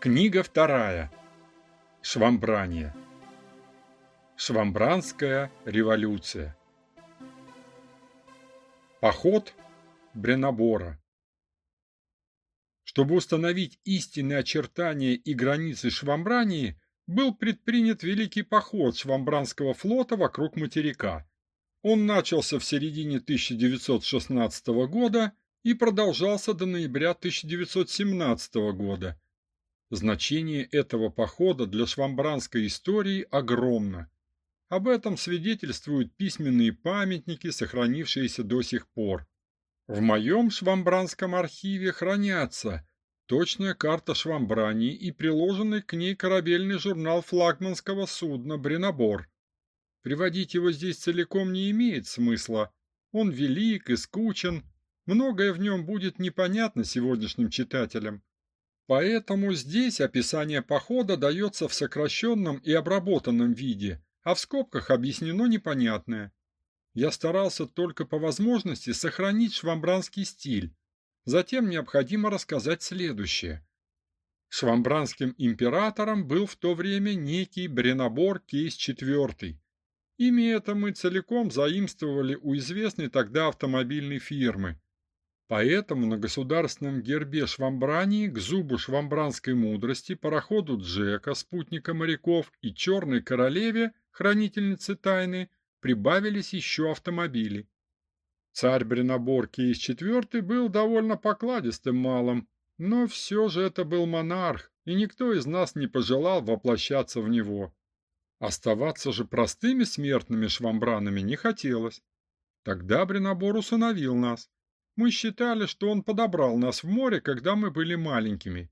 Книга вторая. Швамбрание. Швамбранская революция. Поход Бренобора. Чтобы установить истинные очертания и границы Швамбрании, был предпринят великий поход Швамбранского флота вокруг материка. Он начался в середине 1916 года и продолжался до ноября 1917 года Значение этого похода для швамбранской истории огромно. Об этом свидетельствуют письменные памятники, сохранившиеся до сих пор. В моем швамбранском архиве хранятся точная карта Швамбрании и приложенный к ней корабельный журнал флагманского судна «Бренобор». Приводить его здесь целиком не имеет смысла. Он велик и скучен, многое в нем будет непонятно сегодняшним читателям. Поэтому здесь описание похода дается в сокращенном и обработанном виде, а в скобках объяснено непонятное. Я старался только по возможности сохранить швамбранский стиль. Затем необходимо рассказать следующее. Швамбранским императором был в то время некий Бренобор Кейс IV. Имя это мы целиком заимствовали у известной тогда автомобильной фирмы. Поэтому на государственном гербе Швамбрании к зубу швамбранской мудрости, пароходу Джека, спутника моряков и черной королеве, хранительнице тайны, прибавились еще автомобили. Царь Бренобор Кейс IV был довольно покладистым малым, но все же это был монарх, и никто из нас не пожелал воплощаться в него. Оставаться же простыми смертными швамбранами не хотелось. Тогда Бренобор усыновил нас. Мы считали, что он подобрал нас в море, когда мы были маленькими.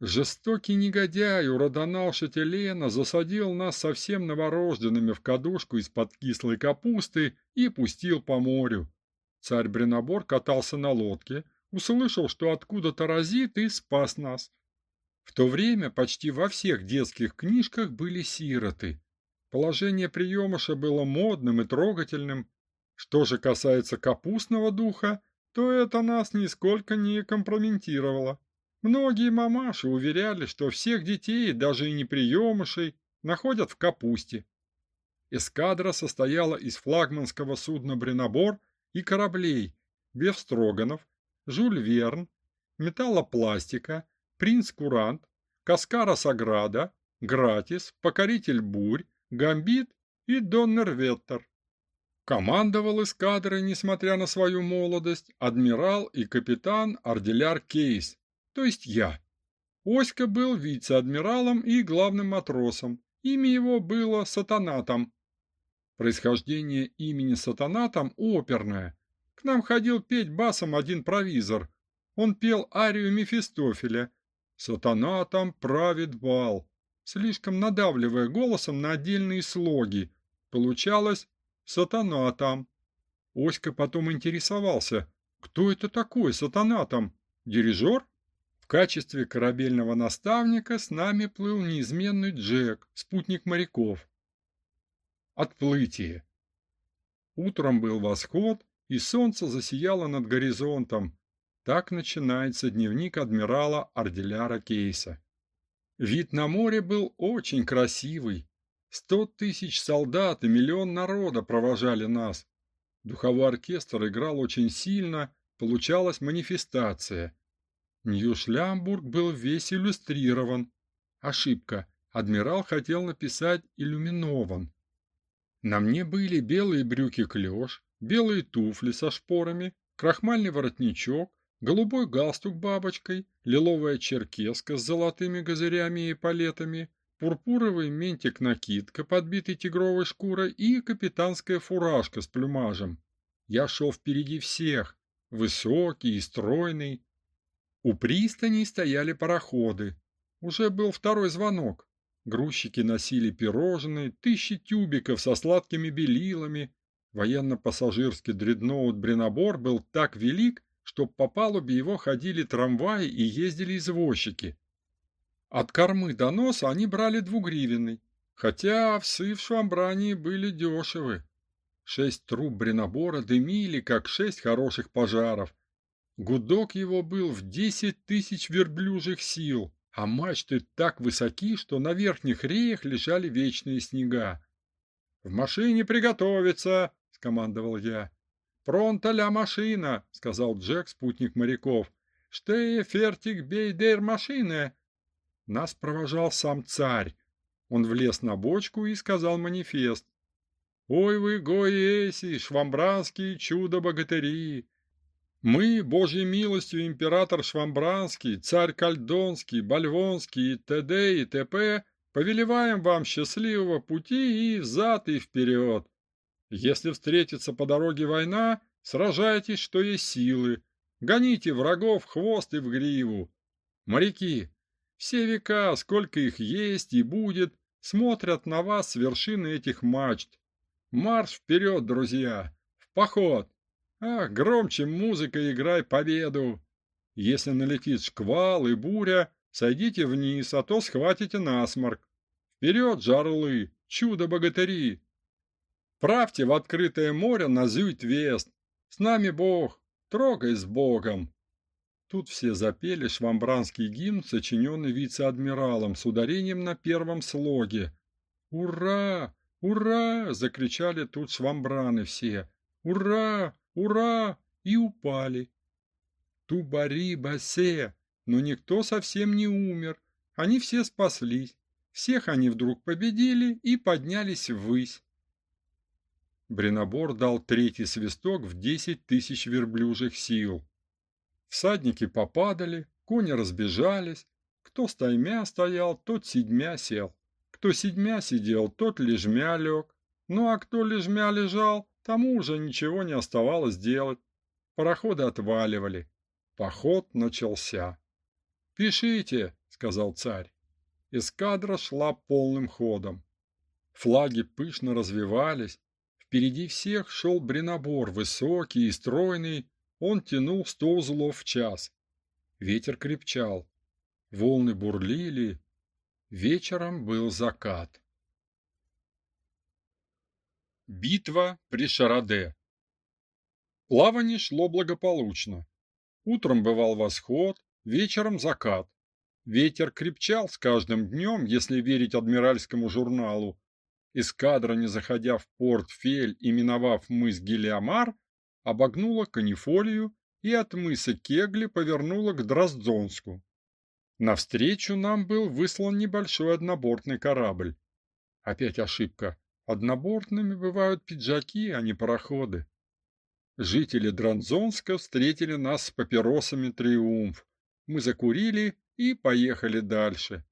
Жестокий негодяй, уродонал Шателена, засадил нас совсем новорожденными в кадушку из-под кислой капусты и пустил по морю. Царь Бренобор катался на лодке, услышал, что откуда-то разит, и спас нас. В то время почти во всех детских книжках были сироты. Положение приемыша было модным и трогательным. Что же касается капустного духа, то это нас нисколько не компрометировало. Многие мамаши уверяли, что всех детей, даже и неприемышей, находят в капусте. Эскадра состояла из флагманского судна «Бренобор» и кораблей «Бефстроганов», «Жюль Верн», «Металлопластика», «Принц Курант», «Каскара Саграда», «Гратис», «Покоритель бурь», «Гамбит» и «Доннерветтер». Командовал эскадрой, несмотря на свою молодость, адмирал и капитан Арделяр Кейс, то есть я. Оська был вице-адмиралом и главным матросом. Имя его было Сатанатом. Происхождение имени Сатанатом оперное. К нам ходил петь басом один провизор. Он пел арию Мефистофеля. Сатанатом правит бал, слишком надавливая голосом на отдельные слоги. Получалось Сатана там. Оська потом интересовался, кто это такой сатана там? Дирижер? В качестве корабельного наставника с нами плыл неизменный Джек, спутник моряков. Отплытие. Утром был восход, и солнце засияло над горизонтом. Так начинается дневник адмирала Арделяра Кейса. Вид на море был очень красивый, Сто тысяч солдат и миллион народа провожали нас. Духовой оркестр играл очень сильно, получалась манифестация. Нью-Шлямбург был весь иллюстрирован. Ошибка. Адмирал хотел написать иллюминован. На мне были белые брюки-клеш, белые туфли со шпорами, крахмальный воротничок, голубой галстук бабочкой, лиловая черкеска с золотыми газырями и палетами, пурпуровый ментик-накидка, подбитый тигровой шкурой и капитанская фуражка с плюмажем. Я шел впереди всех, высокий и стройный. У пристани стояли пароходы. Уже был второй звонок. Грузчики носили пирожные, тысячи тюбиков со сладкими белилами. Военно-пассажирский дредноут Бренобор был так велик, что по палубе его ходили трамваи и ездили извозчики. От кормы до носа они брали двугривенный, хотя овсы в швамбрании были дешевы. Шесть труб бренобора дымили, как шесть хороших пожаров. Гудок его был в десять тысяч верблюжих сил, а мачты так высоки, что на верхних реях лежали вечные снега. «В машине приготовиться!» — скомандовал я. «Пронто ля машина!» — сказал Джек, спутник моряков. «Штее фертик бейдер машины!» Нас провожал сам царь. Он влез на бочку и сказал манифест. «Ой вы, гои швамбранские чудо-богатыри! Мы, Божьей милостью, император Швамбранский, царь Кальдонский, Бальвонский и т.д. и т.п. повелеваем вам счастливого пути и взад и вперед. Если встретится по дороге война, сражайтесь, что есть силы, гоните врагов хвост и в гриву. Моряки, все века, сколько их есть и будет, смотрят на вас с вершины этих мачт. Марш вперед, друзья, в поход! Ах, громче музыка играй победу! Если налетит шквал и буря, сойдите вниз, а то схватите насморк. Вперед, жарлы, чудо-богатыри! Правьте в открытое море на Зюйт-Вест. С нами Бог, трогай с Богом. Тут все запели швамбранский гимн, сочиненный вице-адмиралом с ударением на первом слоге. «Ура! Ура!» – закричали тут швамбраны все. «Ура! Ура!» и упали. Тубари-басе! Но никто совсем не умер. Они все спаслись. Всех они вдруг победили и поднялись ввысь. Бренобор дал третий свисток в десять тысяч верблюжих сил. Всадники попадали, кони разбежались. Кто стаймя стоял, тот седьмя сел. Кто седьмя сидел, тот лежмя лег. Ну а кто лежмя лежал, тому уже ничего не оставалось делать. Пароходы отваливали. Поход начался. «Пишите», — сказал царь. Эскадра шла полным ходом. Флаги пышно развивались. Впереди всех шел Бренобор, высокий и стройный, он тянул сто узлов в час. Ветер крепчал. Волны бурлили. Вечером был закат. Битва при Шараде. Плавание шло благополучно. Утром бывал восход, вечером закат. Ветер крепчал с каждым днем, если верить адмиральскому журналу. Эскадра, не заходя в порт Фель и миновав мыс Гелиамар, обогнула Канифолию и от мыса Кегли повернула к Дроздонску. Навстречу нам был выслан небольшой однобортный корабль. Опять ошибка. Однобортными бывают пиджаки, а не пароходы. Жители Дранзонска встретили нас с папиросами «Триумф». Мы закурили и поехали дальше.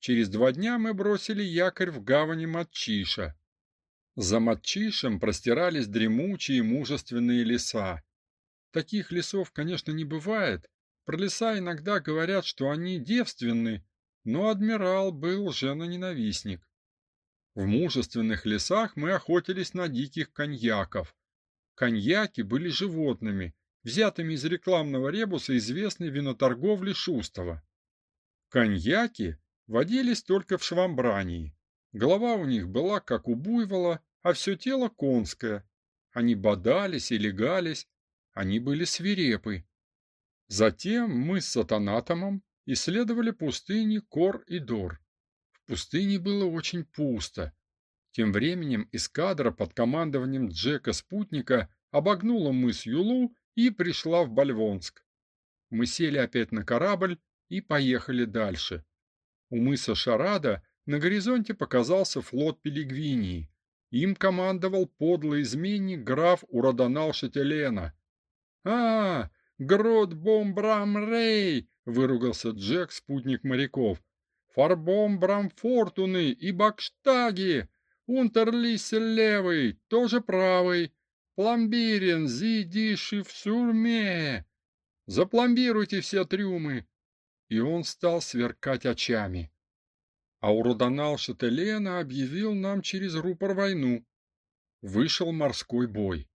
Через два дня мы бросили якорь в гавани Матчиша. За Матчишем простирались дремучие мужественные леса. Таких лесов, конечно, не бывает. Про леса иногда говорят, что они девственны, но адмирал был женоненавистник. В мужественных лесах мы охотились на диких коньяков. Коньяки были животными, взятыми из рекламного ребуса известной виноторговли Шустова. Коньяки водились только в Швамбрании. Голова у них была как у буйвола, а все тело конское. Они бодались и легались, они были свирепы. Затем мы с Сатанатомом исследовали пустыни Кор и Дор. В пустыне было очень пусто. Тем временем эскадра под командованием Джека-спутника обогнула мыс Юлу и пришла в Бальвонск. Мы сели опять на корабль и поехали дальше. У мыса Шарада на горизонте показался флот Пелигвинии. Им командовал подлый изменник граф Уродонал Шателена. «А, грот бомбрам рей!» — выругался Джек, спутник моряков. «Фарбомбрам фортуны и бакштаги! Унтерлисе левый, тоже правый! Пломбирен, зидиши в сурме! Запломбируйте все трюмы!» И он стал сверкать очами. А Уродонал Шателена объявил нам через рупор войну. Вышел морской бой.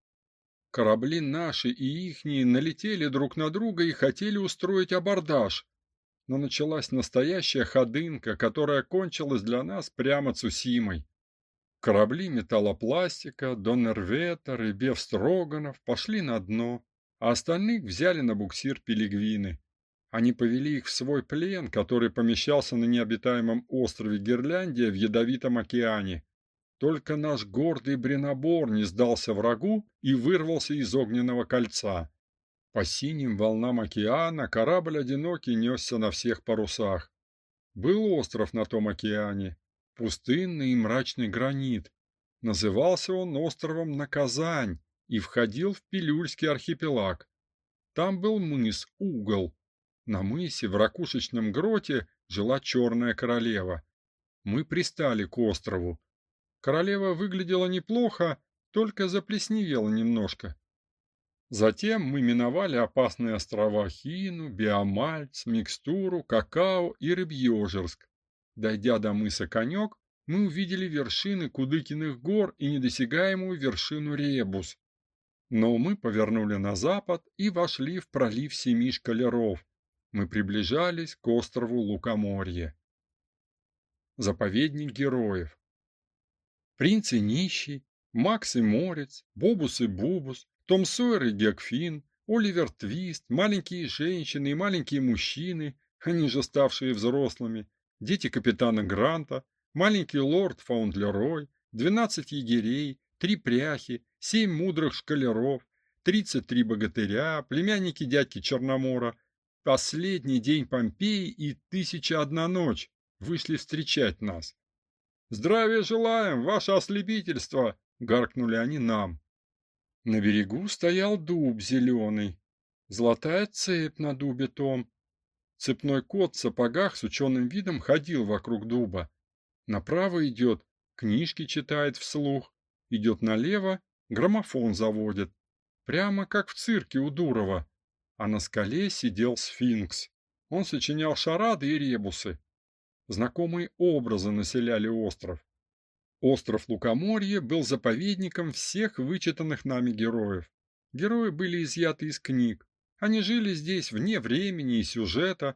Корабли наши и ихние налетели друг на друга и хотели устроить абордаж. Но началась настоящая ходынка, которая кончилась для нас прямо Цусимой. Корабли металлопластика, Доннерветер и Бефстроганов пошли на дно, а остальных взяли на буксир пилигвины. Они повели их в свой плен, который помещался на необитаемом острове Гирляндия в Ядовитом океане. Только наш гордый Бренобор не сдался врагу и вырвался из огненного кольца. По синим волнам океана корабль одинокий несся на всех парусах. Был остров на том океане, пустынный и мрачный гранит. Назывался он островом Наказань и входил в Пилюльский архипелаг. Там был мыс Угол. На мысе в ракушечном гроте жила черная королева. Мы пристали к острову. Королева выглядела неплохо, только заплесневела немножко. Затем мы миновали опасные острова Хину, Биомальц, Микстуру, Какао и Рыбьежерск. Дойдя до мыса Конек, мы увидели вершины Кудыкиных гор и недосягаемую вершину Ребус. Но мы повернули на запад и вошли в пролив Семи Шкалеров. Мы приближались к острову Лукоморье. Заповедник героев. Принц и нищий, Макс и Морец, Бобус и Бубус, Том Сойер и Гекфин, Оливер Твист, маленькие женщины и маленькие мужчины, они же ставшие взрослыми, дети капитана Гранта, маленький лорд Фаундлерой, двенадцать егерей, три пряхи, семь мудрых шкалеров, тридцать три богатыря, племянники дядьки Черномора, последний день Помпеи и тысяча одна ночь вышли встречать нас. Здравия желаем, ваше ослепительство, гаркнули они нам. На берегу стоял дуб зеленый, золотая цепь на дубе том. Цепной кот в сапогах с ученым видом ходил вокруг дуба. Направо идет, книжки читает вслух, идет налево, граммофон заводит. Прямо как в цирке у Дурова. А на скале сидел сфинкс. Он сочинял шарады и ребусы. Знакомые образы населяли остров. Остров Лукоморье был заповедником всех вычитанных нами героев. Герои были изъяты из книг. Они жили здесь вне времени и сюжета.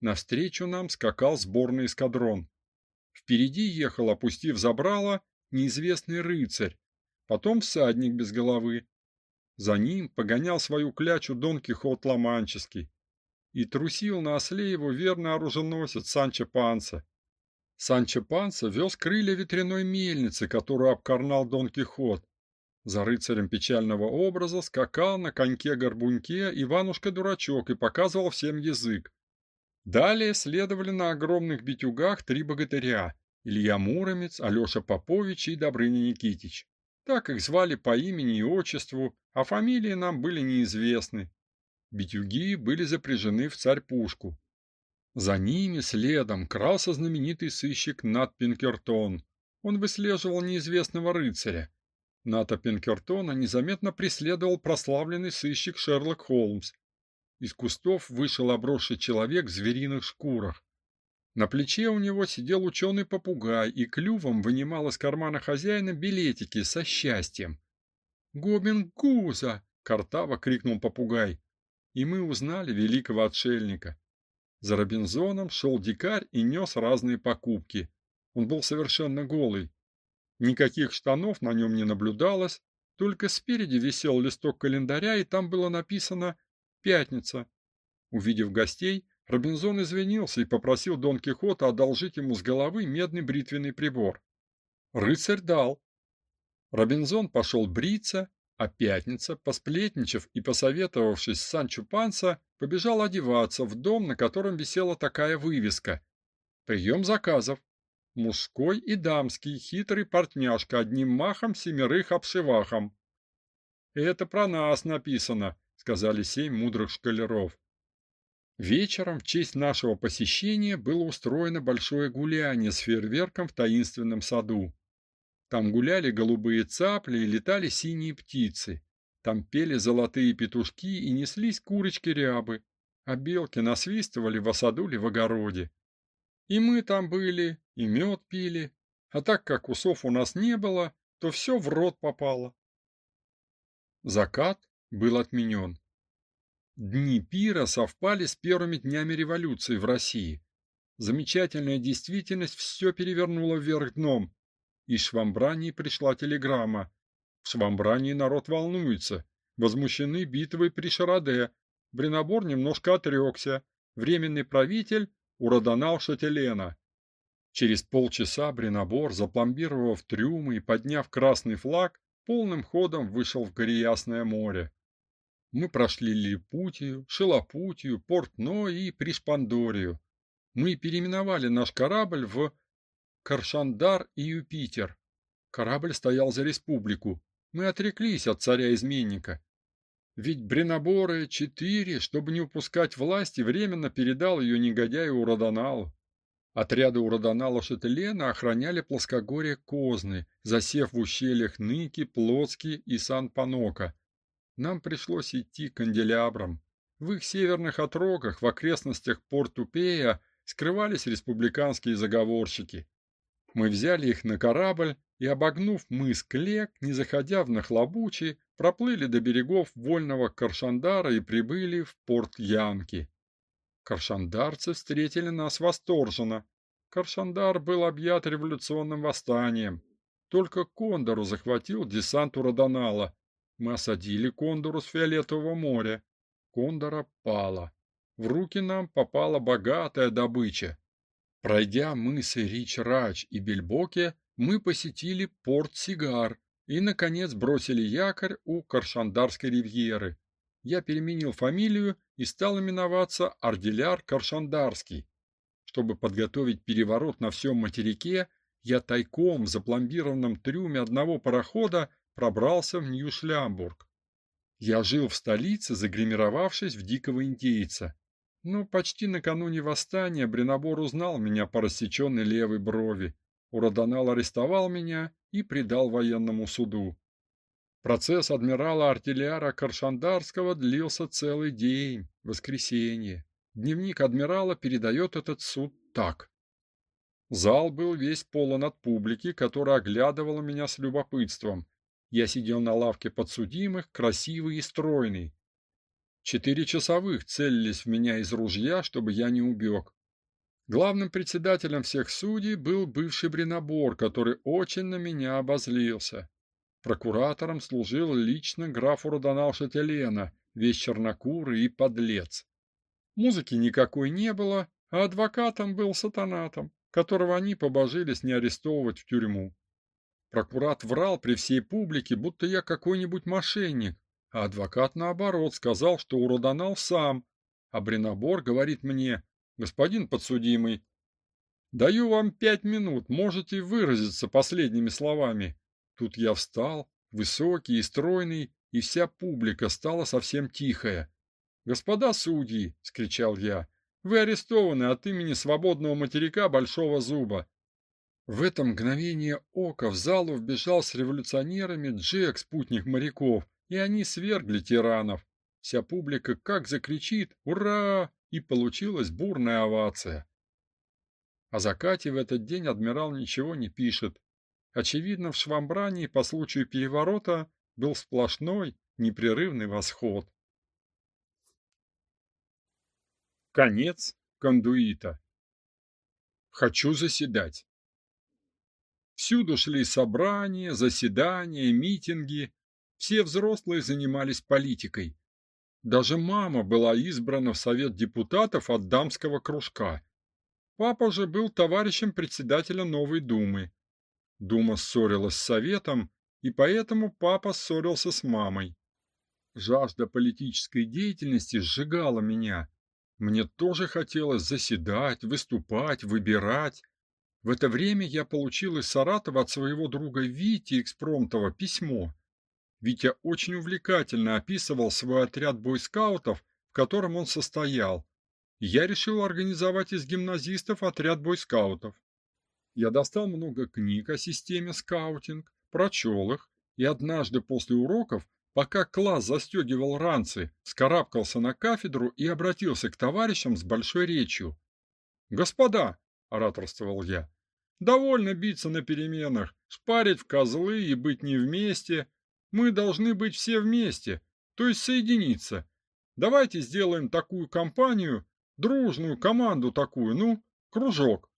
Навстречу нам скакал сборный эскадрон. Впереди ехал, опустив забрало, неизвестный рыцарь, потом всадник без головы. За ним погонял свою клячу Дон Кихот Ломанческий и трусил на осле его верный оруженосец Санчо Панса. Санчо Панса вез крылья ветряной мельницы, которую обкорнал Дон Кихот. За рыцарем печального образа скакал на коньке-горбуньке Иванушка-дурачок и показывал всем язык. Далее следовали на огромных битюгах три богатыря – Илья Муромец, Алеша Попович и Добрыня Никитич. Так их звали по имени и отчеству, а фамилии нам были неизвестны. Битюги были запряжены в царь-пушку. За ними следом крался знаменитый сыщик Нат Пинкертон. Он выслеживал неизвестного рыцаря. Ната Пинкертона незаметно преследовал прославленный сыщик Шерлок Холмс. Из кустов вышел обросший человек в звериных шкурах. На плече у него сидел ученый-попугай и клювом вынимал из кармана хозяина билетики со счастьем. «Гобин Гуза!» — картаво крикнул попугай и мы узнали великого отшельника. За Робинзоном шел дикарь и нес разные покупки. Он был совершенно голый. Никаких штанов на нем не наблюдалось, только спереди висел листок календаря, и там было написано «Пятница». Увидев гостей, Робинзон извинился и попросил Дон Кихота одолжить ему с головы медный бритвенный прибор. Рыцарь дал. Робинзон пошел бриться, а пятница, посплетничав и посоветовавшись с Санчо Панса, побежал одеваться в дом, на котором висела такая вывеска: «Прием заказов. Мужской и дамский хитрый портняшка одним махом семерых обшивахом». «Это про нас написано», — сказали семь мудрых шкалеров. Вечером в честь нашего посещения было устроено большое гуляние с фейерверком в таинственном саду. Там гуляли голубые цапли и летали синие птицы. Там пели золотые петушки и неслись курочки-рябы, а белки насвистывали в осадуле в огороде. И мы там были, и мед пили, а так как усов у нас не было, то все в рот попало. Закат был отменен. Дни пира совпали с первыми днями революции в России. Замечательная действительность все перевернула вверх дном, из Швамбрании пришла телеграмма. В Швамбрании народ волнуется, возмущены битвой при Шараде. Бринобор немножко отрекся. временный правитель Урадонал Шателена. Через полчаса Бринобор, запломбировав трюмы и подняв красный флаг, полным ходом вышел в Гореясное море. Мы прошли Лилипутию, Шелопутию, Порт-Ной и Пришпандорию. Мы переименовали наш корабль в Каршандар и Юпитер. Корабль стоял за республику. Мы отреклись от царя-изменника. Ведь Бреноборы четыре, чтобы не упускать власти, временно передал ее негодяю Уродоналу. Отряды Уродонала Шателена охраняли плоскогорье Козны, засев в ущельях Ныки, Плотски и Сан-Панока. Нам пришлось идти канделябрам. В их северных отрогах в окрестностях Порт-Тупея скрывались республиканские заговорщики. Мы взяли их на корабль и, обогнув мыс Клек, не заходя в Нахлобучи, проплыли до берегов вольного Каршандара и прибыли в порт Янки. Каршандарцы встретили нас восторженно. Каршандар был объят революционным восстанием. Только Кондору захватил десант Урадонала. Мы осадили Кондору с Фиолетового моря. Кондора пала. В руки нам попала богатая добыча. Пройдя мысы Рич-Рач и Бельбоке, мы посетили порт Сигар и, наконец, бросили якорь у Каршандарской ривьеры. Я переменил фамилию и стал именоваться Арделяр Каршандарский. Чтобы подготовить переворот на всем материке, я тайком в запломбированном трюме одного парохода пробрался в Нью-Шлямбург. Я жил в столице, загримировавшись в дикого индейца. Но почти накануне восстания Бринобор узнал меня по рассеченной левой брови. Уродонал арестовал меня и предал военному суду. Процесс адмирала Артиллиара Каршандарского длился целый день, воскресенье. Дневник адмирала передает этот суд так. Зал был весь полон от публики, которая оглядывала меня с любопытством. Я сидел на лавке подсудимых, красивый и стройный. Четыре часовых целились в меня из ружья, чтобы я не убег. Главным председателем всех судей был бывший Бринобор, который очень на меня обозлился. Прокуратором служил лично граф Уродонал Шателена, весь чернокурый и подлец. Музыки никакой не было, а адвокатом был сатанатом, которого они побожились не арестовывать в тюрьму. Прокурат врал при всей публике, будто я какой-нибудь мошенник, а адвокат, наоборот, сказал, что уродонал сам, а Бринобор говорит мне, господин подсудимый. Даю вам пять минут, можете выразиться последними словами. Тут я встал, высокий и стройный, и вся публика стала совсем тихая. Господа судьи, скричал я. Вы арестованы от имени свободного материка Большого Зуба. В это мгновение ока в залу вбежал с революционерами Джек, спутник моряков, и они свергли тиранов. Вся публика как закричит «Ура!» и получилась бурная овация. О закате в этот день адмирал ничего не пишет. Очевидно, в Швамбрании по случаю переворота был сплошной, непрерывный восход. Конец кондуита. Хочу заседать. Всюду шли собрания, заседания, митинги. Все взрослые занимались политикой. Даже мама была избрана в совет депутатов от дамского кружка. Папа же был товарищем председателя новой думы. Дума ссорилась с советом, и поэтому папа ссорился с мамой. Жажда политической деятельности сжигала меня. Мне тоже хотелось заседать, выступать, выбирать. В это время я получил из Саратова от своего друга Вити Экспромтова письмо. Витя очень увлекательно описывал свой отряд бойскаутов, в котором он состоял. я решил организовать из гимназистов отряд бойскаутов. Я достал много книг о системе скаутинг, прочел их, и однажды после уроков, пока класс застегивал ранцы, скарабкался на кафедру и обратился к товарищам с большой речью. «Господа!» — ораторствовал я. «Довольно биться на переменах, шпарить в козлы и быть не вместе. Мы должны быть все вместе, то есть соединиться. Давайте сделаем такую компанию, дружную команду такую, ну, кружок.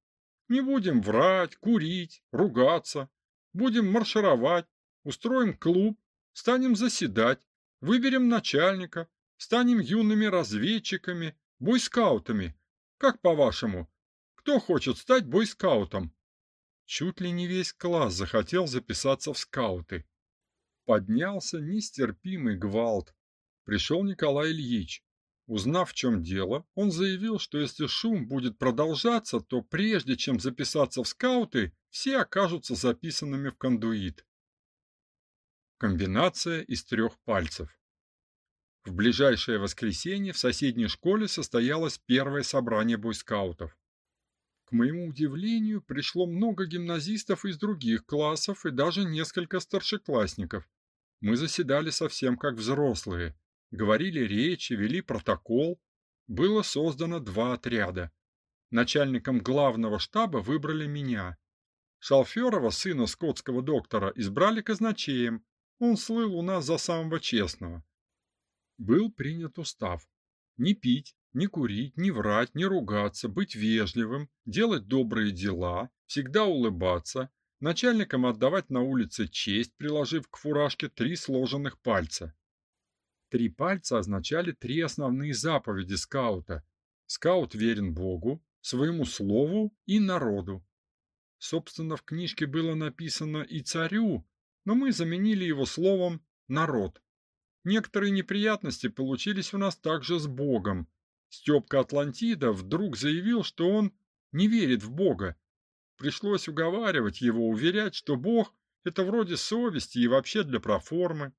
Не будем врать, курить, ругаться. Будем маршировать, устроим клуб, станем заседать, выберем начальника, станем юными разведчиками, бойскаутами. Как по-вашему, кто хочет стать бойскаутом? Чуть ли не весь класс захотел записаться в скауты. Поднялся нестерпимый гвалт. Пришел Николай Ильич. Узнав, в чем дело, он заявил, что если шум будет продолжаться, то прежде чем записаться в скауты, все окажутся записанными в кондуит. Комбинация из трех пальцев. В ближайшее воскресенье в соседней школе состоялось первое собрание бойскаутов. К моему удивлению, пришло много гимназистов из других классов и даже несколько старшеклассников. Мы заседали совсем как взрослые, говорили речи, вели протокол. Было создано два отряда. Начальником главного штаба выбрали меня. Шалферова, сына скотского доктора, избрали казначеем. Он слыл у нас за самого честного. Был принят устав. Не пить, не курить, не врать, не ругаться, быть вежливым, делать добрые дела, всегда улыбаться, начальникам отдавать на улице честь, приложив к фуражке три сложенных пальца. Три пальца означали три основные заповеди скаута. Скаут верен Богу, своему слову и народу. Собственно, в книжке было написано и царю, но мы заменили его словом «народ». Некоторые неприятности получились у нас также с Богом, Степка Атлантида вдруг заявил, что он не верит в Бога. Пришлось уговаривать его, уверять, что Бог – это вроде совести и вообще для проформы.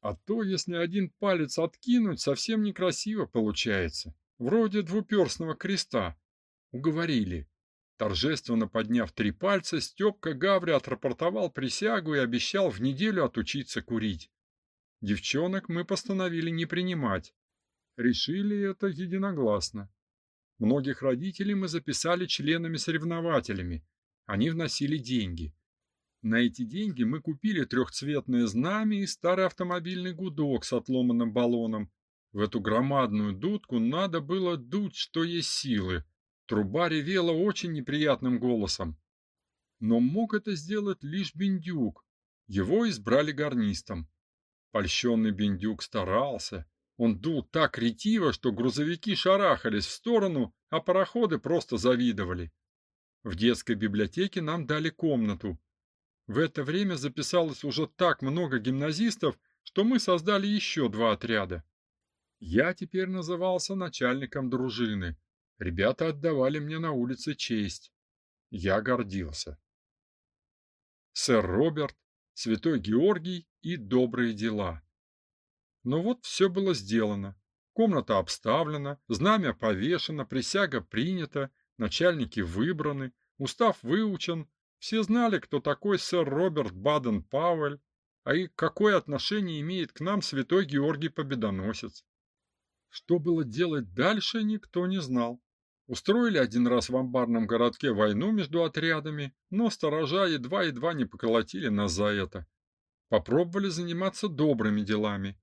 А то, если один палец откинуть, совсем некрасиво получается. Вроде двуперстного креста. Уговорили. Торжественно подняв три пальца, Степка Гаври отрапортовал присягу и обещал в неделю отучиться курить. Девчонок мы постановили не принимать, Решили это единогласно. Многих родителей мы записали членами-соревнователями. Они вносили деньги. На эти деньги мы купили трехцветное знамя и старый автомобильный гудок с отломанным баллоном. В эту громадную дудку надо было дуть, что есть силы. Труба ревела очень неприятным голосом. Но мог это сделать лишь Бендюк. Его избрали гарнистом. Польщенный Бендюк старался, он дул так ретиво, что грузовики шарахались в сторону, а пароходы просто завидовали. В детской библиотеке нам дали комнату. В это время записалось уже так много гимназистов, что мы создали еще два отряда. Я теперь назывался начальником дружины. Ребята отдавали мне на улице честь. Я гордился. Сэр Роберт, Святой Георгий и добрые дела. Но вот все было сделано. Комната обставлена, знамя повешено, присяга принята, начальники выбраны, устав выучен. Все знали, кто такой сэр Роберт Баден-Пауэль, а и какое отношение имеет к нам святой Георгий Победоносец. Что было делать дальше, никто не знал. Устроили один раз в амбарном городке войну между отрядами, но сторожа едва-едва не поколотили нас за это. Попробовали заниматься добрыми делами.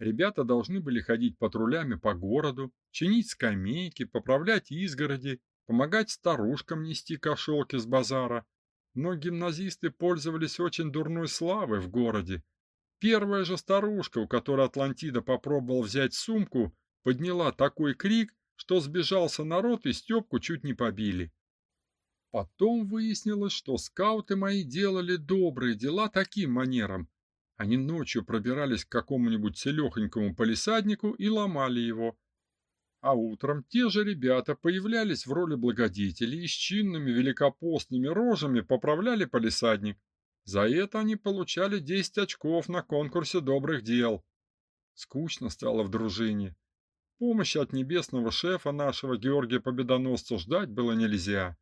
Ребята должны были ходить патрулями по городу, чинить скамейки, поправлять изгороди, помогать старушкам нести кошелки с базара. Но гимназисты пользовались очень дурной славой в городе. Первая же старушка, у которой Атлантида попробовал взять сумку, подняла такой крик, что сбежался народ и Степку чуть не побили. Потом выяснилось, что скауты мои делали добрые дела таким манером, они ночью пробирались к какому-нибудь целехонькому полисаднику и ломали его. А утром те же ребята появлялись в роли благодетелей и с чинными великопостными рожами поправляли полисадник. За это они получали 10 очков на конкурсе добрых дел. Скучно стало в дружине. Помощи от небесного шефа нашего Георгия Победоносца ждать было нельзя.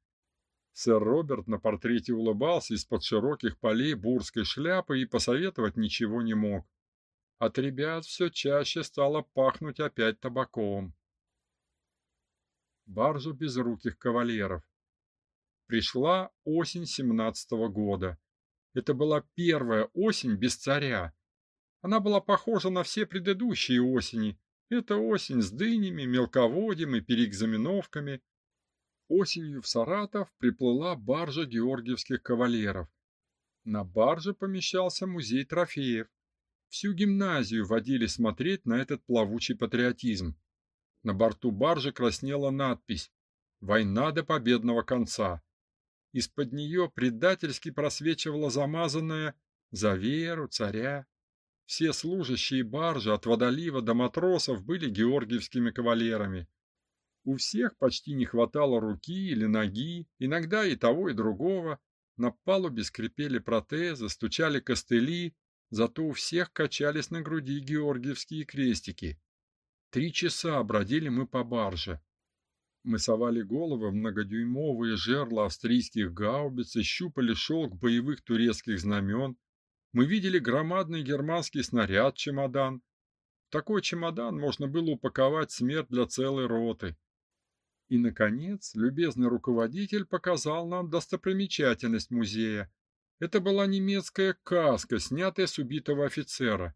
Сэр Роберт на портрете улыбался из-под широких полей бурской шляпы и посоветовать ничего не мог. От ребят все чаще стало пахнуть опять табаком. Баржу безруких кавалеров. Пришла осень семнадцатого года. Это была первая осень без царя. Она была похожа на все предыдущие осени. Это осень с дынями, мелководьем и переэкзаменовками, Осенью в Саратов приплыла баржа георгиевских кавалеров. На барже помещался музей трофеев. Всю гимназию водили смотреть на этот плавучий патриотизм. На борту баржи краснела надпись «Война до победного конца». Из-под нее предательски просвечивала замазанная «За веру царя». Все служащие баржи от водолива до матросов были георгиевскими кавалерами. У всех почти не хватало руки или ноги, иногда и того, и другого. На палубе скрипели протезы, стучали костыли, зато у всех качались на груди георгиевские крестики. Три часа бродили мы по барже. Мы совали головы в многодюймовые жерла австрийских гаубиц и щупали шелк боевых турецких знамен. Мы видели громадный германский снаряд-чемодан. В такой чемодан можно было упаковать смерть для целой роты. И, наконец, любезный руководитель показал нам достопримечательность музея. Это была немецкая каска, снятая с убитого офицера.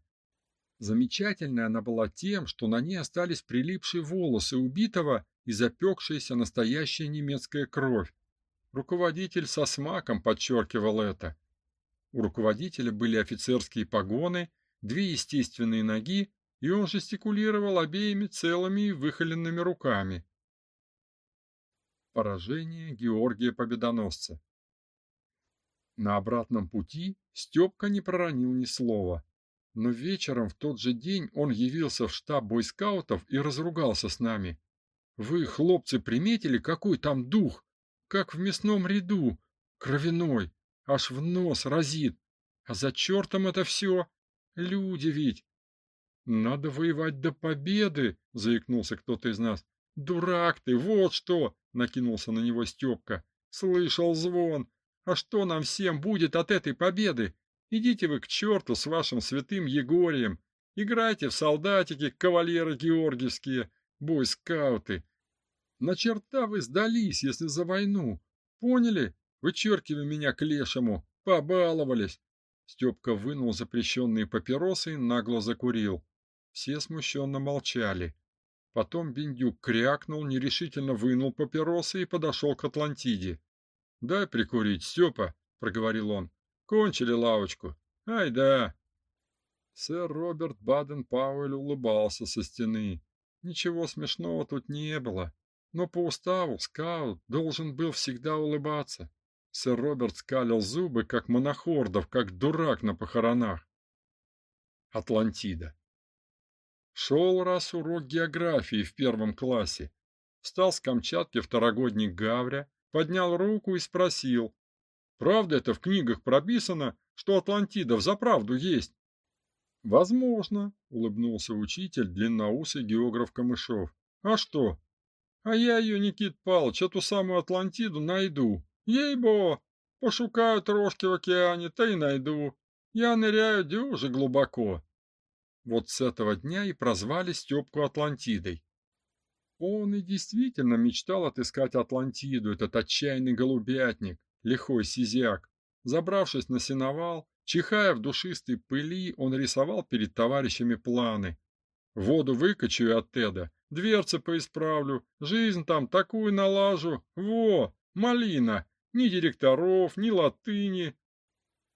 Замечательная она была тем, что на ней остались прилипшие волосы убитого и запекшаяся настоящая немецкая кровь. Руководитель со смаком подчеркивал это. У руководителя были офицерские погоны, две естественные ноги, и он жестикулировал обеими целыми и выхоленными руками. Поражение Георгия Победоносца. На обратном пути Степка не проронил ни слова, но вечером в тот же день он явился в штаб бойскаутов и разругался с нами. Вы, хлопцы, приметили, какой там дух? Как в мясном ряду, кровяной, аж в нос разит. А за чертом это все? Люди ведь. Надо воевать до победы, заикнулся кто-то из нас. Дурак ты, вот что, накинулся на него Степка. Слышал звон. А что нам всем будет от этой победы? Идите вы к черту с вашим святым Егорием. Играйте в солдатики, кавалеры георгиевские, бойскауты. На черта вы сдались, если за войну. Поняли? Вычеркивай меня к лешему. Побаловались. Степка вынул запрещенные папиросы и нагло закурил. Все смущенно молчали. Потом Биндюк крякнул, нерешительно вынул папиросы и подошел к Атлантиде. "Дай прикурить, Степа", проговорил он. "Кончили лавочку. Ай да". Сэр Роберт Баден-Пауэлл улыбался со стены. Ничего смешного тут не было, но по уставу скаут должен был всегда улыбаться. Сэр Роберт скалил зубы, как монохордов, как дурак на похоронах. Атлантида. Шел раз урок географии в первом классе. Встал с Камчатки второгодник Гавря, поднял руку и спросил: "Правда это в книгах прописано, что Атлантида взаправду есть?" "Возможно", улыбнулся учитель, длинноусый географ Камышов. "А что? А я ее, Никит Павлович, эту самую Атлантиду найду. Ей-бо, пошукаю трошки в океане, то и найду. Я ныряю дюже глубоко. Вот с этого дня и прозвали Степку Атлантидой. Он и действительно мечтал отыскать Атлантиду, этот отчаянный голубятник, лихой сизяк. Забравшись на сеновал, чихая в душистой пыли, он рисовал перед товарищами планы. Воду выкачаю от Теда, дверцы поисправлю, жизнь там такую налажу. Во, малина, ни директоров, ни латыни.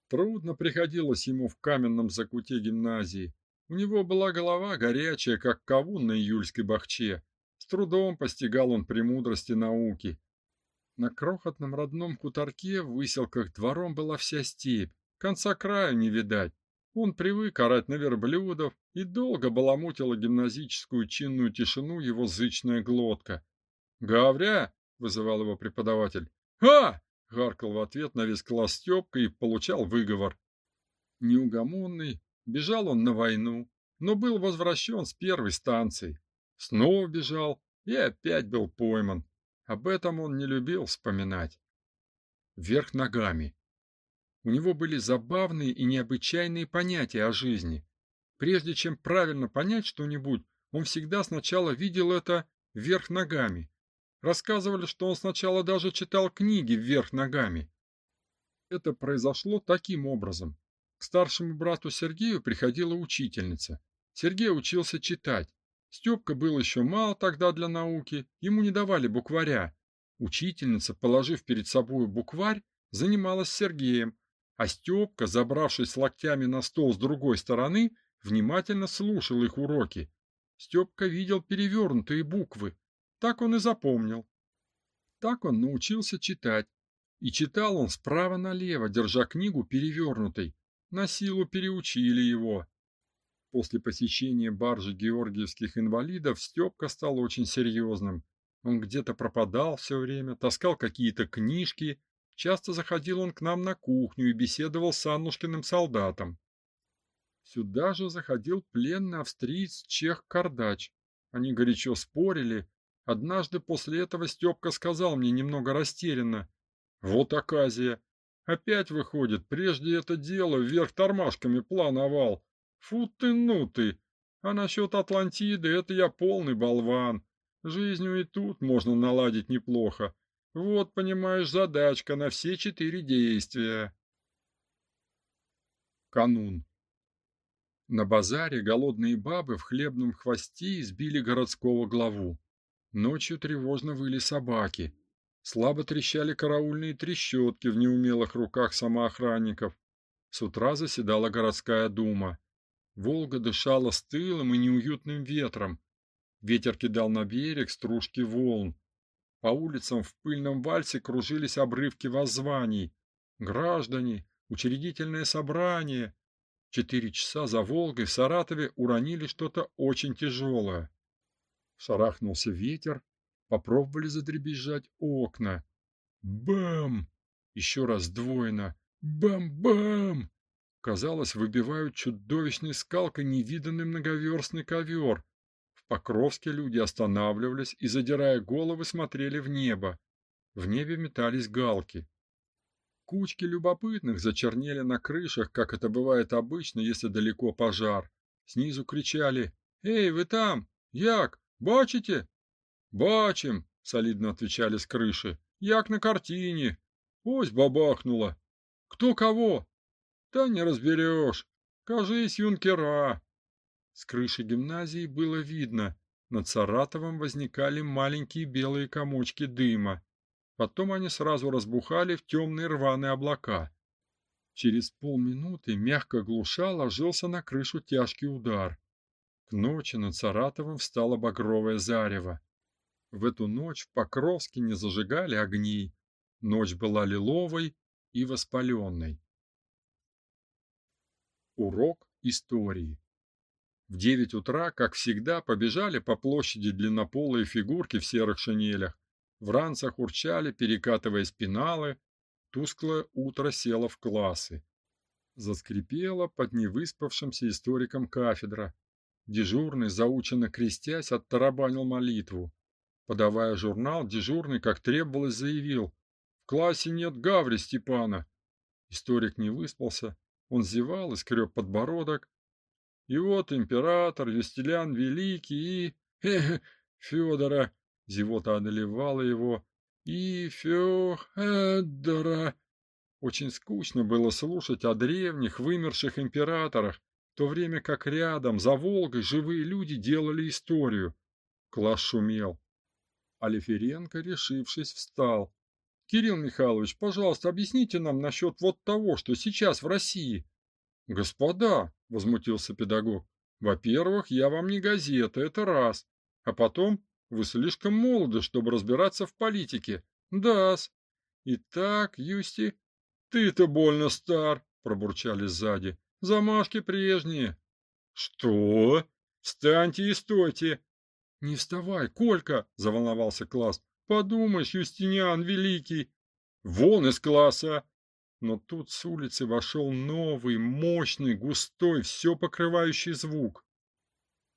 Трудно приходилось ему в каменном закуте гимназии. У него была голова горячая, как кавун на июльской бахче. С трудом постигал он премудрости науки. На крохотном родном хуторке в выселках двором была вся степь, конца края не видать. Он привык орать на верблюдов, и долго баламутила гимназическую чинную тишину его зычная глотка. «Гавря!» — вызывал его преподаватель. «Ха!» — гаркал в ответ на весь класс Степка и получал выговор. Неугомонный, Бежал он на войну, но был возвращен с первой станции. Снова бежал и опять был пойман. Об этом он не любил вспоминать. Вверх ногами. У него были забавные и необычайные понятия о жизни. Прежде чем правильно понять что-нибудь, он всегда сначала видел это вверх ногами. Рассказывали, что он сначала даже читал книги вверх ногами. Это произошло таким образом. К старшему брату Сергею приходила учительница. Сергей учился читать. Степка был еще мал тогда для науки, ему не давали букваря. Учительница, положив перед собой букварь, занималась Сергеем, а Степка, забравшись локтями на стол с другой стороны, внимательно слушал их уроки. Степка видел перевернутые буквы. Так он и запомнил. Так он научился читать. И читал он справа налево, держа книгу перевернутой. На силу переучили его. После посещения баржи георгиевских инвалидов Степка стал очень серьезным. Он где-то пропадал все время, таскал какие-то книжки. Часто заходил он к нам на кухню и беседовал с Аннушкиным солдатом. Сюда же заходил пленный австриец Чех Кардач. Они горячо спорили. Однажды после этого Степка сказал мне немного растерянно. Вот оказия. Опять выходит, прежде это дело вверх тормашками плановал. Фу ты, ну ты. А насчет Атлантиды это я полный болван. Жизнью и тут можно наладить неплохо. Вот, понимаешь, задачка на все четыре действия. Канун. На базаре голодные бабы в хлебном хвосте избили городского главу. Ночью тревожно выли собаки. Слабо трещали караульные трещотки в неумелых руках самоохранников. С утра заседала городская дума. Волга дышала стылым и неуютным ветром. Ветер кидал на берег стружки волн. По улицам в пыльном вальсе кружились обрывки воззваний. Граждане, учредительное собрание, Четыре часа за Волгой в Саратове уронили что-то очень тяжелое. Шарахнулся ветер, попробовали задребезжать окна. Бам! Еще раз двойно. Бам-бам! Казалось, выбивают чудовищной скалкой невиданный многоверстный ковер. В Покровске люди останавливались и, задирая головы, смотрели в небо. В небе метались галки. Кучки любопытных зачернели на крышах, как это бывает обычно, если далеко пожар. Снизу кричали: "Эй, вы там! Як, бачите?" "Бачим", солидно отвечали с крыши. "Як на картине. Ось бабахнуло. Кто кого?" "Да не разберешь. Кажись, юнкера". С крыши гимназии было видно, над Саратовом возникали маленькие белые комочки дыма. Потом они сразу разбухали в темные рваные облака. Через полминуты, мягко глуша, ложился на крышу тяжкий удар. К ночи над Саратовым встало багровое зарево. В эту ночь в Покровске не зажигали огней. Ночь была лиловой и воспаленной. Урок истории. В девять утра, как всегда, побежали по площади длиннополые фигурки в серых шинелях. В ранцах урчали, перекатываясь пеналы. Тусклое утро село в классы. Заскрипела под невыспавшимся историком кафедра. Дежурный, заученно крестясь, оттарабанил молитву. Подавая журнал, дежурный, как требовалось, заявил: "В классе нет Гаври Степана". Историк не выспался, он зевал и скреб подбородок. И вот император Юстилян Великий и э, Федора Зевота одолевала его. И Фёдора... Очень скучно было слушать о древних вымерших императорах, в то время как рядом, за Волгой, живые люди делали историю. Класс шумел. Алиференко, решившись, встал. Кирилл Михайлович, пожалуйста, объясните нам насчет вот того, что сейчас в России. Господа, возмутился педагог. Во-первых, я вам не газета, это раз. А потом вы слишком молоды, чтобы разбираться в политике. Да-с. Итак, Юсти, ты-то больно стар, пробурчали сзади. Замашки прежние. Что? Встаньте и стойте. Не вставай, Колька, заволновался класс. Подумаешь, Юстиниан великий. Вон из класса. Но тут с улицы вошел новый, мощный, густой, все покрывающий звук.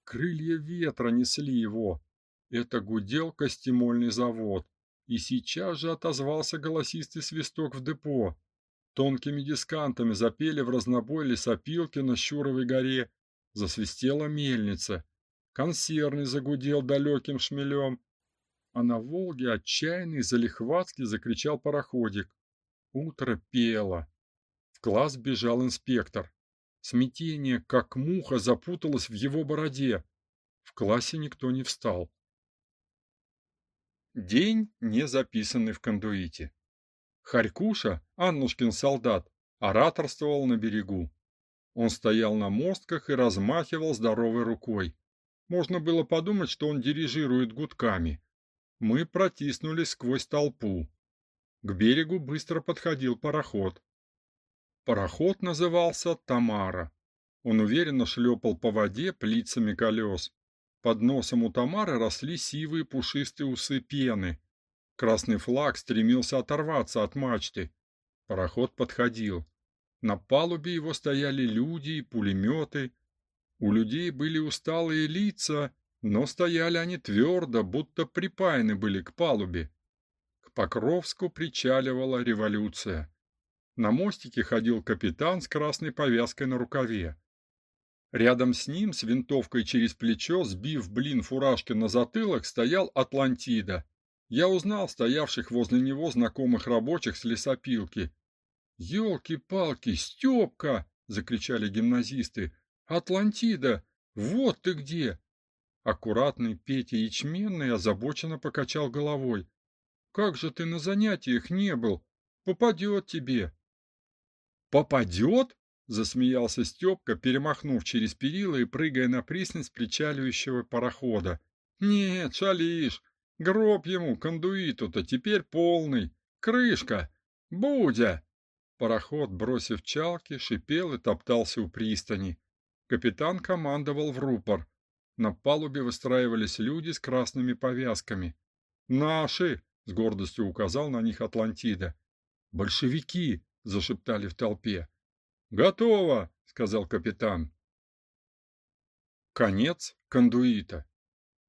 Крылья ветра несли его, это гудел костемольный завод, и сейчас же отозвался голосистый свисток в депо. Тонкими дискантами запели в разнобой лесопилки на Щуровой горе, засвистела мельница. Консервный загудел далеким шмелем, а на Волге отчаянный залихватски закричал пароходик. Утро пело. В класс бежал инспектор. Смятение, как муха, запуталось в его бороде. В классе никто не встал. День, не записанный в кондуите. Харькуша, Аннушкин солдат, ораторствовал на берегу. Он стоял на мостках и размахивал здоровой рукой. Можно было подумать, что он дирижирует гудками. Мы протиснулись сквозь толпу. К берегу быстро подходил пароход. Пароход назывался «Тамара». Он уверенно шлепал по воде плицами колес. Под носом у Тамары росли сивые пушистые усы пены. Красный флаг стремился оторваться от мачты. Пароход подходил. На палубе его стояли люди и пулеметы. У людей были усталые лица, но стояли они твердо, будто припаяны были к палубе. К Покровску причаливала революция. На мостике ходил капитан с красной повязкой на рукаве. Рядом с ним, с винтовкой через плечо, сбив блин фуражки на затылок, стоял Атлантида. Я узнал стоявших возле него знакомых рабочих с лесопилки. «Елки-палки, Степка!» — закричали гимназисты. «Атлантида! Вот ты где!» Аккуратный Петя Ячменный озабоченно покачал головой. «Как же ты на занятиях не был? Попадет тебе!» «Попадет?» — засмеялся Степка, перемахнув через перила и прыгая на пристань с причаливающего парохода. «Нет, шалишь! Гроб ему, кондуиту-то, теперь полный! Крышка! Будя!» Пароход, бросив чалки, шипел и топтался у пристани. Капитан командовал в рупор. На палубе выстраивались люди с красными повязками. «Наши!» — с гордостью указал на них Атлантида. «Большевики!» — зашептали в толпе. «Готово!» — сказал капитан. Конец кондуита.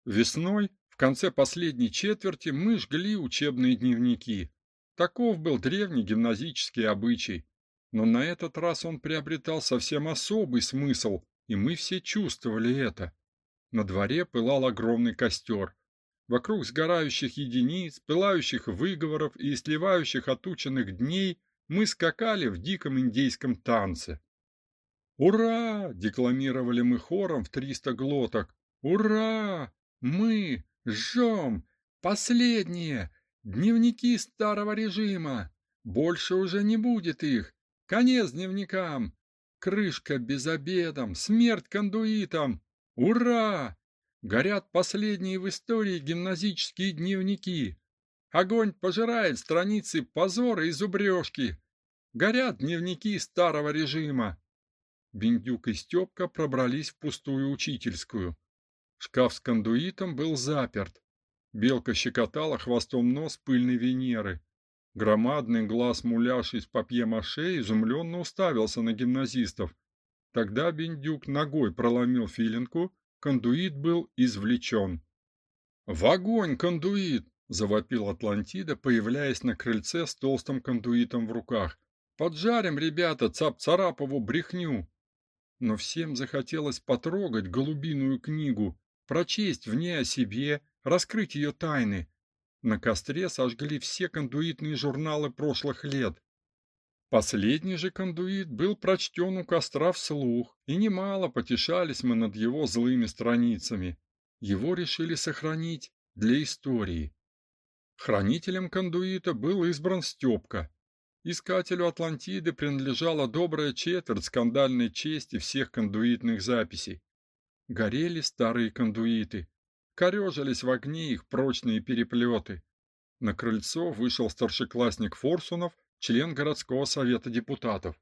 Весной, в конце последней четверти, мы жгли учебные дневники. Таков был древний гимназический обычай, но на этот раз он приобретал совсем особый смысл, и мы все чувствовали это. На дворе пылал огромный костер. Вокруг сгорающих единиц, пылающих выговоров и сливающих отученных дней мы скакали в диком индейском танце. «Ура!» — декламировали мы хором в триста глоток. «Ура! Мы жжем! Последнее! Дневники старого режима. Больше уже не будет их. Конец дневникам. Крышка без обедом, смерть кондуитам. Ура! Горят последние в истории гимназические дневники. Огонь пожирает страницы позора и зубрежки. Горят дневники старого режима. Бендюк и Степка пробрались в пустую учительскую. Шкаф с кондуитом был заперт. Белка щекотала хвостом нос пыльной Венеры. Громадный глаз муляж из папье-маше изумленно уставился на гимназистов. Тогда Бендюк ногой проломил филинку, кондуит был извлечен. «В огонь, кондуит!» — завопил Атлантида, появляясь на крыльце с толстым кондуитом в руках. «Поджарим, ребята, цап-царапову брехню!» Но всем захотелось потрогать голубиную книгу, прочесть в ней о себе, раскрыть ее тайны. На костре сожгли все кондуитные журналы прошлых лет. Последний же кондуит был прочтен у костра вслух, и немало потешались мы над его злыми страницами. Его решили сохранить для истории. Хранителем кондуита был избран Степка. Искателю Атлантиды принадлежала добрая четверть скандальной чести всех кондуитных записей. Горели старые кондуиты, Корежились в огне их прочные переплеты. На крыльцо вышел старшеклассник Форсунов, член городского совета депутатов.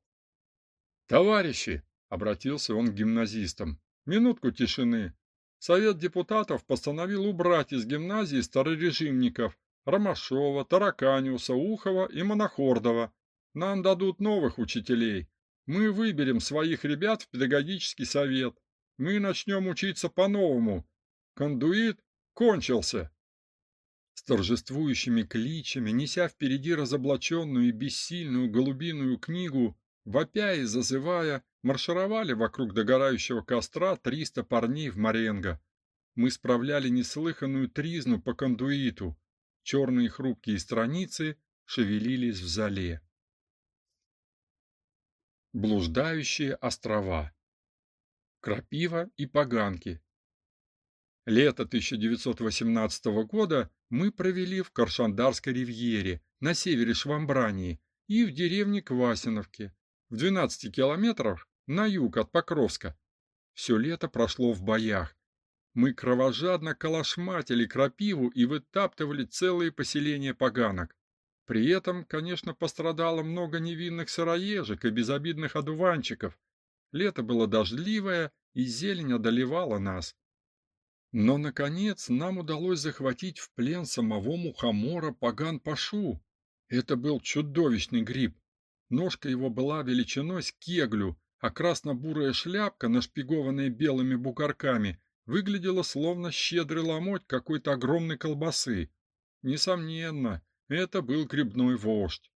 «Товарищи!» — обратился он к гимназистам. «Минутку тишины. Совет депутатов постановил убрать из гимназии старорежимников Ромашова, Тараканиуса, Ухова и Монохордова. Нам дадут новых учителей. Мы выберем своих ребят в педагогический совет. Мы начнем учиться по-новому, Кондуит кончился. С торжествующими кличами, неся впереди разоблаченную и бессильную голубиную книгу, вопя и зазывая, маршировали вокруг догорающего костра триста парней в Маренго. Мы справляли неслыханную тризну по кондуиту. Черные хрупкие страницы шевелились в зале. Блуждающие острова. Крапива и поганки. Лето 1918 года мы провели в Каршандарской ривьере на севере Швамбрании и в деревне Квасиновке, в 12 километрах на юг от Покровска. Все лето прошло в боях. Мы кровожадно калашматили крапиву и вытаптывали целые поселения поганок. При этом, конечно, пострадало много невинных сыроежек и безобидных одуванчиков. Лето было дождливое, и зелень одолевала нас. Но, наконец, нам удалось захватить в плен самого мухомора паган-пашу. Это был чудовищный гриб. Ножка его была величиной с кеглю, а красно-бурая шляпка, нашпигованная белыми бугорками, выглядела словно щедрый ломоть какой-то огромной колбасы. Несомненно, это был грибной вождь.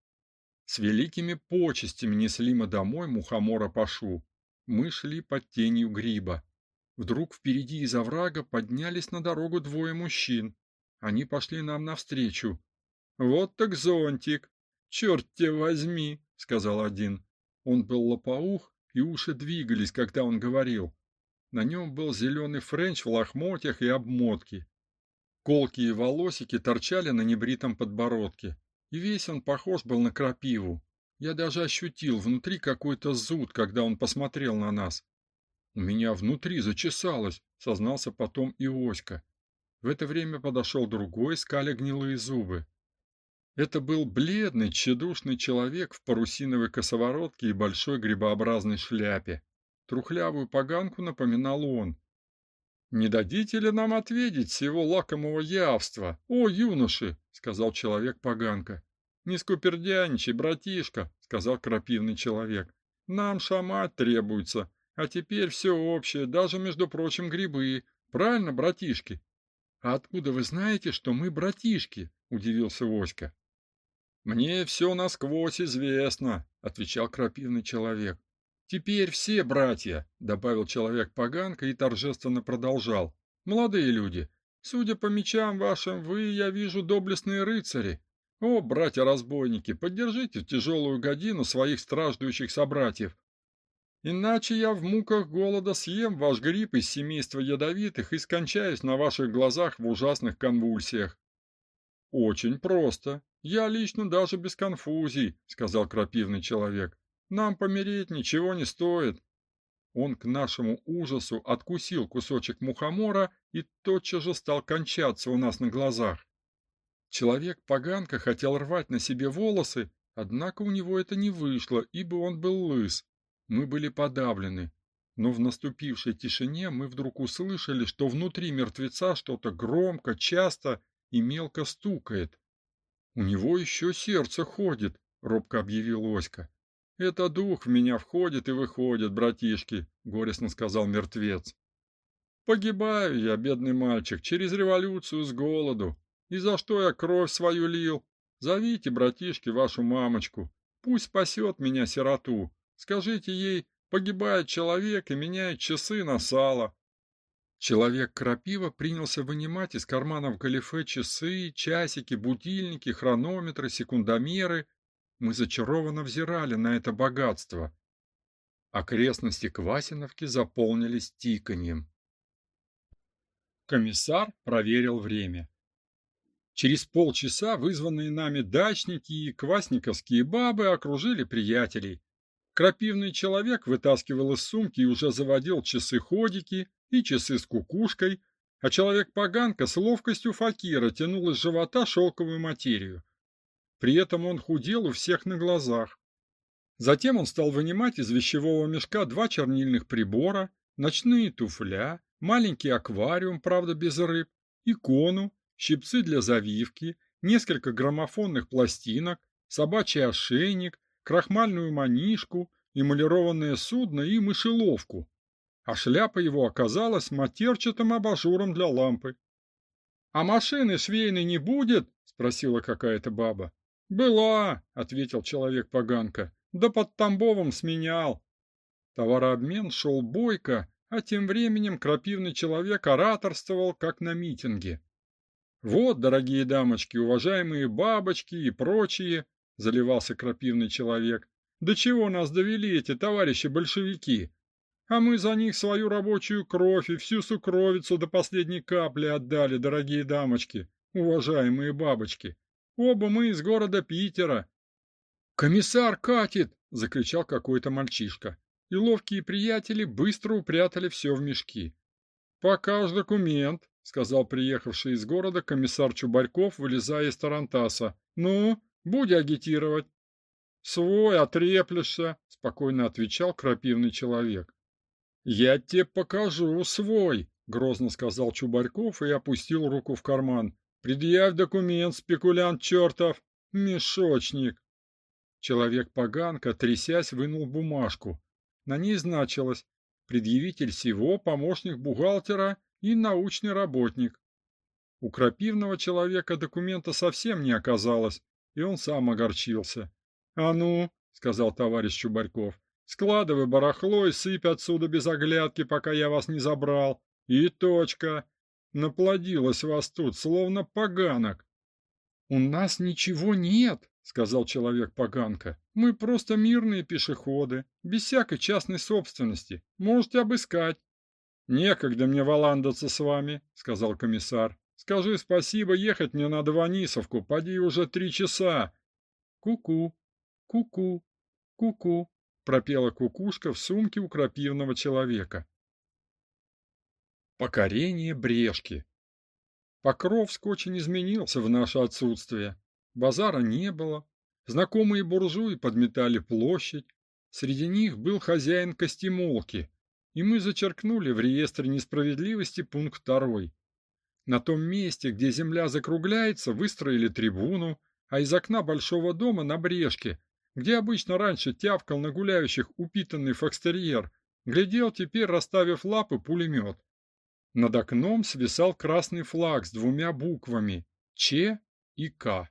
С великими почестями несли мы домой мухомора Пашу. Мы шли под тенью гриба. Вдруг впереди из оврага поднялись на дорогу двое мужчин. Они пошли нам навстречу. «Вот так зонтик! Черт тебя возьми!» — сказал один. Он был лопоух, и уши двигались, когда он говорил. На нем был зеленый френч в лохмотьях и обмотке. Колкие волосики торчали на небритом подбородке, и весь он похож был на крапиву. Я даже ощутил внутри какой-то зуд, когда он посмотрел на нас. У меня внутри зачесалось, сознался потом и Оська. В это время подошел другой, скаля гнилые зубы. Это был бледный, тщедушный человек в парусиновой косоворотке и большой грибообразной шляпе. Трухлявую поганку напоминал он, не дадите ли нам отведать всего лакомого явства, о юноши, сказал человек-поганка. Не скупердяничай, братишка, сказал крапивный человек. Нам шамать требуется, а теперь все общее, даже между прочим грибы. Правильно, братишки? А откуда вы знаете, что мы братишки? удивился Оська. Мне все насквозь известно, отвечал крапивный человек. Теперь все братья, добавил человек-поганка и торжественно продолжал. Молодые люди, судя по мечам вашим, вы, я вижу, доблестные рыцари. О, братья-разбойники, поддержите в тяжелую годину своих страждущих собратьев. Иначе я в муках голода съем ваш гриб из семейства ядовитых и скончаюсь на ваших глазах в ужасных конвульсиях. Очень просто. Я лично даже без конфузий, сказал крапивный человек. Нам помереть ничего не стоит. Он к нашему ужасу откусил кусочек мухомора и тотчас же стал кончаться у нас на глазах. Человек-поганка хотел рвать на себе волосы, однако у него это не вышло, ибо он был лыс. Мы были подавлены. Но в наступившей тишине мы вдруг услышали, что внутри мертвеца что-то громко, часто и мелко стукает. У него еще сердце ходит, робко объявил Оська. Это дух в меня входит и выходит, братишки, горестно сказал мертвец. Погибаю я, бедный мальчик, через революцию с голоду. И за что я кровь свою лил? Зовите, братишки, вашу мамочку. Пусть спасет меня сироту. Скажите ей, погибает человек и меняет часы на сало. Человек-крапива принялся вынимать из карманов галифе часы, часики, будильники, хронометры, секундомеры мы зачарованно взирали на это богатство. Окрестности Квасиновки заполнились тиканьем. Комиссар проверил время. Через полчаса вызванные нами дачники и квасниковские бабы окружили приятелей. Крапивный человек вытаскивал из сумки и уже заводил часы-ходики и часы с кукушкой, а человек-поганка с ловкостью факира тянул из живота шелковую материю. При этом он худел у всех на глазах. Затем он стал вынимать из вещевого мешка два чернильных прибора, ночные туфля, маленький аквариум, правда без рыб, икону, щипцы для завивки, несколько граммофонных пластинок, собачий ошейник, крахмальную манишку, эмалированное судно и мышеловку. А шляпа его оказалась матерчатым абажуром для лампы. «А машины швейной не будет?» — спросила какая-то баба. «Была», — ответил человек-поганка, — «да под Тамбовом сменял». Товарообмен шел бойко, а тем временем крапивный человек ораторствовал, как на митинге. «Вот, дорогие дамочки, уважаемые бабочки и прочие», — заливался крапивный человек, — «до чего нас довели эти товарищи-большевики? А мы за них свою рабочую кровь и всю сукровицу до последней капли отдали, дорогие дамочки, уважаемые бабочки. Оба мы из города Питера. Комиссар катит, закричал какой-то мальчишка. И ловкие приятели быстро упрятали все в мешки. покаж документ, сказал приехавший из города комиссар Чубарьков, вылезая из тарантаса. Ну, будь агитировать. Свой отреплешься, спокойно отвечал крапивный человек. Я тебе покажу свой, грозно сказал Чубарьков и опустил руку в карман. Предъявь документ, спекулянт чертов, мешочник. Человек-поганка, трясясь, вынул бумажку. На ней значилось «Предъявитель всего, помощник бухгалтера и научный работник». У крапивного человека документа совсем не оказалось, и он сам огорчился. «А ну», — сказал товарищ Чубарьков, — «складывай барахло и сыпь отсюда без оглядки, пока я вас не забрал. И точка. Наплодилось вас тут, словно поганок». «У нас ничего нет», сказал человек-поганка. Мы просто мирные пешеходы, без всякой частной собственности. Можете обыскать. Некогда мне валандаться с вами, сказал комиссар. Скажи спасибо, ехать мне надо в Анисовку, поди уже три часа. Ку-ку, ку-ку, ку-ку, пропела кукушка в сумке у крапивного человека. Покорение Брешки. Покровск очень изменился в наше отсутствие. Базара не было. Знакомые буржуи подметали площадь. Среди них был хозяин костемолки, и мы зачеркнули в реестре несправедливости пункт второй. На том месте, где земля закругляется, выстроили трибуну, а из окна большого дома на брешке, где обычно раньше тявкал на гуляющих упитанный фокстерьер, глядел теперь, расставив лапы, пулемет. Над окном свисал красный флаг с двумя буквами Ч и К.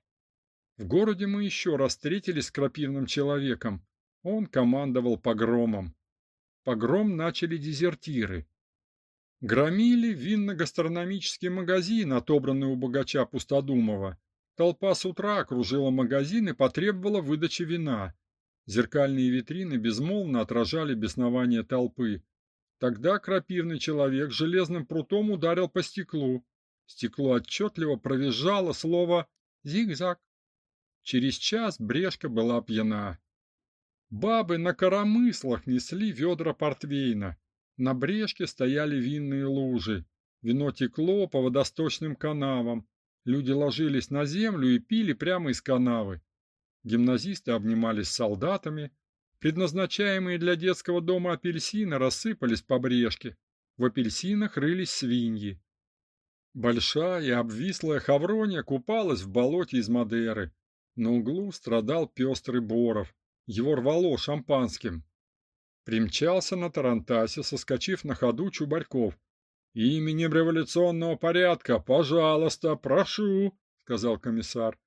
В городе мы еще раз встретились с крапивным человеком. Он командовал погромом. Погром начали дезертиры. Громили винно-гастрономический магазин, отобранный у богача Пустодумова. Толпа с утра окружила магазин и потребовала выдачи вина. Зеркальные витрины безмолвно отражали беснование толпы. Тогда крапивный человек железным прутом ударил по стеклу. Стекло отчетливо провизжало слово «зигзаг». Через час Брешка была пьяна. Бабы на коромыслах несли ведра портвейна. На Брешке стояли винные лужи. Вино текло по водосточным канавам. Люди ложились на землю и пили прямо из канавы. Гимназисты обнимались с солдатами. Предназначаемые для детского дома апельсины рассыпались по Брешке. В апельсинах рылись свиньи. Большая обвислая хаврония купалась в болоте из Мадеры. На углу страдал пестрый Боров. Его рвало шампанским. Примчался на тарантасе, соскочив на ходу Чубарьков. «Именем революционного порядка, пожалуйста, прошу», — сказал комиссар.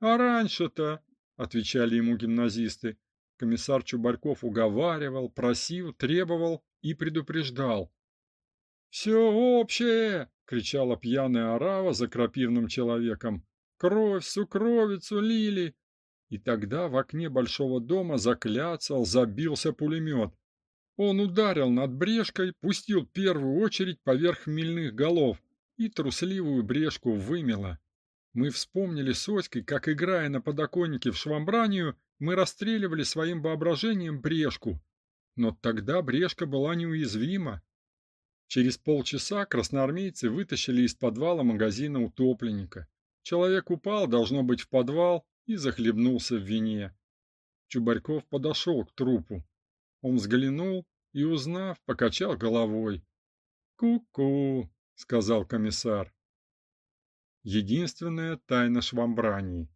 «А раньше-то», — отвечали ему гимназисты. Комиссар Чубарьков уговаривал, просил, требовал и предупреждал. «Все общее!» — кричала пьяная орава за крапивным человеком. Кровь, сукровицу лили. И тогда в окне большого дома закляцал, забился пулемет. Он ударил над брешкой, пустил первую очередь поверх хмельных голов и трусливую брешку вымело. Мы вспомнили с Оськой, как, играя на подоконнике в швамбранию, мы расстреливали своим воображением брешку. Но тогда брешка была неуязвима. Через полчаса красноармейцы вытащили из подвала магазина утопленника. Человек упал, должно быть, в подвал и захлебнулся в вине. Чубарьков подошел к трупу. Он взглянул и, узнав, покачал головой. «Ку-ку», — сказал комиссар. Единственная тайна швамбрании.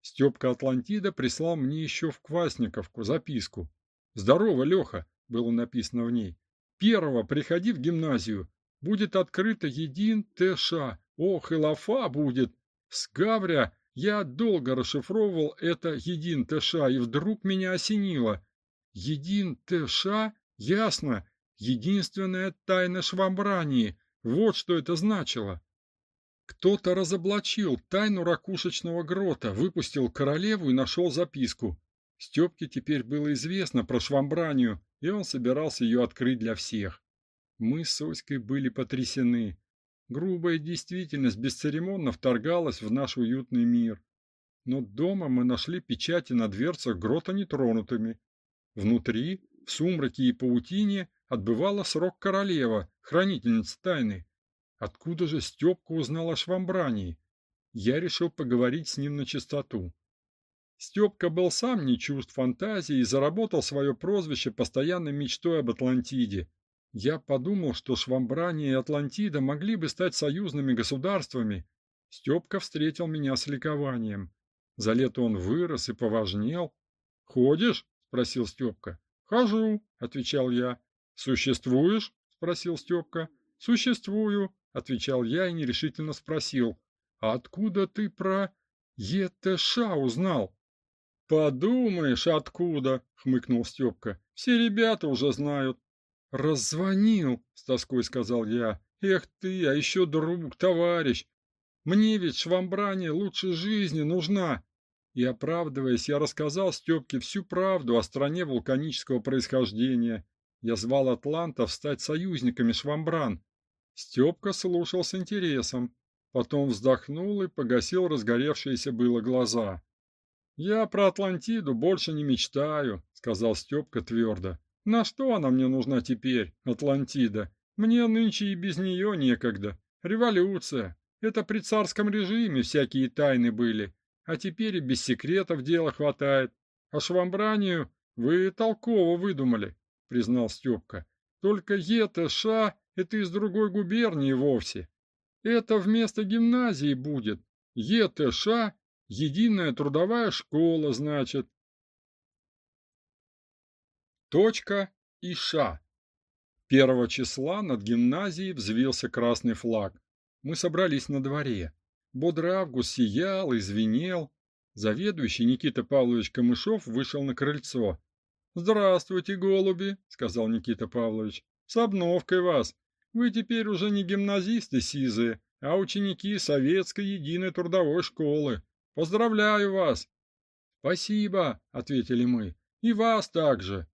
Степка Атлантида прислал мне еще в Квасниковку записку. «Здорово, Леха», — было написано в ней. «Первого приходи в гимназию. Будет открыто един ТШ. Ох, и лафа будет. С Гавря я долго расшифровывал это един ТШ, и вдруг меня осенило. Един ТШ? Ясно. Единственная тайна швабрании. Вот что это значило. Кто-то разоблачил тайну ракушечного грота, выпустил королеву и нашел записку. Степке теперь было известно про швамбранию, и он собирался ее открыть для всех. Мы с Оськой были потрясены. Грубая действительность бесцеремонно вторгалась в наш уютный мир. Но дома мы нашли печати на дверцах грота нетронутыми. Внутри В сумраке и паутине отбывала срок королева, хранительница тайны. Откуда же Степка узнал о швамбрании? Я решил поговорить с ним на чистоту. Степка был сам не чувств фантазии и заработал свое прозвище постоянной мечтой об Атлантиде. Я подумал, что Швамбрания и Атлантида могли бы стать союзными государствами. Степка встретил меня с ликованием. За лето он вырос и поважнел. «Ходишь?» — спросил Степка. «Хожу», — отвечал я. «Существуешь?» — спросил Степка. «Существую», — отвечал я и нерешительно спросил. «А откуда ты про ЕТШ узнал?» «Подумаешь, откуда?» — хмыкнул Степка. «Все ребята уже знают». «Раззвонил», — с тоской сказал я. «Эх ты, а еще друг, товарищ. Мне ведь швамбрание лучше жизни нужна». И, оправдываясь, я рассказал Степке всю правду о стране вулканического происхождения. Я звал атлантов стать союзниками швамбран. Степка слушал с интересом, потом вздохнул и погасил разгоревшиеся было глаза. «Я про Атлантиду больше не мечтаю», — сказал Степка твердо. На что она мне нужна теперь, Атлантида? Мне нынче и без нее некогда. Революция. Это при царском режиме всякие тайны были. А теперь и без секретов дела хватает. А швамбранию вы толково выдумали, признал Степка. Только ЕТШ это из другой губернии вовсе. Это вместо гимназии будет. ЕТШ – единая трудовая школа, значит. Точка и ша. Первого числа над гимназией взвился красный флаг. Мы собрались на дворе. Бодрый август сиял и звенел. Заведующий Никита Павлович Камышов вышел на крыльцо. «Здравствуйте, голуби», — сказал Никита Павлович. «С обновкой вас. Вы теперь уже не гимназисты сизые, а ученики Советской единой трудовой школы. Поздравляю вас!» «Спасибо», — ответили мы. «И вас также».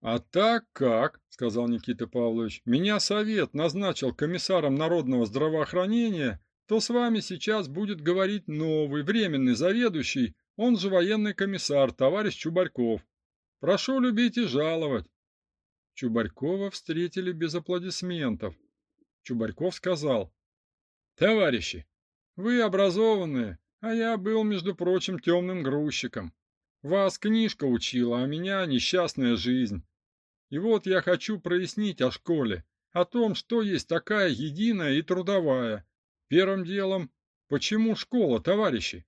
А так как, сказал Никита Павлович, меня совет назначил комиссаром народного здравоохранения, то с вами сейчас будет говорить новый временный заведующий, он же военный комиссар, товарищ Чубарьков. Прошу любить и жаловать. Чубарькова встретили без аплодисментов. Чубарьков сказал: "Товарищи, вы образованные, а я был, между прочим, темным грузчиком. Вас книжка учила, а меня несчастная жизнь. И вот я хочу прояснить о школе, о том, что есть такая единая и трудовая. Первым делом, почему школа, товарищи?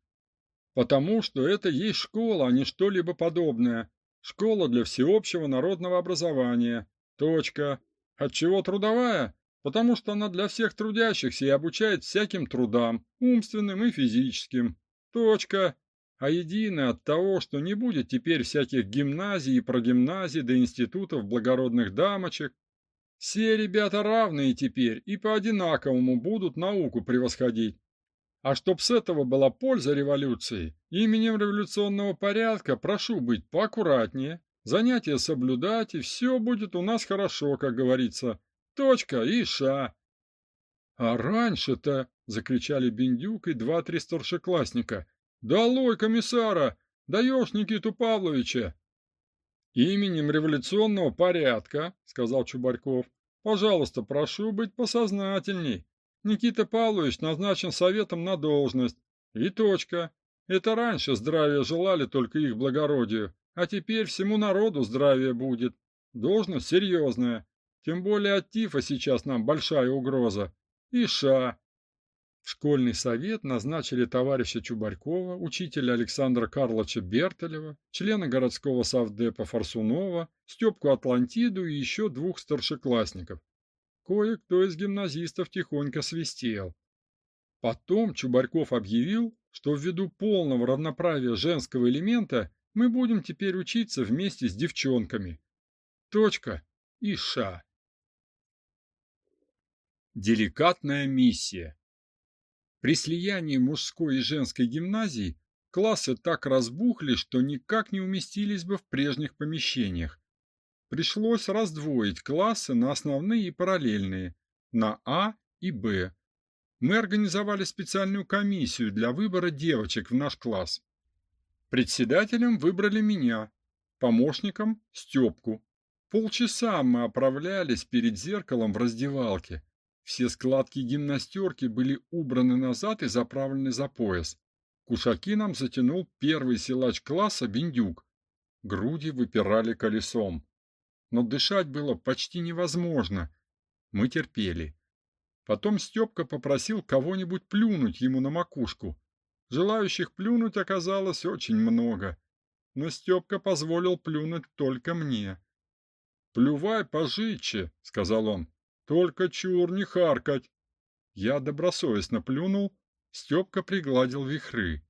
Потому что это есть школа, а не что-либо подобное. Школа для всеобщего народного образования. Точка. От чего трудовая? Потому что она для всех трудящихся и обучает всяким трудам, умственным и физическим. Точка а единое от того, что не будет теперь всяких гимназий и прогимназий до институтов благородных дамочек. Все ребята равные теперь и по одинаковому будут науку превосходить. А чтоб с этого была польза революции, именем революционного порядка прошу быть поаккуратнее, занятия соблюдать, и все будет у нас хорошо, как говорится. Точка и ша. А раньше-то, закричали Бендюк и два-три старшеклассника, Долой комиссара! Даешь Никиту Павловича!» «Именем революционного порядка», — сказал Чубарьков, — «пожалуйста, прошу быть посознательней. Никита Павлович назначен советом на должность. И точка. Это раньше здравия желали только их благородию, а теперь всему народу здравия будет. Должность серьезная. Тем более от тифа сейчас нам большая угроза. И ша. В школьный совет назначили товарища Чубарькова, учителя Александра Карловича Бертолева, члена городского совдепа Форсунова, Степку Атлантиду и еще двух старшеклассников. Кое-кто из гимназистов тихонько свистел. Потом Чубарьков объявил, что ввиду полного равноправия женского элемента мы будем теперь учиться вместе с девчонками. Точка и ша. Деликатная миссия. При слиянии мужской и женской гимназии классы так разбухли, что никак не уместились бы в прежних помещениях. Пришлось раздвоить классы на основные и параллельные, на А и Б. Мы организовали специальную комиссию для выбора девочек в наш класс. Председателем выбрали меня. помощником Степку. Полчаса мы оправлялись перед зеркалом в раздевалке. Все складки гимнастерки были убраны назад и заправлены за пояс. Кушаки нам затянул первый силач класса Биндюк. Груди выпирали колесом. Но дышать было почти невозможно. Мы терпели. Потом Степка попросил кого-нибудь плюнуть ему на макушку. Желающих плюнуть оказалось очень много. Но Степка позволил плюнуть только мне. «Плювай пожиче», — сказал он. «Только чур не харкать». Я добросовестно плюнул, Степка пригладил вихры.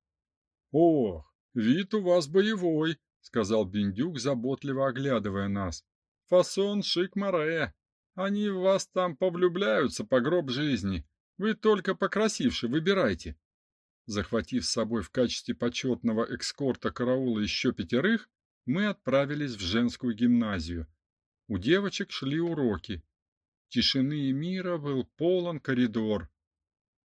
«Ох, вид у вас боевой», — сказал Биндюк, заботливо оглядывая нас. «Фасон шик-море. Они в вас там повлюбляются по гроб жизни. Вы только покрасивше выбирайте». Захватив с собой в качестве почетного экскорта караула еще пятерых, мы отправились в женскую гимназию. У девочек шли уроки. Тишины и мира был полон коридор.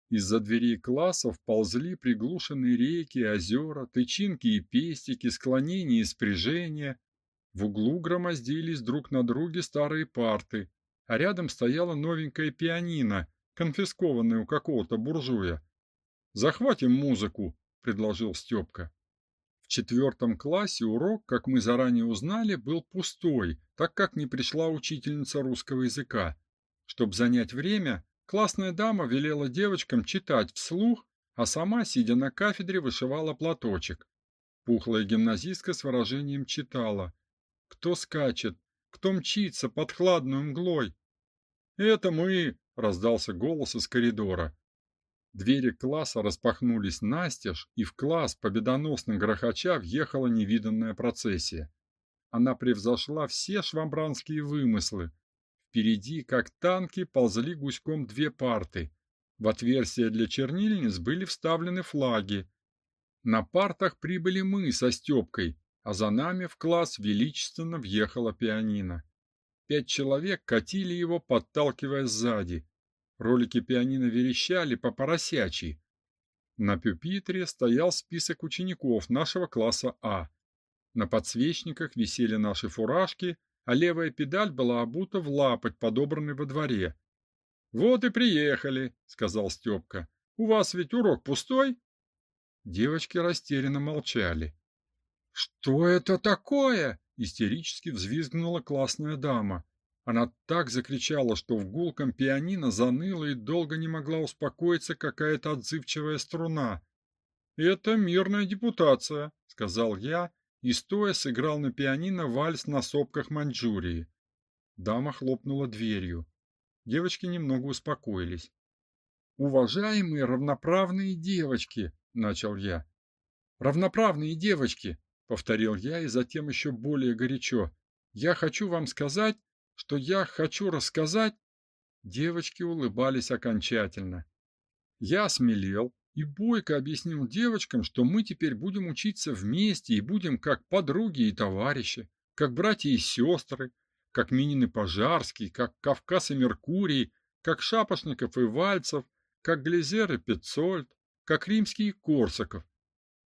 Из-за дверей классов ползли приглушенные реки, озера, тычинки и пестики, склонения и спряжения. В углу громоздились друг на друге старые парты, а рядом стояла новенькая пианино, конфискованная у какого-то буржуя. «Захватим музыку», — предложил Степка. В четвертом классе урок, как мы заранее узнали, был пустой, так как не пришла учительница русского языка. Чтобы занять время, классная дама велела девочкам читать вслух, а сама, сидя на кафедре, вышивала платочек. Пухлая гимназистка с выражением читала: "Кто скачет, кто мчится под хладную мглой?" "Это мы", раздался голос из коридора. Двери класса распахнулись настежь, и в класс, победоносно грохоча, въехала невиданная процессия. Она превзошла все швамбранские вымыслы. Впереди, как танки, ползли гуськом две парты. В отверстия для чернильниц были вставлены флаги. На партах прибыли мы со Степкой, а за нами в класс величественно въехала пианино. Пять человек катили его, подталкивая сзади. Ролики пианино верещали по поросячьи. На пюпитре стоял список учеников нашего класса А. На подсвечниках висели наши фуражки, а левая педаль была обута в лапоть, подобранный во дворе. «Вот и приехали», — сказал Степка. «У вас ведь урок пустой?» Девочки растерянно молчали. «Что это такое?» — истерически взвизгнула классная дама. Она так закричала, что в гулком пианино заныла и долго не могла успокоиться какая-то отзывчивая струна. «Это мирная депутация», — сказал я, и стоя сыграл на пианино вальс на сопках Маньчжурии. Дама хлопнула дверью. Девочки немного успокоились. «Уважаемые равноправные девочки!» — начал я. «Равноправные девочки!» — повторил я и затем еще более горячо. «Я хочу вам сказать, что я хочу рассказать, девочки улыбались окончательно. Я смелел и бойко объяснил девочкам, что мы теперь будем учиться вместе и будем как подруги и товарищи, как братья и сестры, как Минины Пожарский, как Кавказ и Меркурий, как Шапошников и Вальцев, как Глизер и Петцольд, как Римский и Корсаков.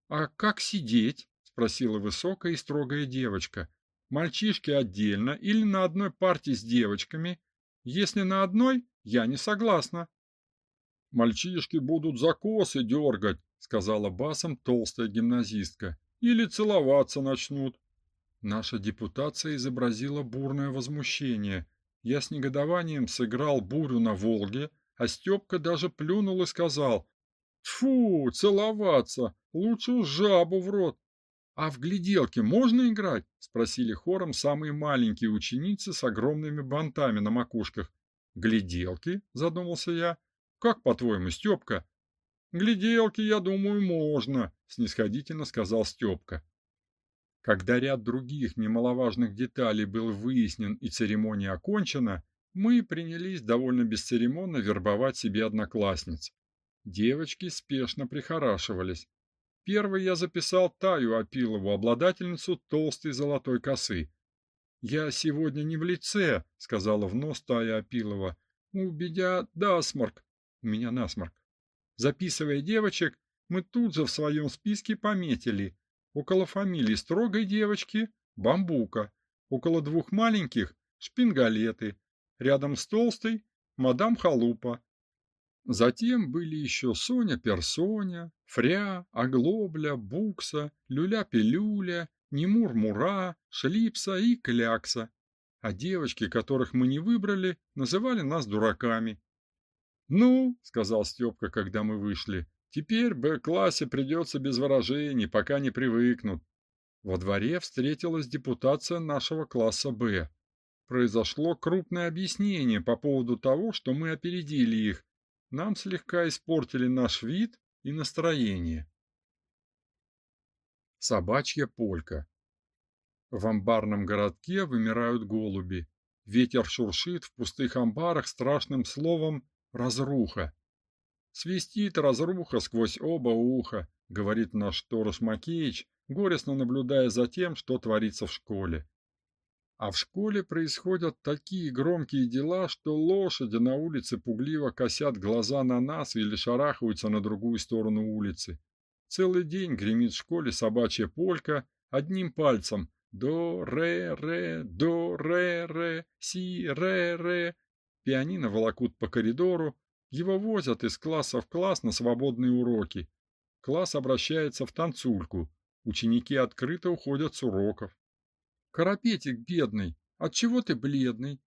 «А как сидеть?» — спросила высокая и строгая девочка. Мальчишки отдельно или на одной парте с девочками. Если на одной, я не согласна. Мальчишки будут за косы дергать, сказала басом толстая гимназистка. Или целоваться начнут. Наша депутация изобразила бурное возмущение. Я с негодованием сыграл бурю на Волге, а Степка даже плюнул и сказал: "Фу, целоваться, лучше жабу в рот". «А в гляделки можно играть?» — спросили хором самые маленькие ученицы с огромными бантами на макушках. «Гляделки?» — задумался я. «Как, по-твоему, Степка?» «Гляделки, я думаю, можно», — снисходительно сказал Степка. Когда ряд других немаловажных деталей был выяснен и церемония окончена, мы принялись довольно бесцеремонно вербовать себе одноклассниц. Девочки спешно прихорашивались. Первой я записал Таю Апилову, обладательницу толстой золотой косы. «Я сегодня не в лице», — сказала в нос Тая Апилова. «У меня насморк». «У меня насморк». Записывая девочек, мы тут же в своем списке пометили. Около фамилии строгой девочки бамбука, около двух маленьких шпингалеты, рядом с толстой мадам Халупа. Затем были еще Соня Персоня, Фря, Оглобля, Букса, Люля-Пилюля, Немур-Мура, Шлипса и Клякса. А девочки, которых мы не выбрали, называли нас дураками. «Ну», — сказал Степка, когда мы вышли, — «теперь Б-классе придется без выражений, пока не привыкнут». Во дворе встретилась депутация нашего класса Б. Произошло крупное объяснение по поводу того, что мы опередили их. Нам слегка испортили наш вид и настроение. Собачья полька. В амбарном городке вымирают голуби. Ветер шуршит в пустых амбарах страшным словом «разруха». Свистит разруха сквозь оба уха, говорит наш Торос Макеич, горестно наблюдая за тем, что творится в школе. А в школе происходят такие громкие дела, что лошади на улице пугливо косят глаза на нас или шарахаются на другую сторону улицы. Целый день гремит в школе собачья полька одним пальцем. До, ре, ре, до, ре, ре, си, ре, ре. Пианино волокут по коридору, его возят из класса в класс на свободные уроки. Класс обращается в танцульку. Ученики открыто уходят с уроков. Карапетик бедный, от чего ты бледный?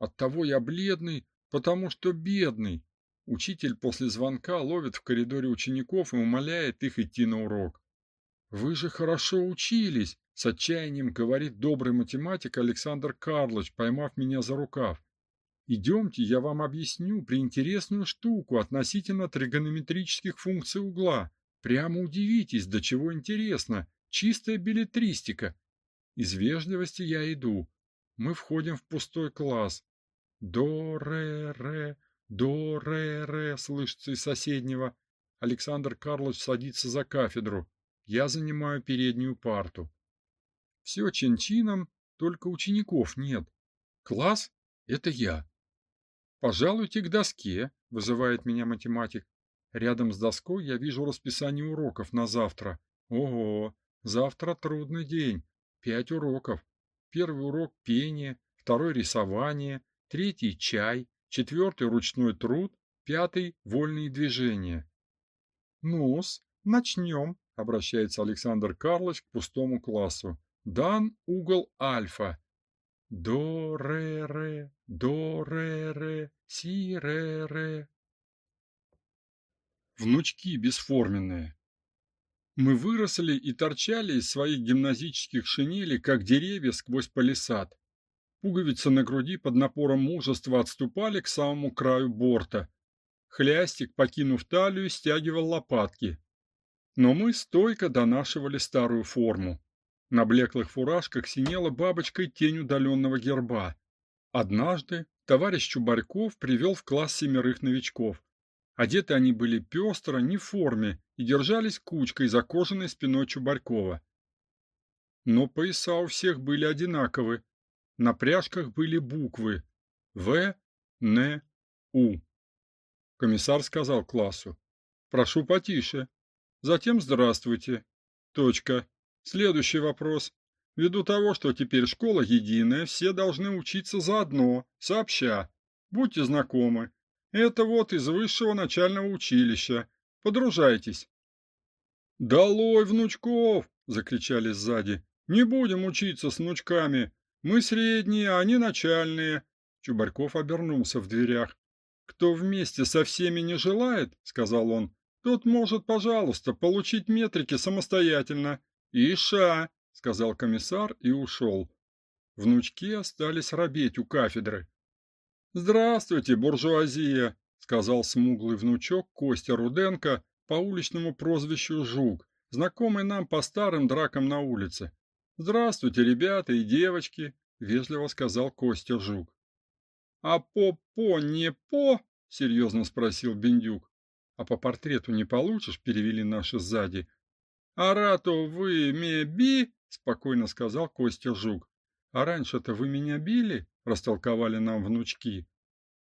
От того я бледный, потому что бедный. Учитель после звонка ловит в коридоре учеников и умоляет их идти на урок. Вы же хорошо учились, с отчаянием говорит добрый математик Александр Карлович, поймав меня за рукав. Идемте, я вам объясню приинтересную штуку относительно тригонометрических функций угла. Прямо удивитесь, до чего интересно. Чистая билетристика. Из вежливости я иду. Мы входим в пустой класс. До, ре, ре, до, ре, ре, слышится из соседнего. Александр Карлович садится за кафедру. Я занимаю переднюю парту. Все чин-чином, только учеников нет. Класс — это я. Пожалуйте к доске, вызывает меня математик. Рядом с доской я вижу расписание уроков на завтра. Ого, завтра трудный день. Пять уроков. Первый урок – пение, второй – рисование, третий – чай, четвертый – ручной труд, пятый – вольные движения. «Ну-с, начнем», – обращается Александр Карлович к пустому классу. «Дан угол альфа». До, ре, ре, до, ре, ре, си, ре, ре. Внучки бесформенные. Мы выросли и торчали из своих гимназических шинелей, как деревья сквозь палисад. Пуговицы на груди под напором мужества отступали к самому краю борта. Хлястик, покинув талию, стягивал лопатки. Но мы стойко донашивали старую форму. На блеклых фуражках синела бабочкой тень удаленного герба. Однажды товарищ Чубарьков привел в класс семерых новичков. Одеты они были пестро, не в форме, и держались кучкой за кожаной спиной Чубарькова. Но пояса у всех были одинаковы. На пряжках были буквы В, Н, У. Комиссар сказал классу: "Прошу потише". Затем "Здравствуйте". Точка. Следующий вопрос. Ввиду того, что теперь школа единая, все должны учиться заодно, сообща. Будьте знакомы. Это вот из высшего начального училища. Подружайтесь. Долой внучков, закричали сзади. Не будем учиться с внучками. Мы средние, а они начальные. Чубарьков обернулся в дверях. Кто вместе со всеми не желает, сказал он, тот может, пожалуйста, получить метрики самостоятельно. Иша, сказал комиссар и ушел. Внучки остались робеть у кафедры. «Здравствуйте, буржуазия!» — сказал смуглый внучок Костя Руденко по уличному прозвищу Жук, знакомый нам по старым дракам на улице. «Здравствуйте, ребята и девочки!» — вежливо сказал Костя Жук. «А по-по не по?» — серьезно спросил Бендюк. «А по портрету не получишь?» — перевели наши сзади. «Арато вы ме би?» — спокойно сказал Костя Жук. «А раньше-то вы меня били?» растолковали нам внучки.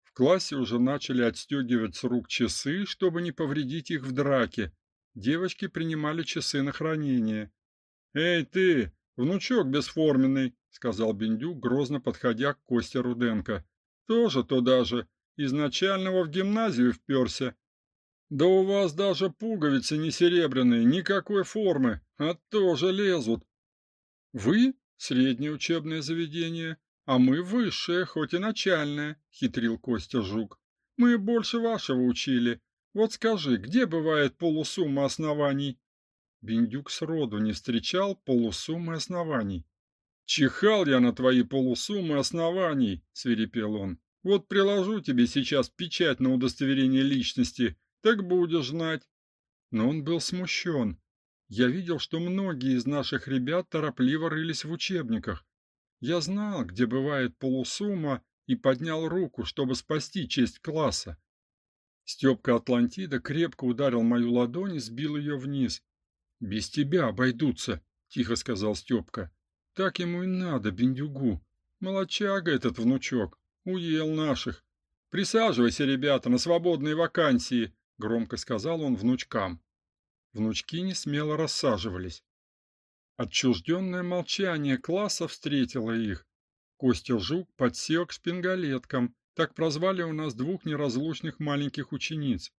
В классе уже начали отстегивать с рук часы, чтобы не повредить их в драке. Девочки принимали часы на хранение. "Эй ты, Внучок бесформенный, сказал Бендюк, грозно подходя к Косте Руденко. Тоже туда же. Изначального в гимназию вперся. Да у вас даже пуговицы не серебряные, никакой формы, а тоже лезут. Вы среднее учебное заведение, а мы высшее, хоть и начальное, хитрил Костя Жук. Мы больше вашего учили. Вот скажи, где бывает полусумма оснований? Биндюк сроду не встречал полусуммы оснований. Чихал я на твои полусуммы оснований, свирепел он. Вот приложу тебе сейчас печать на удостоверение личности, так будешь знать. Но он был смущен. Я видел, что многие из наших ребят торопливо рылись в учебниках. Я знал, где бывает полусумма, и поднял руку, чтобы спасти честь класса. Степка Атлантида крепко ударил мою ладонь и сбил ее вниз. Без тебя обойдутся, тихо сказал Степка. Так ему и надо, бендюгу. Молочага этот внучок, уел наших. Присаживайся, ребята, на свободные вакансии, громко сказал он внучкам. Внучки не смело рассаживались. Отчужденное молчание класса встретило их. Костя Жук подсел к шпингалеткам, так прозвали у нас двух неразлучных маленьких учениц.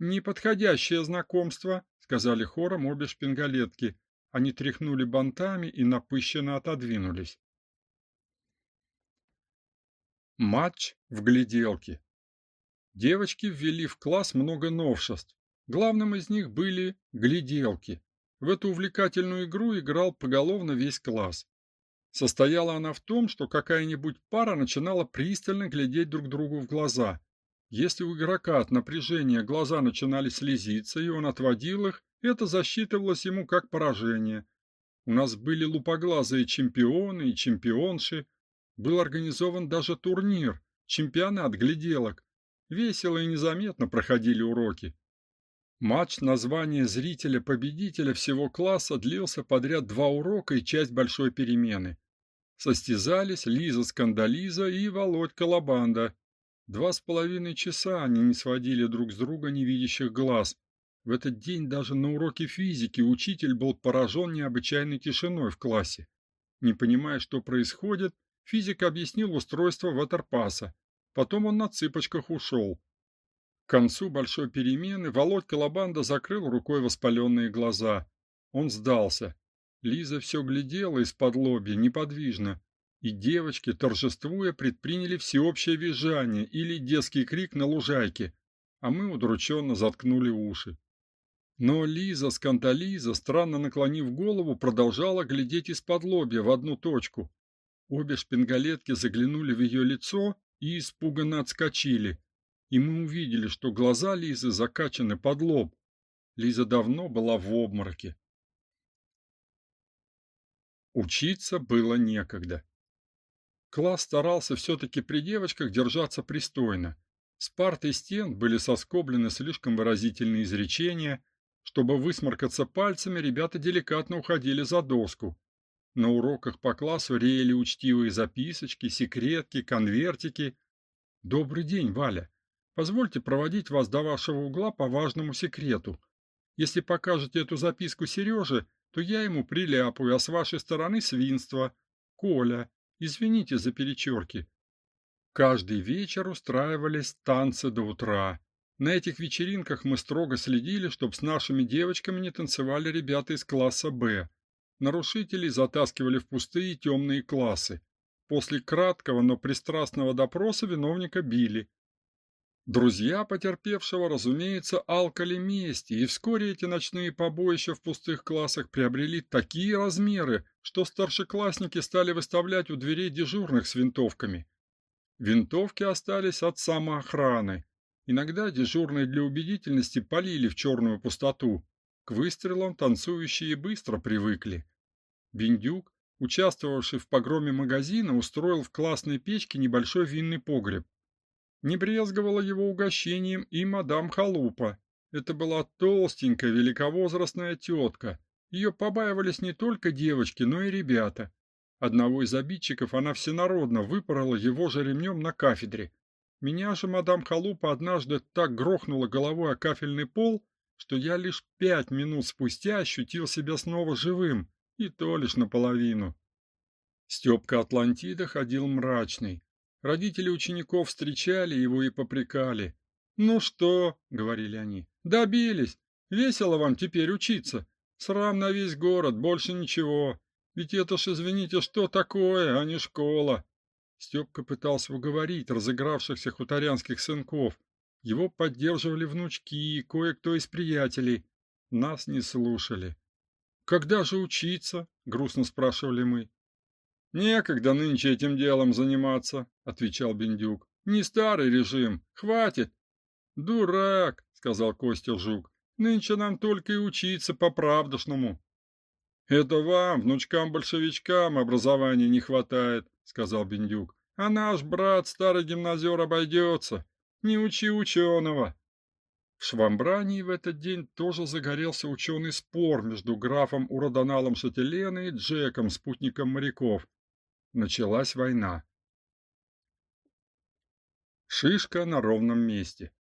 Неподходящее знакомство, сказали хором обе шпингалетки. Они тряхнули бантами и напыщенно отодвинулись. Матч в гляделке. Девочки ввели в класс много новшеств. Главным из них были гляделки. В эту увлекательную игру играл поголовно весь класс. Состояла она в том, что какая-нибудь пара начинала пристально глядеть друг другу в глаза. Если у игрока от напряжения глаза начинали слезиться, и он отводил их, это засчитывалось ему как поражение. У нас были лупоглазые чемпионы и чемпионши. Был организован даже турнир, чемпионат гляделок. Весело и незаметно проходили уроки. Матч на звание зрителя-победителя всего класса длился подряд два урока и часть большой перемены. Состязались Лиза Скандализа и Володь Колобанда. Два с половиной часа они не сводили друг с друга невидящих глаз. В этот день даже на уроке физики учитель был поражен необычайной тишиной в классе. Не понимая, что происходит, физик объяснил устройство ватерпаса. Потом он на цыпочках ушел. К концу большой перемены Володь Колобанда закрыл рукой воспаленные глаза. Он сдался. Лиза все глядела из-под лобья, неподвижно, и девочки, торжествуя, предприняли всеобщее визжание или детский крик на лужайке, а мы удрученно заткнули уши. Но Лиза, скандализа, странно наклонив голову, продолжала глядеть из-под лобья в одну точку. Обе шпингалетки заглянули в ее лицо и испуганно отскочили и мы увидели, что глаза Лизы закачаны под лоб. Лиза давно была в обмороке. Учиться было некогда. Класс старался все-таки при девочках держаться пристойно. С парт и стен были соскоблены слишком выразительные изречения. Чтобы высморкаться пальцами, ребята деликатно уходили за доску. На уроках по классу реяли учтивые записочки, секретки, конвертики. «Добрый день, Валя!» Позвольте проводить вас до вашего угла по важному секрету. Если покажете эту записку Сереже, то я ему приляпаю, а с вашей стороны свинство. Коля, извините за перечерки. Каждый вечер устраивались танцы до утра. На этих вечеринках мы строго следили, чтобы с нашими девочками не танцевали ребята из класса «Б». Нарушителей затаскивали в пустые темные классы. После краткого, но пристрастного допроса виновника били, Друзья потерпевшего, разумеется, алкали мести, и вскоре эти ночные побоища в пустых классах приобрели такие размеры, что старшеклассники стали выставлять у дверей дежурных с винтовками. Винтовки остались от самоохраны. Иногда дежурные для убедительности полили в черную пустоту. К выстрелам танцующие быстро привыкли. Биндюк, участвовавший в погроме магазина, устроил в классной печке небольшой винный погреб. Не брезговала его угощением и мадам Халупа. Это была толстенькая великовозрастная тетка. Ее побаивались не только девочки, но и ребята. Одного из обидчиков она всенародно выпорола его же ремнем на кафедре. Меня же мадам Халупа однажды так грохнула головой о кафельный пол, что я лишь пять минут спустя ощутил себя снова живым, и то лишь наполовину. Степка Атлантида ходил мрачный. Родители учеников встречали его и попрекали. «Ну что?» — говорили они. «Добились! Весело вам теперь учиться! Срам на весь город, больше ничего! Ведь это ж, извините, что такое, а не школа!» Степка пытался уговорить разыгравшихся хуторянских сынков. Его поддерживали внучки и кое-кто из приятелей. Нас не слушали. «Когда же учиться?» — грустно спрашивали мы. «Некогда нынче этим делом заниматься», — отвечал Бендюк. «Не старый режим, хватит». «Дурак», — сказал Костя Жук. «Нынче нам только и учиться по-правдошному». «Это вам, внучкам-большевичкам, образования не хватает», — сказал Бендюк. «А наш брат, старый гимназер, обойдется. Не учи ученого». В Швамбрании в этот день тоже загорелся ученый спор между графом Уродоналом Шателеной и Джеком, спутником моряков. Началась война. Шишка на ровном месте.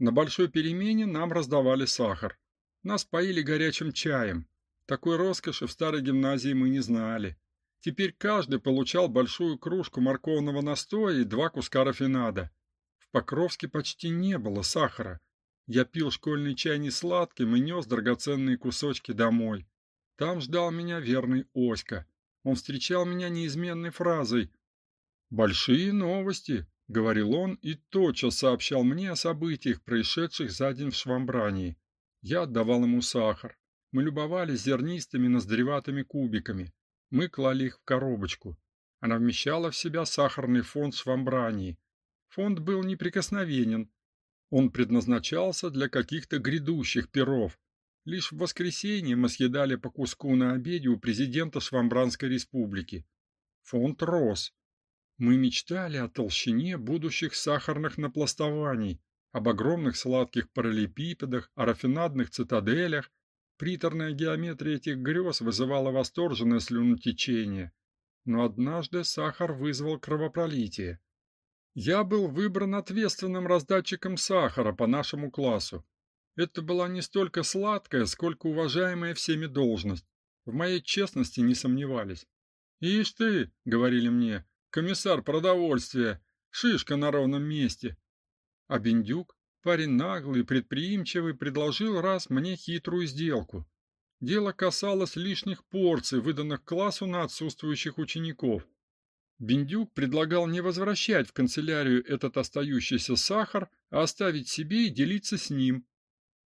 На большой перемене нам раздавали сахар. Нас поили горячим чаем. Такой роскоши в старой гимназии мы не знали. Теперь каждый получал большую кружку морковного настоя и два куска рафинада. В Покровске почти не было сахара. Я пил школьный чай не сладким и нес драгоценные кусочки домой. Там ждал меня верный Оська. Он встречал меня неизменной фразой «Большие новости», — говорил он и тотчас сообщал мне о событиях, происшедших за день в Швамбрании. Я отдавал ему сахар. Мы любовались зернистыми ноздреватыми кубиками. Мы клали их в коробочку. Она вмещала в себя сахарный фонд Швамбрании. Фонд был неприкосновенен. Он предназначался для каких-то грядущих перов, Лишь в воскресенье мы съедали по куску на обеде у президента Швамбранской республики. Фонд рос. Мы мечтали о толщине будущих сахарных напластований, об огромных сладких параллелепипедах, о рафинадных цитаделях. Приторная геометрия этих грез вызывала восторженное слюнотечение. Но однажды сахар вызвал кровопролитие. Я был выбран ответственным раздатчиком сахара по нашему классу. Это была не столько сладкая, сколько уважаемая всеми должность. В моей честности не сомневались. «Ишь ты», — говорили мне, — «комиссар продовольствия, шишка на ровном месте». А Бендюк, парень наглый, предприимчивый, предложил раз мне хитрую сделку. Дело касалось лишних порций, выданных классу на отсутствующих учеников. Бендюк предлагал не возвращать в канцелярию этот остающийся сахар, а оставить себе и делиться с ним,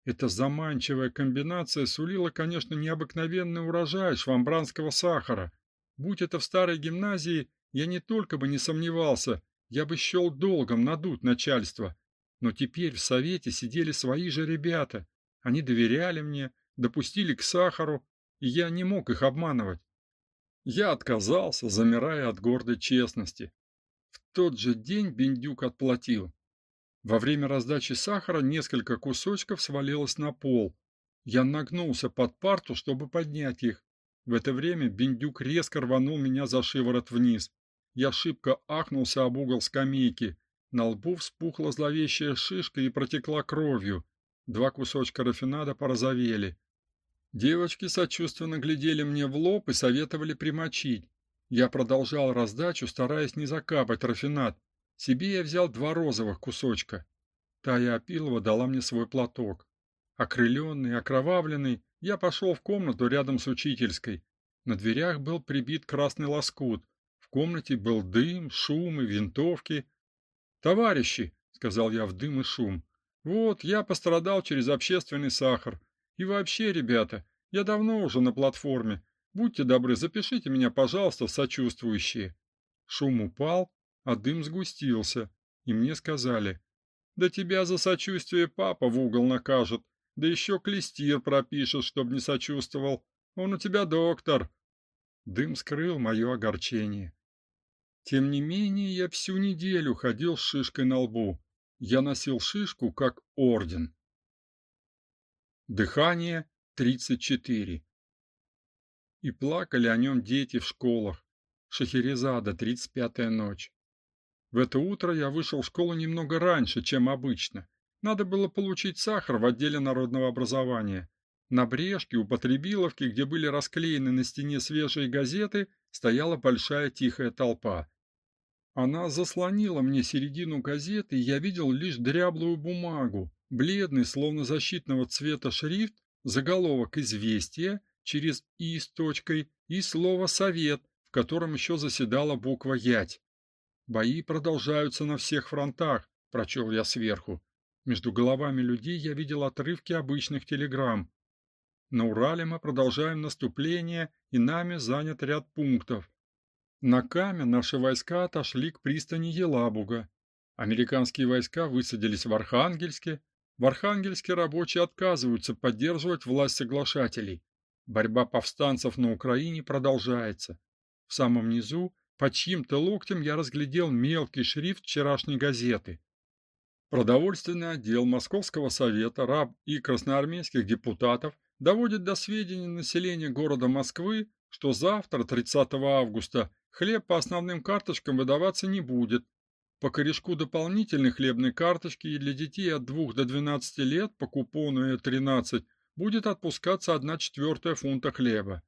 эта заманчивая комбинация сулила, конечно, необыкновенный урожай швамбранского сахара. Будь это в старой гимназии, я не только бы не сомневался, я бы счел долгом надуть начальство. Но теперь в совете сидели свои же ребята. Они доверяли мне, допустили к сахару, и я не мог их обманывать. Я отказался, замирая от гордой честности. В тот же день Бендюк отплатил. Во время раздачи сахара несколько кусочков свалилось на пол. Я нагнулся под парту, чтобы поднять их. В это время Бендюк резко рванул меня за шиворот вниз. Я шибко ахнулся об угол скамейки. На лбу вспухла зловещая шишка и протекла кровью. Два кусочка рафинада порозовели. Девочки сочувственно глядели мне в лоб и советовали примочить. Я продолжал раздачу, стараясь не закапать рафинад. Себе я взял два розовых кусочка. Тая Апилова дала мне свой платок. Окрыленный, окровавленный, я пошел в комнату рядом с учительской. На дверях был прибит красный лоскут. В комнате был дым, шум и винтовки. «Товарищи!» — сказал я в дым и шум. «Вот, я пострадал через общественный сахар. И вообще, ребята, я давно уже на платформе. Будьте добры, запишите меня, пожалуйста, в сочувствующие». Шум упал, а дым сгустился, и мне сказали, «Да тебя за сочувствие папа в угол накажет, да еще клестир пропишет, чтоб не сочувствовал. Он у тебя доктор». Дым скрыл мое огорчение. Тем не менее, я всю неделю ходил с шишкой на лбу. Я носил шишку как орден. Дыхание 34. И плакали о нем дети в школах. Шахерезада, 35-я ночь. В это утро я вышел в школу немного раньше, чем обычно. Надо было получить сахар в отделе народного образования. На брешке у Потребиловки, где были расклеены на стене свежие газеты, стояла большая тихая толпа. Она заслонила мне середину газеты, и я видел лишь дряблую бумагу, бледный, словно защитного цвета шрифт, заголовок «Известия» через «и» с точкой и слово «совет», в котором еще заседала буква «ять». «Бои продолжаются на всех фронтах», – прочел я сверху. Между головами людей я видел отрывки обычных телеграмм. На Урале мы продолжаем наступление, и нами занят ряд пунктов. На Каме наши войска отошли к пристани Елабуга. Американские войска высадились в Архангельске. В Архангельске рабочие отказываются поддерживать власть соглашателей. Борьба повстанцев на Украине продолжается. В самом низу, под чьим-то локтем, я разглядел мелкий шрифт вчерашней газеты. Продовольственный отдел Московского совета раб и красноармейских депутатов доводит до сведения населения города Москвы, что завтра, 30 августа, хлеб по основным карточкам выдаваться не будет. По корешку дополнительной хлебной карточки и для детей от 2 до 12 лет по купону Э13 будет отпускаться 1 четвертая фунта хлеба.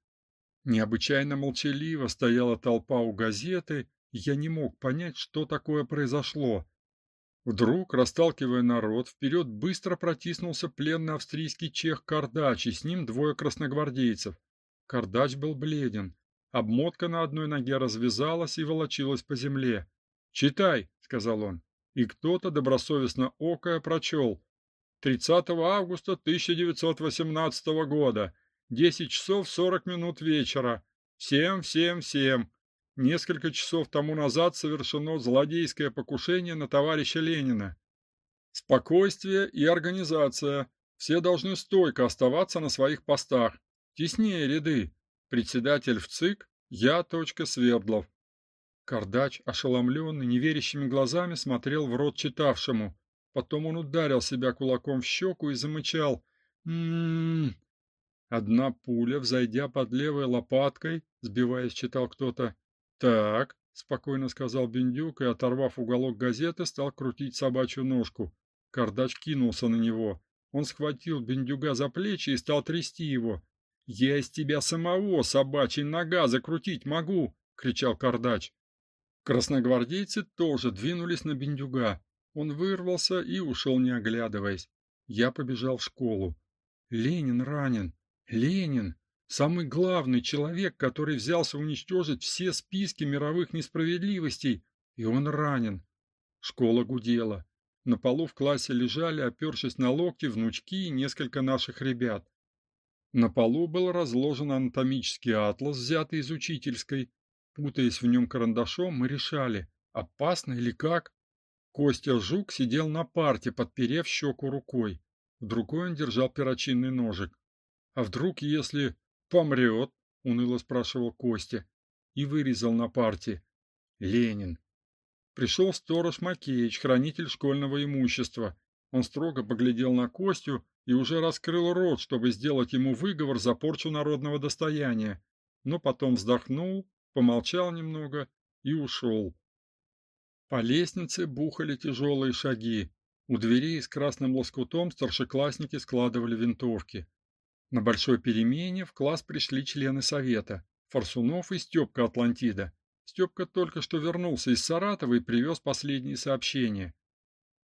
Необычайно молчаливо стояла толпа у газеты, я не мог понять, что такое произошло. Вдруг, расталкивая народ, вперед быстро протиснулся пленный австрийский чех Кардач, и с ним двое красногвардейцев. Кардач был бледен. Обмотка на одной ноге развязалась и волочилась по земле. «Читай», — сказал он. И кто-то добросовестно окая прочел. 30 августа 1918 года, 10 часов 40 минут вечера. Всем, всем, всем. Несколько часов тому назад совершено злодейское покушение на товарища Ленина. Спокойствие и организация. Все должны стойко оставаться на своих постах. Теснее ряды. Председатель в ЦИК Я. Свердлов. Кардач, ошеломленный, неверящими глазами смотрел в рот читавшему. Потом он ударил себя кулаком в щеку и замычал. «М-м-м!» Одна пуля, взойдя под левой лопаткой, сбиваясь, читал кто-то, «Так», — спокойно сказал Бендюк и, оторвав уголок газеты, стал крутить собачью ножку. Кардач кинулся на него. Он схватил Бендюга за плечи и стал трясти его. «Я из тебя самого, собачья нога, закрутить могу!» — кричал Кардач. Красногвардейцы тоже двинулись на Бендюга. Он вырвался и ушел, не оглядываясь. Я побежал в школу. «Ленин ранен! Ленин!» Самый главный человек, который взялся уничтожить все списки мировых несправедливостей, и он ранен. Школа гудела. На полу в классе лежали, опершись на локти, внучки и несколько наших ребят. На полу был разложен анатомический атлас, взятый из учительской. Путаясь в нем карандашом, мы решали, опасно или как. Костя Жук сидел на парте, подперев щеку рукой. В другой он держал перочинный ножик. А вдруг, если помрет? уныло спрашивал Костя и вырезал на парте Ленин. Пришел сторож Макеич, хранитель школьного имущества. Он строго поглядел на Костю и уже раскрыл рот, чтобы сделать ему выговор за порчу народного достояния, но потом вздохнул, помолчал немного и ушел. По лестнице бухали тяжелые шаги. У дверей с красным лоскутом старшеклассники складывали винтовки. На большой перемене в класс пришли члены совета: Форсунов и Степка Атлантида. Степка только что вернулся из Саратова и привез последние сообщения.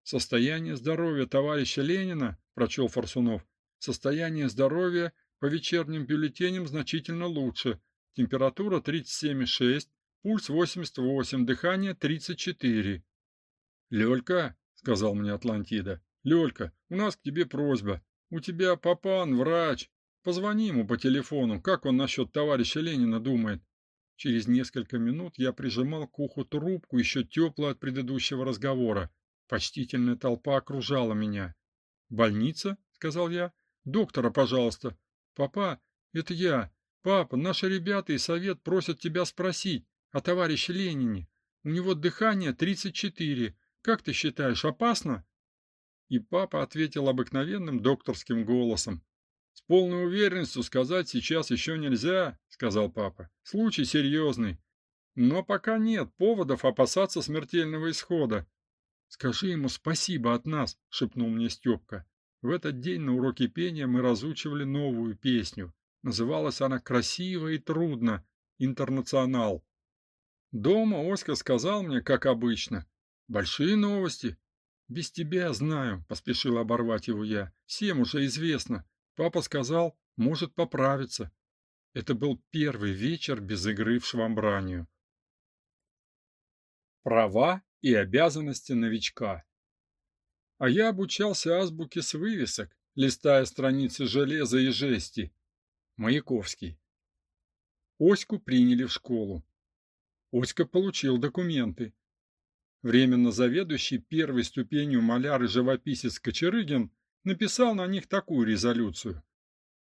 Состояние здоровья товарища Ленина, прочел Форсунов. Состояние здоровья по вечерним бюллетеням значительно лучше. Температура 37,6, пульс 88, дыхание 34. Лёлька, сказал мне Атлантида. Лёлька, у нас к тебе просьба. У тебя папан врач, Позвони ему по телефону, как он насчет товарища Ленина думает. Через несколько минут я прижимал к уху трубку, еще теплую от предыдущего разговора. Почтительная толпа окружала меня. «Больница?» — сказал я. «Доктора, пожалуйста». «Папа, это я. Папа, наши ребята и совет просят тебя спросить о товарище Ленине. У него дыхание 34. Как ты считаешь, опасно?» И папа ответил обыкновенным докторским голосом. С полной уверенностью сказать сейчас еще нельзя, сказал папа. Случай серьезный. Но пока нет поводов опасаться смертельного исхода. Скажи ему спасибо от нас, шепнул мне Степка. В этот день на уроке пения мы разучивали новую песню. Называлась она «Красиво и трудно. Интернационал». Дома Оська сказал мне, как обычно, «Большие новости». «Без тебя знаю», — поспешил оборвать его я. «Всем уже известно. Папа сказал, может поправиться». Это был первый вечер без игры в швамбранию. Права и обязанности новичка. А я обучался азбуке с вывесок, листая страницы железа и жести. Маяковский. Оську приняли в школу. Оська получил документы. Временно заведующий первой ступенью маляр и живописец Кочерыгин написал на них такую резолюцию.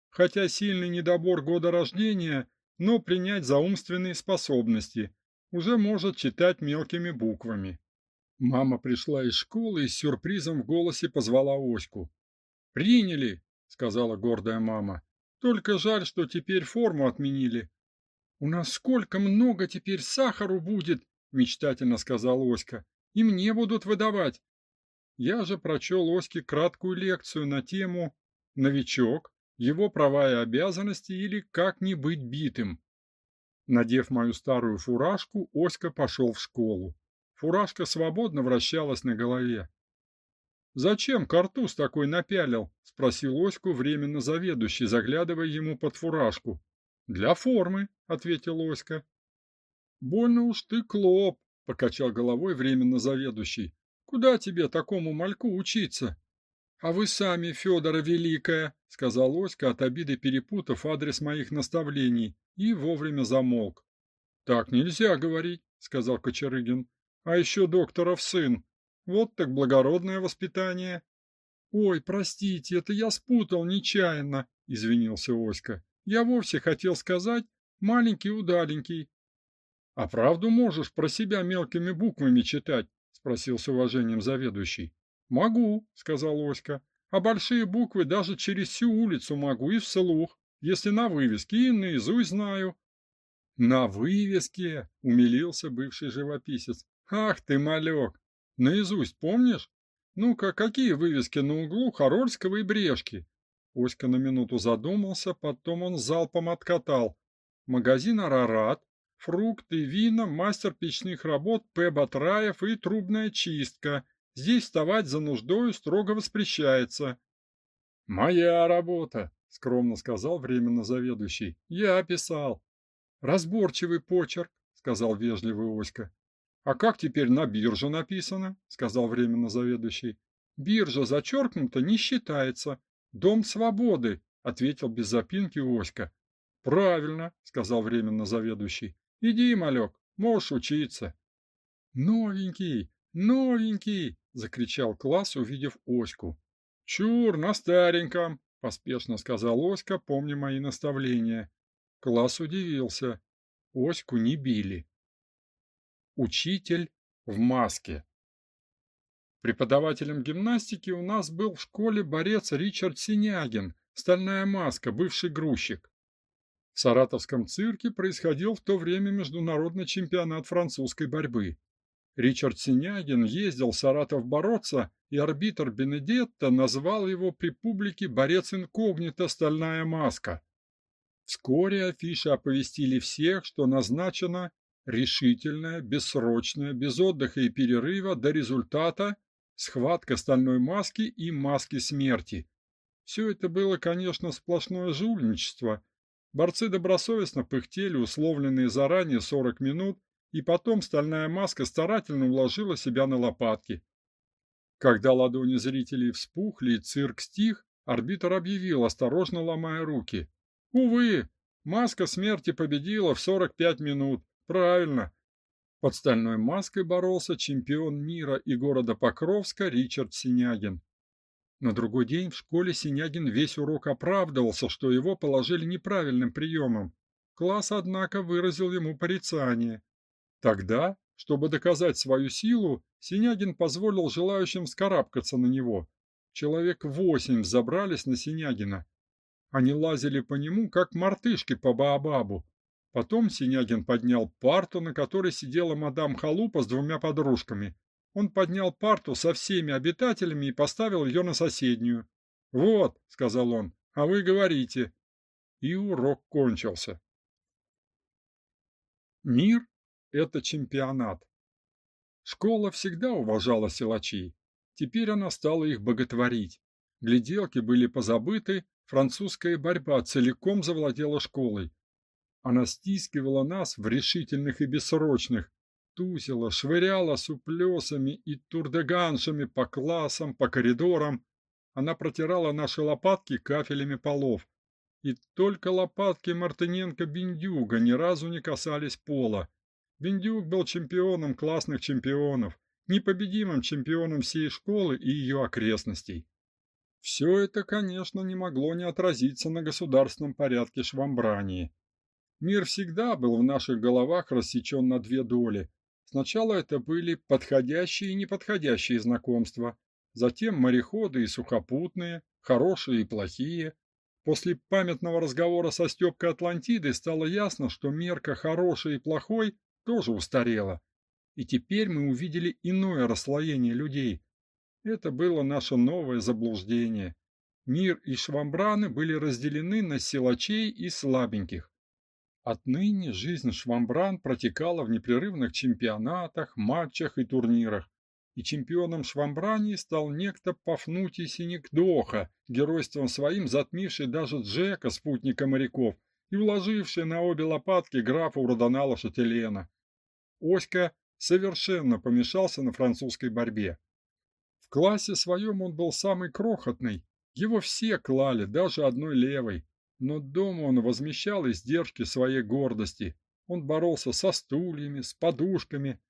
Хотя сильный недобор года рождения, но принять за умственные способности, уже может читать мелкими буквами. Мама пришла из школы и с сюрпризом в голосе позвала Оську. «Приняли», — сказала гордая мама. «Только жаль, что теперь форму отменили». «У нас сколько много теперь сахару будет», — мечтательно сказал Оська. «И мне будут выдавать». Я же прочел Оське краткую лекцию на тему «Новичок, его права и обязанности или как не быть битым». Надев мою старую фуражку, Оська пошел в школу. Фуражка свободно вращалась на голове. «Зачем картуз такой напялил?» — спросил Оську временно заведующий, заглядывая ему под фуражку. «Для формы», — ответил Оська. «Больно уж ты клоп», — покачал головой временно заведующий. «Куда тебе такому мальку учиться?» «А вы сами, Федора Великая», — сказал Оська, от обиды перепутав адрес моих наставлений, и вовремя замолк. «Так нельзя говорить», — сказал Кочерыгин. А еще докторов сын. Вот так благородное воспитание. Ой, простите, это я спутал нечаянно, извинился Оська. Я вовсе хотел сказать маленький удаленький. А правду можешь про себя мелкими буквами читать? спросил с уважением заведующий. Могу, сказал Оська. А большие буквы даже через всю улицу могу и вслух, если на вывеске и наизусть знаю. На вывеске, умилился бывший живописец. Ах ты, малек! Наизусть помнишь? Ну-ка, какие вывески на углу Харольского и Брешки? Оська на минуту задумался, потом он залпом откатал. Магазин «Арарат», фрукты, вина, мастер печных работ П. Батраев и трубная чистка. Здесь вставать за нуждою строго воспрещается. «Моя работа», — скромно сказал временно заведующий. «Я писал». «Разборчивый почерк», — сказал вежливый Оська. «А как теперь на бирже написано?» — сказал временно заведующий. «Биржа зачеркнута не считается. Дом свободы», — ответил без запинки Оська. «Правильно», — сказал временно заведующий. «Иди, малек, можешь учиться». «Новенький, новенький!» — закричал класс, увидев Оську. «Чур, на стареньком!» — поспешно сказал Оська, помня мои наставления. Класс удивился. Оську не били. Учитель в маске. Преподавателем гимнастики у нас был в школе борец Ричард Синягин, стальная маска, бывший грузчик. В Саратовском цирке происходил в то время международный чемпионат французской борьбы. Ричард Синягин ездил в Саратов бороться, и арбитр Бенедетто назвал его при публике борец инкогнито «Стальная маска». Вскоре афиши оповестили всех, что назначено решительная, бессрочная, без отдыха и перерыва до результата схватка стальной маски и маски смерти. Все это было, конечно, сплошное жульничество. Борцы добросовестно пыхтели условленные заранее 40 минут, и потом стальная маска старательно уложила себя на лопатки. Когда ладони зрителей вспухли и цирк стих, арбитр объявил, осторожно ломая руки. Увы, маска смерти победила в 45 минут. Правильно. Под стальной маской боролся чемпион мира и города Покровска Ричард Синягин. На другой день в школе Синягин весь урок оправдывался, что его положили неправильным приемом. Класс, однако, выразил ему порицание. Тогда, чтобы доказать свою силу, Синягин позволил желающим скарабкаться на него. Человек восемь забрались на Синягина. Они лазили по нему, как мартышки по Баобабу, Потом Синягин поднял парту, на которой сидела мадам Халупа с двумя подружками. Он поднял парту со всеми обитателями и поставил ее на соседнюю. «Вот», — сказал он, — «а вы говорите». И урок кончился. Мир – это чемпионат. Школа всегда уважала силачей. Теперь она стала их боготворить. Гляделки были позабыты, французская борьба целиком завладела школой. Она стискивала нас в решительных и бессрочных, тусила, швыряла суплесами и турдеганшами по классам, по коридорам. Она протирала наши лопатки кафелями полов. И только лопатки Мартыненко-Бендюга ни разу не касались пола. Бендюк был чемпионом классных чемпионов, непобедимым чемпионом всей школы и ее окрестностей. Все это, конечно, не могло не отразиться на государственном порядке Швамбрании. Мир всегда был в наших головах рассечен на две доли. Сначала это были подходящие и неподходящие знакомства, затем мореходы и сухопутные, хорошие и плохие. После памятного разговора со Степкой Атлантиды стало ясно, что мерка хороший и плохой тоже устарела. И теперь мы увидели иное расслоение людей. Это было наше новое заблуждение. Мир и швамбраны были разделены на силачей и слабеньких. Отныне жизнь швамбран протекала в непрерывных чемпионатах, матчах и турнирах. И чемпионом швамбрании стал некто Пафнутий Синикдоха, геройством своим затмивший даже Джека, спутника моряков, и вложивший на обе лопатки графа Уродонала Шателена. Оська совершенно помешался на французской борьбе. В классе своем он был самый крохотный, его все клали, даже одной левой, но дома он возмещал издержки своей гордости. Он боролся со стульями, с подушками.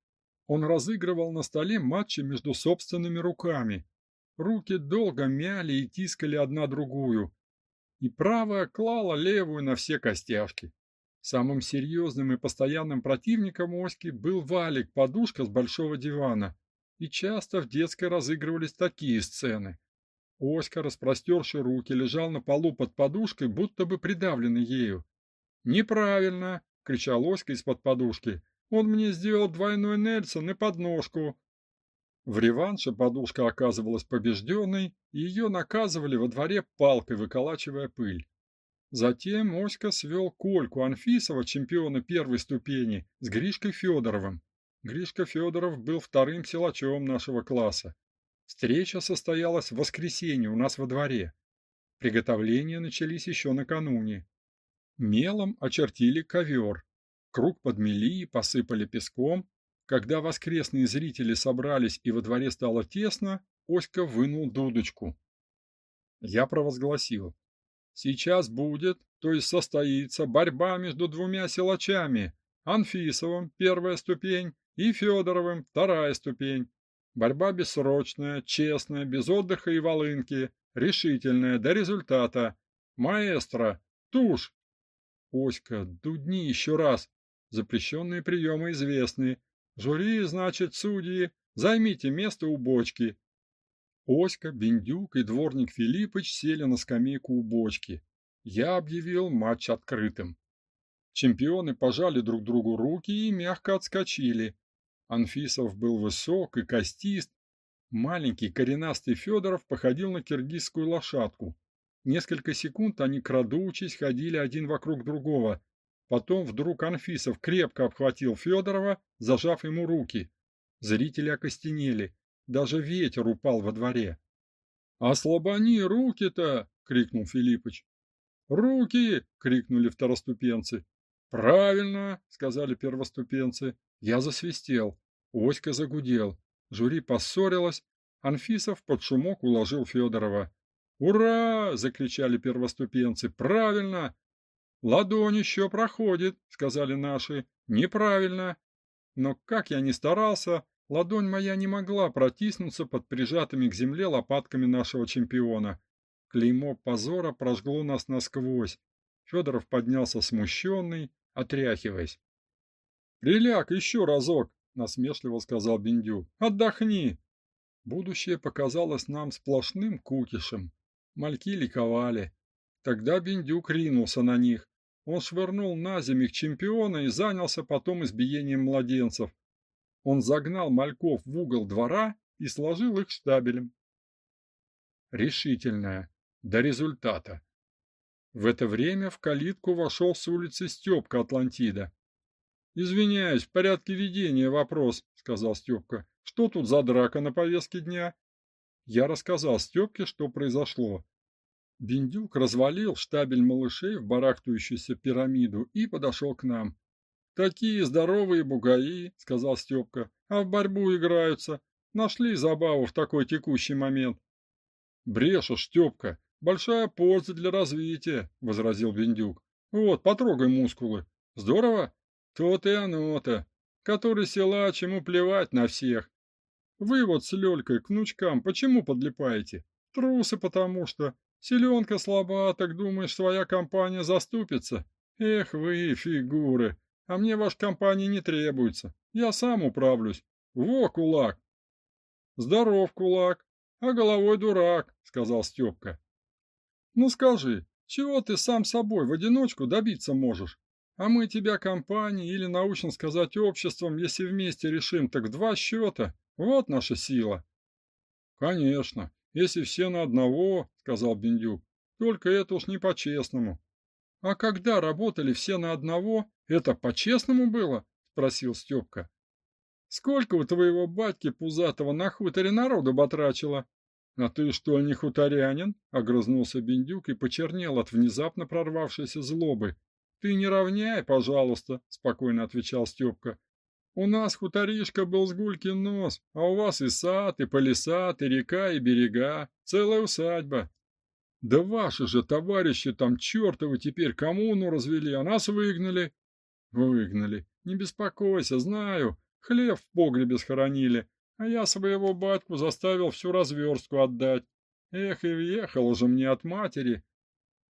Он разыгрывал на столе матчи между собственными руками. Руки долго мяли и тискали одна другую. И правая клала левую на все костяшки. Самым серьезным и постоянным противником Оськи был валик, подушка с большого дивана. И часто в детской разыгрывались такие сцены. Оська, распростерши руки, лежал на полу под подушкой, будто бы придавленный ею. «Неправильно!» — кричал Оська из-под подушки. «Он мне сделал двойной Нельсон и подножку!» В реванше подушка оказывалась побежденной, и ее наказывали во дворе палкой, выколачивая пыль. Затем Оська свел Кольку Анфисова, чемпиона первой ступени, с Гришкой Федоровым. Гришка Федоров был вторым силачом нашего класса. Встреча состоялась в воскресенье у нас во дворе. Приготовления начались еще накануне. Мелом очертили ковер, круг подмели и посыпали песком. Когда воскресные зрители собрались и во дворе стало тесно, Оська вынул дудочку. Я провозгласил. Сейчас будет, то есть состоится, борьба между двумя силачами. Анфисовым, первая ступень, и Федоровым, вторая ступень. Борьба бессрочная, честная, без отдыха и волынки, решительная, до результата. Маэстро, тушь. Оська, дудни еще раз. Запрещенные приемы известны. Жюри, значит, судьи, займите место у бочки. Оська, Бендюк и дворник Филиппыч сели на скамейку у бочки. Я объявил матч открытым. Чемпионы пожали друг другу руки и мягко отскочили. Анфисов был высок и костист. Маленький коренастый Федоров походил на киргизскую лошадку. Несколько секунд они, крадучись, ходили один вокруг другого. Потом вдруг Анфисов крепко обхватил Федорова, зажав ему руки. Зрители окостенели. Даже ветер упал во дворе. «Ослабони руки-то!» — крикнул Филиппыч. «Руки!» — крикнули второступенцы. «Правильно!» — сказали первоступенцы. Я засвистел. Оська загудел. Жюри поссорилось. Анфисов под шумок уложил Федорова. «Ура!» — закричали первоступенцы. «Правильно!» «Ладонь еще проходит», — сказали наши. «Неправильно». Но как я ни старался, ладонь моя не могла протиснуться под прижатыми к земле лопатками нашего чемпиона. Клеймо позора прожгло нас насквозь. Федоров поднялся смущенный, отряхиваясь. «Приляг еще разок», — насмешливо сказал Бендю. «Отдохни». Будущее показалось нам сплошным кукишем. Мальки ликовали. Тогда Бендюк ринулся на них. Он швырнул на землю чемпиона и занялся потом избиением младенцев. Он загнал мальков в угол двора и сложил их штабелем. Решительная, до результата. В это время в калитку вошел с улицы Степка Атлантида. «Извиняюсь, в порядке ведения вопрос», — сказал Степка. «Что тут за драка на повестке дня?» Я рассказал Степке, что произошло. Биндюк развалил штабель малышей в барахтающуюся пирамиду и подошел к нам. «Такие здоровые бугаи», — сказал Степка, — «а в борьбу играются. Нашли забаву в такой текущий момент». «Брешешь, Степка, большая польза для развития», — возразил Биндюк. «Вот, потрогай мускулы. Здорово? То-то и оно-то. Который силач, ему плевать на всех. Вы вот с Лёлькой к внучкам почему подлипаете? Трусы потому что. Селенка слаба, так думаешь, своя компания заступится? Эх вы, фигуры, а мне ваш компания не требуется. Я сам управлюсь. Во, кулак. Здоров, кулак, а головой дурак, сказал Степка. Ну скажи, чего ты сам собой в одиночку добиться можешь? А мы тебя компанией или, научно сказать, обществом, если вместе решим, так два счета. Вот наша сила. Конечно, если все на одного, сказал Бендюк. Только это уж не по-честному. А когда работали все на одного, это по-честному было? спросил Степка. Сколько у твоего батьки пузатого на хуторе народу батрачило? А ты что, не хуторянин? огрызнулся Бендюк и почернел от внезапно прорвавшейся злобы. Ты не равняй, пожалуйста, спокойно отвечал Степка. У нас хуторишка был с гулькин нос, а у вас и сад, и полисад, и река, и берега, целая усадьба. Да ваши же товарищи там чертовы теперь коммуну развели, а нас выгнали. Выгнали. Не беспокойся, знаю. Хлеб в погребе схоронили, а я своего батьку заставил всю разверстку отдать. Эх, и въехал уже мне от матери.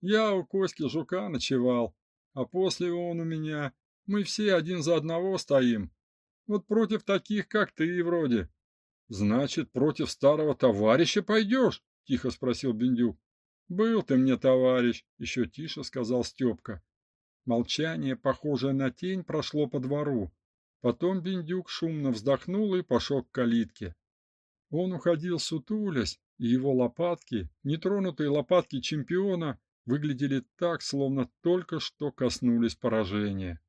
Я у Коськи Жука ночевал, а после он у меня. Мы все один за одного стоим. Вот против таких, как ты, вроде. Значит, против старого товарища пойдешь? Тихо спросил Бендюк. Был ты мне товарищ, еще тише сказал Степка. Молчание, похожее на тень, прошло по двору. Потом Бендюк шумно вздохнул и пошел к калитке. Он уходил сутулясь, и его лопатки, нетронутые лопатки чемпиона, выглядели так, словно только что коснулись поражения.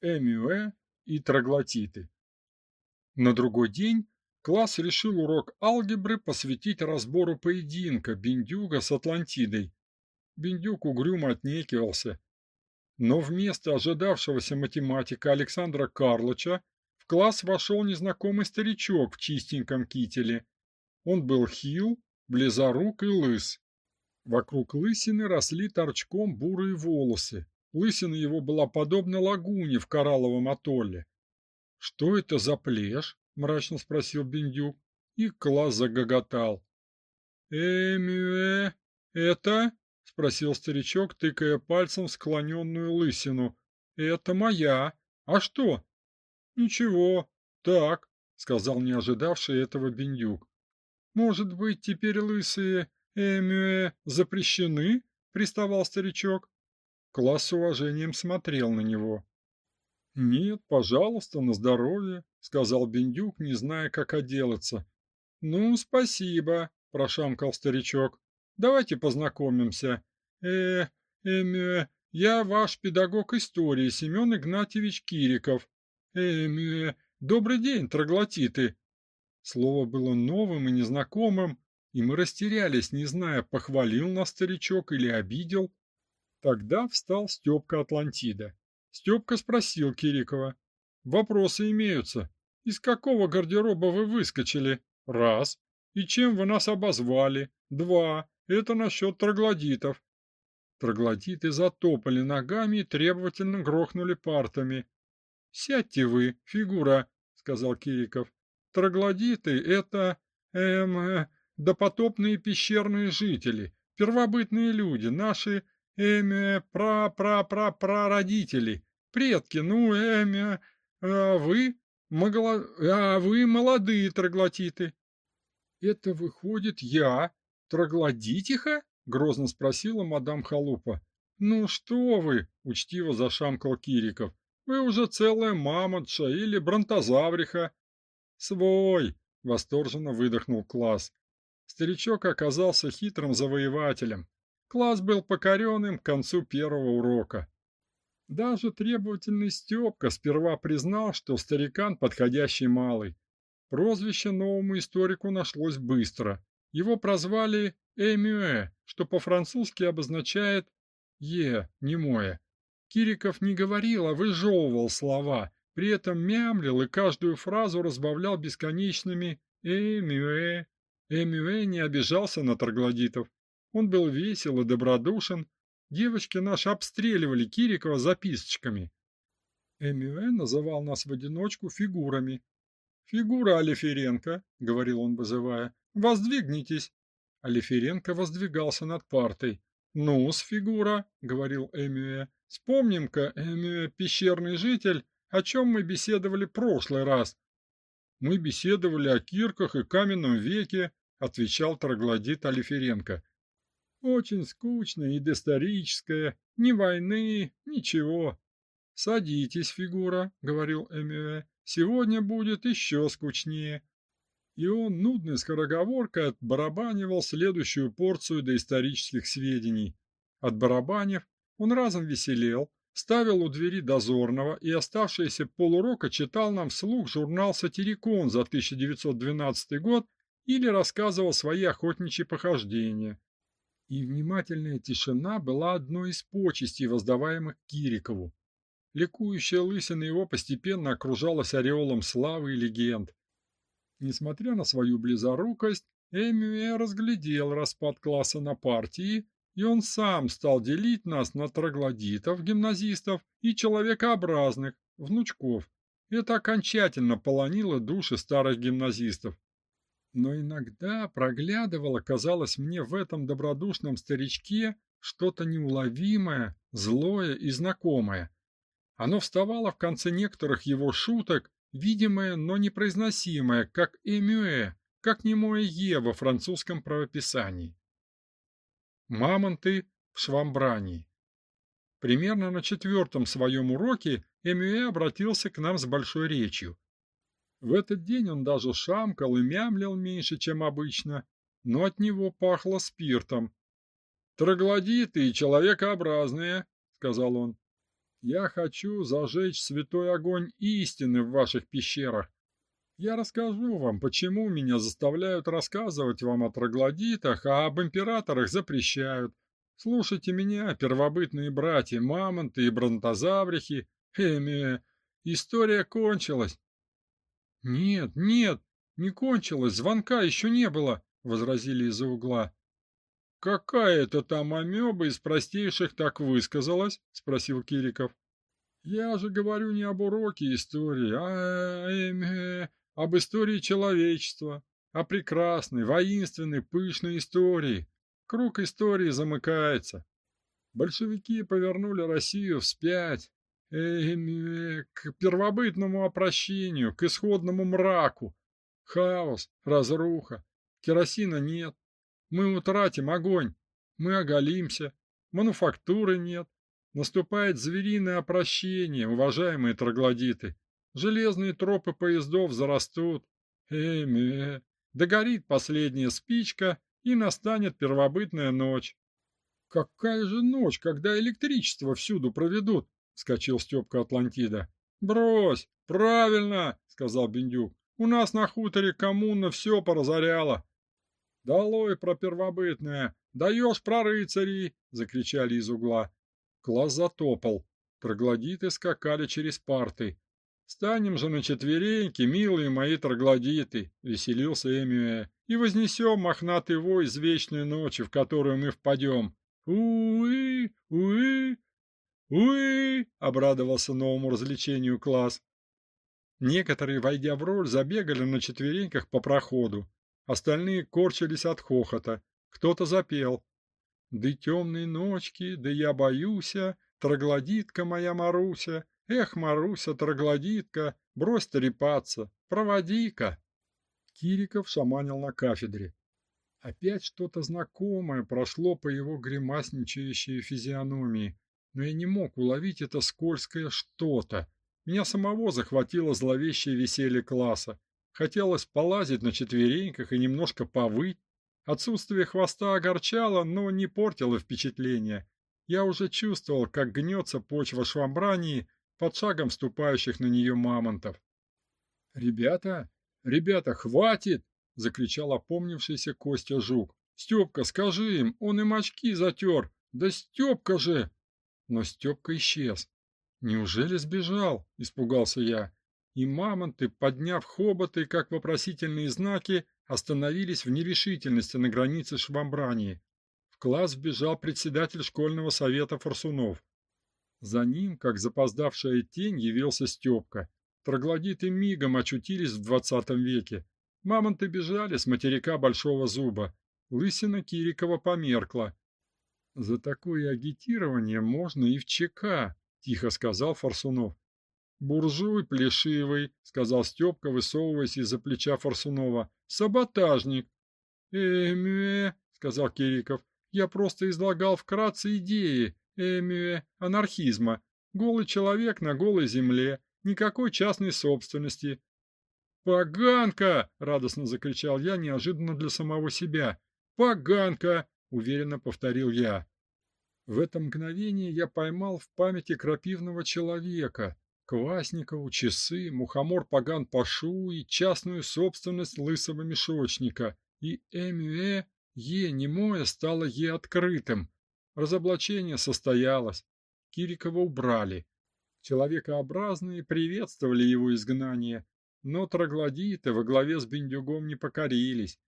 Эмюэ и троглотиты. На другой день класс решил урок алгебры посвятить разбору поединка Биндюга с Атлантидой. Биндюк угрюмо отнекивался. Но вместо ожидавшегося математика Александра Карлыча в класс вошел незнакомый старичок в чистеньком кителе. Он был хил, близорук и лыс. Вокруг лысины росли торчком бурые волосы. Лысина его была подобна лагуне в коралловом атолле. «Что это за плешь?» — мрачно спросил Бендюк, и класс загоготал. «Эмюэ, это?» — спросил старичок, тыкая пальцем в склоненную лысину. «Это моя. А что?» «Ничего. Так», — сказал не ожидавший этого Бендюк. «Может быть, теперь лысые эмюэ запрещены?» — приставал старичок. Класс с уважением смотрел на него. «Нет, пожалуйста, на здоровье», — сказал Бендюк, не зная, как отделаться. «Ну, спасибо», — прошамкал старичок. «Давайте познакомимся. Э, эм, я ваш педагог истории Семен Игнатьевич Кириков. Эм, добрый день, троглотиты». Слово было новым и незнакомым, и мы растерялись, не зная, похвалил нас старичок или обидел. Тогда встал Степка Атлантида. Степка спросил Кирикова. «Вопросы имеются. Из какого гардероба вы выскочили? Раз. И чем вы нас обозвали? Два. Это насчет троглодитов». Троглодиты затопали ногами и требовательно грохнули партами. «Сядьте вы, фигура», — сказал Кириков. «Троглодиты — это, эм, э, допотопные пещерные жители, первобытные люди, наши Эми, пра-пра-пра-пра-родители, предки, ну, эми, а вы, могло, а вы молодые троглотиты. Это выходит я, троглодитиха? Грозно спросила мадам Халупа. Ну что вы, учтиво зашамкал Кириков. Вы уже целая мамонтша или бронтозавриха. Свой, восторженно выдохнул класс. Старичок оказался хитрым завоевателем. Класс был покорен им к концу первого урока. Даже требовательный Степка сперва признал, что старикан подходящий малый. Прозвище новому историку нашлось быстро. Его прозвали Эмюэ, что по-французски обозначает «е», немое. Кириков не говорил, а выжевывал слова, при этом мямлил и каждую фразу разбавлял бесконечными «эмюэ». Эмюэ не обижался на троглодитов. Он был весел и добродушен, Девочки наши обстреливали Кирикова записочками. Эмюэ называл нас в одиночку фигурами. «Фигура Алиференко», — говорил он, вызывая, — «воздвигнитесь». Алиференко воздвигался над партой. «Ну-с, фигура», — говорил Эмюэ, — «вспомним-ка, Эмюэ, пещерный житель, о чем мы беседовали прошлый раз». «Мы беседовали о кирках и каменном веке», — отвечал троглодит Алиференко. Очень скучное и доисторическое, ни войны, ничего. Садитесь, фигура, говорил Эмюэ. Сегодня будет еще скучнее. И он нудной скороговоркой отбарабанивал следующую порцию доисторических сведений. Отбарабанив, он разом веселел, ставил у двери дозорного и оставшиеся полурока читал нам вслух журнал «Сатирикон» за 1912 год или рассказывал свои охотничьи похождения и внимательная тишина была одной из почестей, воздаваемых Кирикову. Ликующая лысина его постепенно окружалась ореолом славы и легенд. Несмотря на свою близорукость, Эмюэ разглядел распад класса на партии, и он сам стал делить нас на троглодитов, гимназистов и человекообразных, внучков. Это окончательно полонило души старых гимназистов. Но иногда проглядывало, казалось мне, в этом добродушном старичке что-то неуловимое, злое и знакомое. Оно вставало в конце некоторых его шуток, видимое, но непроизносимое, как эмюэ, как немое «е» во французском правописании. Мамонты в швамбрании. Примерно на четвертом своем уроке Эмюэ обратился к нам с большой речью. В этот день он даже шамкал и мямлил меньше, чем обычно, но от него пахло спиртом. «Троглодиты и человекообразные», — сказал он. «Я хочу зажечь святой огонь истины в ваших пещерах. Я расскажу вам, почему меня заставляют рассказывать вам о троглодитах, а об императорах запрещают. Слушайте меня, первобытные братья, мамонты и бронтозаврихи. Эми, история кончилась. «Нет, нет, не кончилось, звонка еще не было», — возразили из-за угла. «Какая это там амеба из простейших так высказалась?» — спросил Кириков. «Я же говорю не об уроке истории, а эм, э, об истории человечества, о прекрасной, воинственной, пышной истории. Круг истории замыкается. Большевики повернули Россию вспять, э, к первобытному опрощению, к исходному мраку. Хаос, разруха, керосина нет. Мы утратим огонь, мы оголимся, мануфактуры нет. Наступает звериное опрощение, уважаемые троглодиты. Железные тропы поездов зарастут. Эме, догорит последняя спичка, и настанет первобытная ночь. Какая же ночь, когда электричество всюду проведут? вскочил Степка Атлантида. Брось, правильно, сказал Бендюк. У нас на хуторе коммуна все поразоряла. Долой про первобытное, даешь про рыцарей, закричали из угла. Класс затопал. Троглодиты скакали через парты. «Станем же на четвереньки, милые мои троглодиты!» — веселился Эмюэ. «И вознесем мохнатый вой из вечной ночи, в которую мы впадем. Уи, уи, «Уи!» — обрадовался новому развлечению класс. Некоторые, войдя в роль, забегали на четвереньках по проходу. Остальные корчились от хохота. Кто-то запел. «Да темные ночки, да я боюся, троглодитка моя Маруся, эх, Маруся, троглодитка, брось трепаться, проводи-ка!» Кириков шаманил на кафедре. Опять что-то знакомое прошло по его гримасничающей физиономии но я не мог уловить это скользкое что-то. Меня самого захватило зловещее веселье класса. Хотелось полазить на четвереньках и немножко повыть, Отсутствие хвоста огорчало, но не портило впечатление. Я уже чувствовал, как гнется почва швамбрании под шагом вступающих на нее мамонтов. «Ребята, ребята, хватит!» — закричал опомнившийся Костя Жук. «Степка, скажи им, он им очки затер! Да Степка же!» Но Степка исчез. «Неужели сбежал?» — испугался я. И мамонты, подняв хоботы, как вопросительные знаки, остановились в нерешительности на границе швамбрании. В класс вбежал председатель школьного совета Форсунов. За ним, как запоздавшая тень, явился Степка. Троглодиты мигом очутились в двадцатом веке. Мамонты бежали с материка Большого Зуба. Лысина Кирикова померкла. «За такое агитирование можно и в ЧК», — тихо сказал Форсунов. «Буржуй плешивый», — сказал Степка, высовываясь из-за плеча Форсунова. «Саботажник». «Эмюэ», — сказал Кириков. «Я просто излагал вкратце идеи, эмюэ, анархизма. Голый человек на голой земле, никакой частной собственности». «Поганка!» — радостно закричал я, неожиданно для самого себя. «Поганка!» — уверенно повторил я. В это мгновение я поймал в памяти крапивного человека, Квасникову, часы, мухомор Паган Пашу и частную собственность лысого мешочника. И Эмюэ, Е немое, стало Е открытым. Разоблачение состоялось. Кирикова убрали. Человекообразные приветствовали его изгнание, но троглодиты во главе с Бендюгом не покорились.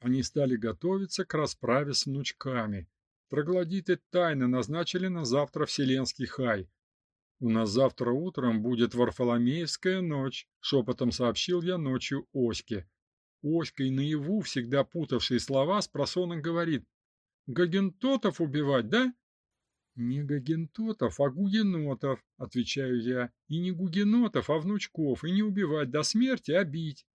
Они стали готовиться к расправе с внучками. Троглодиты тайно назначили на завтра Вселенский хай. «У нас завтра утром будет Варфоломеевская ночь», — шепотом сообщил я ночью Оське. Оська и наяву, всегда путавшие слова, с просонок говорит. «Гагентотов убивать, да?» «Не гагентотов, а гугенотов», — отвечаю я. «И не гугенотов, а внучков, и не убивать до смерти, а бить».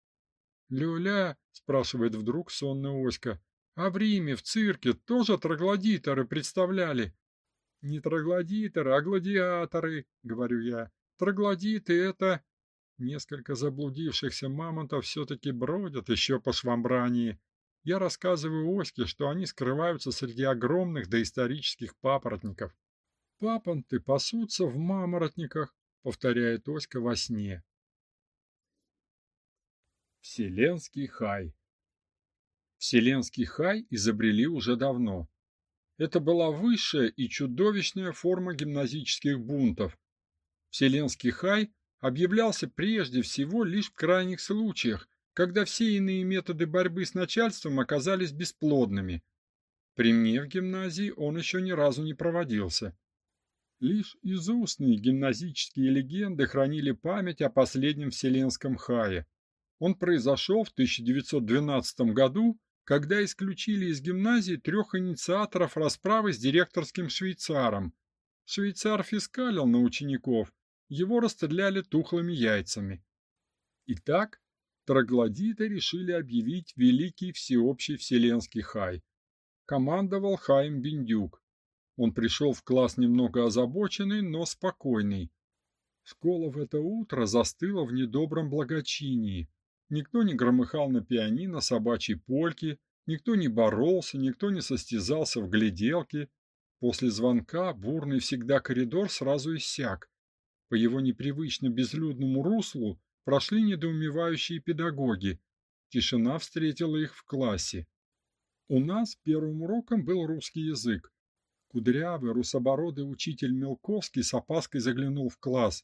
«Люля», — спрашивает вдруг сонная Оська, — «а в Риме, в цирке, тоже троглодиторы представляли?» Не троглодитеры, а гладиаторы, говорю я. Троглодиты — это... Несколько заблудившихся мамонтов все-таки бродят еще по швамбрании. Я рассказываю Оське, что они скрываются среди огромных доисторических папоротников. «Папонты пасутся в маморотниках», — повторяет Оська во сне. Вселенский хай Вселенский хай изобрели уже давно. Это была высшая и чудовищная форма гимназических бунтов. Вселенский хай объявлялся прежде всего лишь в крайних случаях, когда все иные методы борьбы с начальством оказались бесплодными. При мне в гимназии он еще ни разу не проводился. Лишь изустные гимназические легенды хранили память о последнем вселенском хае. Он произошел в 1912 году когда исключили из гимназии трех инициаторов расправы с директорским швейцаром. Швейцар фискалил на учеников, его расстреляли тухлыми яйцами. Итак, троглодиты решили объявить великий всеобщий вселенский хай. Командовал Хаим Биндюк. Он пришел в класс немного озабоченный, но спокойный. Школа в это утро застыла в недобром благочинии. Никто не громыхал на пианино собачьей польки, никто не боролся, никто не состязался в гляделке. После звонка бурный всегда коридор сразу иссяк. По его непривычно безлюдному руслу прошли недоумевающие педагоги. Тишина встретила их в классе. У нас первым уроком был русский язык. Кудрявый, русобородый учитель Мелковский с опаской заглянул в класс.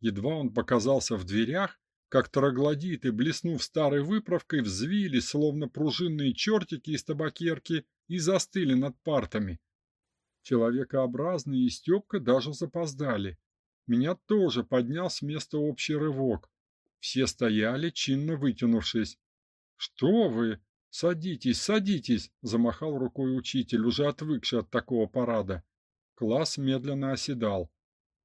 Едва он показался в дверях, как троглодиты, блеснув старой выправкой, взвили, словно пружинные чертики из табакерки, и застыли над партами. Человекообразные и Степка даже запоздали. Меня тоже поднял с места общий рывок. Все стояли, чинно вытянувшись. «Что вы? Садитесь, садитесь!» — замахал рукой учитель, уже отвыкший от такого парада. Класс медленно оседал.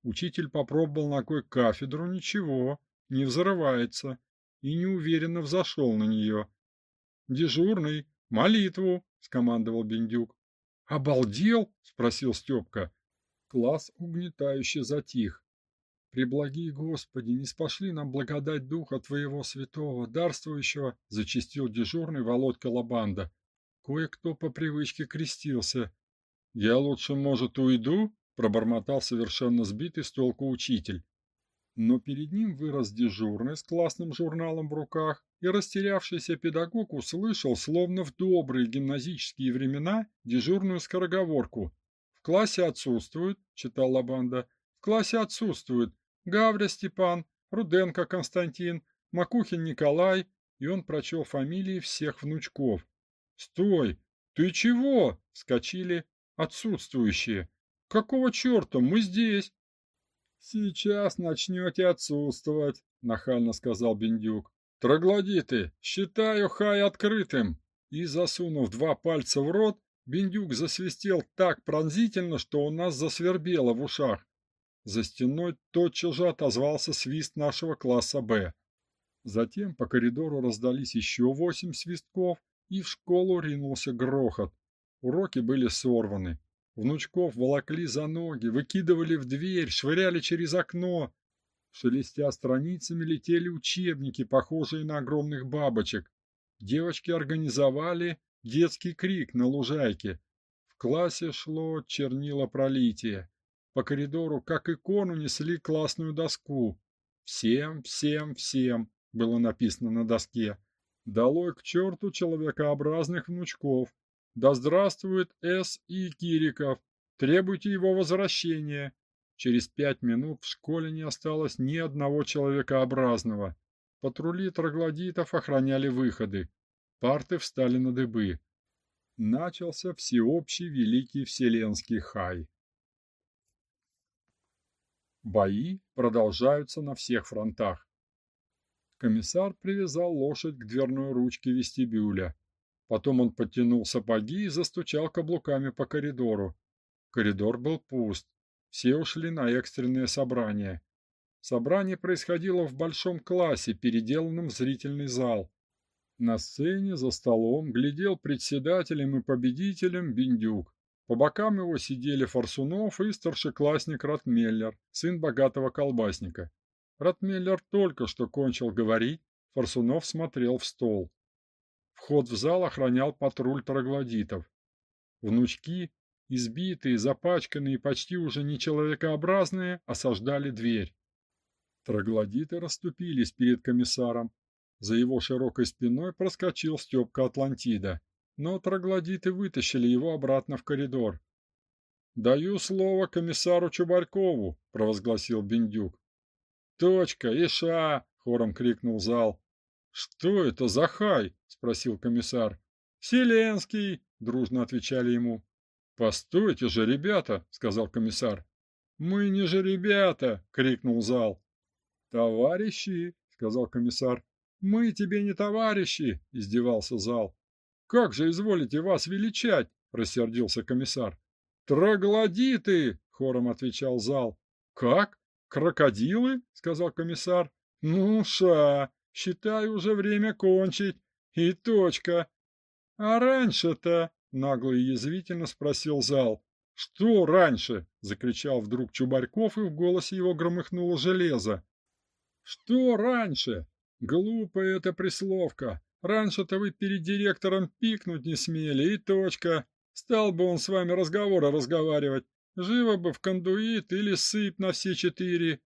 Учитель попробовал ногой кафедру, ничего не взрывается и неуверенно взошел на нее. «Дежурный, молитву!» — скомандовал Бендюк. «Обалдел?» — спросил Степка. Класс угнетающе затих. «Преблаги Господи, не спошли нам благодать Духа Твоего Святого, дарствующего!» — зачистил дежурный Володька Лабанда. Кое-кто по привычке крестился. «Я лучше, может, уйду?» – пробормотал совершенно сбитый с толку учитель. Но перед ним вырос дежурный с классным журналом в руках, и растерявшийся педагог услышал, словно в добрые гимназические времена, дежурную скороговорку. «В классе отсутствует», – читала банда, – «в классе отсутствует Гавря Степан, Руденко Константин, Макухин Николай, и он прочел фамилии всех внучков. «Стой! Ты чего?» — вскочили отсутствующие. «Какого черта? Мы здесь!» «Сейчас начнете отсутствовать», — нахально сказал Бендюк. «Троглодиты, считаю хай открытым!» И, засунув два пальца в рот, Бендюк засвистел так пронзительно, что у нас засвербело в ушах. За стеной тотчас же отозвался свист нашего класса «Б». Затем по коридору раздались еще восемь свистков, и в школу ринулся грохот. Уроки были сорваны. Внучков волокли за ноги, выкидывали в дверь, швыряли через окно. Шелестя страницами летели учебники, похожие на огромных бабочек. Девочки организовали детский крик на лужайке. В классе шло чернилопролитие. По коридору, как икону, несли классную доску. Всем, всем, всем было написано на доске. Долой к черту человекообразных внучков. Да здравствует С. И. Кириков. Требуйте его возвращения. Через пять минут в школе не осталось ни одного человекообразного. Патрули троглодитов охраняли выходы. Парты встали на дыбы. Начался всеобщий великий вселенский хай. Бои продолжаются на всех фронтах. Комиссар привязал лошадь к дверной ручке вестибюля. Потом он подтянул сапоги и застучал каблуками по коридору. Коридор был пуст. Все ушли на экстренное собрание. Собрание происходило в большом классе, переделанном в зрительный зал. На сцене за столом глядел председателем и победителем Биндюк. По бокам его сидели Форсунов и старшеклассник Ратмеллер, сын богатого колбасника. Ратмеллер только что кончил говорить, Форсунов смотрел в стол. Вход в зал охранял патруль троглодитов. Внучки, избитые, запачканные, почти уже нечеловекообразные, осаждали дверь. Троглодиты расступились перед комиссаром. За его широкой спиной проскочил Степка Атлантида, но троглодиты вытащили его обратно в коридор. «Даю слово комиссару Чубарькову», — провозгласил Бендюк. «Точка! Иша!» — хором крикнул зал. «Что это за хай?» — спросил комиссар. «Вселенский!» — дружно отвечали ему. «Постойте же, ребята!» — сказал комиссар. «Мы не же ребята!» — крикнул зал. «Товарищи!» — сказал комиссар. «Мы тебе не товарищи!» — издевался зал. «Как же изволите вас величать?» — рассердился комиссар. «Троглодиты!» — хором отвечал зал. «Как? «Крокодилы?» — сказал комиссар. «Ну, ша, считай уже время кончить. И точка». «А раньше-то?» — нагло и язвительно спросил зал. «Что раньше?» — закричал вдруг Чубарьков, и в голосе его громыхнуло железо. «Что раньше? Глупая эта присловка. Раньше-то вы перед директором пикнуть не смели, и точка. Стал бы он с вами разговоры разговаривать. Живо бы в кондуит или сыпь на все четыре.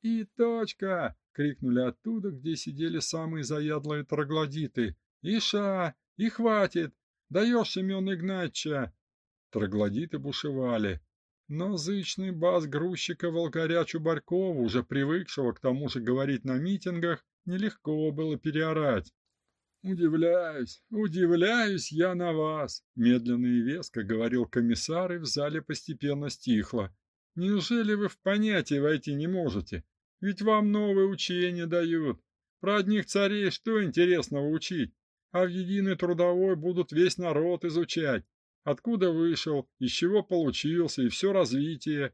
И точка! крикнули оттуда, где сидели самые заядлые троглодиты. Иша, и хватит! Даешь, Семен Игнатьевича! Троглодиты бушевали. Но зычный бас грузчика волгаря Чубарькова, уже привыкшего к тому же говорить на митингах, нелегко было переорать. «Удивляюсь, удивляюсь я на вас», — медленно и веско говорил комиссар, и в зале постепенно стихло. «Неужели вы в понятие войти не можете? Ведь вам новые учения дают. Про одних царей что интересного учить? А в единый трудовой будут весь народ изучать. Откуда вышел, из чего получился и все развитие.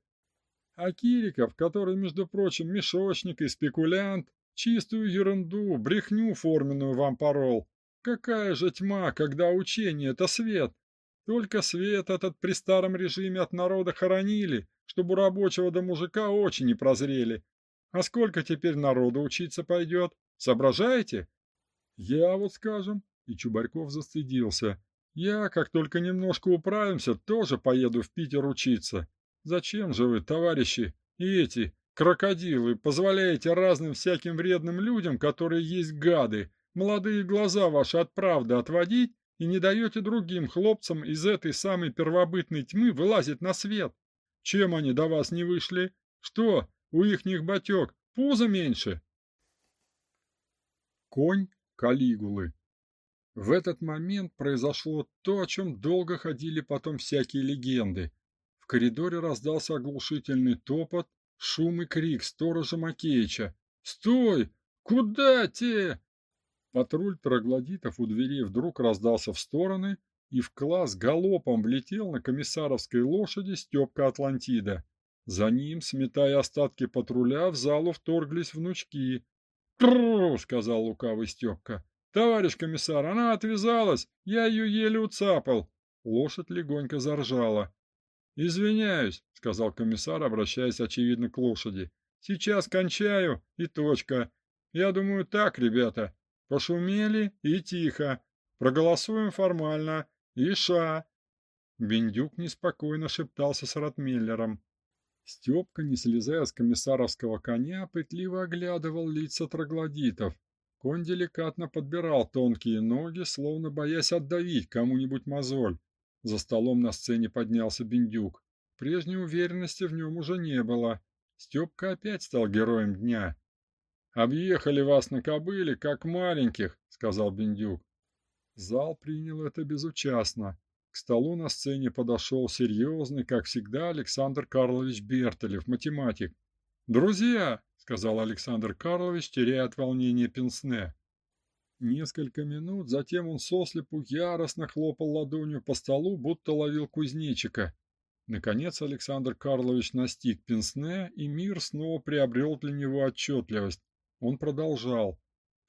А Кириков, который, между прочим, мешочник и спекулянт, Чистую ерунду, брехню форменную вам порол. Какая же тьма, когда учение — это свет. Только свет этот при старом режиме от народа хоронили, чтобы у рабочего до мужика очи не прозрели. А сколько теперь народу учиться пойдет? Соображаете? Я вот, скажем, и Чубарьков застыдился. Я, как только немножко управимся, тоже поеду в Питер учиться. Зачем же вы, товарищи, и эти крокодилы, позволяете разным всяким вредным людям, которые есть гады, молодые глаза ваши от правды отводить и не даете другим хлопцам из этой самой первобытной тьмы вылазить на свет? Чем они до вас не вышли? Что, у ихних батек пузо меньше? Конь Калигулы в этот момент произошло то, о чем долго ходили потом всякие легенды. В коридоре раздался оглушительный топот, шум и крик сторожа Макеича. «Стой! Куда те?» Патруль троглодитов у дверей вдруг раздался в стороны, и в класс галопом влетел на комиссаровской лошади Степка Атлантида. За ним, сметая остатки патруля, в залу вторглись внучки. «Трррр!» — сказал лукавый Степка. «Товарищ комиссар, она отвязалась, я ее еле уцапал». Лошадь легонько заржала. «Извиняюсь», — сказал комиссар, обращаясь, очевидно, к лошади. «Сейчас кончаю, и точка. Я думаю так, ребята. Пошумели и тихо. Проголосуем формально. И ша». Бендюк неспокойно шептался с Ротмиллером. Степка, не слезая с комиссаровского коня, пытливо оглядывал лица троглодитов. Конь деликатно подбирал тонкие ноги, словно боясь отдавить кому-нибудь мозоль. За столом на сцене поднялся Бендюк. Прежней уверенности в нем уже не было. Степка опять стал героем дня. «Объехали вас на кобыле, как маленьких», — сказал Бендюк. Зал принял это безучастно. К столу на сцене подошел серьезный, как всегда, Александр Карлович Бертолев, математик. «Друзья!» сказал Александр Карлович, теряя от волнения пенсне. Несколько минут, затем он сослепу яростно хлопал ладонью по столу, будто ловил кузнечика. Наконец Александр Карлович настиг пенсне, и мир снова приобрел для него отчетливость. Он продолжал.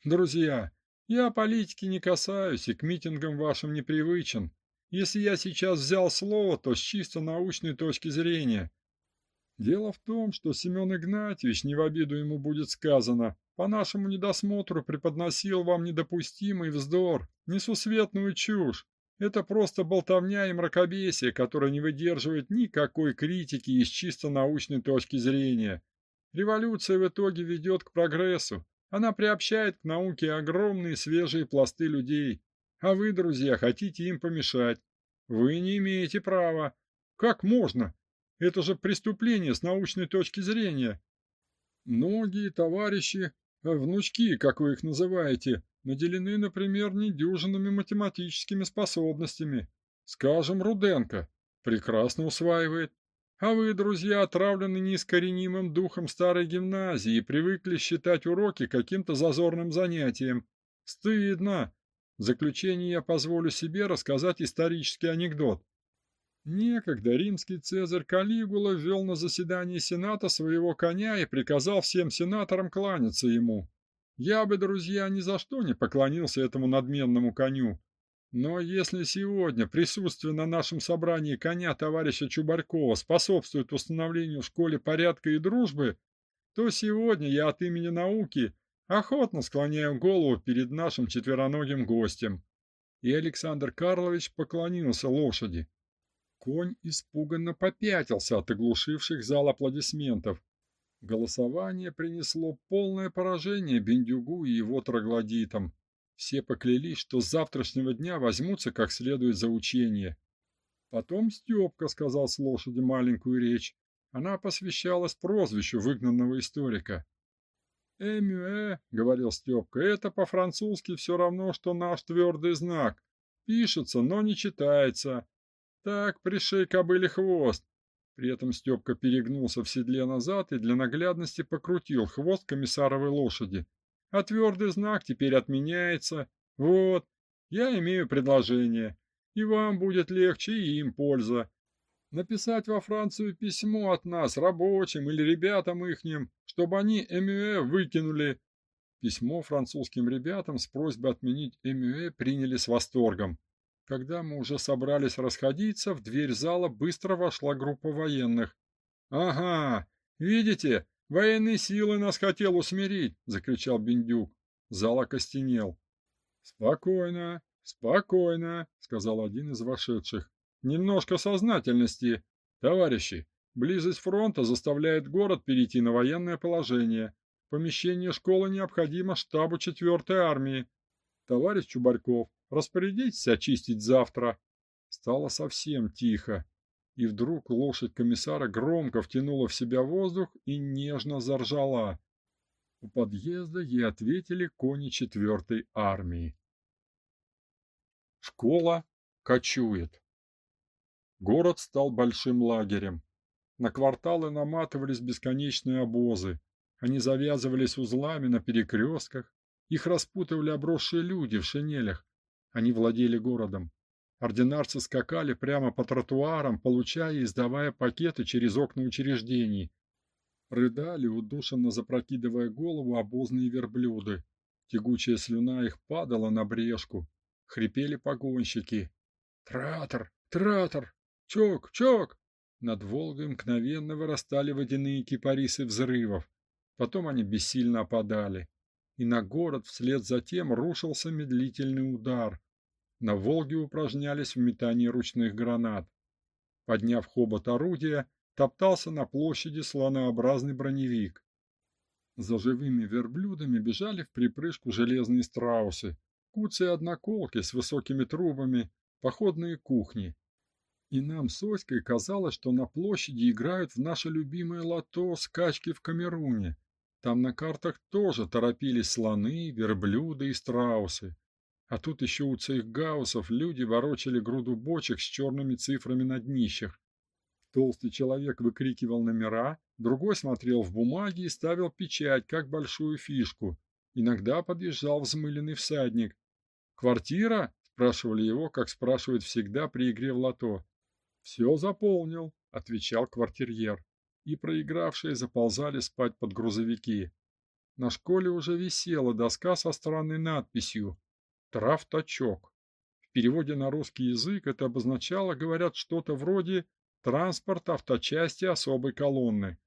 «Друзья, я политики не касаюсь и к митингам вашим не привычен. Если я сейчас взял слово, то с чисто научной точки зрения. Дело в том, что Семен Игнатьевич, не в обиду ему будет сказано, по нашему недосмотру преподносил вам недопустимый вздор, несусветную чушь. Это просто болтовня и мракобесие, которое не выдерживает никакой критики из чисто научной точки зрения. Революция в итоге ведет к прогрессу. Она приобщает к науке огромные свежие пласты людей. А вы, друзья, хотите им помешать. Вы не имеете права. Как можно? Это же преступление с научной точки зрения. Многие товарищи, внучки, как вы их называете, наделены, например, недюжинными математическими способностями. Скажем, Руденко прекрасно усваивает. А вы, друзья, отравлены неискоренимым духом старой гимназии и привыкли считать уроки каким-то зазорным занятием. Стыдно. В заключение я позволю себе рассказать исторический анекдот. Некогда римский цезарь Калигула ввел на заседании Сената своего коня и приказал всем сенаторам кланяться ему. Я бы, друзья, ни за что не поклонился этому надменному коню. Но если сегодня присутствие на нашем собрании коня товарища Чубарькова способствует установлению в школе порядка и дружбы, то сегодня я от имени науки охотно склоняю голову перед нашим четвероногим гостем. И Александр Карлович поклонился лошади. Конь испуганно попятился от оглушивших зал аплодисментов. Голосование принесло полное поражение Бендюгу и его троглодитам. Все поклялись, что с завтрашнего дня возьмутся как следует за учение. Потом Степка сказал с лошади маленькую речь. Она посвящалась прозвищу выгнанного историка. «Эмюэ», — говорил Степка, — «это по-французски все равно, что наш твердый знак. Пишется, но не читается. Так, пришей кобыле хвост. При этом Степка перегнулся в седле назад и для наглядности покрутил хвост комиссаровой лошади. А твердый знак теперь отменяется. Вот, я имею предложение. И вам будет легче, и им польза. Написать во Францию письмо от нас, рабочим или ребятам ихним, чтобы они МЮЭ выкинули. Письмо французским ребятам с просьбой отменить МЮЭ приняли с восторгом. Когда мы уже собрались расходиться, в дверь зала быстро вошла группа военных. «Ага, видите, военные силы нас хотел усмирить!» — закричал Бендюк. Зал окостенел. «Спокойно, Спокойно, сказал один из вошедших. Немножко сознательности, товарищи. Близость фронта заставляет город перейти на военное положение. Помещение школы необходимо штабу 4-й армии. Товарищ Чубарьков, распорядитесь очистить завтра. Стало совсем тихо, и вдруг лошадь комиссара громко втянула в себя воздух и нежно заржала. У подъезда ей ответили кони 4-й армии. Школа кочует. Город стал большим лагерем. На кварталы наматывались бесконечные обозы. Они завязывались узлами на перекрестках. Их распутывали обросшие люди в шинелях. Они владели городом. Ординарцы скакали прямо по тротуарам, получая и издавая пакеты через окна учреждений. Рыдали, удушенно запрокидывая голову, обозные верблюды. Тягучая слюна их падала на брешку. Хрипели погонщики. «Тратор! Тратор! Чок! Чок!» Над Волгой мгновенно вырастали водяные кипарисы взрывов. Потом они бессильно опадали. И на город вслед за тем рушился медлительный удар. На Волге упражнялись в метании ручных гранат. Подняв хобот орудия, топтался на площади слонообразный броневик. За живыми верблюдами бежали в припрыжку железные страусы, куцые одноколки с высокими трубами, походные кухни. И нам с Оськой казалось, что на площади играют в наше любимое лото скачки в Камеруне. Там на картах тоже торопились слоны, верблюды и страусы. А тут еще у цейхгаусов люди ворочали груду бочек с черными цифрами на днищах. Толстый человек выкрикивал номера, другой смотрел в бумаги и ставил печать, как большую фишку. Иногда подъезжал взмыленный всадник. «Квартира?» – спрашивали его, как спрашивают всегда при игре в лото. «Все заполнил», – отвечал квартирьер. И проигравшие заползали спать под грузовики. На школе уже висела доска со странной надписью «Травточок». В переводе на русский язык это обозначало, говорят, что-то вроде «транспорт авточасти особой колонны».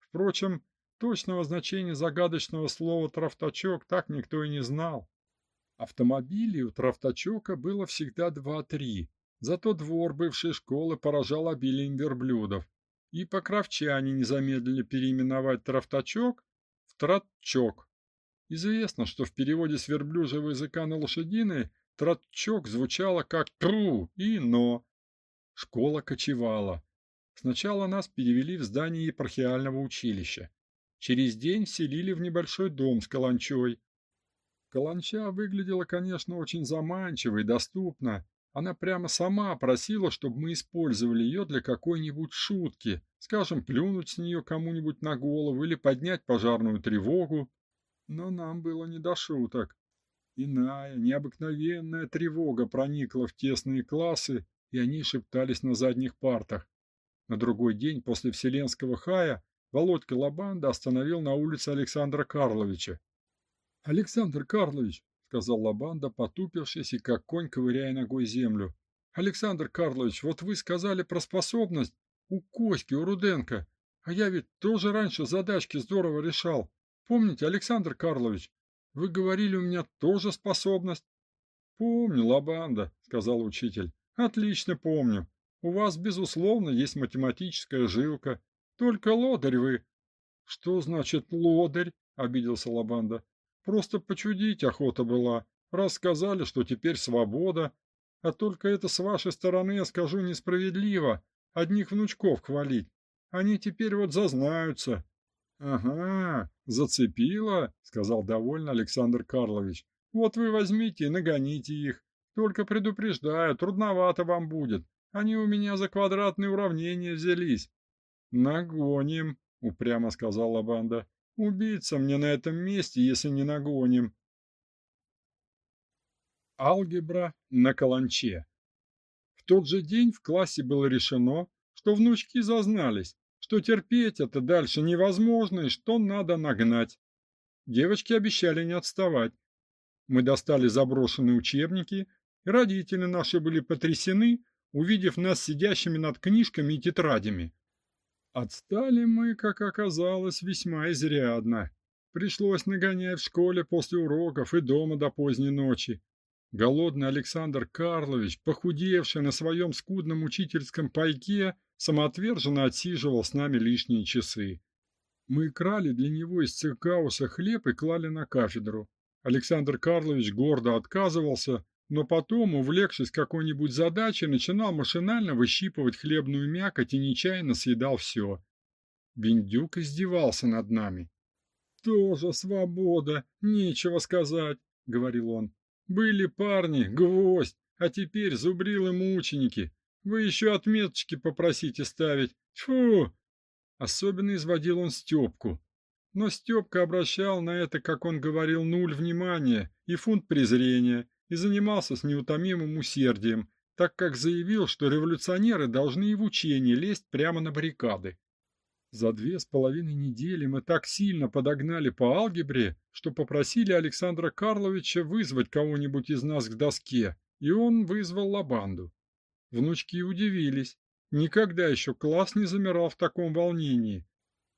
Впрочем, точного значения загадочного слова «травточок» так никто и не знал. Автомобилей у травточока было всегда два-три, Зато двор бывшей школы поражал обилием верблюдов, и покровчане не замедлили переименовать травтачок в тратчок. Известно, что в переводе с верблюжьего языка на лошадиный тратчок звучало как «тру» и «но». Школа кочевала. Сначала нас перевели в здание епархиального училища. Через день селили в небольшой дом с каланчой. Каланча выглядела, конечно, очень заманчиво и доступно, она прямо сама просила, чтобы мы использовали ее для какой-нибудь шутки, скажем, плюнуть с нее кому-нибудь на голову или поднять пожарную тревогу. Но нам было не до шуток. Иная, необыкновенная тревога проникла в тесные классы, и они шептались на задних партах. На другой день после Вселенского хая Володька Лабанда остановил на улице Александра Карловича. «Александр Карлович, сказал Лабанда, потупившись и как конь ковыряя ногой землю. Александр Карлович, вот вы сказали про способность у Коськи, у Руденко, а я ведь тоже раньше задачки здорово решал. Помните, Александр Карлович, вы говорили, у меня тоже способность. Помню, Лабанда, сказал учитель. Отлично помню. У вас, безусловно, есть математическая жилка. Только лодырь вы. Что значит лодырь? обиделся Лабанда. Просто почудить охота была. Рассказали, что теперь свобода. А только это с вашей стороны, я скажу, несправедливо. Одних внучков хвалить. Они теперь вот зазнаются. Ага, зацепило, сказал довольно Александр Карлович. Вот вы возьмите и нагоните их. Только предупреждаю, трудновато вам будет. Они у меня за квадратные уравнения взялись. Нагоним, упрямо сказала банда. Убийца мне на этом месте, если не нагоним. Алгебра на каланче. В тот же день в классе было решено, что внучки зазнались, что терпеть это дальше невозможно и что надо нагнать. Девочки обещали не отставать. Мы достали заброшенные учебники, и родители наши были потрясены, увидев нас сидящими над книжками и тетрадями. Отстали мы, как оказалось, весьма изрядно. Пришлось нагонять в школе после уроков и дома до поздней ночи. Голодный Александр Карлович, похудевший на своем скудном учительском пайке, самоотверженно отсиживал с нами лишние часы. Мы крали для него из циркауса хлеб и клали на кафедру. Александр Карлович гордо отказывался, но потом, увлекшись какой-нибудь задачей, начинал машинально выщипывать хлебную мякоть и нечаянно съедал все. Бендюк издевался над нами. «Тоже свобода, нечего сказать», — говорил он. «Были парни, гвоздь, а теперь зубрилы мученики. Вы еще отметочки попросите ставить. Фу!» Особенно изводил он Степку. Но Степка обращал на это, как он говорил, нуль внимания и фунт презрения, и занимался с неутомимым усердием, так как заявил, что революционеры должны и в учение лезть прямо на баррикады. За две с половиной недели мы так сильно подогнали по алгебре, что попросили Александра Карловича вызвать кого-нибудь из нас к доске, и он вызвал Лабанду. Внучки удивились. Никогда еще класс не замирал в таком волнении.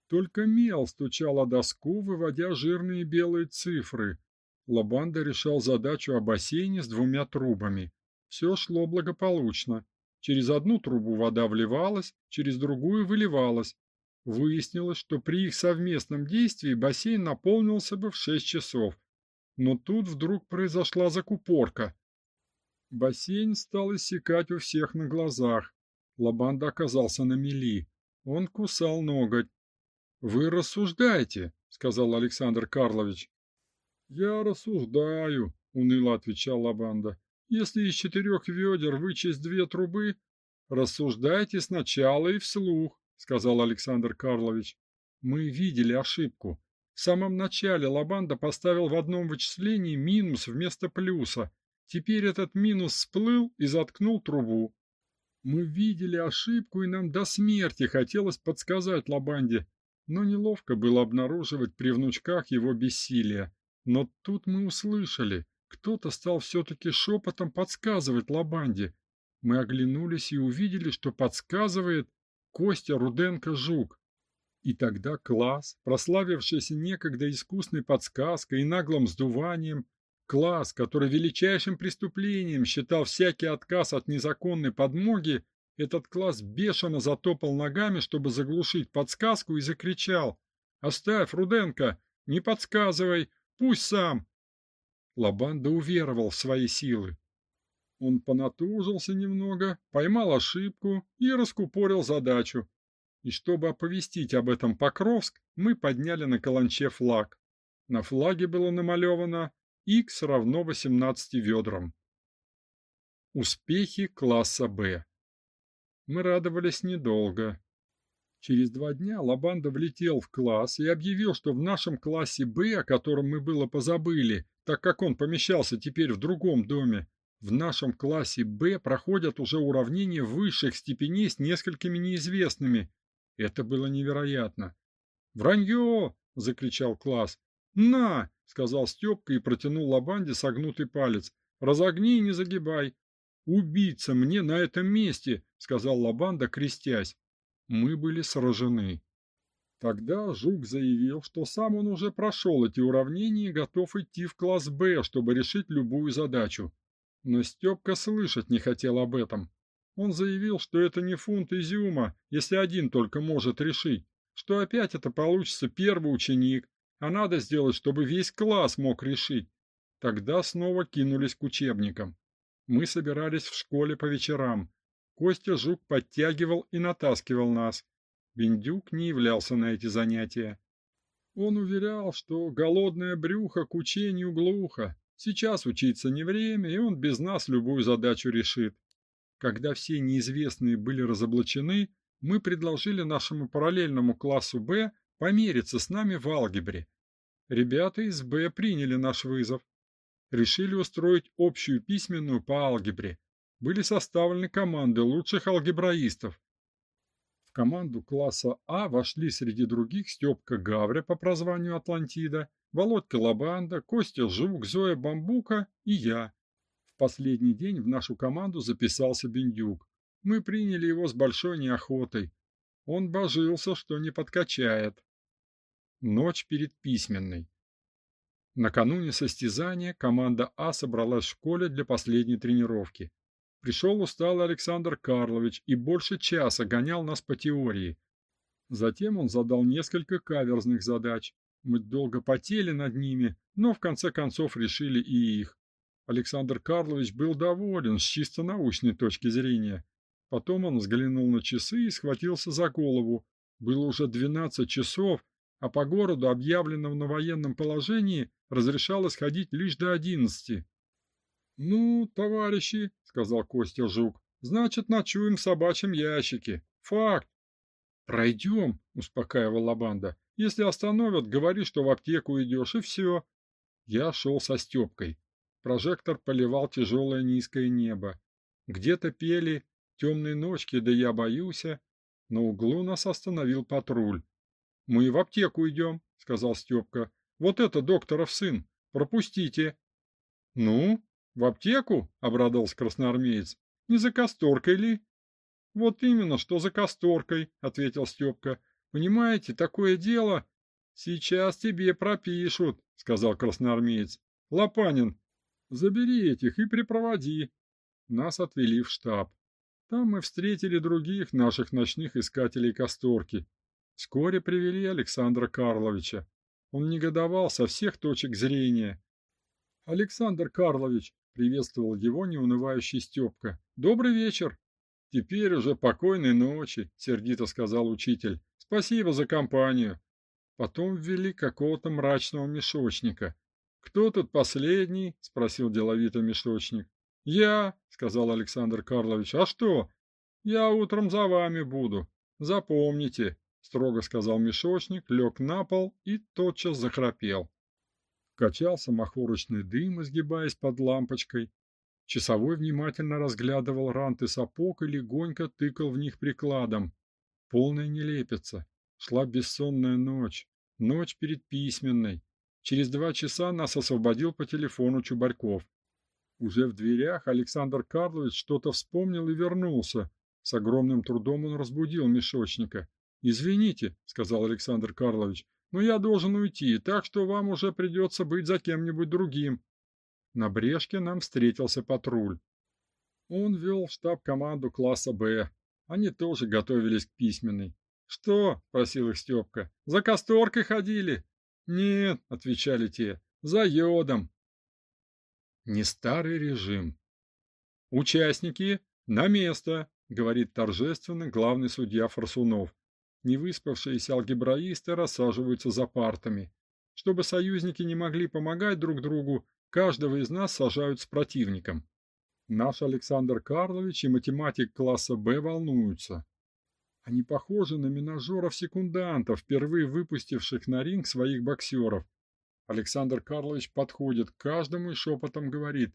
Только мел стучал о доску, выводя жирные белые цифры. Лабанда решал задачу о бассейне с двумя трубами. Все шло благополучно. Через одну трубу вода вливалась, через другую выливалась, Выяснилось, что при их совместном действии бассейн наполнился бы в 6 часов. Но тут вдруг произошла закупорка. Бассейн стал иссякать у всех на глазах. Лабанда оказался на мели. Он кусал ноготь. «Вы рассуждаете», — сказал Александр Карлович. «Я рассуждаю», — уныло отвечал Лабанда. «Если из четырех ведер вычесть две трубы, рассуждайте сначала и вслух сказал Александр Карлович. Мы видели ошибку. В самом начале Лабанда поставил в одном вычислении минус вместо плюса. Теперь этот минус всплыл и заткнул трубу. Мы видели ошибку, и нам до смерти хотелось подсказать Лабанде, но неловко было обнаруживать при внучках его бессилие. Но тут мы услышали, кто-то стал все-таки шепотом подсказывать Лабанде. Мы оглянулись и увидели, что подсказывает Костя Руденко-Жук. И тогда класс, прославившийся некогда искусной подсказкой и наглым сдуванием, класс, который величайшим преступлением считал всякий отказ от незаконной подмоги, этот класс бешено затопал ногами, чтобы заглушить подсказку, и закричал «Оставь, Руденко! Не подсказывай! Пусть сам!» Лабанда уверовал в свои силы. Он понатужился немного, поймал ошибку и раскупорил задачу. И чтобы оповестить об этом Покровск, мы подняли на каланче флаг. На флаге было намалевано X равно 18 ведрам. Успехи класса Б. Мы радовались недолго. Через два дня Лабанда влетел в класс и объявил, что в нашем классе Б, о котором мы было позабыли, так как он помещался теперь в другом доме, в нашем классе Б проходят уже уравнения высших степеней с несколькими неизвестными. Это было невероятно. «Вранье!» — закричал класс. «На!» — сказал Степка и протянул Лабанде согнутый палец. «Разогни и не загибай!» «Убийца мне на этом месте!» — сказал Лабанда, крестясь. Мы были сражены. Тогда Жук заявил, что сам он уже прошел эти уравнения и готов идти в класс Б, чтобы решить любую задачу. Но Степка слышать не хотел об этом. Он заявил, что это не фунт изюма, если один только может решить, что опять это получится первый ученик, а надо сделать, чтобы весь класс мог решить. Тогда снова кинулись к учебникам. Мы собирались в школе по вечерам. Костя Жук подтягивал и натаскивал нас. Бендюк не являлся на эти занятия. Он уверял, что голодное брюхо к учению глухо, Сейчас учиться не время, и он без нас любую задачу решит. Когда все неизвестные были разоблачены, мы предложили нашему параллельному классу Б помериться с нами в алгебре. Ребята из Б приняли наш вызов. Решили устроить общую письменную по алгебре. Были составлены команды лучших алгебраистов. В команду класса А вошли среди других Степка Гавря по прозванию Атлантида, Володька Лабанда, Костя Жук, Зоя Бамбука и я. В последний день в нашу команду записался Бендюк. Мы приняли его с большой неохотой. Он божился, что не подкачает. Ночь перед письменной. Накануне состязания команда А собралась в школе для последней тренировки. Пришел усталый Александр Карлович и больше часа гонял нас по теории. Затем он задал несколько каверзных задач. Мы долго потели над ними, но в конце концов решили и их. Александр Карлович был доволен с чисто научной точки зрения. Потом он взглянул на часы и схватился за голову. Было уже 12 часов, а по городу, объявленном на военном положении, разрешалось ходить лишь до 11. «Ну, товарищи», — сказал Костя Жук, — «значит, ночуем в собачьем ящике. Факт». «Пройдем», — успокаивала банда. «Если остановят, говори, что в аптеку идешь, и все». Я шел со Степкой. Прожектор поливал тяжелое низкое небо. Где-то пели «Темные ночки, да я боюсь». На углу нас остановил патруль. «Мы в аптеку идем», — сказал Степка. «Вот это докторов сын. Пропустите». «Ну, в аптеку?» — обрадовался красноармеец. «Не за касторкой ли?» «Вот именно, что за касторкой», — ответил Степка. «Понимаете, такое дело...» «Сейчас тебе пропишут», — сказал красноармеец. «Лопанин, Забери этих и припроводи. Нас отвели в штаб. Там мы встретили других наших ночных искателей касторки. Вскоре привели Александра Карловича. Он негодовал со всех точек зрения. Александр Карлович приветствовал его неунывающий Степка. Добрый вечер. Теперь уже покойной ночи, сердито сказал учитель. Спасибо за компанию. Потом ввели какого-то мрачного мешочника. «Кто тут последний?» – спросил деловито мешочник. «Я», – сказал Александр Карлович. «А что?» «Я утром за вами буду. Запомните», – строго сказал мешочник, лег на пол и тотчас захрапел. Качался махорочный дым, изгибаясь под лампочкой. Часовой внимательно разглядывал ранты сапог и легонько тыкал в них прикладом. Полная нелепица. Шла бессонная ночь. Ночь перед письменной. Через два часа нас освободил по телефону Чубарьков. Уже в дверях Александр Карлович что-то вспомнил и вернулся. С огромным трудом он разбудил мешочника. «Извините», — сказал Александр Карлович, — «но я должен уйти, так что вам уже придется быть за кем-нибудь другим». На брешке нам встретился патруль. Он вел в штаб команду класса «Б». Они тоже готовились к письменной. «Что?» – просил их Степка. «За касторкой ходили?» «Нет», — отвечали те, — «за йодом». Не старый режим. «Участники, на место», — говорит торжественно главный судья Форсунов. Невыспавшиеся алгебраисты рассаживаются за партами. Чтобы союзники не могли помогать друг другу, каждого из нас сажают с противником. Наш Александр Карлович и математик класса Б волнуются. Они похожи на менажеров-секундантов, впервые выпустивших на ринг своих боксеров. Александр Карлович подходит к каждому и шепотом говорит.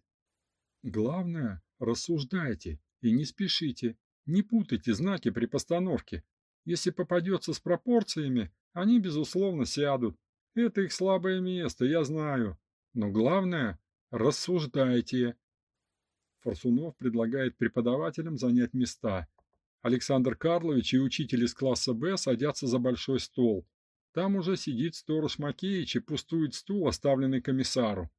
Главное, рассуждайте и не спешите, не путайте знаки при постановке. Если попадется с пропорциями, они, безусловно, сядут. Это их слабое место, я знаю. Но главное, рассуждайте. Форсунов предлагает преподавателям занять места. Александр Карлович и учитель из класса Б садятся за большой стол. Там уже сидит сторож Макеич и пустует стул, оставленный комиссару.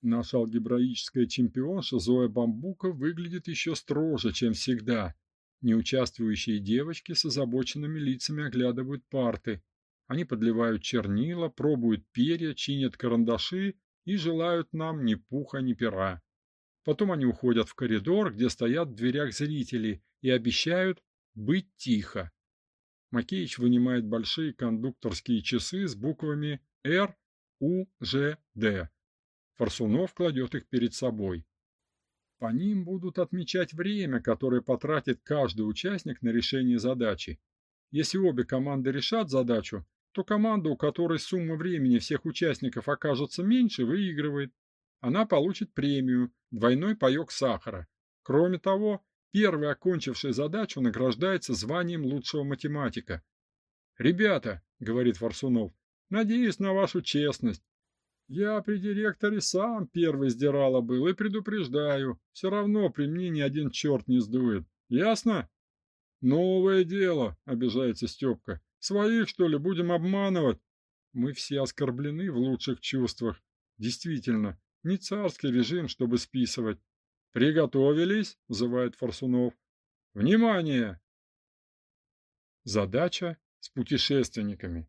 Наша алгебраическая чемпионша Зоя Бамбука выглядит еще строже, чем всегда. Неучаствующие девочки с озабоченными лицами оглядывают парты. Они подливают чернила, пробуют перья, чинят карандаши и желают нам ни пуха, ни пера. Потом они уходят в коридор, где стоят в дверях зрители, и обещают быть тихо. Макеич вынимает большие кондукторские часы с буквами Р, У, Ж, Д. Форсунов кладет их перед собой. По ним будут отмечать время, которое потратит каждый участник на решение задачи. Если обе команды решат задачу, то команда, у которой сумма времени всех участников окажется меньше, выигрывает. Она получит премию, двойной паёк сахара. Кроме того, Первый, окончивший задачу, награждается званием лучшего математика. «Ребята», — говорит Форсунов, — «надеюсь на вашу честность. Я при директоре сам первый сдирала был и предупреждаю, все равно при мне ни один черт не сдует. Ясно?» «Новое дело», — обижается Степка. «Своих, что ли, будем обманывать?» Мы все оскорблены в лучших чувствах. Действительно, не царский режим, чтобы списывать. Приготовились, называет Форсунов. Внимание! Задача с путешественниками.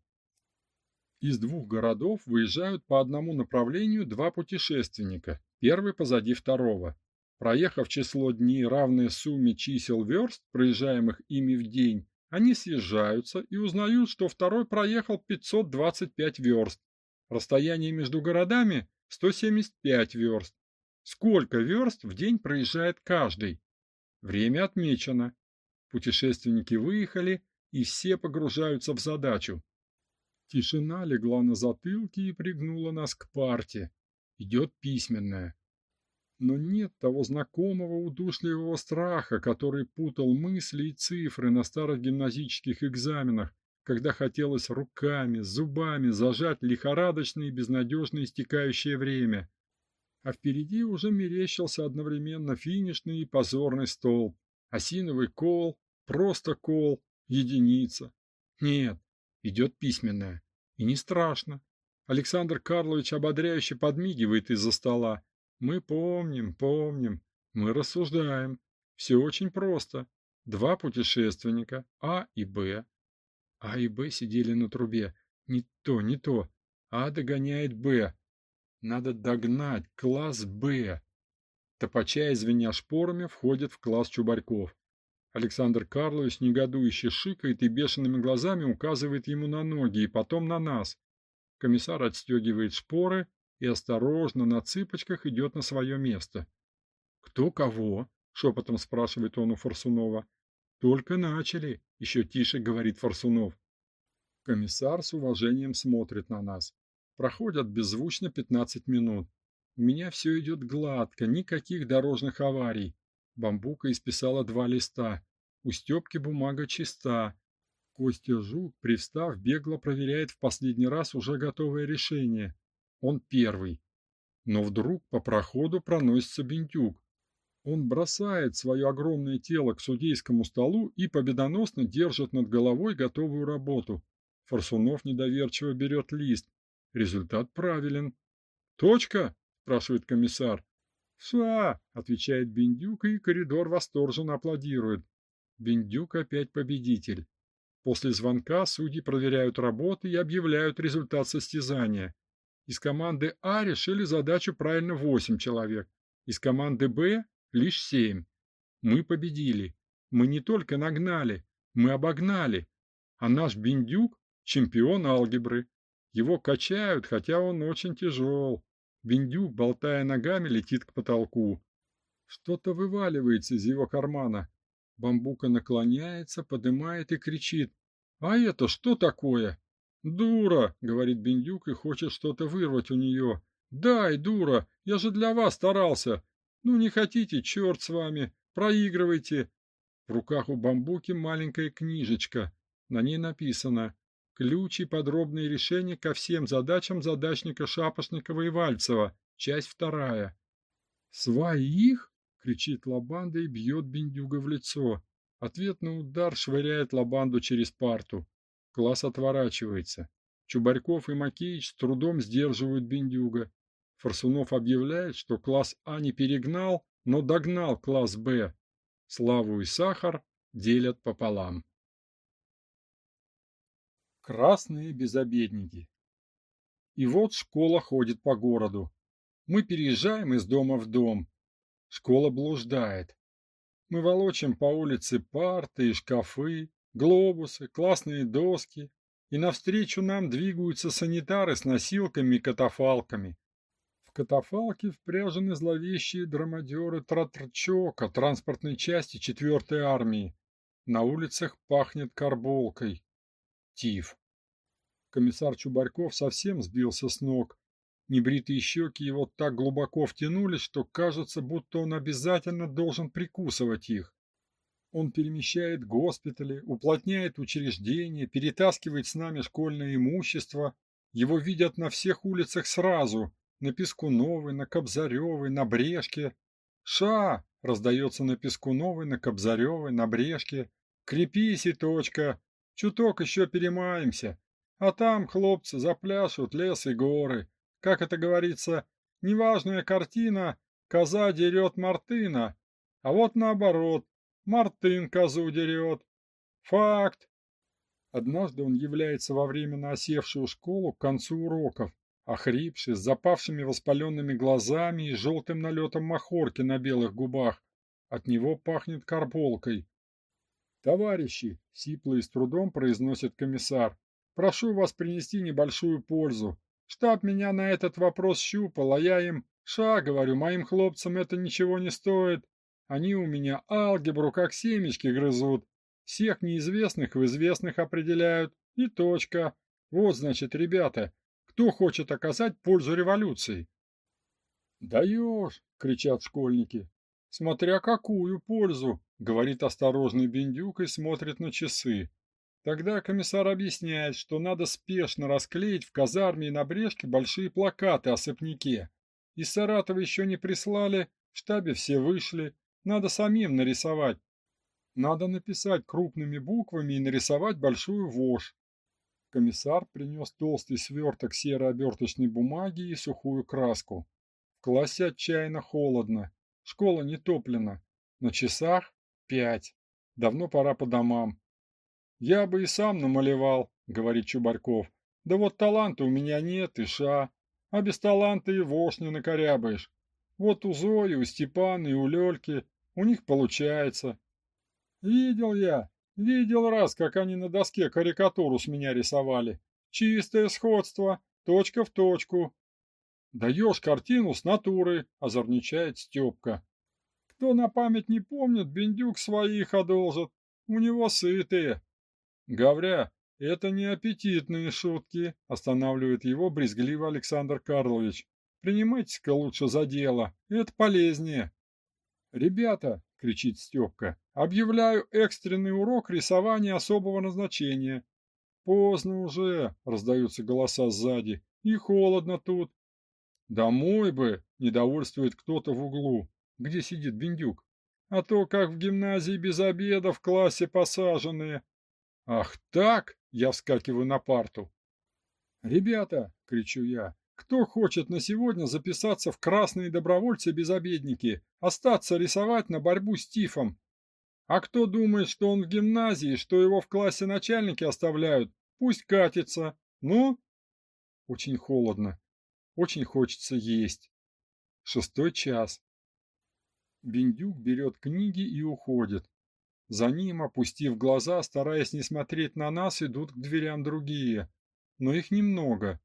Из двух городов выезжают по одному направлению два путешественника, первый позади второго. Проехав число дней, равное сумме чисел верст, проезжаемых ими в день, они съезжаются и узнают, что второй проехал 525 верст. Расстояние между городами 175 верст. Сколько верст в день проезжает каждый? Время отмечено. Путешественники выехали, и все погружаются в задачу. Тишина легла на затылке и пригнула нас к парте. Идет письменная. Но нет того знакомого удушливого страха, который путал мысли и цифры на старых гимназических экзаменах, когда хотелось руками, зубами зажать лихорадочное и безнадежно истекающее время. А впереди уже мерещился одновременно финишный и позорный столб, осиновый кол, просто кол, единица. Нет, идет письменная. И не страшно. Александр Карлович ободряюще подмигивает из-за стола. Мы помним, помним, мы рассуждаем. Все очень просто. Два путешественника, А и Б. А и Б сидели на трубе. Не то, не то. А догоняет Б. Надо догнать класс Б. Топача, извиня шпорами, входит в класс Чубарьков. Александр Карлович негодующе шикает и бешеными глазами указывает ему на ноги и потом на нас. Комиссар отстегивает шпоры и осторожно на цыпочках идет на свое место. «Кто кого?» – шепотом спрашивает он у Форсунова. «Только начали», – еще тише говорит Форсунов. Комиссар с уважением смотрит на нас. Проходят беззвучно 15 минут. У меня все идет гладко, никаких дорожных аварий. Бамбука исписала два листа. У Степки бумага чиста. Костя Жук, привстав, бегло проверяет в последний раз уже готовое решение. Он первый. Но вдруг по проходу проносится Бентюк. Он бросает свое огромное тело к судейскому столу и победоносно держит над головой готовую работу. Форсунов недоверчиво берет лист. Результат правилен. «Точка?» – спрашивает комиссар. «Ша!» – отвечает Бендюк, и коридор восторженно аплодирует. Бендюк опять победитель. После звонка судьи проверяют работы и объявляют результат состязания. Из команды А решили задачу правильно 8 человек, из команды Б лишь 7. Мы победили. Мы не только нагнали, мы обогнали. А наш Бендюк – чемпион алгебры. Его качают, хотя он очень тяжел. Бендюк, болтая ногами, летит к потолку. Что-то вываливается из его кармана. Бамбука наклоняется, поднимает и кричит. «А это что такое?» «Дура!» — говорит Бендюк и хочет что-то вырвать у нее. «Дай, дура! Я же для вас старался! Ну не хотите, черт с вами! Проигрывайте!» В руках у бамбуки маленькая книжечка. На ней написано Ключ и подробные решения ко всем задачам задачника Шапошникова и Вальцева. Часть вторая. «Своих?» — кричит Лабанда и бьет Бендюга в лицо. Ответный удар швыряет Лабанду через парту. Класс отворачивается. Чубарьков и Макеич с трудом сдерживают Бендюга. Форсунов объявляет, что класс А не перегнал, но догнал класс Б. Славу и сахар делят пополам. Красные безобедники. И вот школа ходит по городу. Мы переезжаем из дома в дом. Школа блуждает. Мы волочим по улице парты и шкафы, глобусы, классные доски, и навстречу нам двигаются санитары с носилками и катафалками. В катафалке впряжены зловещие драмадеры Тратрчока, транспортной части 4-й армии. На улицах пахнет карболкой. Тиф. Комиссар Чубарьков совсем сбился с ног. Небритые щеки его так глубоко втянулись, что кажется, будто он обязательно должен прикусывать их. Он перемещает госпитали, уплотняет учреждения, перетаскивает с нами школьное имущество. Его видят на всех улицах сразу, на Пескуновой, на Кобзаревой, на Брешке. «Ша!» — раздается на Пескуновой, на Кобзаревой, на Брешке. «Крепись и точка! Чуток еще перемаемся!» А там хлопцы запляшут лес и горы. как это говорится, неважная картина, коза дерет Мартына, а вот наоборот, Мартын козу дерет. Факт. Однажды он является во время осевшую школу к концу уроков, охрипший, с запавшими воспаленными глазами и желтым налетом махорки на белых губах. От него пахнет карболкой. «Товарищи!» — сипло с трудом произносит комиссар. «Прошу вас принести небольшую пользу. Штаб меня на этот вопрос щупал, а я им... Ша, говорю, моим хлопцам это ничего не стоит. Они у меня алгебру как семечки грызут. Всех неизвестных в известных определяют. И точка. Вот, значит, ребята, кто хочет оказать пользу революции? «Даешь!» — кричат школьники. «Смотря какую пользу!» — говорит осторожный Бендюк и смотрит на часы. Тогда комиссар объясняет, что надо спешно расклеить в казарме и на брешке большие плакаты о сыпняке. Из Саратова еще не прислали, в штабе все вышли, надо самим нарисовать. Надо написать крупными буквами и нарисовать большую вошь. Комиссар принес толстый сверток серой оберточной бумаги и сухую краску. В классе отчаянно холодно. Школа не топлена. На часах пять. Давно пора по домам. Я бы и сам намалевал, говорит Чубарьков. Да вот таланта у меня нет и ша. А без таланта и вошь не накорябаешь. Вот у Зои, у Степана и у Лёльки у них получается. Видел я, видел раз, как они на доске карикатуру с меня рисовали. Чистое сходство, точка в точку. Даешь картину с натуры, озорничает Степка. Кто на память не помнит, Бендюк своих одолжит. У него сытые. Гавря, это не аппетитные шутки, останавливает его брезгливо Александр Карлович. Принимайтесь-ка лучше за дело, это полезнее. «Ребята!» — кричит Степка. «Объявляю экстренный урок рисования особого назначения». «Поздно уже!» — раздаются голоса сзади. «И холодно тут». «Домой бы!» — недовольствует кто-то в углу, где сидит Бендюк. «А то, как в гимназии без обеда в классе посаженные». «Ах так!» — я вскакиваю на парту. «Ребята!» — кричу я. Кто хочет на сегодня записаться в красные добровольцы-безобедники, остаться рисовать на борьбу с тифом? А кто думает, что он в гимназии, что его в классе начальники оставляют, пусть катится. Ну? Очень холодно. Очень хочется есть. Шестой час. Бендюк берет книги и уходит. За ним, опустив глаза, стараясь не смотреть на нас, идут к дверям другие. Но их немного.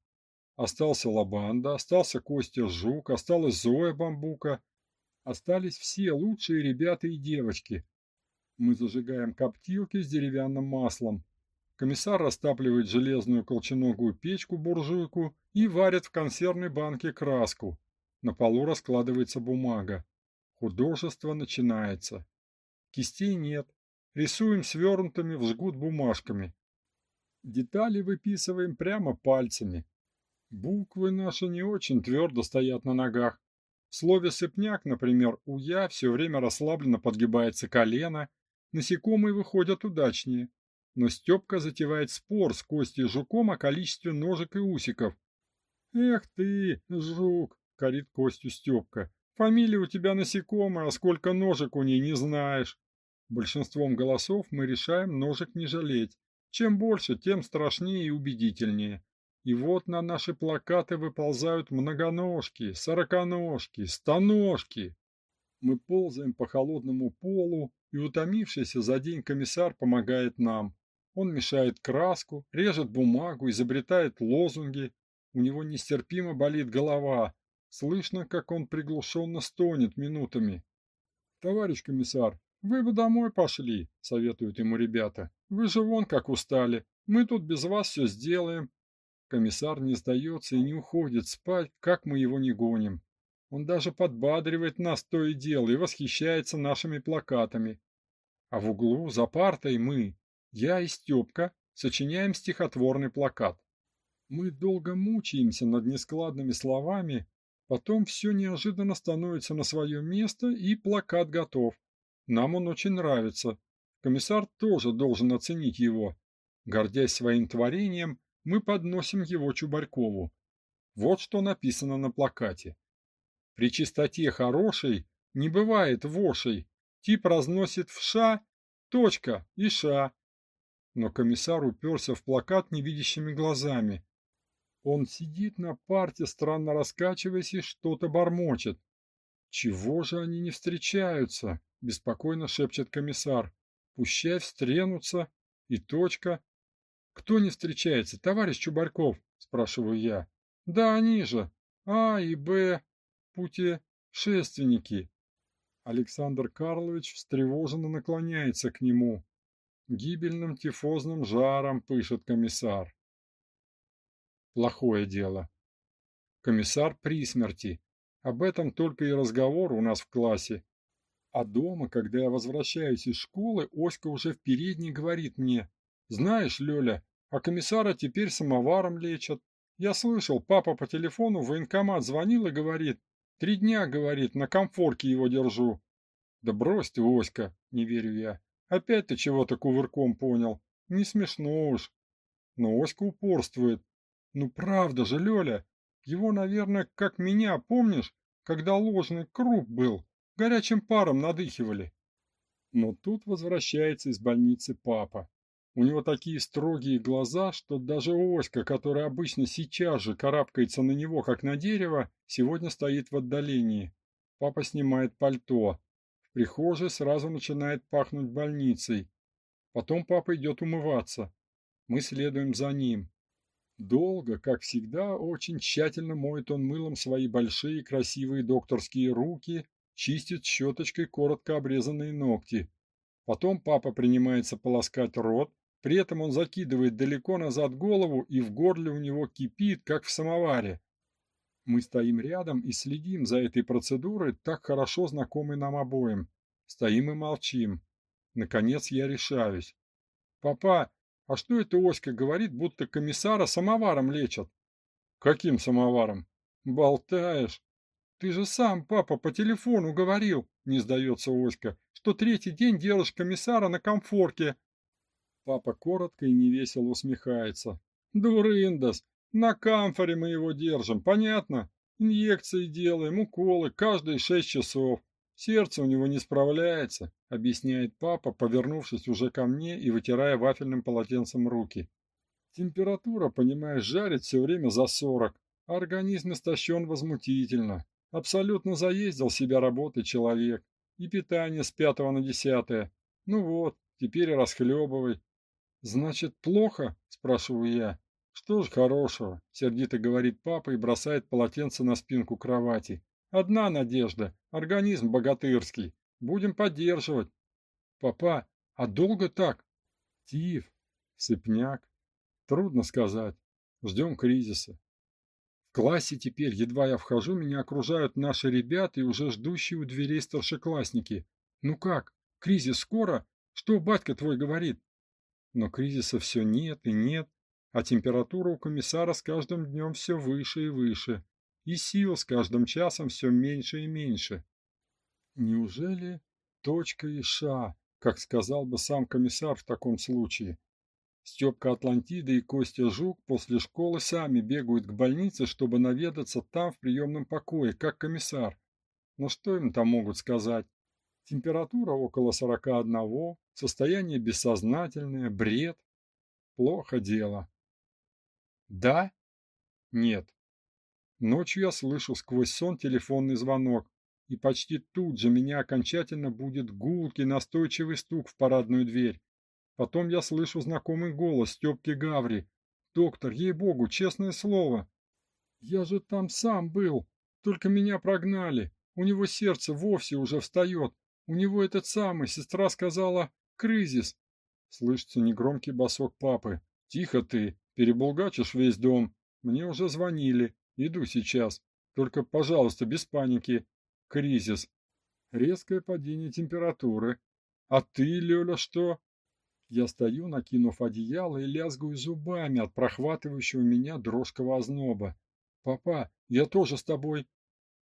Остался Лабанда, остался Костя Жук, осталась Зоя Бамбука. Остались все лучшие ребята и девочки. Мы зажигаем коптилки с деревянным маслом. Комиссар растапливает железную колченогую печку-буржуйку и варит в консервной банке краску. На полу раскладывается бумага. Художество начинается. Кистей нет. Рисуем свернутыми в жгут бумажками. Детали выписываем прямо пальцами. Буквы наши не очень твердо стоят на ногах. В слове «сыпняк», например, у «я» все время расслабленно подгибается колено, насекомые выходят удачнее. Но Степка затевает спор с Костей Жуком о количестве ножек и усиков. «Эх ты, Жук!» — корит Костю Степка. «Фамилия у тебя насекомая, а сколько ножек у ней не знаешь». Большинством голосов мы решаем ножек не жалеть. Чем больше, тем страшнее и убедительнее. И вот на наши плакаты выползают многоножки, сороконожки, стоножки. Мы ползаем по холодному полу, и утомившийся за день комиссар помогает нам. Он мешает краску, режет бумагу, изобретает лозунги. У него нестерпимо болит голова. Слышно, как он приглушенно стонет минутами. «Товарищ комиссар, вы бы домой пошли», — советуют ему ребята. «Вы же вон как устали. Мы тут без вас все сделаем. Комиссар не сдается и не уходит спать, как мы его не гоним. Он даже подбадривает нас то и дело и восхищается нашими плакатами. А в углу, за партой, мы, я и Степка, сочиняем стихотворный плакат. Мы долго мучаемся над нескладными словами, потом все неожиданно становится на свое место, и плакат готов. Нам он очень нравится. Комиссар тоже должен оценить его. Гордясь своим творением, мы подносим его Чубарькову. Вот что написано на плакате. При чистоте хорошей не бывает вошей. Тип разносит в ша, точка и ша. Но комиссар уперся в плакат невидящими глазами. Он сидит на парте, странно раскачиваясь и что-то бормочет. «Чего же они не встречаются?» – беспокойно шепчет комиссар. «Пущай встренутся. И точка». «Кто не встречается, товарищ Чубарьков?» – спрашиваю я. «Да они же. А и Б. Путешественники». Александр Карлович встревоженно наклоняется к нему. Гибельным тифозным жаром пышет комиссар. Плохое дело. Комиссар при смерти. Об этом только и разговор у нас в классе. А дома, когда я возвращаюсь из школы, Оська уже в передней говорит мне, «Знаешь, Лёля, а комиссара теперь самоваром лечат. Я слышал, папа по телефону в военкомат звонил и говорит, три дня, говорит, на комфорке его держу». «Да брось ты, Оська», — не верю я. «Опять ты чего-то кувырком понял. Не смешно уж». Но Оська упорствует. «Ну правда же, Лёля, его, наверное, как меня, помнишь, когда ложный круг был, горячим паром надыхивали. Но тут возвращается из больницы папа. У него такие строгие глаза, что даже Оська, которая обычно сейчас же карабкается на него, как на дерево, сегодня стоит в отдалении. Папа снимает пальто. В прихожей сразу начинает пахнуть больницей. Потом папа идет умываться. Мы следуем за ним. Долго, как всегда, очень тщательно моет он мылом свои большие красивые докторские руки, чистит щеточкой коротко обрезанные ногти. Потом папа принимается полоскать рот, при этом он закидывает далеко назад голову, и в горле у него кипит, как в самоваре. Мы стоим рядом и следим за этой процедурой, так хорошо знакомой нам обоим. Стоим и молчим. Наконец я решаюсь. «Папа, а что это Оська говорит, будто комиссара самоваром лечат? Каким самоваром? Болтаешь. Ты же сам, папа, по телефону говорил, не сдается Оська, что третий день делаешь комиссара на комфорке. Папа коротко и невесело усмехается. Дурындас, на камфоре мы его держим, понятно? Инъекции делаем, уколы, каждые шесть часов. Сердце у него не справляется, объясняет папа, повернувшись уже ко мне и вытирая вафельным полотенцем руки. Температура, понимаешь, жарит все время за сорок, а организм истощен возмутительно. Абсолютно заездил себя работой человек. И питание с пятого на десятое. Ну вот, теперь и расхлебывай. Значит, плохо? Спрашиваю я. Что ж хорошего, сердито говорит папа и бросает полотенце на спинку кровати. Одна надежда. Организм богатырский. Будем поддерживать. Папа, а долго так? Тиф, сыпняк. Трудно сказать. Ждем кризиса. В классе теперь, едва я вхожу, меня окружают наши ребята и уже ждущие у дверей старшеклассники. Ну как, кризис скоро? Что батька твой говорит? Но кризиса все нет и нет, а температура у комиссара с каждым днем все выше и выше и сил с каждым часом все меньше и меньше. Неужели точка и ша, как сказал бы сам комиссар в таком случае? Степка Атлантида и Костя Жук после школы сами бегают к больнице, чтобы наведаться там в приемном покое, как комиссар. Но что им там могут сказать? Температура около 41, состояние бессознательное, бред. Плохо дело. Да? Нет. Ночью я слышу сквозь сон телефонный звонок, и почти тут же меня окончательно будет гулкий настойчивый стук в парадную дверь. Потом я слышу знакомый голос Степки Гаври. «Доктор, ей-богу, честное слово!» «Я же там сам был, только меня прогнали. У него сердце вовсе уже встает. У него этот самый, сестра сказала, кризис». Слышится негромкий босок папы. «Тихо ты, перебулгачишь весь дом. Мне уже звонили. Иду сейчас. Только, пожалуйста, без паники. Кризис. Резкое падение температуры. А ты, Лёля, что? Я стою, накинув одеяло и лязгаю зубами от прохватывающего меня дрожкого озноба. Папа, я тоже с тобой.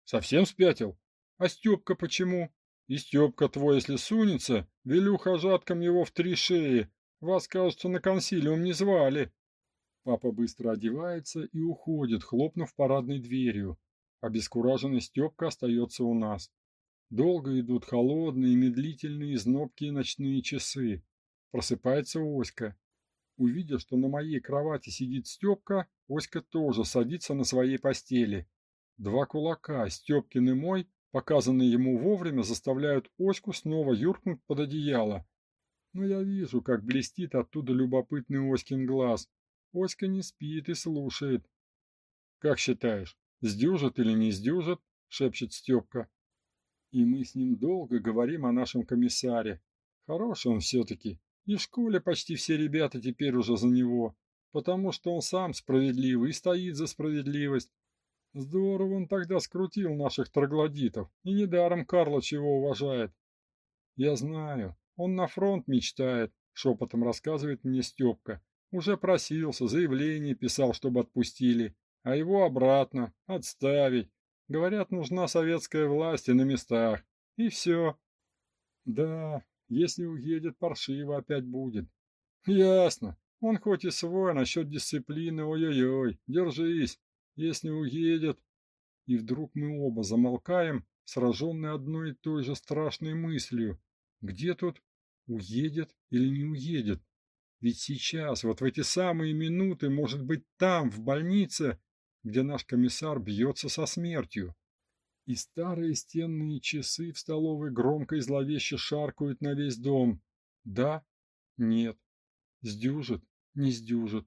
Совсем спятил? А Степка почему? И Степка твой, если сунется, велю хожаткам его в три шеи. Вас, кажется, на консилиум не звали. Папа быстро одевается и уходит, хлопнув парадной дверью. Обескураженный Степка остается у нас. Долго идут холодные, медлительные, знобкие ночные часы. Просыпается Оська. Увидев, что на моей кровати сидит Степка, Оська тоже садится на своей постели. Два кулака, Степкин и мой, показанные ему вовремя, заставляют Оську снова юркнуть под одеяло. Но я вижу, как блестит оттуда любопытный Оськин глаз. Оська не спит и слушает. «Как считаешь, сдюжит или не сдюжит?» — шепчет Степка. И мы с ним долго говорим о нашем комиссаре. Хороший он все-таки. И в школе почти все ребята теперь уже за него, потому что он сам справедливый и стоит за справедливость. Здорово он тогда скрутил наших троглодитов, и недаром Карлыч его уважает. Я знаю, он на фронт мечтает, шепотом рассказывает мне Степка. Уже просился, заявление писал, чтобы отпустили, а его обратно, отставить. Говорят, нужна советская власть и на местах. И все. Да, если уедет, паршиво опять будет. Ясно. Он хоть и свой, насчет дисциплины, ой-ой-ой, держись. Если уедет... И вдруг мы оба замолкаем, сраженные одной и той же страшной мыслью. Где тут уедет или не уедет? Ведь сейчас, вот в эти самые минуты, может быть, там, в больнице, где наш комиссар бьется со смертью. И старые стенные часы в столовой громко и зловеще шаркают на весь дом. Да? Нет. Сдюжит? Не сдюжит.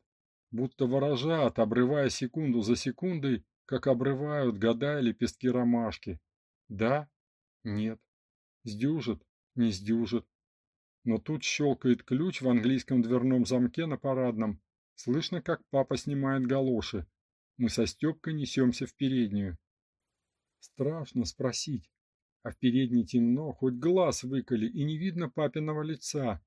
Будто ворожат, обрывая секунду за секундой, как обрывают года и лепестки ромашки. Да? Нет. Сдюжит? Не сдюжит. Но тут щелкает ключ в английском дверном замке на парадном. Слышно, как папа снимает галоши. Мы со Степкой несемся в переднюю. Страшно спросить. А в передней темно, хоть глаз выколи, и не видно папиного лица.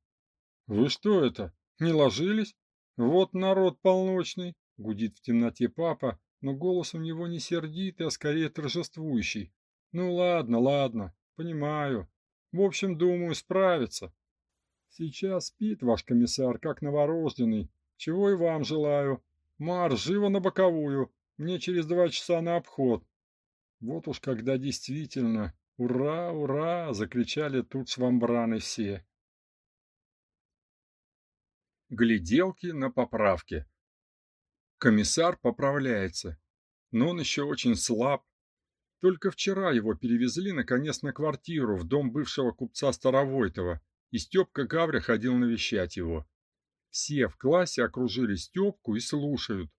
«Вы что это, не ложились? Вот народ полночный!» — гудит в темноте папа, но голос у него не сердитый, а скорее торжествующий. «Ну ладно, ладно, понимаю. В общем, думаю, справится. Сейчас спит ваш комиссар, как новорожденный. Чего и вам желаю. Марш, живо на боковую. Мне через два часа на обход. Вот уж когда действительно «Ура, ура!» закричали тут свамбраны все. Гляделки на поправке. Комиссар поправляется, но он еще очень слаб. Только вчера его перевезли наконец на квартиру в дом бывшего купца Старовойтова, и Степка Гавря ходил навещать его. Все в классе окружили Степку и слушают.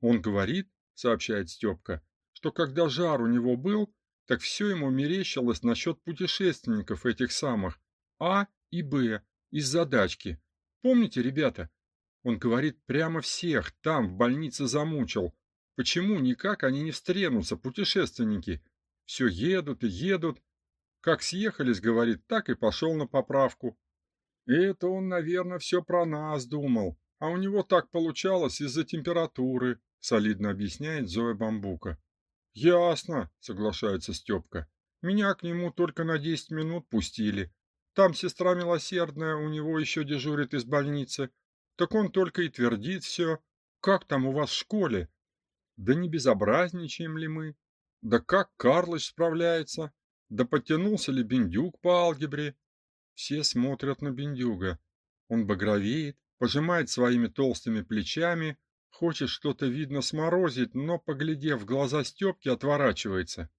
Он говорит, сообщает Степка, что когда жар у него был, так все ему мерещилось насчет путешественников этих самых А и Б из задачки. Помните, ребята? Он говорит, прямо всех там в больнице замучил. Почему никак они не встренутся, путешественники? Все едут и едут, как съехались, говорит, так и пошел на поправку. Это он, наверное, все про нас думал, а у него так получалось из-за температуры, солидно объясняет Зоя Бамбука. Ясно, соглашается Степка. Меня к нему только на десять минут пустили. Там сестра милосердная у него еще дежурит из больницы. Так он только и твердит все. Как там у вас в школе? Да не безобразничаем ли мы? Да как Карлыч справляется? Да подтянулся ли Бендюк по алгебре? Все смотрят на Бендюга. Он багровеет, пожимает своими толстыми плечами, хочет что-то видно сморозить, но, поглядев в глаза Степки, отворачивается.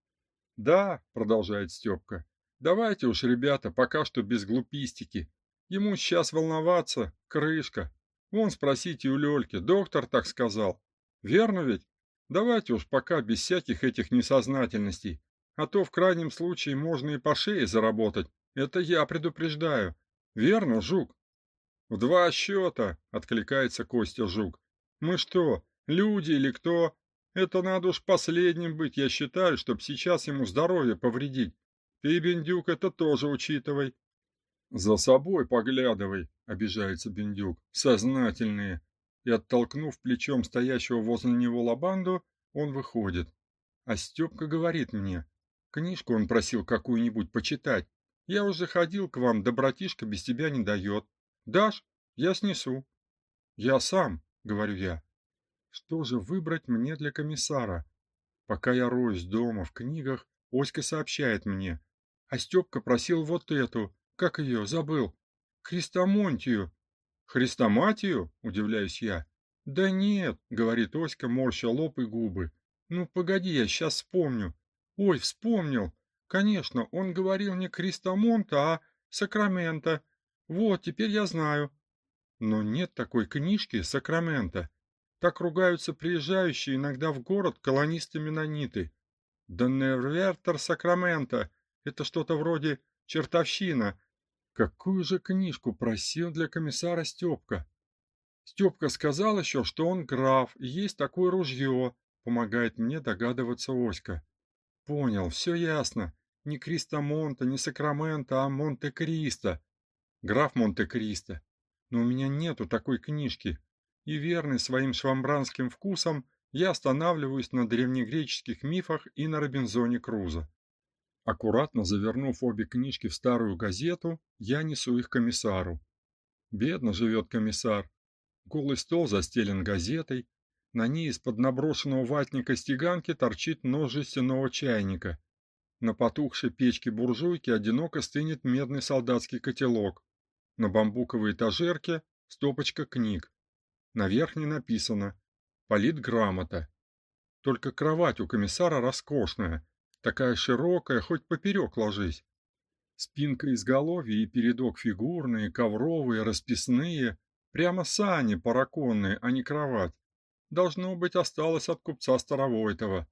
«Да», — продолжает Степка, — «давайте уж, ребята, пока что без глупистики. Ему сейчас волноваться, крышка. Вон спросите у Лёльки, доктор так сказал. Верно ведь? Давайте уж пока без всяких этих несознательностей а то в крайнем случае можно и по шее заработать. Это я предупреждаю. Верно, Жук? В два счета, откликается Костя Жук. Мы что, люди или кто? Это надо уж последним быть, я считаю, чтоб сейчас ему здоровье повредить. Ты, Бендюк, это тоже учитывай. За собой поглядывай, обижается Бендюк. Сознательные. И оттолкнув плечом стоящего возле него лабанду, он выходит. А Степка говорит мне: Книжку он просил какую-нибудь почитать. Я уже ходил к вам, да братишка без тебя не дает. Дашь? Я снесу. Я сам, говорю я. Что же выбрать мне для комиссара? Пока я роюсь дома в книгах, Оська сообщает мне. А Степка просил вот эту, как ее, забыл, Христомонтию. Христоматию? Удивляюсь я. Да нет, говорит Оська, морща лоб и губы. Ну, погоди, я сейчас вспомню. Ой, вспомнил. Конечно, он говорил не Христомонта, а Сакрамента. Вот, теперь я знаю. Но нет такой книжки Сакрамента. Так ругаются приезжающие иногда в город колонисты-менониты. Да Невертер Сакрамента. Это что-то вроде чертовщина. Какую же книжку просил для комиссара Степка? Степка сказал еще, что он граф, и есть такое ружье, помогает мне догадываться Оська. Понял, все ясно. Не Кристомонта, не Сакрамента, а Монте-Кристо. Граф Монте-Кристо. Но у меня нету такой книжки и верный своим швамбранским вкусам, я останавливаюсь на древнегреческих мифах и на Робинзоне Крузо. Аккуратно завернув обе книжки в старую газету, я несу их комиссару. Бедно живет комиссар. Голый стол застелен газетой, на ней из-под наброшенного ватника стеганки торчит нож жестяного чайника. На потухшей печке буржуйки одиноко стынет медный солдатский котелок. На бамбуковой этажерке стопочка книг. На верхней написано «Политграмота». Только кровать у комиссара роскошная, такая широкая, хоть поперек ложись. Спинка изголовья и передок фигурные, ковровые, расписные, прямо сани параконные, а не кровать. Должно быть, осталось от купца Старовойтова.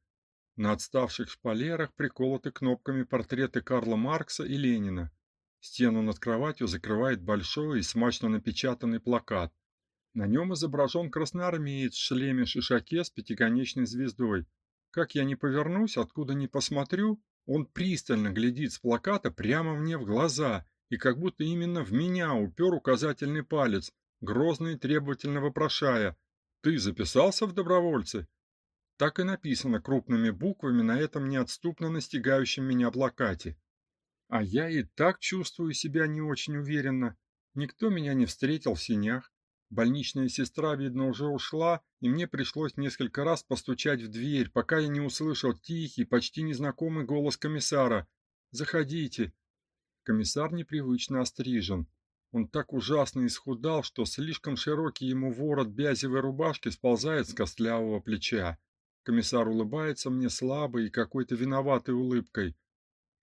На отставших шпалерах приколоты кнопками портреты Карла Маркса и Ленина. Стену над кроватью закрывает большой и смачно напечатанный плакат. На нем изображен красноармеец в шлеме-шишаке с пятиконечной звездой. Как я не повернусь, откуда ни посмотрю, он пристально глядит с плаката прямо мне в глаза и как будто именно в меня упер указательный палец, грозно и требовательно вопрошая: "Ты записался в добровольцы?" Так и написано крупными буквами на этом неотступно настигающем меня плакате. А я и так чувствую себя не очень уверенно. Никто меня не встретил в синях, Больничная сестра, видно, уже ушла, и мне пришлось несколько раз постучать в дверь, пока я не услышал тихий, почти незнакомый голос комиссара. «Заходите». Комиссар непривычно острижен. Он так ужасно исхудал, что слишком широкий ему ворот бязевой рубашки сползает с костлявого плеча. Комиссар улыбается мне слабой и какой-то виноватой улыбкой.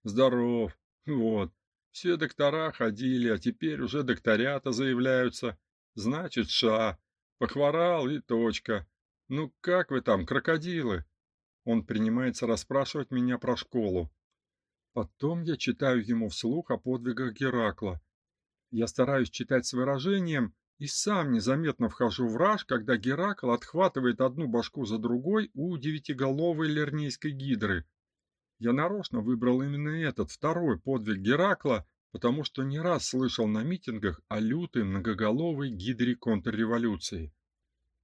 «Здоров. Вот. Все доктора ходили, а теперь уже докторята заявляются. Значит, ша. Похворал и точка. Ну как вы там, крокодилы? Он принимается расспрашивать меня про школу. Потом я читаю ему вслух о подвигах Геракла. Я стараюсь читать с выражением и сам незаметно вхожу в раж, когда Геракл отхватывает одну башку за другой у девятиголовой лернейской гидры. Я нарочно выбрал именно этот второй подвиг Геракла, потому что не раз слышал на митингах о лютой многоголовой гидре контрреволюции.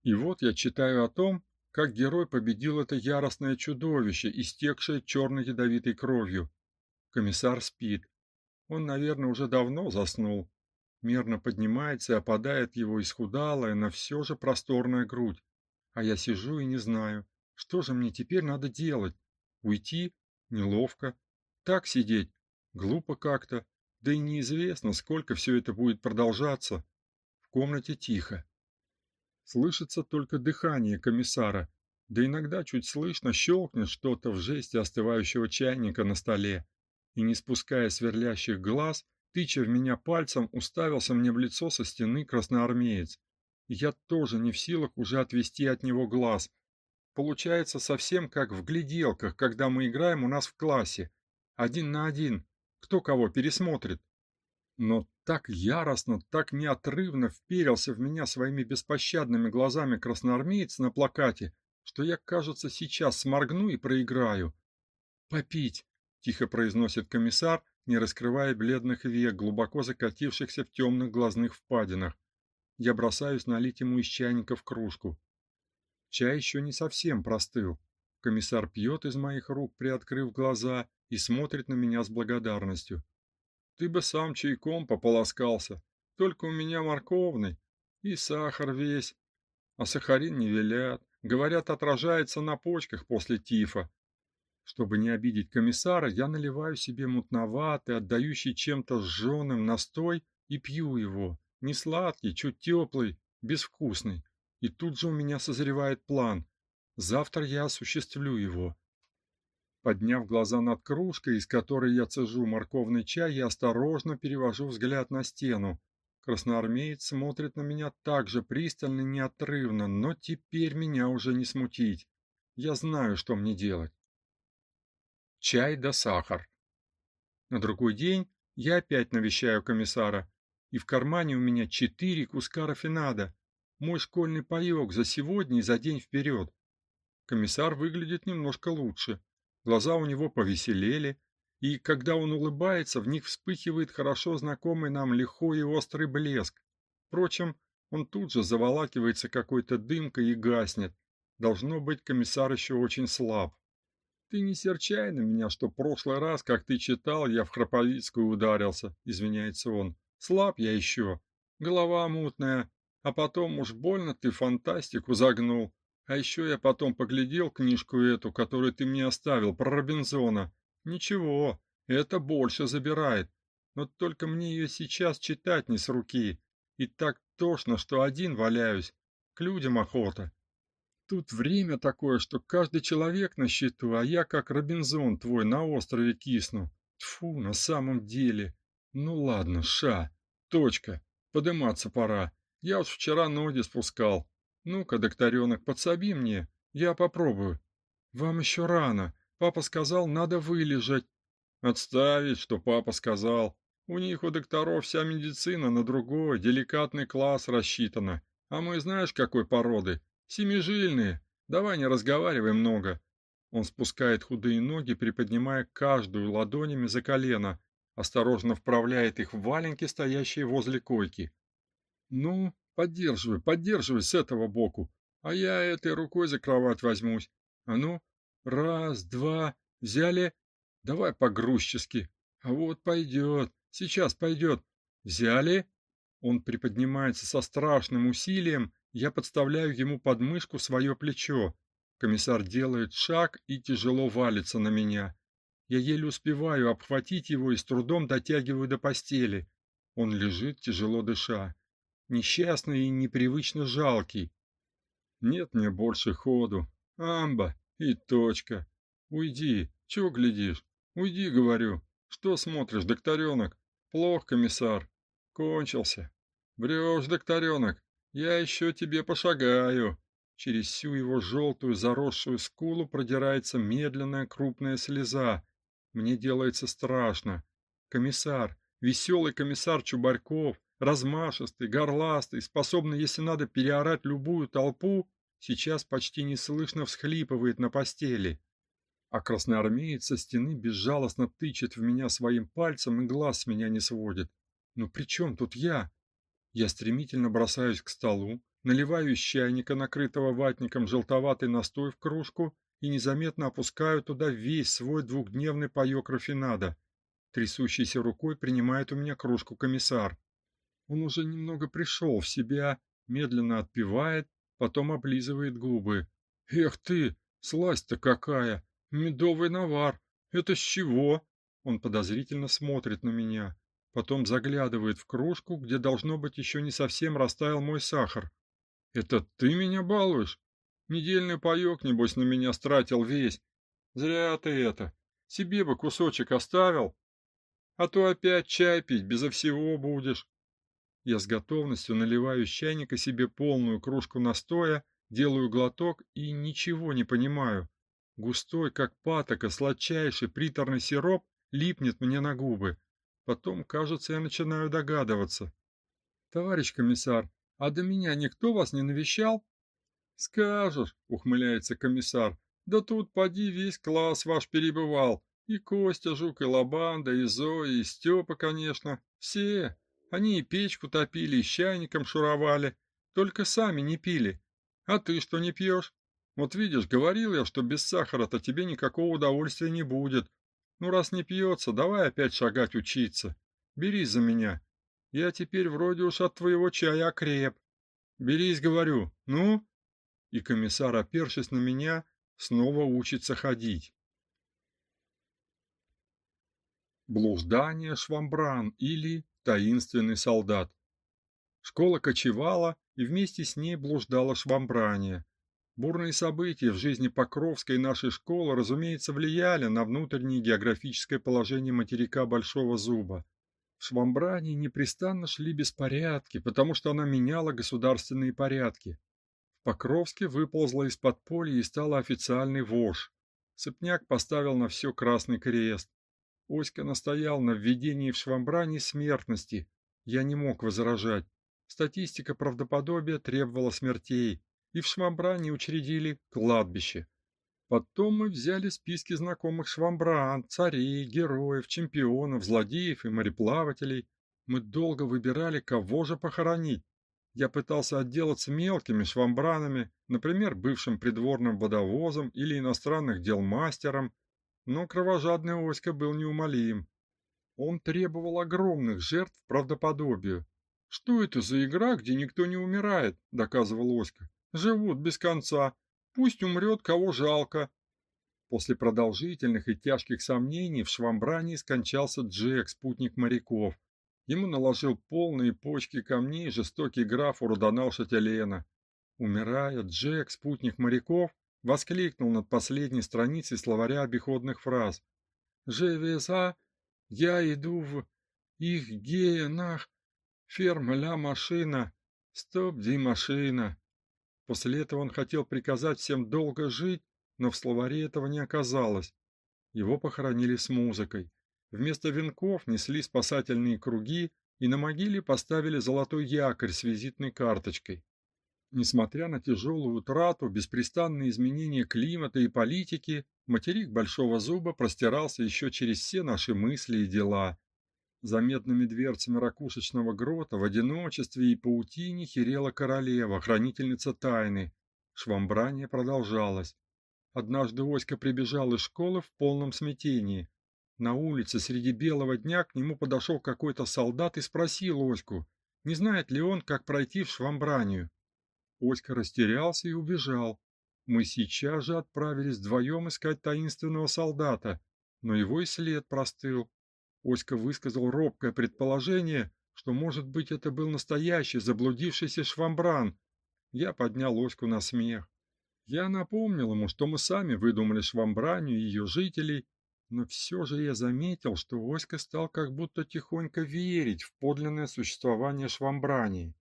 И вот я читаю о том, как герой победил это яростное чудовище, истекшее черной ядовитой кровью. Комиссар спит. Он, наверное, уже давно заснул. Мерно поднимается и опадает его исхудалая, но все же просторная грудь. А я сижу и не знаю, что же мне теперь надо делать? Уйти? Неловко. Так сидеть? Глупо как-то. Да и неизвестно, сколько все это будет продолжаться. В комнате тихо. Слышится только дыхание комиссара, да иногда чуть слышно щелкнет что-то в жесте остывающего чайника на столе. И не спуская сверлящих глаз, тыча в меня пальцем, уставился мне в лицо со стены красноармеец. Я тоже не в силах уже отвести от него глаз. Получается совсем как в гляделках, когда мы играем у нас в классе. Один на один, кто кого пересмотрит. Но так яростно, так неотрывно вперился в меня своими беспощадными глазами красноармеец на плакате, что я, кажется, сейчас сморгну и проиграю. Попить, тихо произносит комиссар, не раскрывая бледных век, глубоко закатившихся в темных глазных впадинах. Я бросаюсь налить ему из чайника в кружку. Чай еще не совсем простыл. Комиссар пьет из моих рук, приоткрыв глаза, и смотрит на меня с благодарностью. Ты бы сам чайком пополоскался, только у меня морковный и сахар весь. А сахарин не велят. Говорят, отражается на почках после тифа. Чтобы не обидеть комиссара, я наливаю себе мутноватый, отдающий чем-то сжёным настой и пью его. Не сладкий, чуть теплый, безвкусный. И тут же у меня созревает план. Завтра я осуществлю его. Подняв глаза над кружкой, из которой я цежу морковный чай, я осторожно перевожу взгляд на стену. Красноармеец смотрит на меня так же пристально неотрывно, но теперь меня уже не смутить. Я знаю, что мне делать. Чай да сахар. На другой день я опять навещаю комиссара, и в кармане у меня четыре куска рафинада. Мой школьный паёк за сегодня и за день вперед. Комиссар выглядит немножко лучше. Глаза у него повеселели, и когда он улыбается, в них вспыхивает хорошо знакомый нам лихой и острый блеск. Впрочем, он тут же заволакивается какой-то дымкой и гаснет. Должно быть, комиссар еще очень слаб. Ты не серчай на меня, что прошлый раз, как ты читал, я в Храповицкую ударился, извиняется он. Слаб я еще, голова мутная, а потом уж больно ты фантастику загнул. А еще я потом поглядел книжку эту, которую ты мне оставил про Робинзона. Ничего, это больше забирает. Но только мне ее сейчас читать не с руки. И так тошно, что один валяюсь. К людям охота. Тут время такое, что каждый человек на счету, а я как Робинзон твой на острове кисну. Тфу, на самом деле. Ну ладно, ша. Точка. Подыматься пора. Я уж вчера ноги спускал. Ну-ка, докторенок, подсоби мне. Я попробую. Вам еще рано. Папа сказал, надо вылежать. Отставить, что папа сказал. У них у докторов вся медицина на другой, деликатный класс рассчитана. А мы знаешь, какой породы? Семижильные. Давай не разговаривай много. Он спускает худые ноги, приподнимая каждую ладонями за колено, осторожно вправляет их в валенки, стоящие возле койки. Ну, поддерживай, поддерживай с этого боку, а я этой рукой за кровать возьмусь. А ну, Раз, два, взяли. Давай погрузчески. А вот пойдет. Сейчас пойдет. Взяли. Он приподнимается со страшным усилием. Я подставляю ему под мышку свое плечо. Комиссар делает шаг и тяжело валится на меня. Я еле успеваю обхватить его и с трудом дотягиваю до постели. Он лежит, тяжело дыша. Несчастный и непривычно жалкий. Нет мне больше ходу. Амба, и точка. Уйди. Чего глядишь? Уйди, говорю. Что смотришь, докторенок? Плох, комиссар. Кончился. Врешь, докторенок. Я еще тебе пошагаю. Через всю его желтую заросшую скулу продирается медленная крупная слеза. Мне делается страшно. Комиссар, веселый комиссар Чубарьков, размашистый, горластый, способный, если надо, переорать любую толпу, сейчас почти неслышно всхлипывает на постели. А красноармеец со стены безжалостно тычет в меня своим пальцем и глаз с меня не сводит. Ну при чем тут я? Я стремительно бросаюсь к столу, наливаю из чайника, накрытого ватником, желтоватый настой в кружку и незаметно опускаю туда весь свой двухдневный паёк рафинада. Трясущейся рукой принимает у меня кружку комиссар. Он уже немного пришел в себя, медленно отпивает, потом облизывает губы. Эх ты, сласть-то какая! Медовый навар. Это с чего? Он подозрительно смотрит на меня, потом заглядывает в кружку, где должно быть еще не совсем растаял мой сахар. Это ты меня балуешь? Недельный паёк, небось, на меня стратил весь. Зря ты это. Себе бы кусочек оставил, а то опять чай пить безо всего будешь. Я с готовностью наливаю из чайника себе полную кружку настоя, делаю глоток и ничего не понимаю. Густой, как патока, сладчайший приторный сироп липнет мне на губы. Потом, кажется, я начинаю догадываться. Товарищ комиссар, а до меня никто вас не навещал? Скажешь, ухмыляется комиссар. Да тут поди весь класс ваш перебывал. И Костя Жук, и Лабанда, и Зоя, и Степа, конечно. Все. Они и печку топили, и чайником шуровали, только сами не пили. А ты что не пьешь? Вот видишь, говорил я, что без сахара-то тебе никакого удовольствия не будет. Ну, раз не пьется, давай опять шагать учиться. Берись за меня. Я теперь вроде уж от твоего чая окреп. Берись, говорю. Ну? И комиссар, опершись на меня, снова учится ходить. Блуждание Швамбран или таинственный солдат. Школа кочевала, и вместе с ней блуждала Швамбрания. Бурные события в жизни Покровской нашей школы, разумеется, влияли на внутреннее географическое положение материка Большого Зуба. В Швамбрании непрестанно шли беспорядки, потому что она меняла государственные порядки. В Покровске выползла из подполья и стала официальной вошь. Сыпняк поставил на все красный крест. Оська настоял на введении в Швамбране смертности. Я не мог возражать. Статистика правдоподобия требовала смертей, и в Швамбране учредили кладбище. Потом мы взяли списки знакомых швамбран, царей, героев, чемпионов, злодеев и мореплавателей. Мы долго выбирали, кого же похоронить. Я пытался отделаться мелкими швамбранами, например, бывшим придворным водовозом или иностранных дел мастером, но кровожадный Оська был неумолим. Он требовал огромных жертв правдоподобию. Что это за игра, где никто не умирает, доказывал Оська. Живут без конца. Пусть умрет, кого жалко. После продолжительных и тяжких сомнений в Швамбране скончался Джек, спутник моряков. Ему наложил полные почки камней жестокий граф Уродонал Шателена. Умирая, Джек, спутник моряков, воскликнул над последней страницей словаря обиходных фраз. «Жевеза, я иду в их геенах, ферма ля машина, стоп ди машина». После этого он хотел приказать всем долго жить, но в словаре этого не оказалось. Его похоронили с музыкой. Вместо венков несли спасательные круги и на могиле поставили золотой якорь с визитной карточкой. Несмотря на тяжелую утрату, беспрестанные изменения климата и политики, материк Большого Зуба простирался еще через все наши мысли и дела. За медными дверцами ракушечного грота в одиночестве и паутине херела королева, хранительница тайны. Швамбрание продолжалось. Однажды Оська прибежал из школы в полном смятении. На улице среди белого дня к нему подошел какой-то солдат и спросил Оську, не знает ли он, как пройти в Швамбранию. Оська растерялся и убежал. Мы сейчас же отправились вдвоем искать таинственного солдата, но его и след простыл. Оська высказал робкое предположение, что, может быть, это был настоящий заблудившийся швамбран. Я поднял Оську на смех. Я напомнил ему, что мы сами выдумали швамбранию и ее жителей, но все же я заметил, что Оська стал как будто тихонько верить в подлинное существование швамбрании.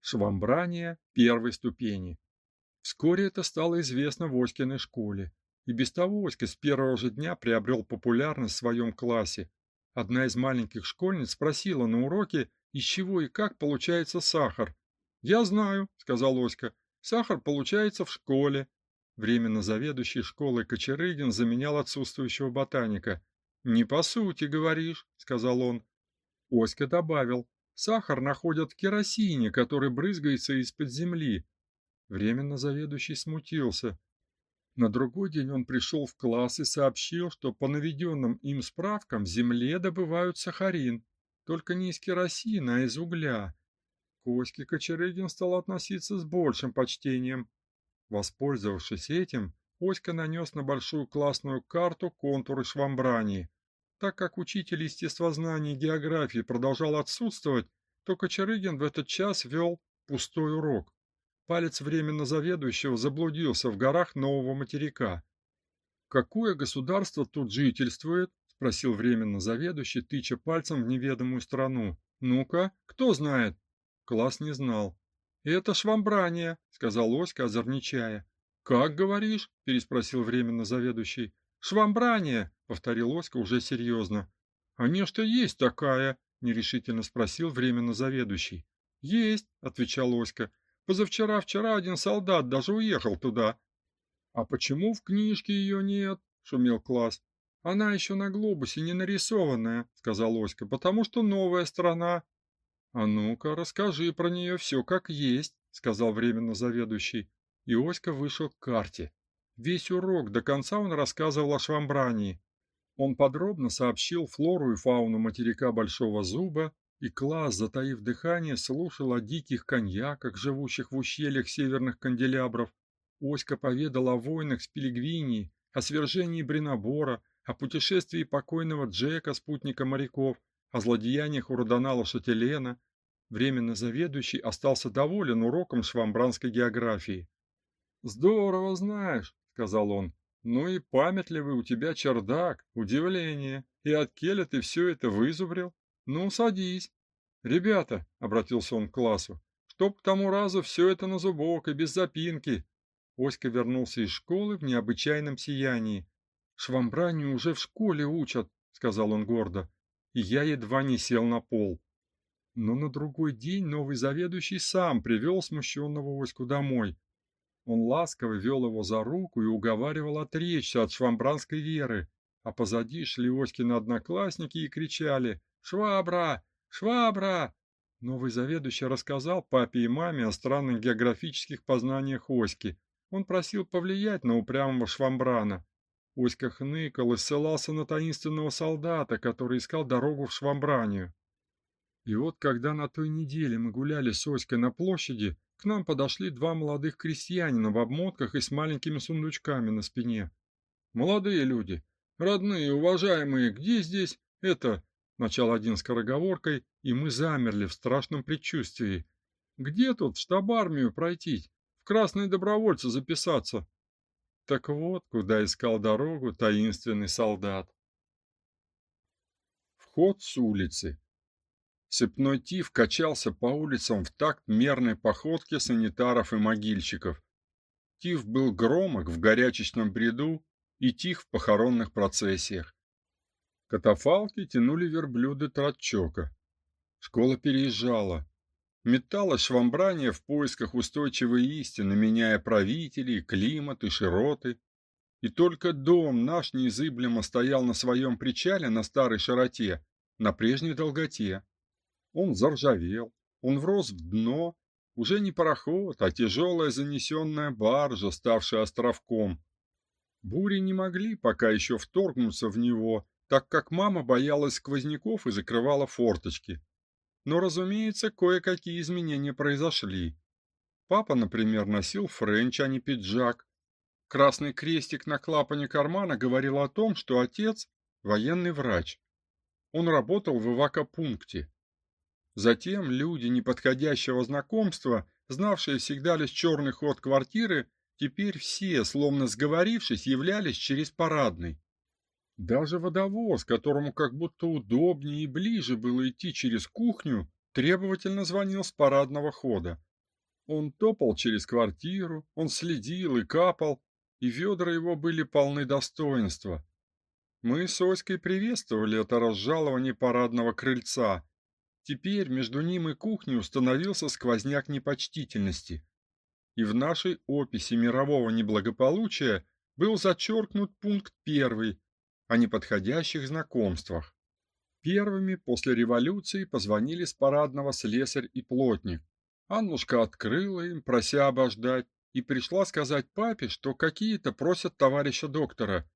Швамбрания первой ступени. Вскоре это стало известно в Оськиной школе. И без того Оська с первого же дня приобрел популярность в своем классе. Одна из маленьких школьниц спросила на уроке, из чего и как получается сахар. "Я знаю", сказал Оська. "Сахар получается в школе". Временно заведующий школой Кочерыгин заменял отсутствующего ботаника. "Не по сути говоришь", сказал он. Оська добавил: "Сахар находят в керосине, который брызгается из-под земли". Временно заведующий смутился. На другой день он пришел в класс и сообщил, что по наведенным им справкам в земле добывают сахарин, только не из керосина, а из угля. К Оське Кочерыгин стал относиться с большим почтением. Воспользовавшись этим, Оська нанес на большую классную карту контуры швамбрании. Так как учитель естествознания и географии продолжал отсутствовать, то Кочерыгин в этот час вел пустой урок. Палец временно заведующего заблудился в горах нового материка. Какое государство тут жительствует? спросил временно заведующий, тыча пальцем в неведомую страну. Ну-ка, кто знает? Класс не знал. Это Швамбрания, сказал Оська, озорничая. Как говоришь? переспросил временно заведующий. Швамбрания, повторил Оська уже серьезно. А не что есть такая? нерешительно спросил временно заведующий. Есть, отвечал Оська. Позавчера-вчера один солдат даже уехал туда. А почему в книжке ее нет? шумел класс. Она еще на глобусе не нарисованная, сказал Оська, потому что новая страна. А ну-ка, расскажи про нее все как есть, сказал временно заведующий. И Оська вышел к карте. Весь урок до конца он рассказывал о Швамбрании. Он подробно сообщил флору и фауну материка Большого Зуба, И класс, затаив дыхание, слушал о диких коньяках, живущих в ущельях северных канделябров. Оська поведал о войнах с Пелигвини, о свержении Бринобора, о путешествии покойного Джека, спутника моряков, о злодеяниях Уродонала Шателена. Временно заведующий остался доволен уроком швамбранской географии. «Здорово знаешь», — сказал он. «Ну и памятливый у тебя чердак, удивление. И от Келя ты все это вызубрил? Ну, садись». «Ребята», — обратился он к классу, — «чтоб к тому разу все это на зубок и без запинки». Оська вернулся из школы в необычайном сиянии. «Швамбранию уже в школе учат», — сказал он гордо, и я едва не сел на пол. Но на другой день новый заведующий сам привел смущенного Оську домой. Он ласково вел его за руку и уговаривал отречься от швамбранской веры, а позади шли Оськины одноклассники и кричали «Швабра! Швабра!». Новый заведующий рассказал папе и маме о странных географических познаниях Оськи. Он просил повлиять на упрямого швамбрана. Оська хныкал и ссылался на таинственного солдата, который искал дорогу в Швамбранию. И вот когда на той неделе мы гуляли с Оськой на площади, к нам подошли два молодых крестьянина в обмотках и с маленькими сундучками на спине. «Молодые люди, родные, уважаемые, где здесь это?» Начал один скороговоркой, и мы замерли в страшном предчувствии. «Где тут в штаб-армию пройти? В красные добровольцы записаться?» Так вот, куда искал дорогу таинственный солдат. Вход с улицы. Сыпной тиф качался по улицам в такт мерной походки санитаров и могильщиков. Тиф был громок в горячечном бреду и тих в похоронных процессиях. Катафалки тянули верблюды Тратчока. Школа переезжала металось швамбрание в поисках устойчивой истины, меняя правителей, климат и широты. И только дом наш неизыблемо стоял на своем причале на старой широте, на прежней долготе. Он заржавел, он врос в дно, уже не пароход, а тяжелая занесенная баржа, ставшая островком. Бури не могли пока еще вторгнуться в него, так как мама боялась сквозняков и закрывала форточки. Но, разумеется, кое-какие изменения произошли. Папа, например, носил френч, а не пиджак. Красный крестик на клапане кармана говорил о том, что отец – военный врач. Он работал в эвакопункте. Затем люди неподходящего знакомства, знавшие всегда лишь черный ход квартиры, теперь все, словно сговорившись, являлись через парадный. Даже водовоз, которому как будто удобнее и ближе было идти через кухню, требовательно звонил с парадного хода. Он топал через квартиру, он следил и капал, и ведра его были полны достоинства. Мы с Оськой приветствовали это разжалование парадного крыльца. Теперь между ним и кухней установился сквозняк непочтительности. И в нашей описи мирового неблагополучия был зачеркнут пункт первый, о неподходящих знакомствах. Первыми после революции позвонили с парадного слесарь и плотник. Аннушка открыла им, прося обождать, и пришла сказать папе, что какие-то просят товарища доктора.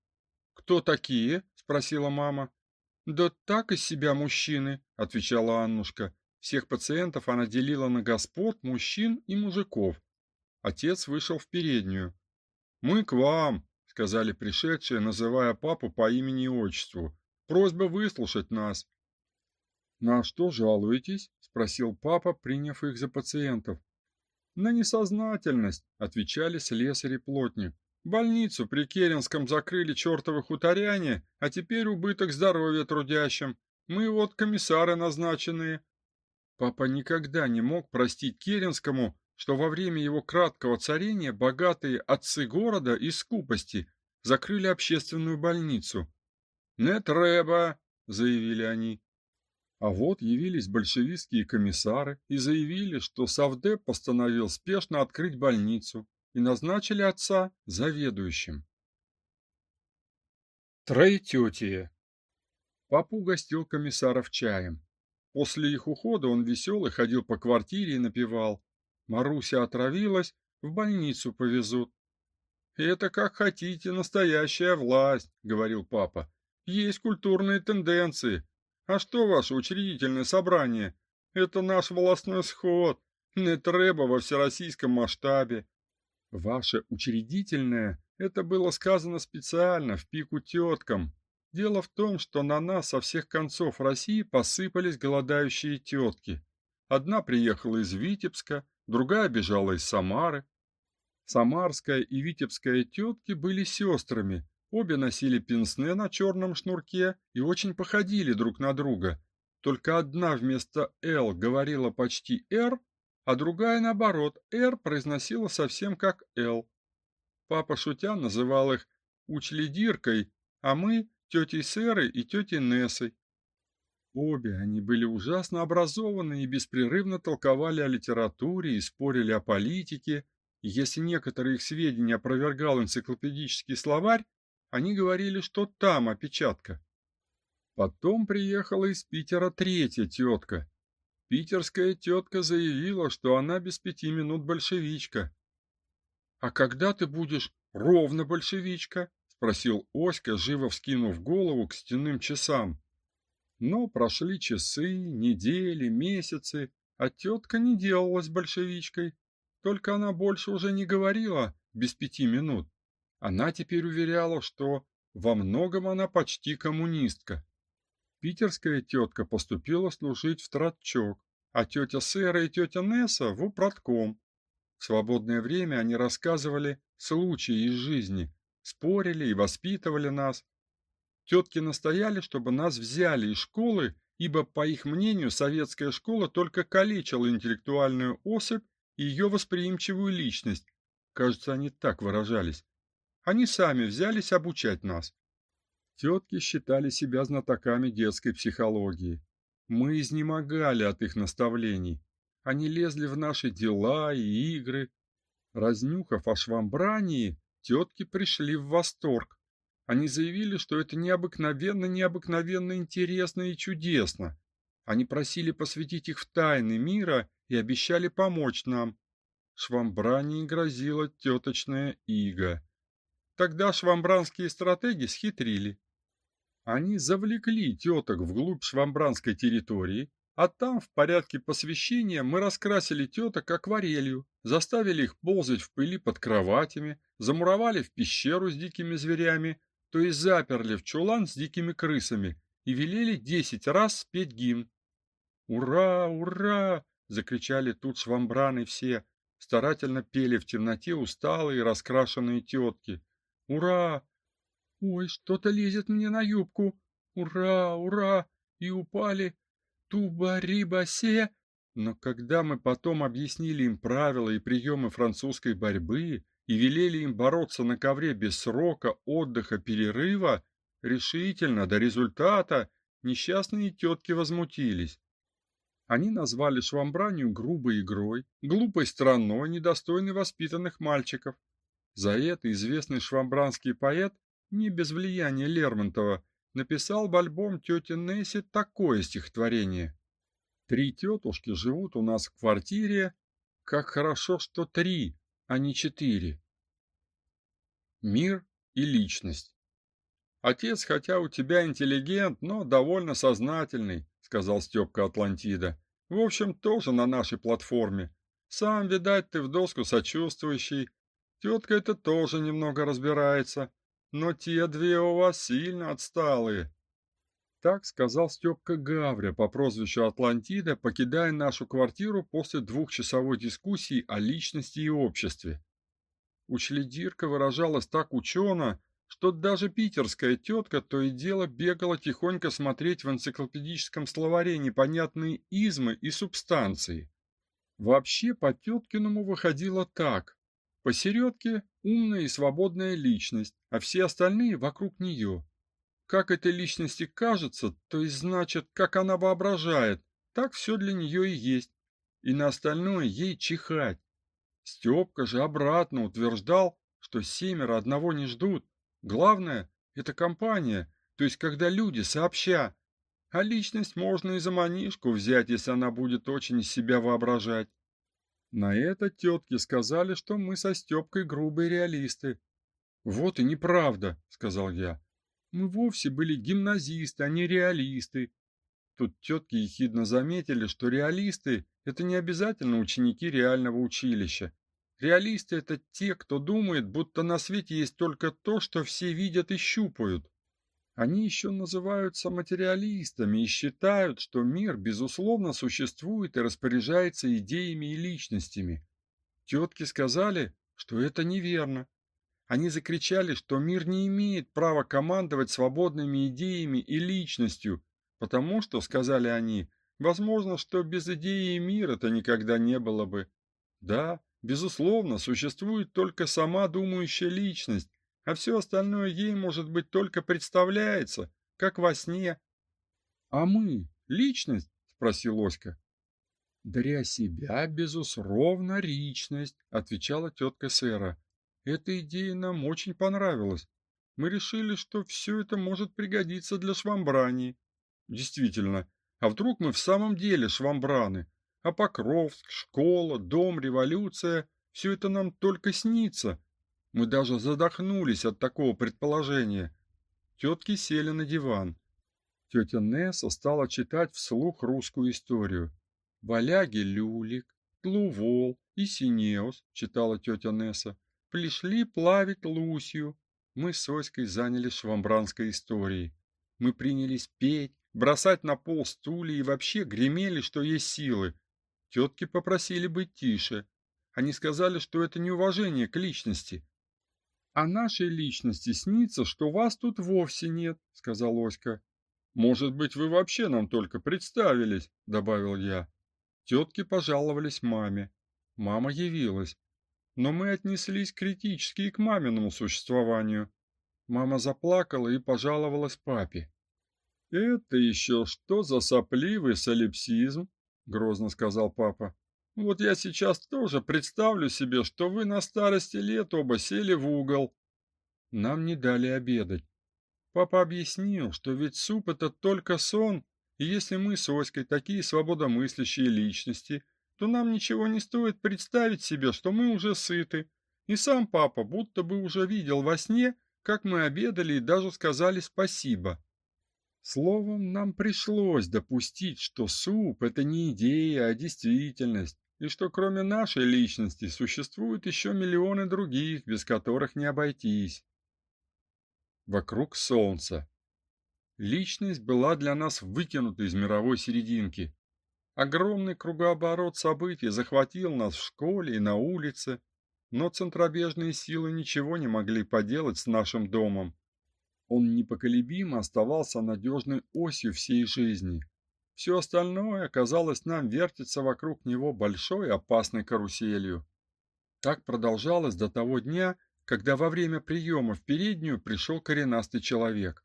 «Кто такие?» – спросила мама. «Да так из себя мужчины», – отвечала Аннушка. Всех пациентов она делила на господ, мужчин и мужиков. Отец вышел в переднюю. «Мы к вам», сказали пришедшие, называя папу по имени и отчеству. Просьба выслушать нас. На что жалуетесь? спросил папа, приняв их за пациентов. На несознательность, отвечали слесарь и плотник. Больницу при Керенском закрыли чертовы хуторяне, а теперь убыток здоровья трудящим. Мы вот комиссары назначенные. Папа никогда не мог простить Керенскому что во время его краткого царения богатые отцы города из скупости закрыли общественную больницу. «Не треба!» – заявили они. А вот явились большевистские комиссары и заявили, что Совдеп постановил спешно открыть больницу и назначили отца заведующим. Троететие. Папу гостил комиссаров чаем. После их ухода он веселый ходил по квартире и напевал Маруся отравилась, в больницу повезут. Это как хотите, настоящая власть, говорил папа. Есть культурные тенденции. А что ваше учредительное собрание? Это наш волосной сход. Не треба во всероссийском масштабе. Ваше учредительное – это было сказано специально, в пику теткам. Дело в том, что на нас со всех концов России посыпались голодающие тетки. Одна приехала из Витебска, другая бежала из Самары. Самарская и Витебская тетки были сестрами, обе носили пенсне на черном шнурке и очень походили друг на друга. Только одна вместо «Л» говорила почти «Р», а другая, наоборот, «Р» произносила совсем как «Л». Папа, шутя, называл их «учледиркой», а мы – тетей Сэрой и тетей Нессой. Обе они были ужасно образованы и беспрерывно толковали о литературе и спорили о политике, и если некоторые их сведения опровергал энциклопедический словарь, они говорили, что там опечатка. Потом приехала из Питера третья тетка. Питерская тетка заявила, что она без пяти минут большевичка. «А когда ты будешь ровно большевичка?» — спросил Оська, живо вскинув голову к стенным часам. Но прошли часы, недели, месяцы, а тетка не делалась большевичкой. Только она больше уже не говорила без пяти минут. Она теперь уверяла, что во многом она почти коммунистка. Питерская тетка поступила служить в тратчок, а тетя Сэра и тетя Несса в управком. В свободное время они рассказывали случаи из жизни, спорили и воспитывали нас, Тетки настояли, чтобы нас взяли из школы, ибо, по их мнению, советская школа только калечила интеллектуальную особь и ее восприимчивую личность. Кажется, они так выражались. Они сами взялись обучать нас. Тетки считали себя знатоками детской психологии. Мы изнемогали от их наставлений. Они лезли в наши дела и игры. Разнюхав о швамбрании, тетки пришли в восторг. Они заявили, что это необыкновенно, необыкновенно интересно и чудесно. Они просили посвятить их в тайны мира и обещали помочь нам. Швамбране грозила теточная ига. Тогда швамбранские стратеги схитрили. Они завлекли теток вглубь швамбранской территории, а там в порядке посвящения мы раскрасили теток акварелью, заставили их ползать в пыли под кроватями, замуровали в пещеру с дикими зверями, то есть заперли в чулан с дикими крысами и велели десять раз спеть гимн. «Ура! Ура!» — закричали тут швамбраны все, старательно пели в темноте усталые раскрашенные тетки. «Ура! Ой, что-то лезет мне на юбку! Ура! Ура!» И упали туба-риба-се. Но когда мы потом объяснили им правила и приемы французской борьбы, и велели им бороться на ковре без срока, отдыха, перерыва, решительно до результата, несчастные тетки возмутились. Они назвали швамбранию грубой игрой, глупой страной, недостойной воспитанных мальчиков. За это известный швамбранский поэт, не без влияния Лермонтова, написал в альбом тети Несси такое стихотворение. «Три тетушки живут у нас в квартире, как хорошо, что три, а не четыре. Мир и личность. Отец, хотя у тебя интеллигент, но довольно сознательный, сказал Степка Атлантида. В общем, тоже на нашей платформе. Сам, видать, ты в доску сочувствующий. Тетка это тоже немного разбирается. Но те две у вас сильно отсталые. Так сказал Степка Гавря по прозвищу Атлантида, покидая нашу квартиру после двухчасовой дискуссии о личности и обществе. Учледирка выражалась так учено, что даже питерская тетка то и дело бегала тихонько смотреть в энциклопедическом словаре непонятные измы и субстанции. Вообще по теткиному выходило так. Посередке умная и свободная личность, а все остальные вокруг нее. Как этой личности кажется, то есть значит, как она воображает, так все для нее и есть. И на остальное ей чихать. Степка же обратно утверждал, что семеро одного не ждут. Главное – это компания, то есть когда люди сообща. А личность можно и за манишку взять, если она будет очень себя воображать. На это тетки сказали, что мы со Степкой грубые реалисты. Вот и неправда, сказал я. Мы вовсе были гимназисты, а не реалисты. Тут тетки ехидно заметили, что реалисты – это не обязательно ученики реального училища. Реалисты – это те, кто думает, будто на свете есть только то, что все видят и щупают. Они еще называются материалистами и считают, что мир безусловно существует и распоряжается идеями и личностями. Тетки сказали, что это неверно. Они закричали, что мир не имеет права командовать свободными идеями и личностью, потому что, сказали они, возможно, что без идеи мира-то никогда не было бы. Да, безусловно, существует только сама думающая личность, а все остальное ей, может быть, только представляется, как во сне. — А мы — личность? — спросил Оська. — Для себя, безусловно, личность, — отвечала тетка Сэра. — Эта идея нам очень понравилась. Мы решили, что все это может пригодиться для швамбрани. Действительно, а вдруг мы в самом деле швамбраны? А Покровск, школа, дом, революция — все это нам только снится. Мы даже задохнулись от такого предположения. Тетки сели на диван. Тетя Несса стала читать вслух русскую историю. «Валяги Люлик, Тлувол и Синеус», — читала тетя Несса, — «пришли плавить Лусью». Мы с Оськой занялись швамбранской историей. Мы принялись петь, бросать на пол стулья и вообще гремели, что есть силы. Тетки попросили быть тише. Они сказали, что это неуважение к личности. «А нашей личности снится, что вас тут вовсе нет», — сказал Оська. «Может быть, вы вообще нам только представились», — добавил я. Тетки пожаловались маме. Мама явилась. Но мы отнеслись критически и к маминому существованию. Мама заплакала и пожаловалась папе. «Это еще что за сопливый солипсизм?» — грозно сказал папа. Вот я сейчас тоже представлю себе, что вы на старости лет оба сели в угол. Нам не дали обедать. Папа объяснил, что ведь суп это только сон, и если мы с Оськой такие свободомыслящие личности, то нам ничего не стоит представить себе, что мы уже сыты. И сам папа будто бы уже видел во сне, как мы обедали и даже сказали спасибо. Словом, нам пришлось допустить, что суп – это не идея, а действительность, и что кроме нашей личности существуют еще миллионы других, без которых не обойтись. Вокруг солнца. Личность была для нас выкинута из мировой серединки. Огромный кругооборот событий захватил нас в школе и на улице, но центробежные силы ничего не могли поделать с нашим домом. Он непоколебимо оставался надежной осью всей жизни. Все остальное, казалось, нам вертится вокруг него большой опасной каруселью. Так продолжалось до того дня, когда во время приема в переднюю пришел коренастый человек.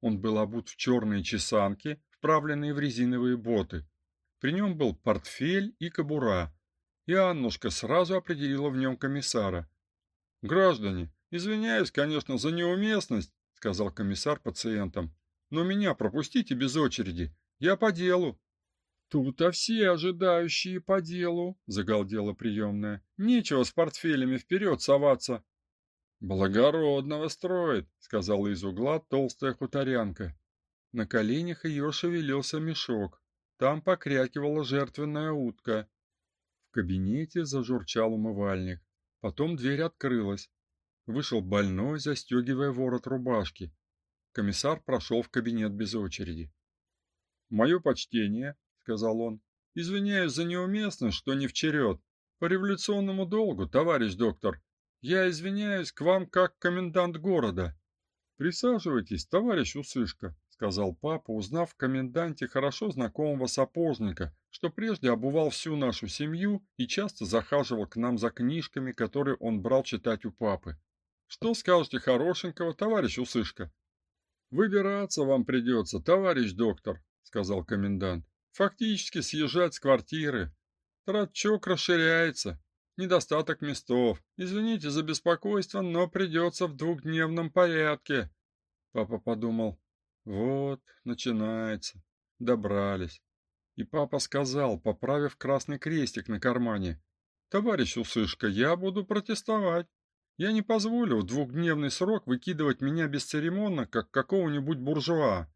Он был обут в черные чесанки, вправленные в резиновые боты. При нем был портфель и кобура, и Аннушка сразу определила в нем комиссара. «Граждане, извиняюсь, конечно, за неуместность, сказал комиссар пациентам. Но меня пропустите без очереди. Я по делу. Тут-то все ожидающие по делу, загалдела приемная. Нечего с портфелями вперед соваться. Благородного строит, сказала из угла толстая хуторянка. На коленях ее шевелился мешок. Там покрякивала жертвенная утка. В кабинете зажурчал умывальник. Потом дверь открылась. Вышел больной, застегивая ворот рубашки. Комиссар прошел в кабинет без очереди. «Мое почтение», — сказал он. «Извиняюсь за неуместность, что не в черед. По революционному долгу, товарищ доктор. Я извиняюсь к вам как комендант города». «Присаживайтесь, товарищ Усышка», — сказал папа, узнав в коменданте хорошо знакомого сапожника, что прежде обувал всю нашу семью и часто захаживал к нам за книжками, которые он брал читать у папы. Что скажете хорошенького, товарищ Усышка? Выбираться вам придется, товарищ доктор, сказал комендант. Фактически съезжать с квартиры. Тратчок расширяется. Недостаток местов. Извините за беспокойство, но придется в двухдневном порядке. Папа подумал. Вот, начинается. Добрались. И папа сказал, поправив красный крестик на кармане. Товарищ Усышка, я буду протестовать. Я не позволю в двухдневный срок выкидывать меня бесцеремонно, как какого-нибудь буржуа.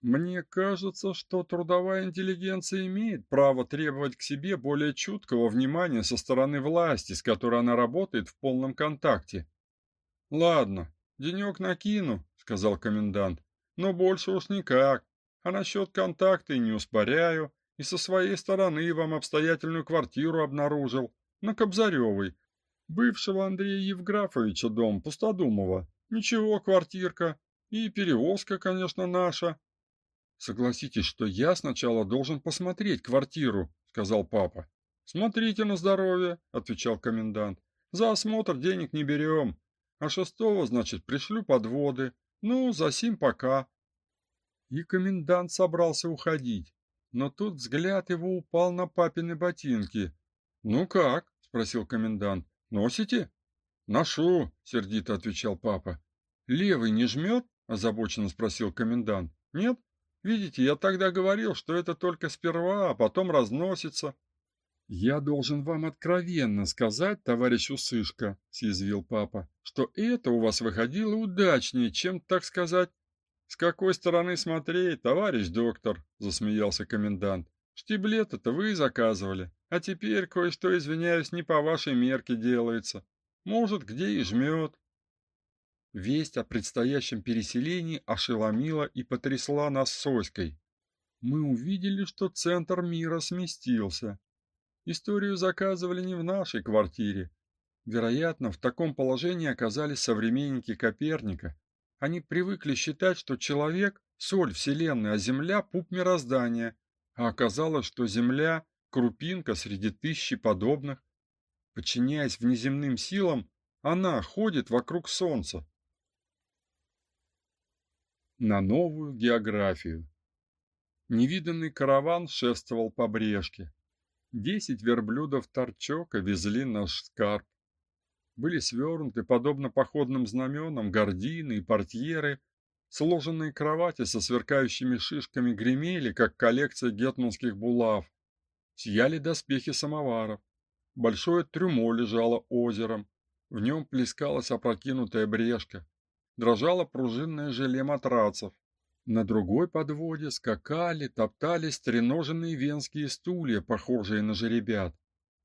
Мне кажется, что трудовая интеллигенция имеет право требовать к себе более чуткого внимания со стороны власти, с которой она работает в полном контакте. Ладно, денек накину, сказал комендант. Но больше уж никак. А насчет контакта и не успоряю, и со своей стороны вам обстоятельную квартиру обнаружил на Кобзаревой, бывшего Андрея Евграфовича дом Пустодумова. Ничего, квартирка. И перевозка, конечно, наша. Согласитесь, что я сначала должен посмотреть квартиру, сказал папа. Смотрите на здоровье, отвечал комендант. За осмотр денег не берем. А шестого, значит, пришлю подводы. Ну, за сим пока. И комендант собрался уходить, но тут взгляд его упал на папины ботинки. "Ну как?" спросил комендант. "Носите?" "Ношу", сердито отвечал папа. "Левый не жмет?» – озабоченно спросил комендант. "Нет? Видите, я тогда говорил, что это только сперва, а потом разносится". Я должен вам откровенно сказать, товарищ Усышка, съязвил папа, что это у вас выходило удачнее, чем, так сказать, с какой стороны смотреть, товарищ доктор, засмеялся комендант. Штиблеты-то вы заказывали, а теперь кое-что, извиняюсь, не по вашей мерке делается. Может, где и жмет. Весть о предстоящем переселении ошеломила и потрясла нас с. Мы увидели, что центр мира сместился. Историю заказывали не в нашей квартире. Вероятно, в таком положении оказались современники Коперника, они привыкли считать, что человек соль вселенной, а земля пуп мироздания, а оказалось, что земля крупинка среди тысячи подобных. Подчиняясь внеземным силам, она ходит вокруг солнца. На новую географию. Невиданный караван шествовал по брешке. Десять верблюдов торчока везли наш скарб были свернуты, подобно походным знаменам, гардины и портьеры, сложенные кровати со сверкающими шишками гремели, как коллекция гетманских булав. Сияли доспехи самоваров. Большое трюмо лежало озером, в нем плескалась опрокинутая брешка, дрожало пружинное желе матрацев. На другой подводе скакали, топтались треноженные венские стулья, похожие на жеребят.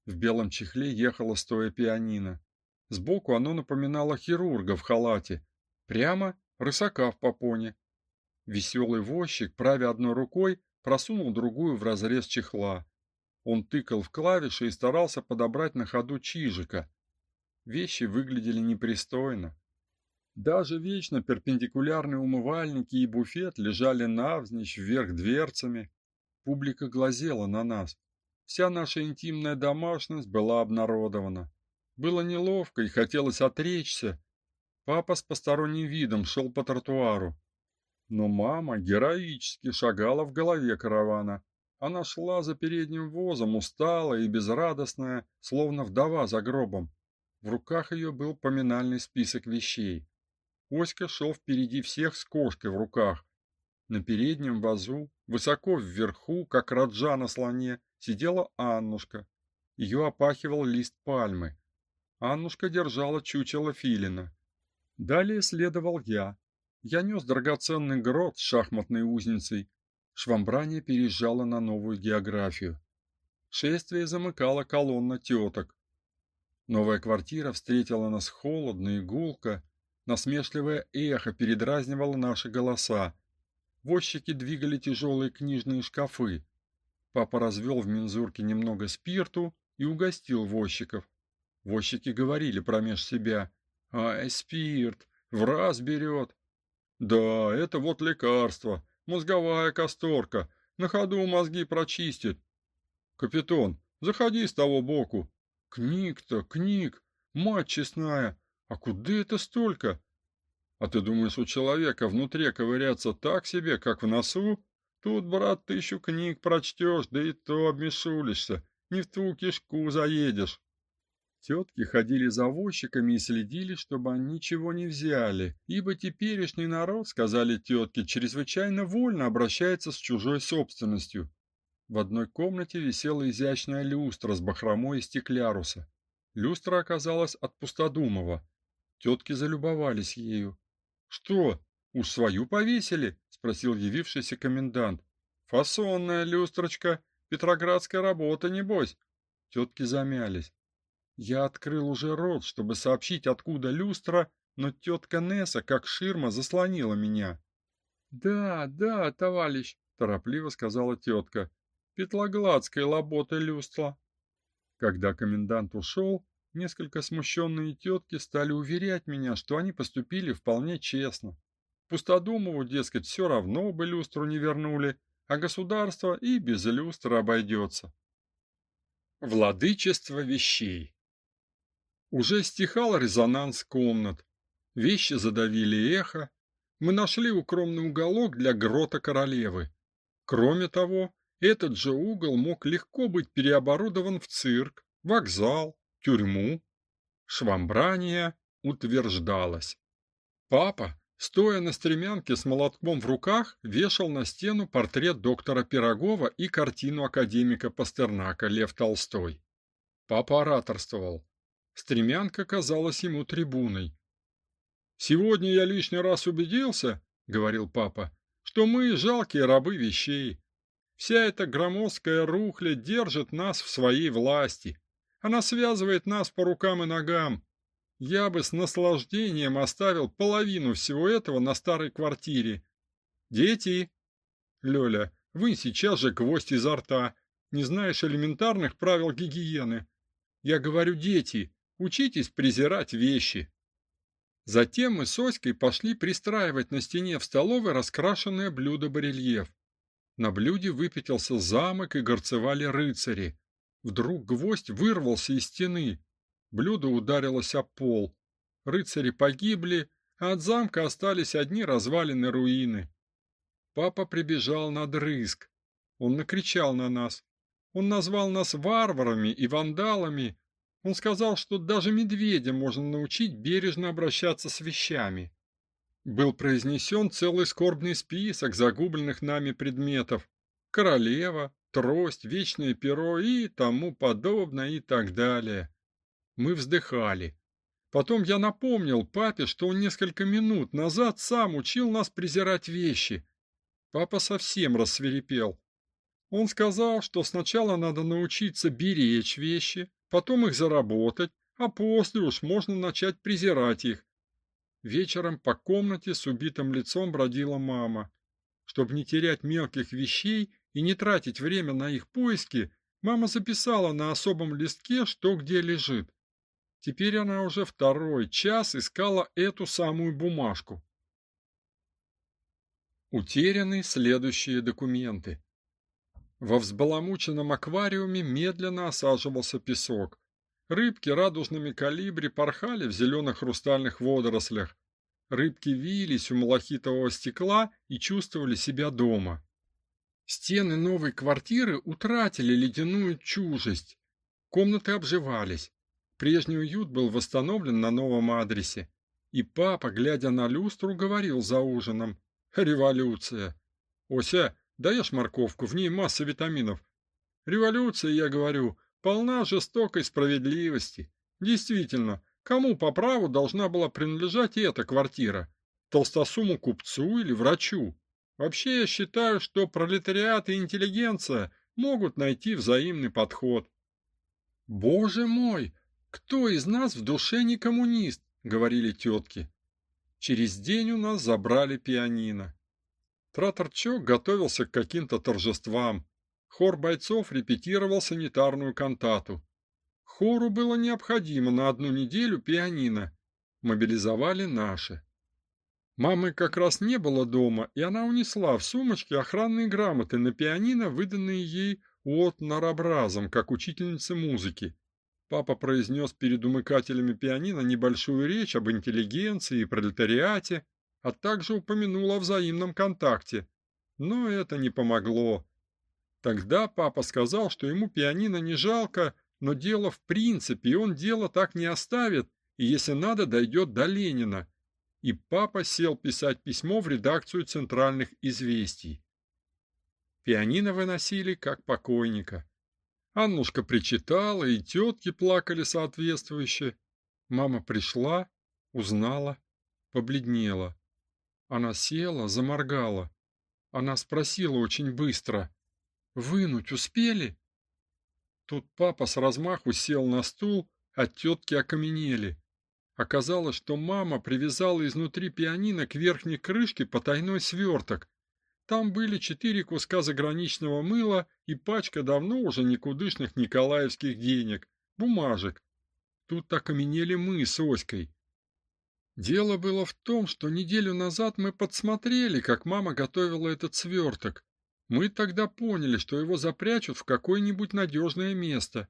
В белом чехле ехала стоя пианино. Сбоку оно напоминало хирурга в халате, прямо рысака в попоне. Веселый возчик, правя одной рукой, просунул другую в разрез чехла. Он тыкал в клавиши и старался подобрать на ходу чижика. Вещи выглядели непристойно. Даже вечно перпендикулярные умывальники и буфет лежали навзничь вверх дверцами. Публика глазела на нас. Вся наша интимная домашность была обнародована. Было неловко и хотелось отречься. Папа с посторонним видом шел по тротуару. Но мама героически шагала в голове каравана. Она шла за передним возом, усталая и безрадостная, словно вдова за гробом. В руках ее был поминальный список вещей. Оська шел впереди всех с кошкой в руках. На переднем вазу, высоко вверху, как раджа на слоне, сидела Аннушка. Ее опахивал лист пальмы. Аннушка держала чучело филина. Далее следовал я. Я нес драгоценный грот с шахматной узницей. Швамбрание переезжало на новую географию. Шествие замыкала колонна теток. Новая квартира встретила нас холодно и гулко. Насмешливое эхо передразнивало наши голоса. Возчики двигали тяжелые книжные шкафы. Папа развел в мензурке немного спирту и угостил возчиков. Возчики говорили промеж себя: "Ай, спирт, в раз берет. Да, это вот лекарство, мозговая касторка, на ходу мозги прочистит. Капитан, заходи с того боку. Книг-то, книг, мать честная, а куда это столько? А ты думаешь, у человека внутри ковыряться так себе, как в носу? Тут, брат, тысячу книг прочтешь, да и то обмешулишься, не в ту кишку заедешь. Тетки ходили за возчиками и следили, чтобы они ничего не взяли, ибо теперешний народ, сказали тетки, чрезвычайно вольно обращается с чужой собственностью. В одной комнате висела изящная люстра с бахромой из стекляруса. Люстра оказалась от Пустодумова. Тетки залюбовались ею. Что? Уж свою повесили, спросил явившийся комендант. Фасонная люстрочка, петроградская работа, небось. Тетки замялись. Я открыл уже рот, чтобы сообщить, откуда люстра, но тетка Несса, как ширма, заслонила меня. «Да, да, товарищ», — торопливо сказала тетка, — «петлогладская лабота люстра». Когда комендант ушел, несколько смущенные тетки стали уверять меня, что они поступили вполне честно. Пустодумову, дескать, все равно бы люстру не вернули, а государство и без люстры обойдется. Владычество вещей Уже стихал резонанс комнат. Вещи задавили эхо. Мы нашли укромный уголок для грота королевы. Кроме того, этот же угол мог легко быть переоборудован в цирк, вокзал, тюрьму. Швамбрания утверждалось. Папа Стоя на стремянке с молотком в руках, вешал на стену портрет доктора Пирогова и картину академика Пастернака Лев Толстой. Папа ораторствовал. Стремянка казалась ему трибуной. «Сегодня я лишний раз убедился, — говорил папа, — что мы жалкие рабы вещей. Вся эта громоздкая рухля держит нас в своей власти. Она связывает нас по рукам и ногам, я бы с наслаждением оставил половину всего этого на старой квартире. Дети! Лёля, вы сейчас же гвоздь изо рта. Не знаешь элементарных правил гигиены. Я говорю, дети, учитесь презирать вещи. Затем мы с Оськой пошли пристраивать на стене в столовой раскрашенное блюдо-барельеф. На блюде выпятился замок и горцевали рыцари. Вдруг гвоздь вырвался из стены. Блюдо ударилось о пол. Рыцари погибли, а от замка остались одни развалины руины. Папа прибежал на дрызг. Он накричал на нас. Он назвал нас варварами и вандалами. Он сказал, что даже медведя можно научить бережно обращаться с вещами. Был произнесен целый скорбный список загубленных нами предметов. Королева, трость, вечное перо и тому подобное и так далее. Мы вздыхали. Потом я напомнил папе, что он несколько минут назад сам учил нас презирать вещи. Папа совсем рассверепел. Он сказал, что сначала надо научиться беречь вещи, потом их заработать, а после уж можно начать презирать их. Вечером по комнате с убитым лицом бродила мама. Чтобы не терять мелких вещей и не тратить время на их поиски, мама записала на особом листке, что где лежит. Теперь она уже второй час искала эту самую бумажку. Утеряны следующие документы. Во взбаламученном аквариуме медленно осаживался песок. Рыбки радужными калибри порхали в зеленых хрустальных водорослях. Рыбки вились у малахитового стекла и чувствовали себя дома. Стены новой квартиры утратили ледяную чужесть. Комнаты обживались. Прежний уют был восстановлен на новом адресе. И папа, глядя на люстру, говорил за ужином. «Революция!» «Ося, даешь морковку, в ней масса витаминов». «Революция, я говорю, полна жестокой справедливости. Действительно, кому по праву должна была принадлежать эта квартира? Толстосуму купцу или врачу? Вообще я считаю, что пролетариат и интеллигенция могут найти взаимный подход». «Боже мой!» «Кто из нас в душе не коммунист?» — говорили тетки. Через день у нас забрали пианино. Траторчок готовился к каким-то торжествам. Хор бойцов репетировал санитарную кантату. Хору было необходимо на одну неделю пианино. Мобилизовали наши. Мамы как раз не было дома, и она унесла в сумочке охранные грамоты на пианино, выданные ей от Нарабразом, как учительнице музыки. Папа произнес перед умыкателями пианино небольшую речь об интеллигенции и пролетариате, а также упомянул о взаимном контакте. Но это не помогло. Тогда папа сказал, что ему пианино не жалко, но дело в принципе, и он дело так не оставит, и если надо, дойдет до Ленина. И папа сел писать письмо в редакцию центральных известий. Пианино выносили как покойника. Аннушка причитала, и тетки плакали соответствующе. Мама пришла, узнала, побледнела. Она села, заморгала. Она спросила очень быстро. «Вынуть успели?» Тут папа с размаху сел на стул, а тетки окаменели. Оказалось, что мама привязала изнутри пианино к верхней крышке потайной сверток. Там были четыре куска заграничного мыла и пачка давно уже никудышных николаевских денег, бумажек. Тут окаменели мы с Оськой. Дело было в том, что неделю назад мы подсмотрели, как мама готовила этот сверток. Мы тогда поняли, что его запрячут в какое-нибудь надежное место.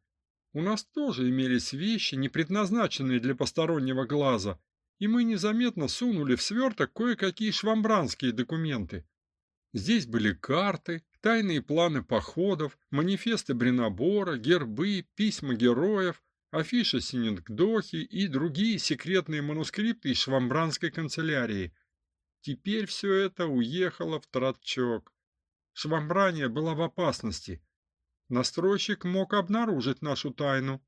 У нас тоже имелись вещи, не предназначенные для постороннего глаза, и мы незаметно сунули в сверток кое-какие швамбранские документы. Здесь были карты, тайные планы походов, манифесты Бринабора, гербы, письма героев, афиша Синенгдохи и другие секретные манускрипты из швамбранской канцелярии. Теперь все это уехало в Тратчок. Швамбрания была в опасности. Настройщик мог обнаружить нашу тайну.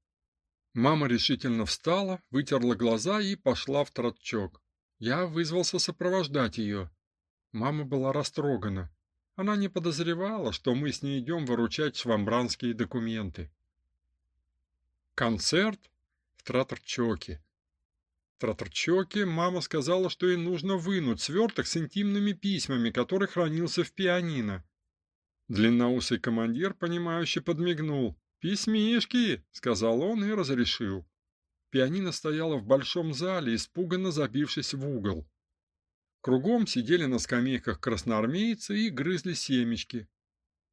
Мама решительно встала, вытерла глаза и пошла в Тратчок. Я вызвался сопровождать ее. Мама была растрогана. Она не подозревала, что мы с ней идем выручать швамбранские документы. Концерт в Траторчоке. В Траторчоке мама сказала, что ей нужно вынуть сверток с интимными письмами, который хранился в пианино. Длинноусый командир, понимающе подмигнул. «Письмишки!» — сказал он и разрешил. Пианино стояло в большом зале, испуганно забившись в угол. Кругом сидели на скамейках красноармейцы и грызли семечки.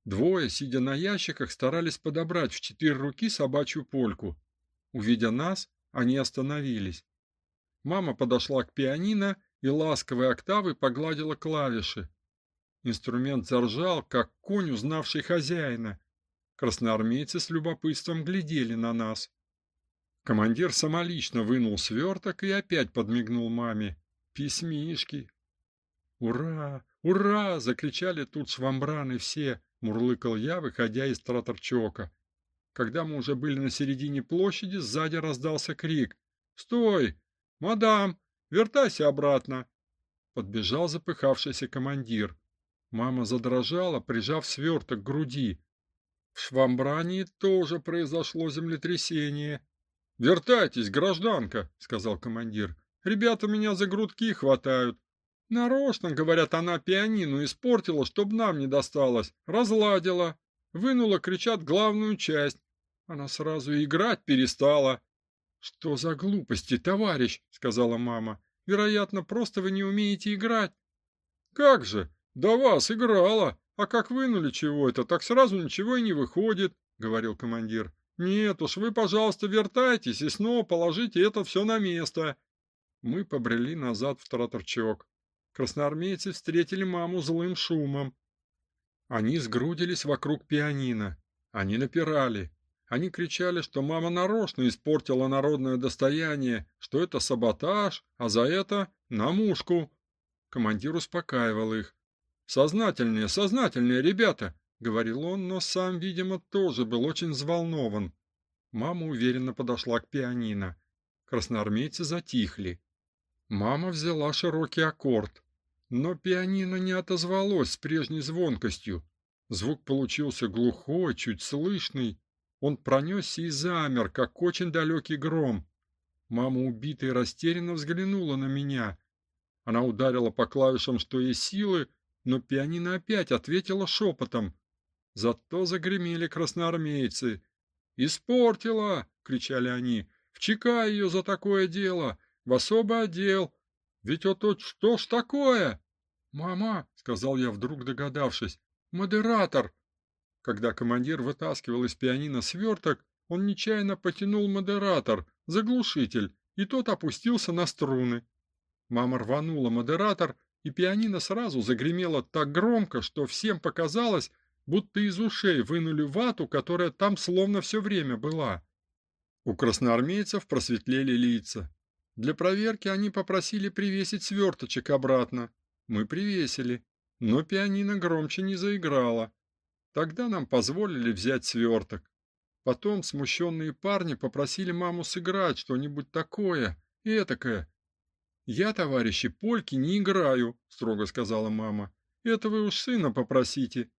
Двое, сидя на ящиках, старались подобрать в четыре руки собачью польку. Увидя нас, они остановились. Мама подошла к пианино и ласковой октавой погладила клавиши. Инструмент заржал, как конь, узнавший хозяина. Красноармейцы с любопытством глядели на нас. Командир самолично вынул сверток и опять подмигнул маме. Письмишки. Ура! Ура! закричали тут швамбраны все мурлыкал я, выходя из траторчока. Когда мы уже были на середине площади, сзади раздался крик: "Стой! Мадам, вертайся обратно!" Подбежал запыхавшийся командир. Мама задрожала, прижав сверток к груди. В Швамбрании тоже произошло землетрясение. "Вертайтесь, гражданка", сказал командир. "Ребята меня за грудки хватают. Нарочно, говорят, она пианину испортила, чтоб нам не досталось. Разладила. Вынула, кричат, главную часть. Она сразу играть перестала. Что за глупости, товарищ, сказала мама. Вероятно, просто вы не умеете играть. Как же? Да вас играла. А как вынули чего это, так сразу ничего и не выходит, говорил командир. Нет уж, вы, пожалуйста, вертайтесь и снова положите это все на место. Мы побрели назад в тротарчок. Красноармейцы встретили маму злым шумом. Они сгрудились вокруг пианино. Они напирали. Они кричали, что мама нарочно испортила народное достояние, что это саботаж, а за это на мушку. Командир успокаивал их. Сознательнее, сознательнее, ребята, говорил он, но сам, видимо, тоже был очень взволнован. Мама уверенно подошла к пианино. Красноармейцы затихли. Мама взяла широкий аккорд, но пианино не отозвалось с прежней звонкостью. Звук получился глухой, чуть слышный. Он пронесся и замер, как очень далекий гром. Мама убитая растерянно взглянула на меня. Она ударила по клавишам, что есть силы, но пианино опять ответило шепотом. Зато загремели красноармейцы. «Испортила!» — кричали они. «В ЧК ее за такое дело! В особый отдел. Ведь это что ж такое? Мама, сказал я вдруг догадавшись. Модератор. Когда командир вытаскивал из пианино сверток, он нечаянно потянул модератор, заглушитель, и тот опустился на струны. Мама рванула модератор, и пианино сразу загремело так громко, что всем показалось, будто из ушей вынули вату, которая там словно все время была. У красноармейцев просветлели лица. Для проверки они попросили привесить сверточек обратно. Мы привесили, но пианино громче не заиграло. Тогда нам позволили взять сверток. Потом смущенные парни попросили маму сыграть что-нибудь такое, этакое. Я, товарищи, польки не играю, строго сказала мама. Это вы уж сына попросите.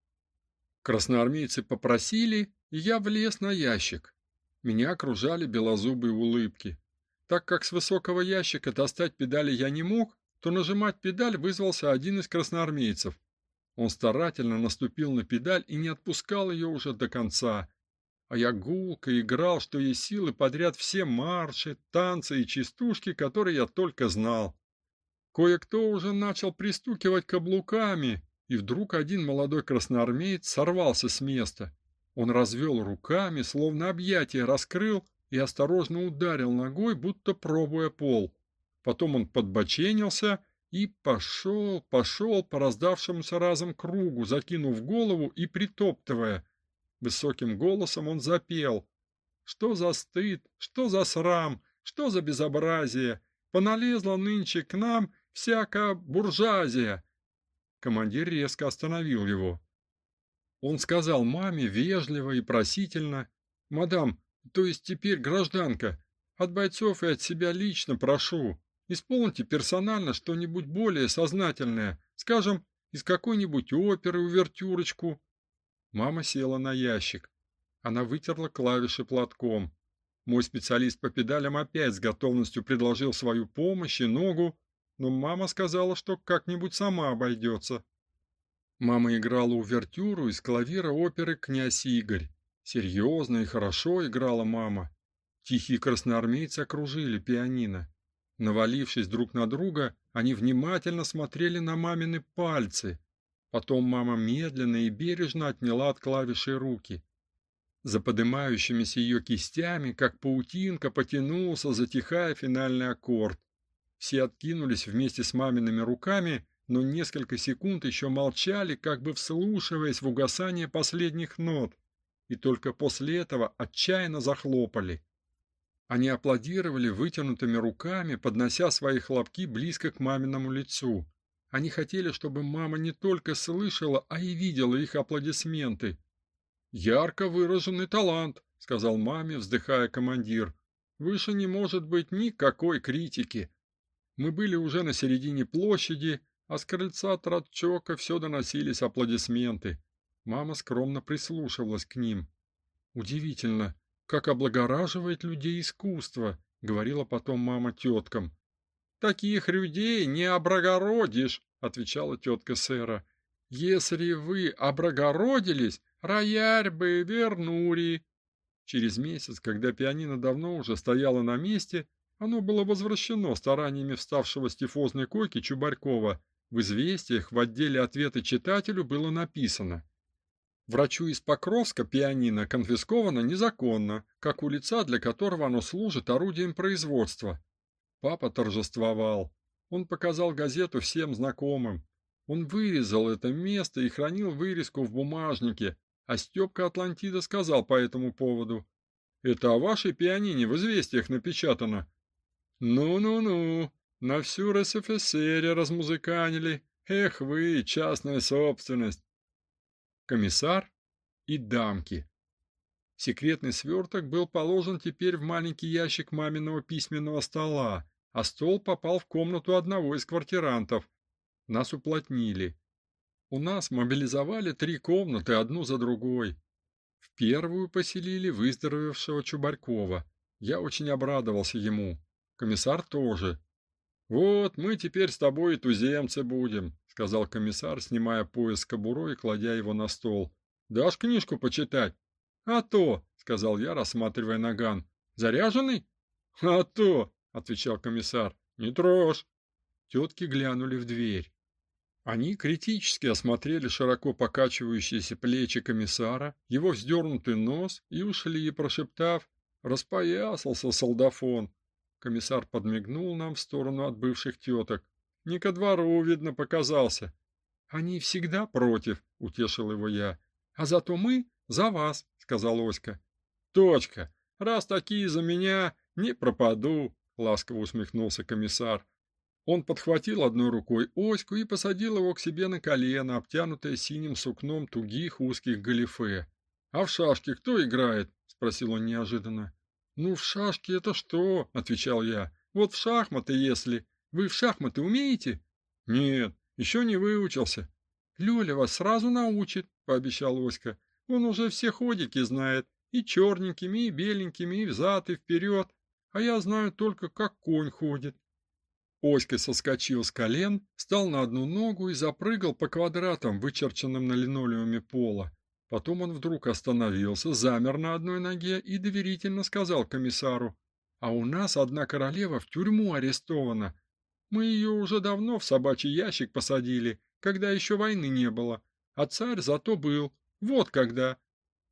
Красноармейцы попросили, и я влез на ящик. Меня окружали белозубые улыбки. Так как с высокого ящика достать педали я не мог, то нажимать педаль вызвался один из красноармейцев. Он старательно наступил на педаль и не отпускал ее уже до конца. А я гулко играл, что есть силы подряд все марши, танцы и частушки, которые я только знал. Кое-кто уже начал пристукивать каблуками, и вдруг один молодой красноармеец сорвался с места. Он развел руками, словно объятие раскрыл и осторожно ударил ногой, будто пробуя пол. Потом он подбоченился и пошел, пошел по раздавшемуся разом кругу, закинув голову и притоптывая. Высоким голосом он запел. «Что за стыд, что за срам, что за безобразие! Поналезла нынче к нам всякая буржуазия!» Командир резко остановил его. Он сказал маме вежливо и просительно, «Мадам, то есть теперь гражданка, от бойцов и от себя лично прошу, исполните персонально что-нибудь более сознательное, скажем, из какой-нибудь оперы увертюрочку». Мама села на ящик. Она вытерла клавиши платком. Мой специалист по педалям опять с готовностью предложил свою помощь и ногу, но мама сказала, что как-нибудь сама обойдется. Мама играла увертюру из клавира оперы «Князь Игорь». Серьезно и хорошо играла мама. Тихие красноармейцы окружили пианино. Навалившись друг на друга, они внимательно смотрели на мамины пальцы. Потом мама медленно и бережно отняла от клавиши руки. За поднимающимися ее кистями, как паутинка, потянулся, затихая финальный аккорд. Все откинулись вместе с мамиными руками, но несколько секунд еще молчали, как бы вслушиваясь в угасание последних нот, и только после этого отчаянно захлопали. Они аплодировали вытянутыми руками, поднося свои хлопки близко к маминому лицу. Они хотели, чтобы мама не только слышала, а и видела их аплодисменты. «Ярко выраженный талант», — сказал маме, вздыхая командир. «Выше не может быть никакой критики». Мы были уже на середине площади, а с крыльца Тратчока все доносились аплодисменты. Мама скромно прислушивалась к ним. Удивительно, как облагораживает людей искусство, говорила потом мама теткам. Таких людей не облагородишь, отвечала тетка сэра. Если вы облагородились, рояль бы вернули. Через месяц, когда пианино давно уже стояло на месте, оно было возвращено стараниями вставшего с тифозной койки Чубарькова. В известиях в отделе ответы читателю было написано Врачу из Покровска пианино конфисковано незаконно, как у лица, для которого оно служит орудием производства. Папа торжествовал. Он показал газету всем знакомым. Он вырезал это место и хранил вырезку в бумажнике, а Степка Атлантида сказал по этому поводу. «Это о вашей пианине в известиях напечатано. Ну-ну-ну, на всю РСФСР размузыканили. Эх вы, частная собственность. Комиссар и дамки. Секретный сверток был положен теперь в маленький ящик маминого письменного стола, а стол попал в комнату одного из квартирантов. Нас уплотнили. У нас мобилизовали три комнаты одну за другой. В первую поселили выздоровевшего Чубарькова. Я очень обрадовался ему. Комиссар тоже. Вот мы теперь с тобой туземцы будем, сказал комиссар, снимая пояс с кобурой и кладя его на стол. Дашь книжку почитать? А то, сказал я, рассматривая наган. Заряженный? А то, отвечал комиссар. Не трожь. Тетки глянули в дверь. Они критически осмотрели широко покачивающиеся плечи комиссара, его вздернутый нос и ушли, прошептав: "Распоясался солдафон". Комиссар подмигнул нам в сторону от бывших теток. Не ко двору, видно, показался. Они всегда против, утешил его я. А зато мы за вас, сказал Оська. Точка. Раз такие за меня, не пропаду, ласково усмехнулся комиссар. Он подхватил одной рукой Оську и посадил его к себе на колено, обтянутое синим сукном тугих узких галифе. А в шашки кто играет? спросил он неожиданно. Ну, в шашки это что? отвечал я. Вот в шахматы, если. Вы в шахматы умеете? Нет, еще не выучился. Лёля вас сразу научит, пообещал Оська. Он уже все ходики знает, и черненькими, и беленькими, и взад, и вперед. А я знаю только, как конь ходит. Оська соскочил с колен, встал на одну ногу и запрыгал по квадратам, вычерченным на линолеуме пола. Потом он вдруг остановился, замер на одной ноге и доверительно сказал комиссару, «А у нас одна королева в тюрьму арестована. Мы ее уже давно в собачий ящик посадили, когда еще войны не было, а царь зато был. Вот когда».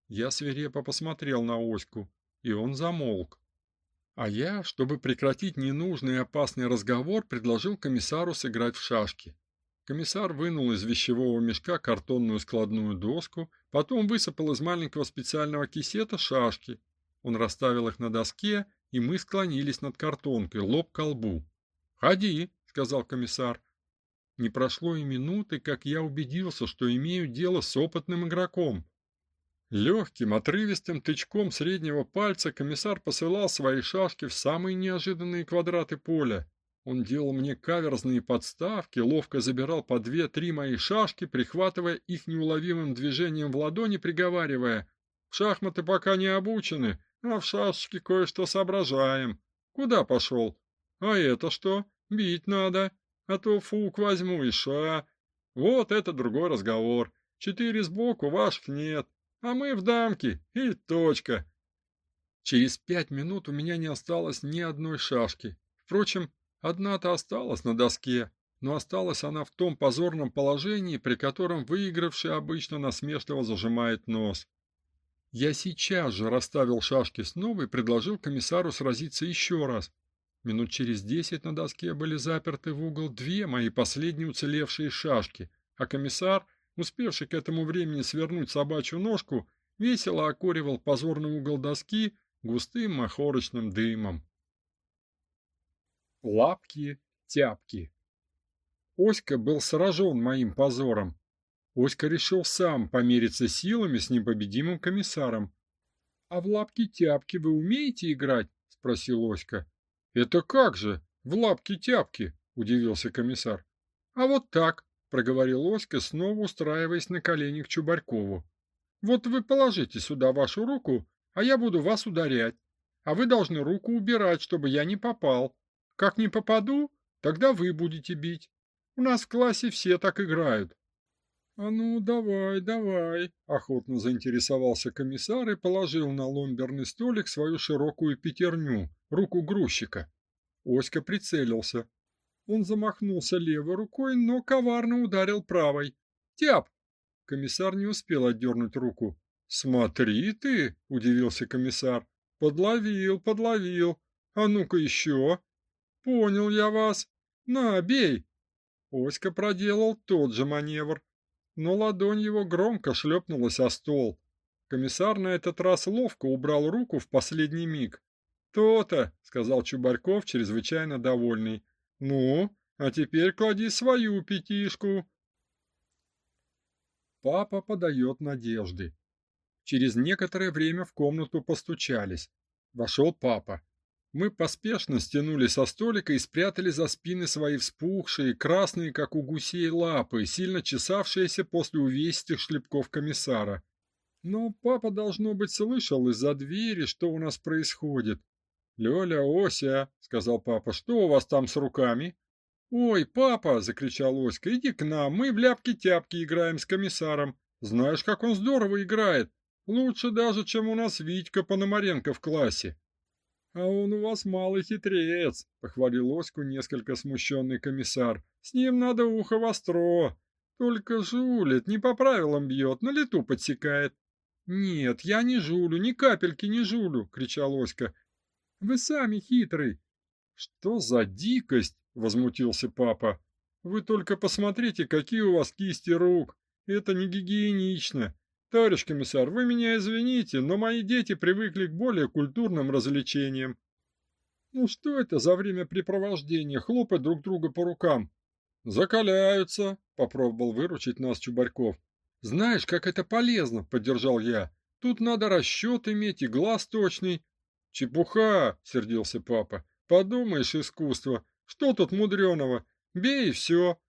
Я свирепо посмотрел на Оську, и он замолк. А я, чтобы прекратить ненужный и опасный разговор, предложил комиссару сыграть в шашки. Комиссар вынул из вещевого мешка картонную складную доску, потом высыпал из маленького специального кисета шашки. Он расставил их на доске, и мы склонились над картонкой, лоб к лбу. «Ходи», — сказал комиссар. Не прошло и минуты, как я убедился, что имею дело с опытным игроком. Легким, отрывистым тычком среднего пальца комиссар посылал свои шашки в самые неожиданные квадраты поля. Он делал мне каверзные подставки, ловко забирал по две-три мои шашки, прихватывая их неуловимым движением в ладони, приговаривая «В шахматы пока не обучены, а в шашечке кое-что соображаем. Куда пошел? А это что? Бить надо, а то фук возьму и ша. Вот это другой разговор. Четыре сбоку, ваших нет а мы в дамке, и точка. Через пять минут у меня не осталось ни одной шашки. Впрочем, одна-то осталась на доске, но осталась она в том позорном положении, при котором выигравший обычно насмешливо зажимает нос. Я сейчас же расставил шашки снова и предложил комиссару сразиться еще раз. Минут через десять на доске были заперты в угол две мои последние уцелевшие шашки, а комиссар — успевший к этому времени свернуть собачью ножку, весело окуривал позорный угол доски густым махорочным дымом. Лапки-тяпки. Оська был сражен моим позором. Оська решил сам помериться силами с непобедимым комиссаром. «А в лапки-тяпки вы умеете играть?» — спросил Оська. «Это как же? В лапки-тяпки?» — удивился комиссар. «А вот так проговорил Оська, снова устраиваясь на колени к Чубарькову. Вот вы положите сюда вашу руку, а я буду вас ударять. А вы должны руку убирать, чтобы я не попал. Как не попаду, тогда вы будете бить. У нас в классе все так играют. А ну, давай, давай, охотно заинтересовался комиссар и положил на ломберный столик свою широкую пятерню, руку грузчика. Оська прицелился. Он замахнулся левой рукой, но коварно ударил правой. «Тяп!» Комиссар не успел отдернуть руку. «Смотри ты!» — удивился комиссар. «Подловил, подловил. А ну-ка еще!» «Понял я вас. На, бей!» Оська проделал тот же маневр, но ладонь его громко шлепнулась о стол. Комиссар на этот раз ловко убрал руку в последний миг. «То-то!» — сказал Чубарьков, чрезвычайно довольный. Ну, а теперь клади свою пятишку. Папа подает надежды. Через некоторое время в комнату постучались. Вошел папа. Мы поспешно стянули со столика и спрятали за спины свои вспухшие, красные, как у гусей, лапы, сильно чесавшиеся после увесистых шлепков комиссара. Но папа, должно быть, слышал из-за двери, что у нас происходит. «Лёля, Ося!» — сказал папа. «Что у вас там с руками?» «Ой, папа!» — закричал Оська. «Иди к нам, мы в ляпки-тяпки играем с комиссаром. Знаешь, как он здорово играет. Лучше даже, чем у нас Витька Пономаренко в классе». «А он у вас малый хитрец», — похвалил Оську несколько смущенный комиссар. «С ним надо ухо востро. Только жулит, не по правилам бьет, на лету подсекает». «Нет, я не жулю, ни капельки не жулю!» — кричал Оська. Вы сами хитрый. Что за дикость, возмутился папа. Вы только посмотрите, какие у вас кисти рук. Это не гигиенично. Товарищ комиссар, вы меня извините, но мои дети привыкли к более культурным развлечениям. Ну что это за времяпрепровождение, хлопать друг друга по рукам? Закаляются, попробовал выручить нас Чубарьков. Знаешь, как это полезно, поддержал я. Тут надо расчет иметь и глаз точный, Чепуха, сердился папа. Подумаешь, искусство. Что тут мудреного? Бей и все.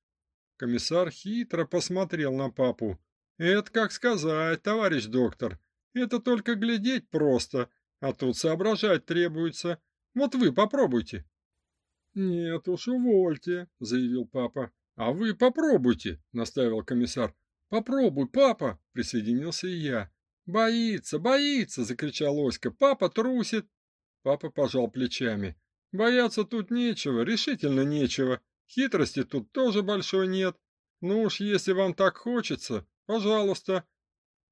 Комиссар хитро посмотрел на папу. Это как сказать, товарищ доктор. Это только глядеть просто, а тут соображать требуется. Вот вы попробуйте. Нет уж, увольте, заявил папа. А вы попробуйте, наставил комиссар. Попробуй, папа, присоединился и я. Боится, боится, закричал Оська. Папа трусит. Папа пожал плечами. Бояться тут нечего, решительно нечего. Хитрости тут тоже большой нет. Ну уж если вам так хочется, пожалуйста.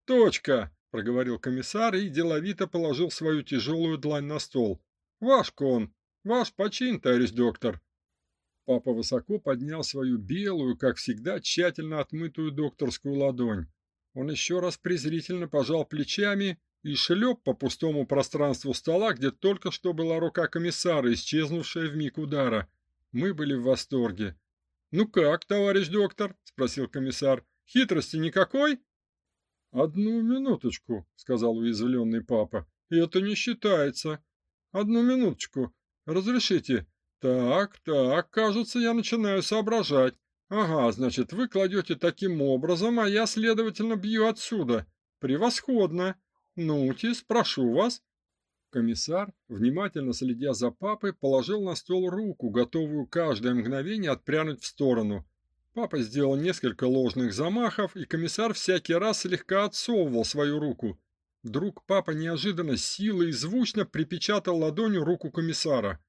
Точка, проговорил комиссар и деловито положил свою тяжелую длань на стол. Ваш кон, ваш почин, товарищ доктор. Папа высоко поднял свою белую, как всегда, тщательно отмытую докторскую ладонь. Он еще раз презрительно пожал плечами и шлеп по пустому пространству стола, где только что была рука комиссара, исчезнувшая в миг удара. Мы были в восторге. "Ну как, товарищ доктор?" спросил комиссар. "Хитрости никакой?" "Одну минуточку", сказал уязвленный папа. "Это не считается. Одну минуточку. Разрешите? Так, так, кажется, я начинаю соображать. Ага, значит, вы кладете таким образом, а я, следовательно, бью отсюда. Превосходно. Ну-тис, прошу вас. Комиссар, внимательно следя за папой, положил на стол руку, готовую каждое мгновение отпрянуть в сторону. Папа сделал несколько ложных замахов, и комиссар всякий раз слегка отсовывал свою руку. Вдруг папа неожиданно силой и звучно припечатал ладонью руку комиссара.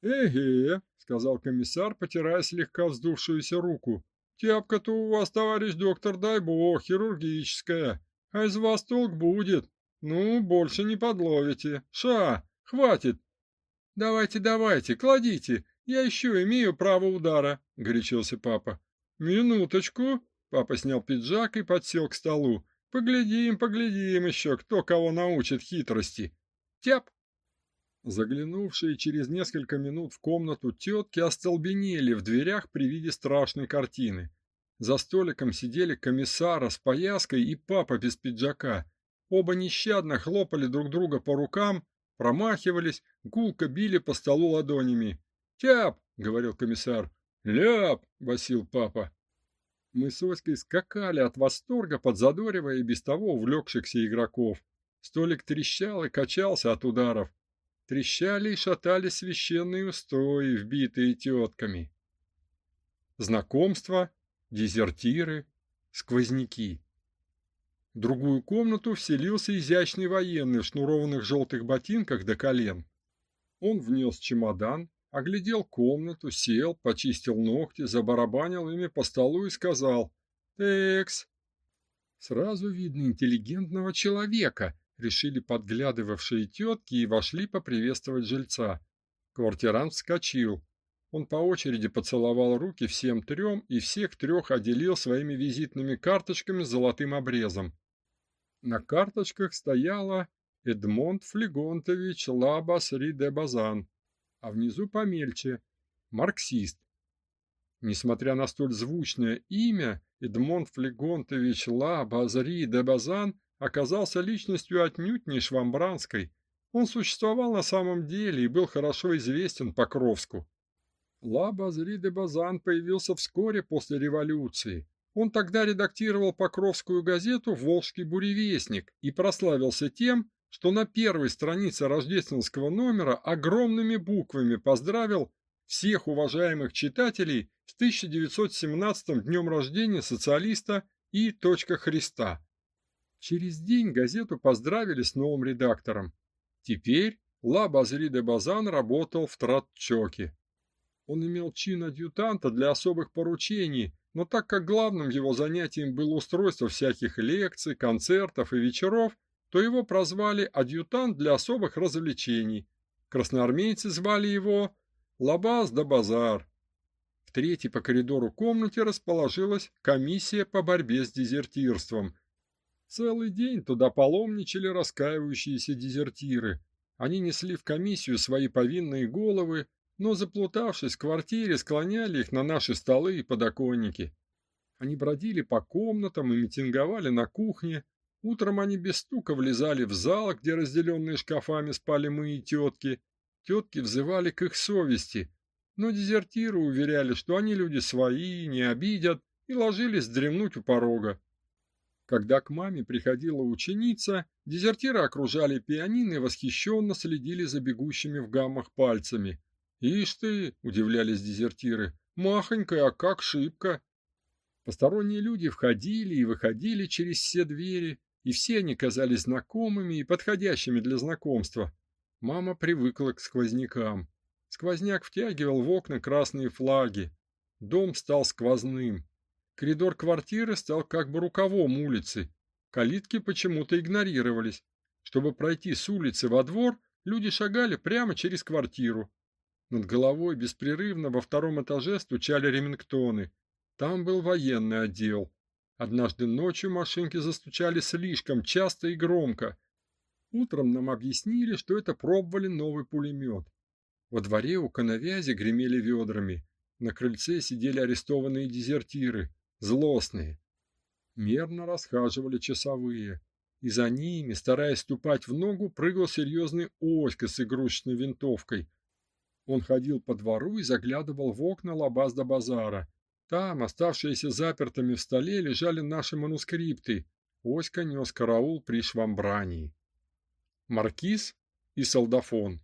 «Эге», — сказал комиссар, потирая слегка вздувшуюся руку. «Тяпка-то у вас, товарищ доктор, дай бог, хирургическая. А из вас толк будет. Ну, больше не подловите. Ша, хватит. Давайте, давайте, кладите. Я еще имею право удара, горячился папа. Минуточку. Папа снял пиджак и подсел к столу. Поглядим, поглядим еще, кто кого научит хитрости. Тяп. Заглянувшие через несколько минут в комнату тетки остолбенели в дверях при виде страшной картины. За столиком сидели комиссара с пояской и папа без пиджака. Оба нещадно хлопали друг друга по рукам, промахивались, гулко били по столу ладонями. "Тяп", говорил комиссар. "Ляп", басил папа. Мы с Оськой скакали от восторга, подзадоривая и без того увлекшихся игроков. Столик трещал и качался от ударов. Трещали и шатались священные устои, вбитые тетками. Знакомство дезертиры, сквозняки. В другую комнату вселился изящный военный в шнурованных желтых ботинках до колен. Он внес чемодан, оглядел комнату, сел, почистил ногти, забарабанил ими по столу и сказал «Текс». Сразу видно интеллигентного человека, решили подглядывавшие тетки и вошли поприветствовать жильца. Квартирант вскочил. Он по очереди поцеловал руки всем трем и всех трех отделил своими визитными карточками с золотым обрезом. На карточках стояло Эдмонд Флегонтович Лабасри де Базан, а внизу помельче марксист. Несмотря на столь звучное имя, Эдмонд Флегонтович Лабазри де Базан оказался личностью отнюдь не швамбранской. Он существовал на самом деле и был хорошо известен Покровску. Ла-Базри де Базан появился вскоре после революции. Он тогда редактировал Покровскую газету «Волжский буревестник» и прославился тем, что на первой странице рождественского номера огромными буквами поздравил всех уважаемых читателей с 1917 днем рождения социалиста и. Христа. Через день газету поздравили с новым редактором. Теперь Ла Базри де Базан работал в Тратчоке. Он имел чин адъютанта для особых поручений, но так как главным его занятием было устройство всяких лекций, концертов и вечеров, то его прозвали адъютант для особых развлечений. Красноармейцы звали его Лабаз да Базар. В третьей по коридору комнате расположилась комиссия по борьбе с дезертирством. Целый день туда паломничали раскаивающиеся дезертиры. Они несли в комиссию свои повинные головы, но, заплутавшись в квартире, склоняли их на наши столы и подоконники. Они бродили по комнатам и митинговали на кухне. Утром они без стука влезали в зал, где разделенные шкафами спали мы и тетки. Тетки взывали к их совести. Но дезертиры уверяли, что они люди свои, не обидят, и ложились дремнуть у порога. Когда к маме приходила ученица, дезертиры окружали пианино и восхищенно следили за бегущими в гаммах пальцами. «Ишь ты!» – удивлялись дезертиры. «Махонькая, а как шибко!» Посторонние люди входили и выходили через все двери, и все они казались знакомыми и подходящими для знакомства. Мама привыкла к сквознякам. Сквозняк втягивал в окна красные флаги. Дом стал сквозным. Коридор квартиры стал как бы рукавом улицы. Калитки почему-то игнорировались. Чтобы пройти с улицы во двор, люди шагали прямо через квартиру. Над головой беспрерывно во втором этаже стучали ремингтоны. Там был военный отдел. Однажды ночью машинки застучали слишком часто и громко. Утром нам объяснили, что это пробовали новый пулемет. Во дворе у коновязи гремели ведрами. На крыльце сидели арестованные дезертиры злостные. Мерно расхаживали часовые, и за ними, стараясь ступать в ногу, прыгал серьезный Оська с игрушечной винтовкой. Он ходил по двору и заглядывал в окна лабазда базара. Там, оставшиеся запертыми в столе, лежали наши манускрипты. Оська нес караул при швамбрании. Маркиз и солдафон.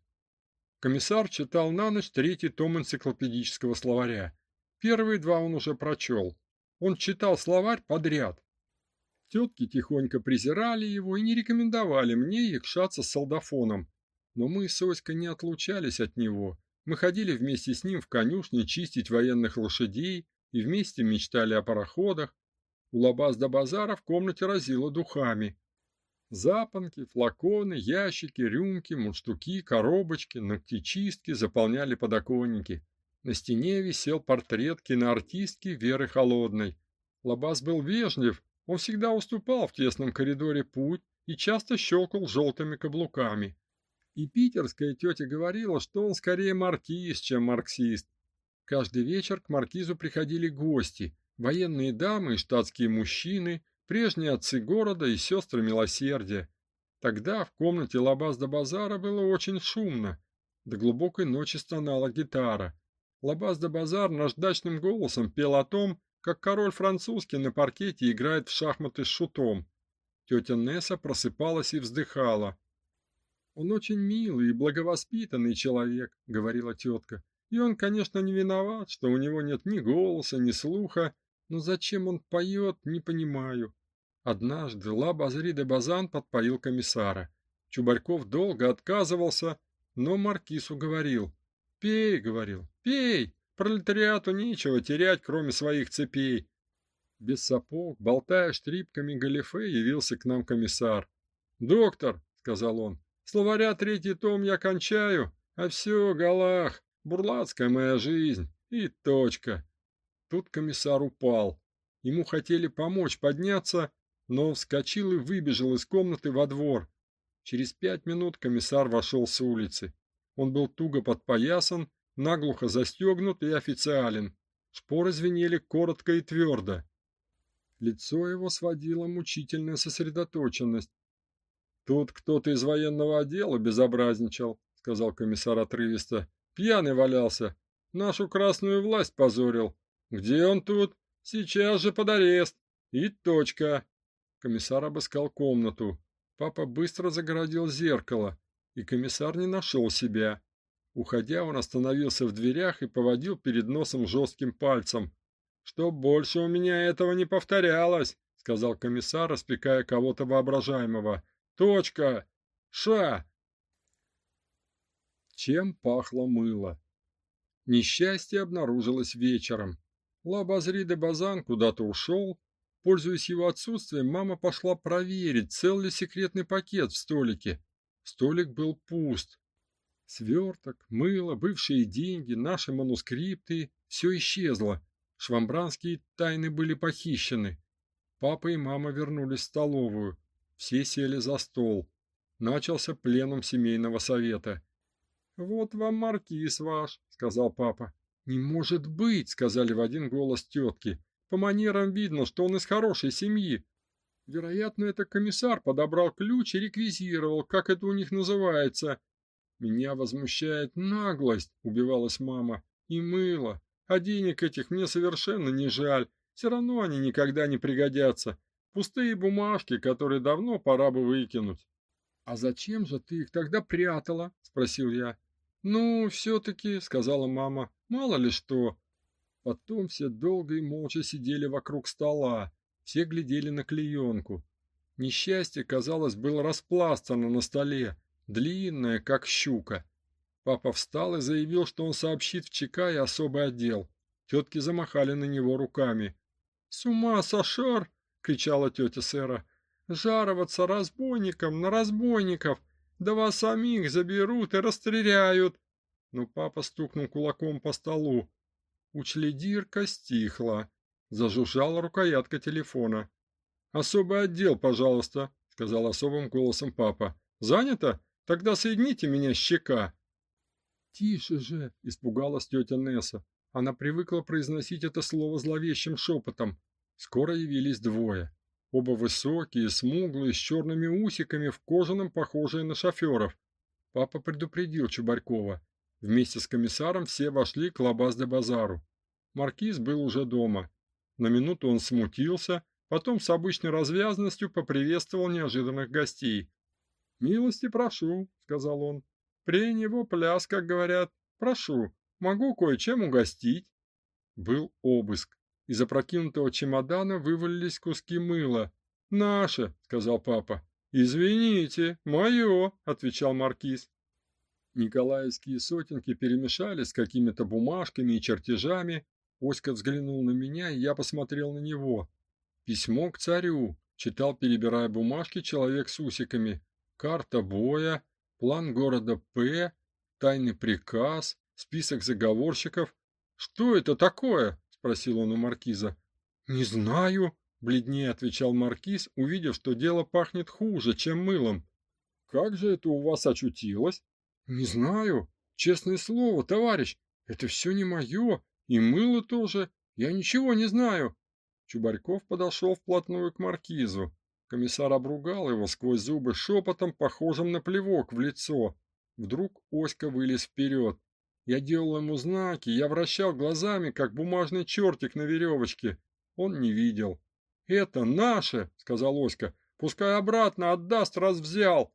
Комиссар читал на ночь третий том энциклопедического словаря. Первые два он уже прочел. Он читал словарь подряд. Тетки тихонько презирали его и не рекомендовали мне якшаться с солдафоном. Но мы с Оськой не отлучались от него. Мы ходили вместе с ним в конюшне чистить военных лошадей и вместе мечтали о пароходах. У лабаз до базара в комнате разило духами. Запонки, флаконы, ящики, рюмки, мундштуки, коробочки, ногтечистки заполняли подоконники. На стене висел портрет киноартистки Веры Холодной. Лабаз был вежлив, он всегда уступал в тесном коридоре путь и часто щелкал желтыми каблуками. И питерская тетя говорила, что он скорее маркиз, чем марксист. Каждый вечер к маркизу приходили гости, военные дамы и штатские мужчины, прежние отцы города и сестры милосердия. Тогда в комнате Лабазда базара было очень шумно. До глубокой ночи стонала гитара. Лабазда Базар наждачным голосом пел о том, как король французский на паркете играет в шахматы с шутом. Тетя Несса просыпалась и вздыхала. Он очень милый и благовоспитанный человек, говорила тетка. И он, конечно, не виноват, что у него нет ни голоса, ни слуха, но зачем он поет, не понимаю. Однажды Лабазри де Базан подпоил комиссара. Чубарьков долго отказывался, но маркиз уговорил. «Пей», — говорил, — «пей, пролетариату нечего терять, кроме своих цепей». Без сапог, болтая штрипками галифе, явился к нам комиссар. «Доктор», — сказал он, — «словаря третий том я кончаю, а все, Галах, бурлацкая моя жизнь, и точка». Тут комиссар упал. Ему хотели помочь подняться, но вскочил и выбежал из комнаты во двор. Через пять минут комиссар вошел с улицы. Он был туго подпоясан, наглухо застегнут и официален. Шпоры звенели коротко и твердо. Лицо его сводило мучительная сосредоточенность. Тут кто-то из военного отдела безобразничал, сказал комиссар отрывисто. Пьяный валялся, нашу красную власть позорил. Где он тут? Сейчас же под арест. И точка. Комиссар обыскал комнату. Папа быстро загородил зеркало и комиссар не нашел себя. Уходя, он остановился в дверях и поводил перед носом жестким пальцем. «Что больше у меня этого не повторялось», — сказал комиссар, распекая кого-то воображаемого. «Точка! Ша!» Чем пахло мыло? Несчастье обнаружилось вечером. Лабазри де Базан куда-то ушел. Пользуясь его отсутствием, мама пошла проверить, цел ли секретный пакет в столике. Столик был пуст. Сверток, мыло, бывшие деньги, наши манускрипты — все исчезло. Швамбранские тайны были похищены. Папа и мама вернулись в столовую. Все сели за стол. Начался пленум семейного совета. «Вот вам маркиз ваш», — сказал папа. «Не может быть», — сказали в один голос тетки. «По манерам видно, что он из хорошей семьи. Вероятно, это комиссар подобрал ключ и реквизировал, как это у них называется. Меня возмущает наглость, убивалась мама. и мыло. А денег этих мне совершенно не жаль. Все равно они никогда не пригодятся. Пустые бумажки, которые давно пора бы выкинуть. А зачем же ты их тогда прятала? спросил я. Ну, все таки сказала мама. Мало ли что. Потом все долго и молча сидели вокруг стола, все глядели на клеенку. Несчастье, казалось, было распластано на столе, длинное, как щука. Папа встал и заявил, что он сообщит в ЧК и особый отдел. Тетки замахали на него руками. «С ума сошар!» — кричала тетя Сэра. «Жароваться разбойникам на разбойников! Да вас самих заберут и расстреляют!» Но папа стукнул кулаком по столу. Учледирка стихла. Зажужжала рукоятка телефона. «Особый отдел, пожалуйста», — сказал особым голосом папа. «Занято? Тогда соедините меня с щека». «Тише же!» — испугалась тетя Несса. Она привыкла произносить это слово зловещим шепотом. Скоро явились двое. Оба высокие, смуглые, с черными усиками, в кожаном, похожие на шоферов. Папа предупредил Чубарькова. Вместе с комиссаром все вошли к Лабаз-де-Базару. Маркиз был уже дома. На минуту он смутился, потом с обычной развязностью поприветствовал неожиданных гостей. «Милости прошу», — сказал он. «При него пляс, как говорят. Прошу, могу кое-чем угостить». Был обыск. Из опрокинутого чемодана вывалились куски мыла. «Наше», — сказал папа. «Извините, мое», — отвечал маркиз. Николаевские сотенки перемешались с какими-то бумажками и чертежами. Оська взглянул на меня, и я посмотрел на него. Письмо к царю, читал, перебирая бумажки, человек с усиками. Карта боя, план города П, тайный приказ, список заговорщиков. Что это такое? Спросил он у маркиза. Не знаю, бледнее отвечал маркиз, увидев, что дело пахнет хуже, чем мылом. Как же это у вас очутилось? Не знаю, честное слово, товарищ, это все не мое, и мыло тоже. Я ничего не знаю. Чубарьков подошел вплотную к маркизу. Комиссар обругал его сквозь зубы шепотом, похожим на плевок в лицо. Вдруг Оська вылез вперед. Я делал ему знаки, я вращал глазами, как бумажный чертик на веревочке. Он не видел. «Это наше!» — сказал Оська. «Пускай обратно отдаст, раз взял!»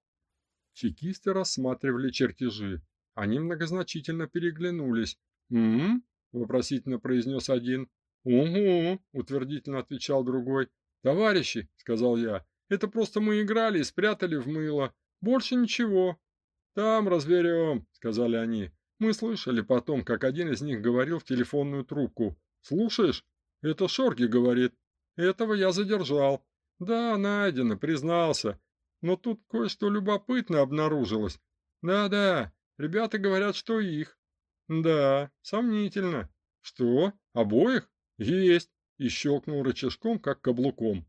Чекисты рассматривали чертежи. Они многозначительно переглянулись. «М-м?» — вопросительно произнес один. «Угу!» — утвердительно отвечал другой. «Товарищи!» — сказал я. «Это просто мы играли и спрятали в мыло. Больше ничего». «Там разберем», — сказали они. Мы слышали потом, как один из них говорил в телефонную трубку. «Слушаешь? Это Шорги говорит. Этого я задержал. Да, найдено, признался. Но тут кое-что любопытное обнаружилось. Да-да, ребята говорят, что их. Да, сомнительно. Что? Обоих? Есть. И щелкнул рычажком, как каблуком.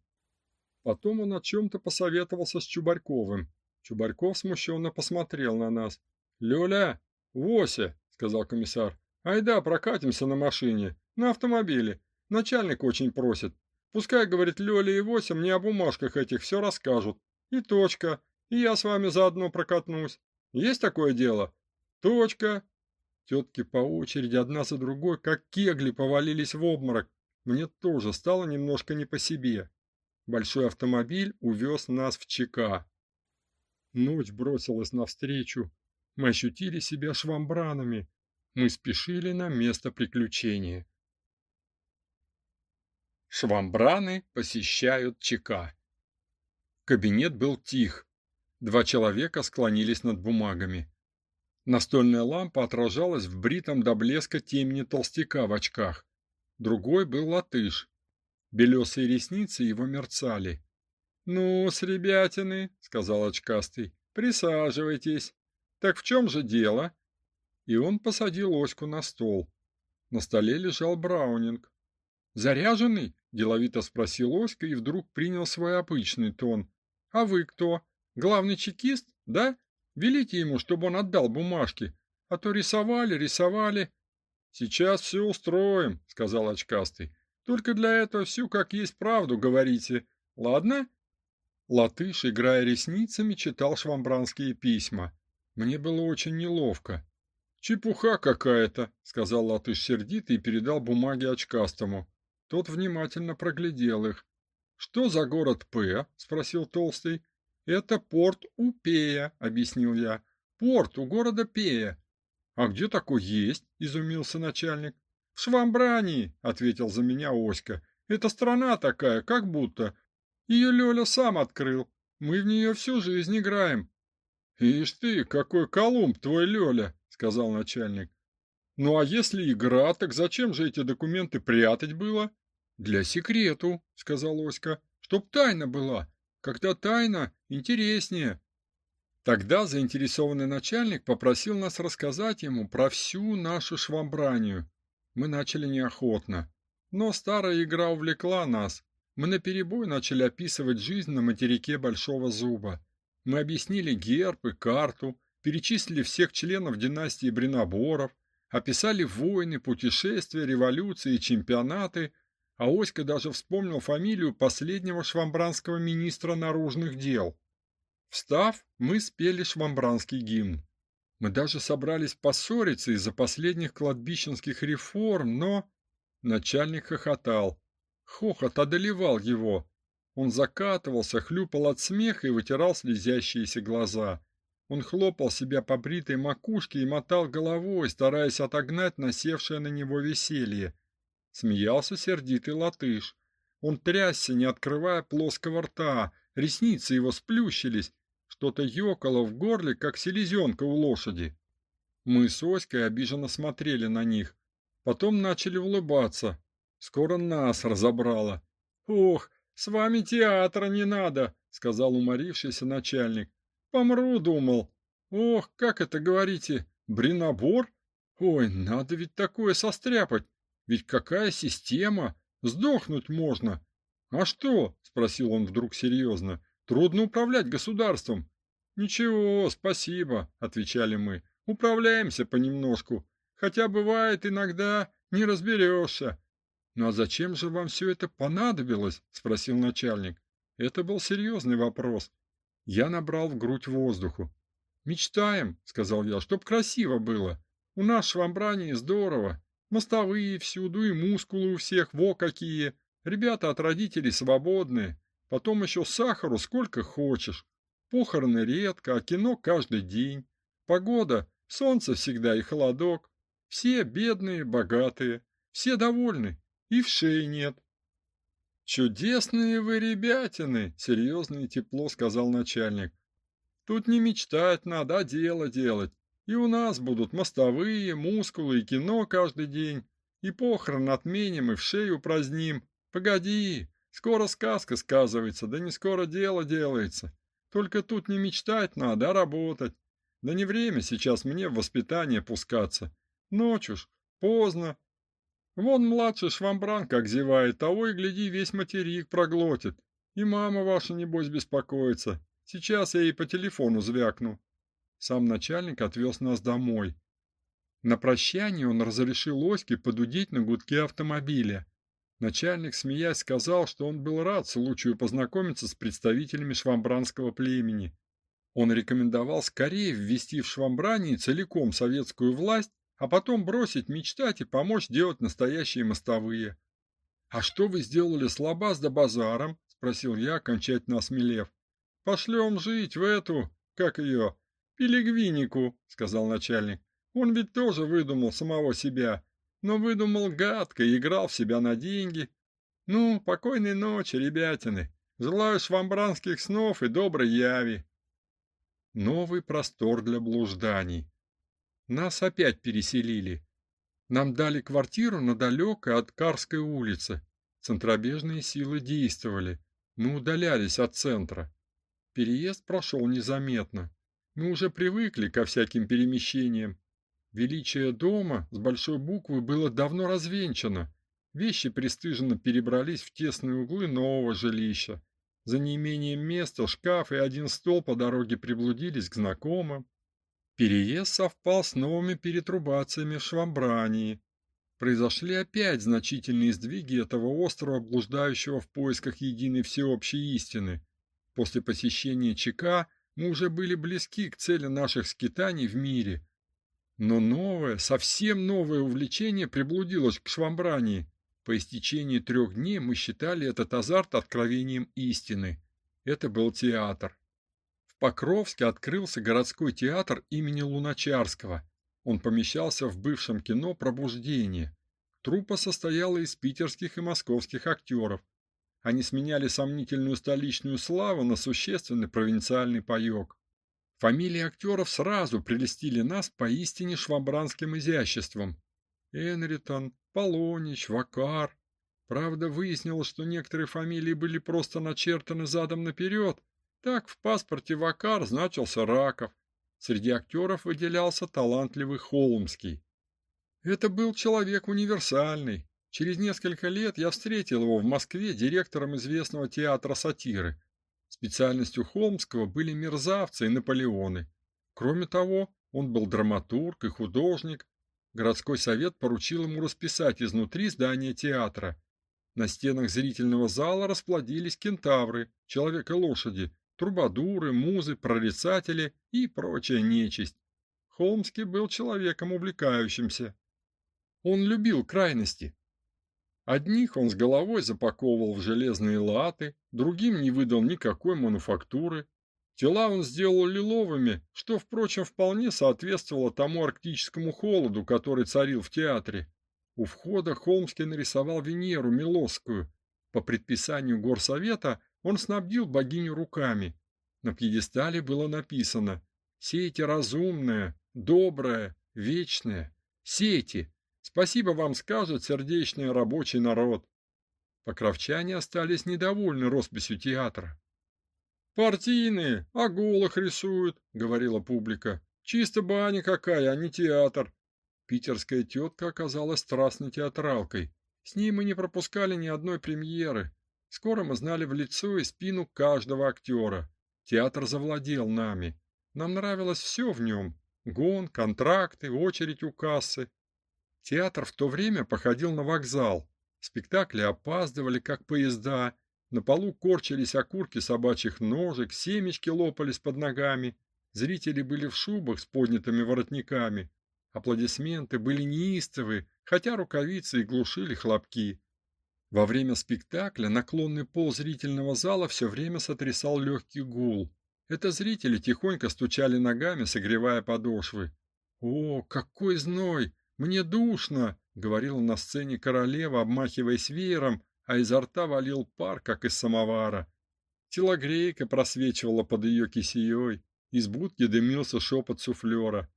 Потом он о чем-то посоветовался с Чубарьковым. Чубарьков смущенно посмотрел на нас. «Лёля, Вося, сказал комиссар. Айда прокатимся на машине, на автомобиле. Начальник очень просит. Пускай, говорит, Лёля и Вося мне о бумажках этих все расскажут. И точка. И я с вами заодно прокатнусь. Есть такое дело? Точка. Тетки по очереди одна за другой, как кегли, повалились в обморок. Мне тоже стало немножко не по себе. Большой автомобиль увез нас в ЧК. Ночь бросилась навстречу. Мы ощутили себя швамбранами. Мы спешили на место приключения. Швамбраны посещают ЧК. Кабинет был тих. Два человека склонились над бумагами. Настольная лампа отражалась в бритом до блеска темени толстяка в очках. Другой был латыш. Белесые ресницы его мерцали. «Ну, с ребятины», — сказал очкастый, — «присаживайтесь. Так в чем же дело?» И он посадил Оську на стол. На столе лежал браунинг. «Заряженный?» – деловито спросил Оська и вдруг принял свой обычный тон. «А вы кто? Главный чекист, да? Велите ему, чтобы он отдал бумажки. А то рисовали, рисовали». «Сейчас все устроим», — сказал очкастый. «Только для этого всю как есть правду говорите. Ладно?» Латыш, играя ресницами, читал швамбранские письма. Мне было очень неловко. Чепуха какая-то, сказал латыш сердито и передал бумаги очкастому. Тот внимательно проглядел их. Что за город П? спросил толстый. Это порт у Пея, объяснил я. Порт у города Пея. А где такой есть? изумился начальник. В Швамбрании, ответил за меня Оська. Это страна такая, как будто. Ее Лёля сам открыл. Мы в нее всю жизнь играем. Ишь ты, какой Колумб твой Лёля, сказал начальник. Ну а если игра, так зачем же эти документы прятать было? Для секрету, сказал Оська, чтоб тайна была. Когда тайна, интереснее. Тогда заинтересованный начальник попросил нас рассказать ему про всю нашу швамбранию. Мы начали неохотно, но старая игра увлекла нас. Мы наперебой начали описывать жизнь на материке Большого Зуба. Мы объяснили герб и карту, перечислили всех членов династии Бриноборов, описали войны, путешествия, революции и чемпионаты, а Оська даже вспомнил фамилию последнего швамбранского министра наружных дел. Встав, мы спели швамбранский гимн. Мы даже собрались поссориться из-за последних кладбищенских реформ, но начальник хохотал. Хохот одолевал его. Он закатывался, хлюпал от смеха и вытирал слезящиеся глаза. Он хлопал себя по бритой макушке и мотал головой, стараясь отогнать насевшее на него веселье. Смеялся сердитый латыш. Он трясся, не открывая плоского рта, ресницы его сплющились, что-то ёкало в горле, как селезенка у лошади. Мы с Оськой обиженно смотрели на них. Потом начали улыбаться. Скоро нас разобрало. «Ох, с вами театра не надо», — сказал уморившийся начальник. «Помру, думал. Ох, как это говорите, бринобор? Ой, надо ведь такое состряпать. Ведь какая система? Сдохнуть можно. А что? спросил он вдруг серьезно. Трудно управлять государством. Ничего, спасибо, отвечали мы. Управляемся понемножку. Хотя бывает иногда не разберешься. Ну а зачем же вам все это понадобилось? спросил начальник. Это был серьезный вопрос. Я набрал в грудь воздуху. Мечтаем, сказал я, чтоб красиво было. У нас в Швамбране здорово. Мостовые всюду и мускулы у всех во какие. Ребята от родителей свободные. Потом еще сахару сколько хочешь. Похороны редко, а кино каждый день. Погода, солнце всегда и холодок. Все бедные, богатые. Все довольны и в шее нет. Чудесные вы ребятины, серьезно и тепло сказал начальник. Тут не мечтать надо, а дело делать. И у нас будут мостовые, мускулы и кино каждый день. И похорон отменим и в шею праздним. Погоди, скоро сказка сказывается, да не скоро дело делается. Только тут не мечтать надо, а работать. Да не время сейчас мне в воспитание пускаться. Ночь уж, поздно, Вон младший швамбран как зевает, того и гляди, весь материк проглотит. И мама ваша, небось, беспокоится. Сейчас я ей по телефону звякну. Сам начальник отвез нас домой. На прощание он разрешил Оське подудеть на гудке автомобиля. Начальник, смеясь, сказал, что он был рад случаю познакомиться с представителями швамбранского племени. Он рекомендовал скорее ввести в Швамбрании целиком советскую власть а потом бросить мечтать и помочь делать настоящие мостовые. А что вы сделали с Лабаз да базаром? спросил я, окончательно осмелев. Пошлем жить в эту, как ее, Пилигвинику, сказал начальник. Он ведь тоже выдумал самого себя, но выдумал гадко и играл в себя на деньги. Ну, покойной ночи, ребятины. Желаю швамбранских снов и доброй яви. Новый простор для блужданий. Нас опять переселили. Нам дали квартиру на далекой от Карской улице. Центробежные силы действовали. Мы удалялись от центра. Переезд прошел незаметно. Мы уже привыкли ко всяким перемещениям. Величие дома с большой буквы было давно развенчано. Вещи пристыженно перебрались в тесные углы нового жилища. За неимением места шкаф и один стол по дороге приблудились к знакомым. Переезд совпал с новыми перетрубациями в Швамбрании. Произошли опять значительные сдвиги этого острова, блуждающего в поисках единой всеобщей истины. После посещения ЧК мы уже были близки к цели наших скитаний в мире. Но новое, совсем новое увлечение приблудилось к швамбрании. По истечении трех дней мы считали этот азарт откровением истины. Это был театр. Покровске открылся городской театр имени Луначарского. Он помещался в бывшем кино «Пробуждение». Труппа состояла из питерских и московских актеров. Они сменяли сомнительную столичную славу на существенный провинциальный паёк. Фамилии актеров сразу прелестили нас поистине швабранским изяществом. Энритон, Полонич, Вакар. Правда, выяснилось, что некоторые фамилии были просто начертаны задом наперед. Так в паспорте Вакар значился Раков. Среди актеров выделялся талантливый Холмский. Это был человек универсальный. Через несколько лет я встретил его в Москве директором известного театра сатиры. Специальностью Холмского были мерзавцы и Наполеоны. Кроме того, он был драматург и художник. Городской совет поручил ему расписать изнутри здание театра. На стенах зрительного зала расплодились кентавры, человек и лошади, трубадуры, музы, прорицатели и прочая нечисть. Холмский был человеком увлекающимся. Он любил крайности. Одних он с головой запаковывал в железные латы, другим не выдал никакой мануфактуры. Тела он сделал лиловыми, что, впрочем, вполне соответствовало тому арктическому холоду, который царил в театре. У входа Холмский нарисовал Венеру Милосскую. По предписанию горсовета он снабдил богиню руками. На пьедестале было написано «Сейте разумное, доброе, вечное, сейте, Спасибо вам скажет сердечный рабочий народ. Покровчане остались недовольны росписью театра. Партийные, о голых рисуют, говорила публика. Чисто баня какая, а не театр. Питерская тетка оказалась страстной театралкой. С ней мы не пропускали ни одной премьеры. Скоро мы знали в лицо и спину каждого актера. Театр завладел нами. Нам нравилось все в нем. Гон, контракты, очередь у кассы, Театр в то время походил на вокзал. Спектакли опаздывали, как поезда. На полу корчились окурки собачьих ножек, семечки лопались под ногами. Зрители были в шубах с поднятыми воротниками. Аплодисменты были неистовы, хотя рукавицы и глушили хлопки. Во время спектакля наклонный пол зрительного зала все время сотрясал легкий гул. Это зрители тихонько стучали ногами, согревая подошвы. О, какой зной! Мне душно, говорила на сцене королева, обмахиваясь веером, а изо рта валил пар, как из самовара. Телогрейка просвечивала под ее кисеей, из будки дымился шепот суфлера.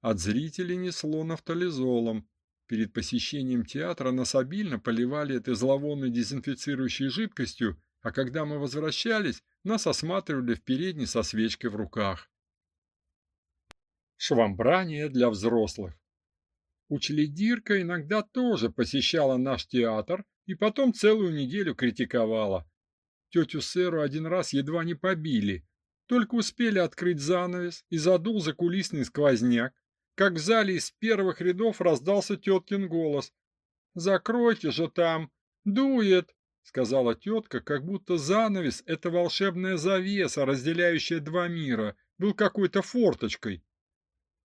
От зрителей несло нафтализолом. Перед посещением театра нас обильно поливали этой зловонной дезинфицирующей жидкостью, а когда мы возвращались, нас осматривали в передней со свечкой в руках. Швамбрание для взрослых. Учледирка иногда тоже посещала наш театр и потом целую неделю критиковала. Тетю Сэру один раз едва не побили. Только успели открыть занавес и задул закулисный сквозняк, как в зале из первых рядов раздался теткин голос. «Закройте же там! Дует!» — сказала тетка, как будто занавес — это волшебная завеса, разделяющая два мира, был какой-то форточкой.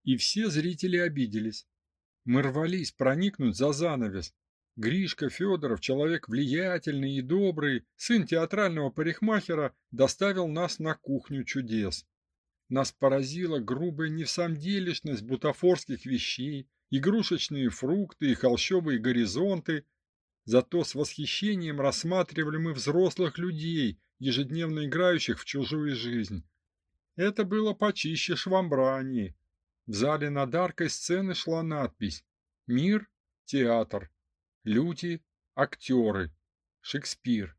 И все зрители обиделись. Мы рвались проникнуть за занавес. Гришка Федоров, человек влиятельный и добрый, сын театрального парикмахера, доставил нас на кухню чудес. Нас поразила грубая невсамделишность бутафорских вещей, игрушечные фрукты и холщовые горизонты. Зато с восхищением рассматривали мы взрослых людей, ежедневно играющих в чужую жизнь. Это было почище швамбрании. В зале над аркой сцены шла надпись «Мир – театр», «Люди – актеры», «Шекспир».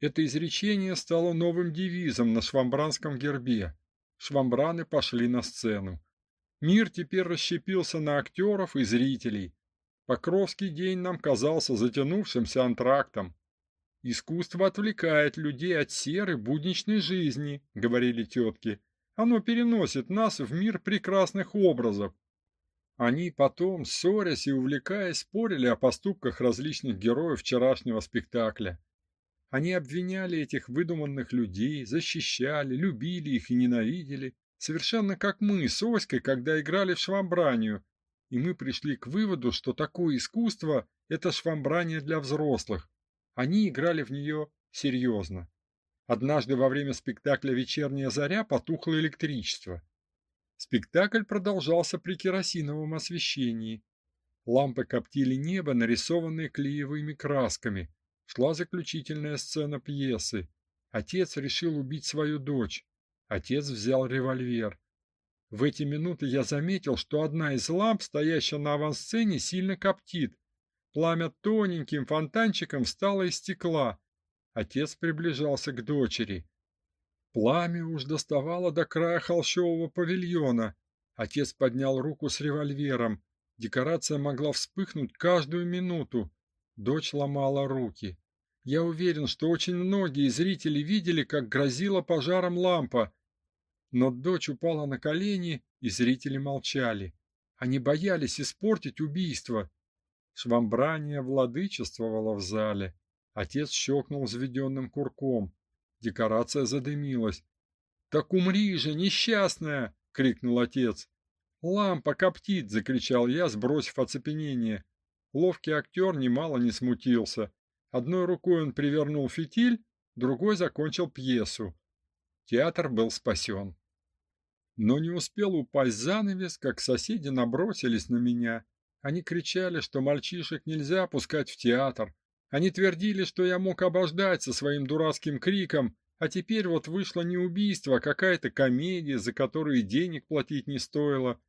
Это изречение стало новым девизом на швамбранском гербе. Швамбраны пошли на сцену. Мир теперь расщепился на актеров и зрителей. Покровский день нам казался затянувшимся антрактом. «Искусство отвлекает людей от серой будничной жизни», — говорили тетки. Оно переносит нас в мир прекрасных образов. Они потом, ссорясь и увлекаясь, спорили о поступках различных героев вчерашнего спектакля. Они обвиняли этих выдуманных людей, защищали, любили их и ненавидели, совершенно как мы с Оськой, когда играли в швамбранию, и мы пришли к выводу, что такое искусство – это швамбрание для взрослых. Они играли в нее серьезно. Однажды во время спектакля «Вечерняя заря» потухло электричество. Спектакль продолжался при керосиновом освещении. Лампы коптили небо, нарисованное клеевыми красками. Шла заключительная сцена пьесы. Отец решил убить свою дочь. Отец взял револьвер. В эти минуты я заметил, что одна из ламп, стоящая на авансцене, сильно коптит. Пламя тоненьким фонтанчиком встало из стекла. Отец приближался к дочери. Пламя уж доставало до края холщового павильона. Отец поднял руку с револьвером. Декорация могла вспыхнуть каждую минуту. Дочь ломала руки. Я уверен, что очень многие зрители видели, как грозила пожаром лампа. Но дочь упала на колени, и зрители молчали. Они боялись испортить убийство. Швамбрание владычествовало в зале. Отец щелкнул взведенным курком. Декорация задымилась. «Так умри же, несчастная!» — крикнул отец. «Лампа коптит!» — закричал я, сбросив оцепенение. Ловкий актер немало не смутился. Одной рукой он привернул фитиль, другой закончил пьесу. Театр был спасен. Но не успел упасть занавес, как соседи набросились на меня. Они кричали, что мальчишек нельзя пускать в театр, они твердили, что я мог обождать со своим дурацким криком, а теперь вот вышло не убийство, а какая-то комедия, за которую денег платить не стоило.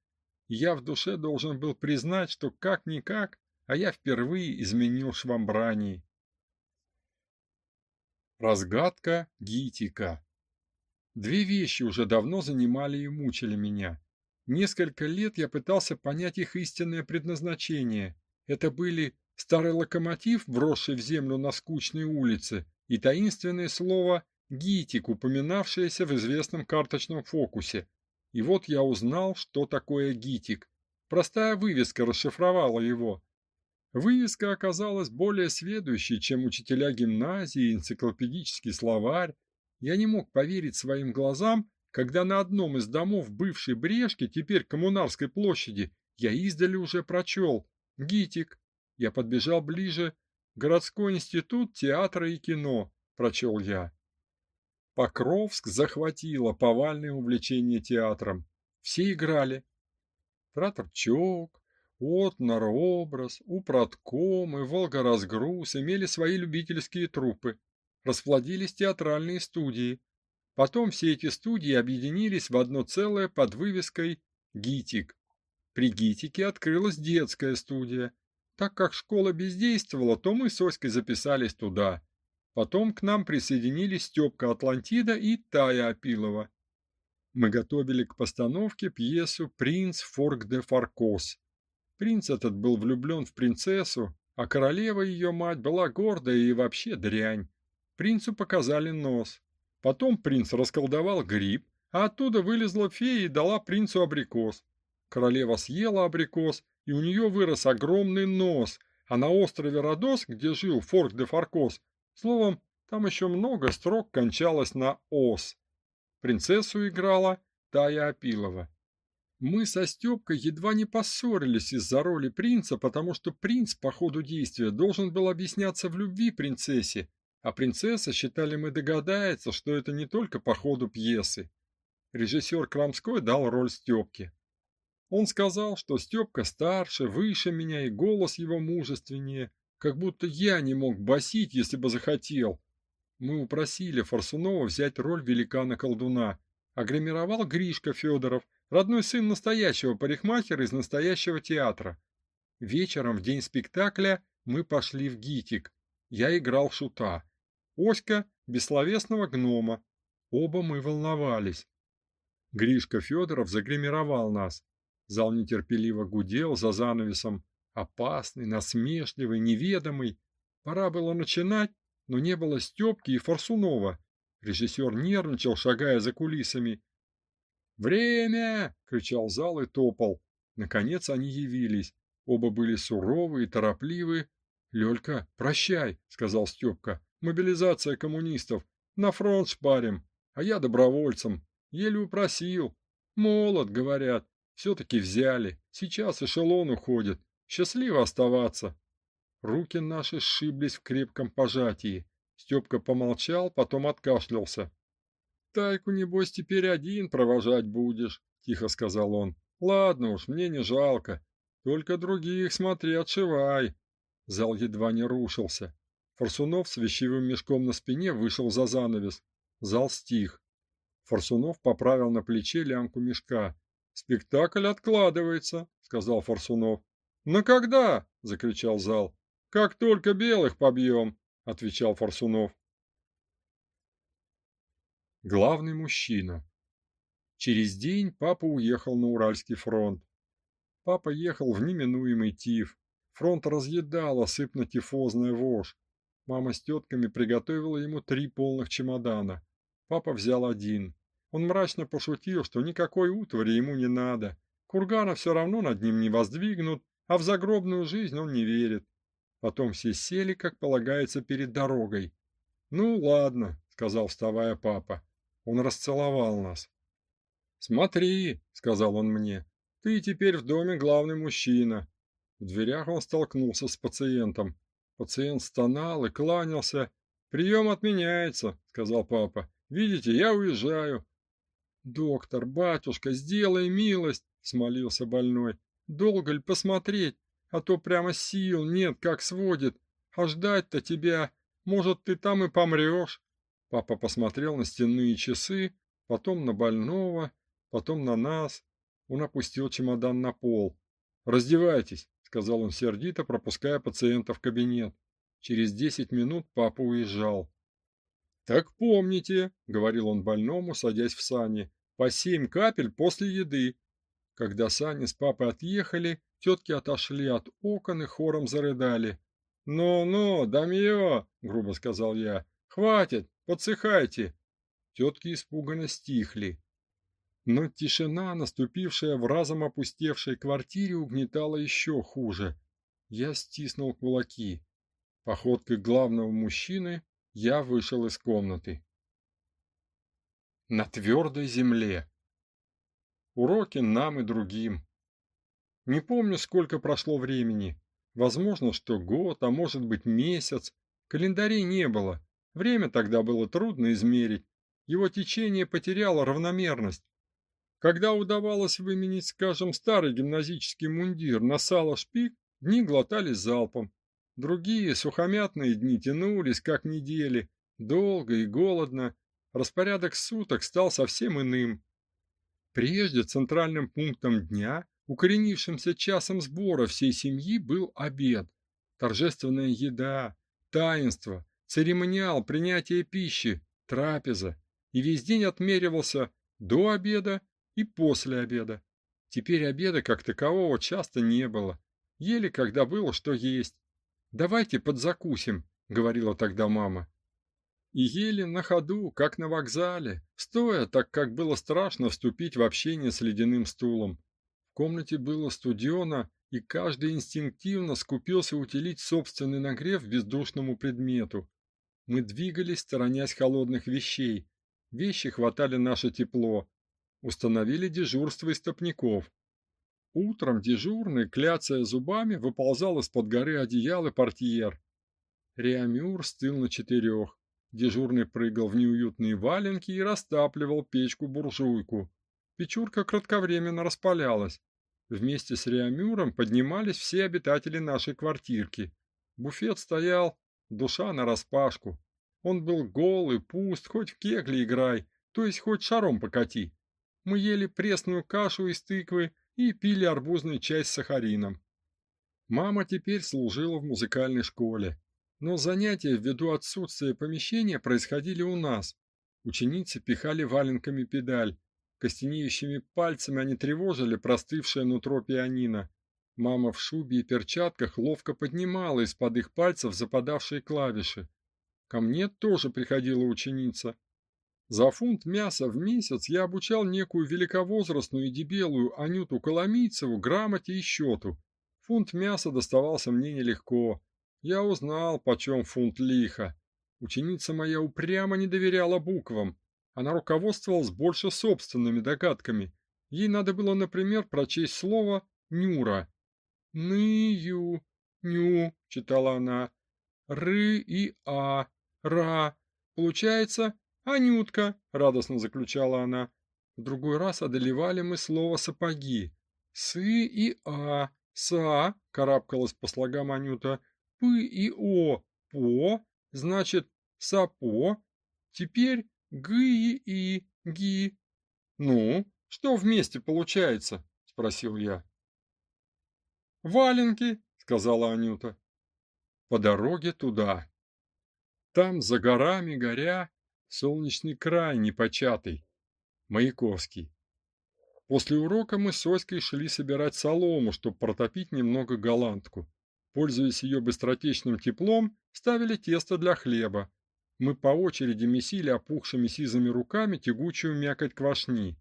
Я в душе должен был признать, что как-никак, а я впервые изменил швамбрании. Разгадка Гитика Две вещи уже давно занимали и мучили меня. Несколько лет я пытался понять их истинное предназначение. Это были старый локомотив, вросший в землю на скучной улице, и таинственное слово «гитик», упоминавшееся в известном карточном фокусе. И вот я узнал, что такое гитик. Простая вывеска расшифровала его. Вывеска оказалась более сведущей, чем учителя гимназии энциклопедический словарь. Я не мог поверить своим глазам, когда на одном из домов бывшей Брешки, теперь Коммунарской площади, я издали уже прочел «Гитик, я подбежал ближе. Городской институт театра и кино, прочел я. Покровск захватило повальное увлечение театром. Все играли. Траторчок, Отнар, Образ, Упротком и Волгоразгруз имели свои любительские труппы. Расплодились театральные студии. Потом все эти студии объединились в одно целое под вывеской «Гитик». При «Гитике» открылась детская студия, так как школа бездействовала, то мы с Оськой записались туда. Потом к нам присоединились Степка Атлантида и Тая Апилова. Мы готовили к постановке пьесу «Принц Форк де Фаркос». Принц этот был влюблен в принцессу, а королева ее мать была гордая и вообще дрянь. Принцу показали нос. Потом принц расколдовал гриб, а оттуда вылезла фея и дала принцу абрикос. Королева съела абрикос, и у нее вырос огромный нос, а на острове Родос, где жил Форк де Фаркос, словом, там еще много строк кончалось на «ос». Принцессу играла Тая Апилова. Мы со Степкой едва не поссорились из-за роли принца, потому что принц по ходу действия должен был объясняться в любви принцессе, а принцесса, считали мы, догадается, что это не только по ходу пьесы. Режиссер Крамской дал роль Степке. Он сказал, что Степка старше, выше меня и голос его мужественнее, как будто я не мог басить, если бы захотел. Мы упросили Форсунова взять роль великана-колдуна, а гримировал Гришка Федоров, родной сын настоящего парикмахера из настоящего театра. Вечером в день спектакля мы пошли в ГИТИК. Я играл шута. Оська – бессловесного гнома. Оба мы волновались. Гришка Федоров загримировал нас. Зал нетерпеливо гудел за занавесом, опасный, насмешливый, неведомый. Пора было начинать, но не было Степки и Форсунова. Режиссер нервничал, шагая за кулисами. «Время!» — кричал зал и топал. Наконец они явились. Оба были суровы и торопливы. «Лёлька, прощай!» — сказал Степка. «Мобилизация коммунистов. На фронт шпарим. А я добровольцем. Еле упросил. Молод, говорят. Все-таки взяли. Сейчас эшелон уходит. Счастливо оставаться. Руки наши сшиблись в крепком пожатии. Степка помолчал, потом откашлялся. Тайку, небось, теперь один провожать будешь, тихо сказал он. Ладно уж, мне не жалко. Только других смотри, отшивай. Зал едва не рушился. Форсунов с вещевым мешком на спине вышел за занавес. Зал стих. Форсунов поправил на плече лямку мешка. Спектакль откладывается, сказал Форсунов. На когда? закричал зал. Как только белых побьем, отвечал Форсунов. Главный мужчина. Через день папа уехал на Уральский фронт. Папа ехал в неминуемый тиф. Фронт разъедала сыпно-тифозная вошь. Мама с тетками приготовила ему три полных чемодана. Папа взял один. Он мрачно пошутил, что никакой утвари ему не надо. Кургана все равно над ним не воздвигнут, а в загробную жизнь он не верит. Потом все сели, как полагается, перед дорогой. «Ну, ладно», — сказал, вставая папа. Он расцеловал нас. «Смотри», — сказал он мне, — «ты теперь в доме главный мужчина». В дверях он столкнулся с пациентом. Пациент стонал и кланялся. «Прием отменяется», — сказал папа. «Видите, я уезжаю». «Доктор, батюшка, сделай милость», — смолился больной. «Долго ли посмотреть? А то прямо сил нет, как сводит. А ждать-то тебя, может, ты там и помрешь». Папа посмотрел на стенные часы, потом на больного, потом на нас. Он опустил чемодан на пол. «Раздевайтесь», — сказал он сердито, пропуская пациента в кабинет. Через десять минут папа уезжал. «Так помните», — говорил он больному, садясь в сани, — «по семь капель после еды». Когда сани с папой отъехали, тетки отошли от окон и хором зарыдали. «Ну-ну, дамьё», — грубо сказал я, — «хватит, подсыхайте». Тетки испуганно стихли. Но тишина, наступившая в разом опустевшей квартире, угнетала еще хуже. Я стиснул кулаки. Походкой главного мужчины я вышел из комнаты. На твердой земле. Уроки нам и другим. Не помню, сколько прошло времени. Возможно, что год, а может быть месяц. Календарей не было. Время тогда было трудно измерить. Его течение потеряло равномерность. Когда удавалось выменить, скажем, старый гимназический мундир на сало-шпик, дни глотались залпом. Другие сухомятные дни тянулись, как недели, долго и голодно. Распорядок суток стал совсем иным. Прежде центральным пунктом дня, укоренившимся часом сбора всей семьи, был обед. Торжественная еда, таинство, церемониал принятия пищи, трапеза. И весь день отмеривался до обеда и после обеда. Теперь обеда как такового часто не было. Ели, когда было что есть. Давайте подзакусим, говорила тогда мама. И ели на ходу, как на вокзале, стоя, так как было страшно вступить в общение с ледяным стулом. В комнате было студено, и каждый инстинктивно скупился утолить собственный нагрев бездушному предмету. Мы двигались, сторонясь холодных вещей. Вещи хватали наше тепло. Установили дежурство истопников. Утром дежурный, кляцая зубами, выползал из-под горы одеял и портьер. Реамюр стыл на четырех. Дежурный прыгал в неуютные валенки и растапливал печку-буржуйку. Печурка кратковременно распалялась. Вместе с Реамюром поднимались все обитатели нашей квартирки. Буфет стоял, душа нараспашку. Он был голый, пуст, хоть в кегли играй, то есть хоть шаром покати. Мы ели пресную кашу из тыквы и пили арбузный чай с сахарином. Мама теперь служила в музыкальной школе, но занятия ввиду отсутствия помещения происходили у нас. Ученицы пихали валенками педаль, костенеющими пальцами они тревожили простывшее нутро пианино. Мама в шубе и перчатках ловко поднимала из-под их пальцев западавшие клавиши. Ко мне тоже приходила ученица. За фунт мяса в месяц я обучал некую великовозрастную и дебелую Анюту Коломийцеву грамоте и счету. Фунт мяса доставался мне нелегко. Я узнал, почем фунт лиха. Ученица моя упрямо не доверяла буквам. Она руководствовалась больше собственными догадками. Ей надо было, например, прочесть слово «нюра». «Ны-ю», «ню», читала она. «Ры» и «а», «ра». Получается «Анютка», радостно заключала она. В другой раз одолевали мы слово «сапоги». «Сы» и «а», «са», карабкалась по слогам Анюта. «Пы» и «о», «по», значит «сапо». Теперь «г» и «и», «ги». Ну, что вместе получается? Спросил я. Валенки, сказала Анюта. По дороге туда. Там за горами горя солнечный край непочатый. Маяковский. После урока мы с Оськой шли собирать солому, чтобы протопить немного голландку. Пользуясь ее быстротечным теплом, ставили тесто для хлеба. Мы по очереди месили опухшими сизыми руками тягучую мякоть квашни.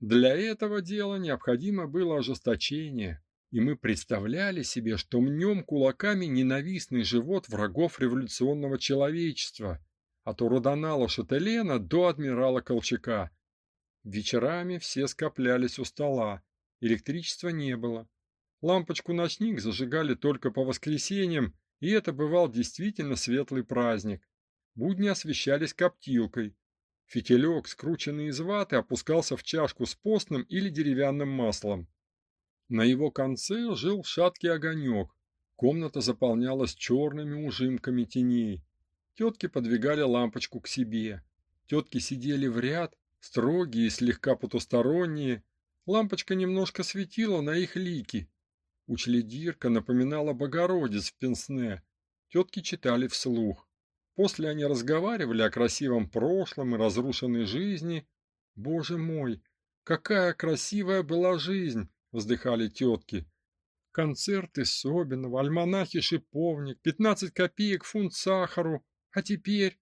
Для этого дела необходимо было ожесточение, и мы представляли себе, что мнем кулаками ненавистный живот врагов революционного человечества, от уродонала Шателена до адмирала Колчака. Вечерами все скоплялись у стола, электричества не было. Лампочку-ночник зажигали только по воскресеньям, и это бывал действительно светлый праздник. Будни освещались коптилкой. Фитилек, скрученный из ваты, опускался в чашку с постным или деревянным маслом. На его конце жил шаткий огонек. Комната заполнялась черными ужимками теней. Тетки подвигали лампочку к себе. Тетки сидели в ряд, строгие и слегка потусторонние. Лампочка немножко светила на их лики. Учледирка напоминала Богородиц в пенсне. Тетки читали вслух. После они разговаривали о красивом прошлом и разрушенной жизни. Боже мой, какая красивая была жизнь, вздыхали тетки. Концерты Собинова, альманахи Шиповник, пятнадцать копеек фунт сахару. А теперь...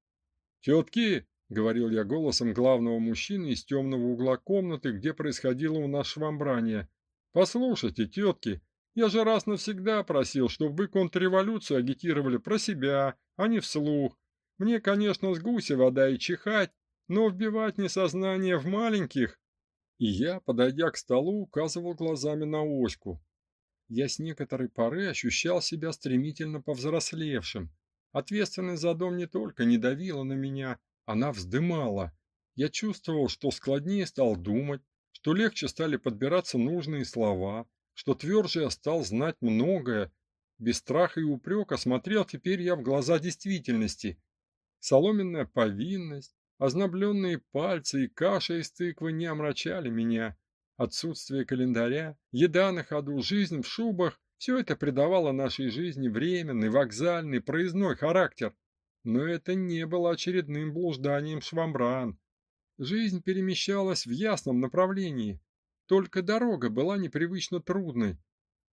Тетки, говорил я голосом главного мужчины из темного угла комнаты, где происходило у нас швамбрание. Послушайте, тетки, я же раз навсегда просил, чтобы вы контрреволюцию агитировали про себя, а не вслух. Мне, конечно, с гуся вода и чихать, но вбивать несознание в маленьких... И я, подойдя к столу, указывал глазами на Оську. Я с некоторой поры ощущал себя стремительно повзрослевшим. Ответственность за дом не только не давила на меня, она вздымала. Я чувствовал, что складнее стал думать, что легче стали подбираться нужные слова, что тверже я стал знать многое. Без страха и упрека смотрел теперь я в глаза действительности Соломенная повинность, ознобленные пальцы и каша из тыквы не омрачали меня. Отсутствие календаря, еда на ходу, жизнь в шубах – все это придавало нашей жизни временный, вокзальный, проездной характер. Но это не было очередным блужданием швамбран. Жизнь перемещалась в ясном направлении. Только дорога была непривычно трудной.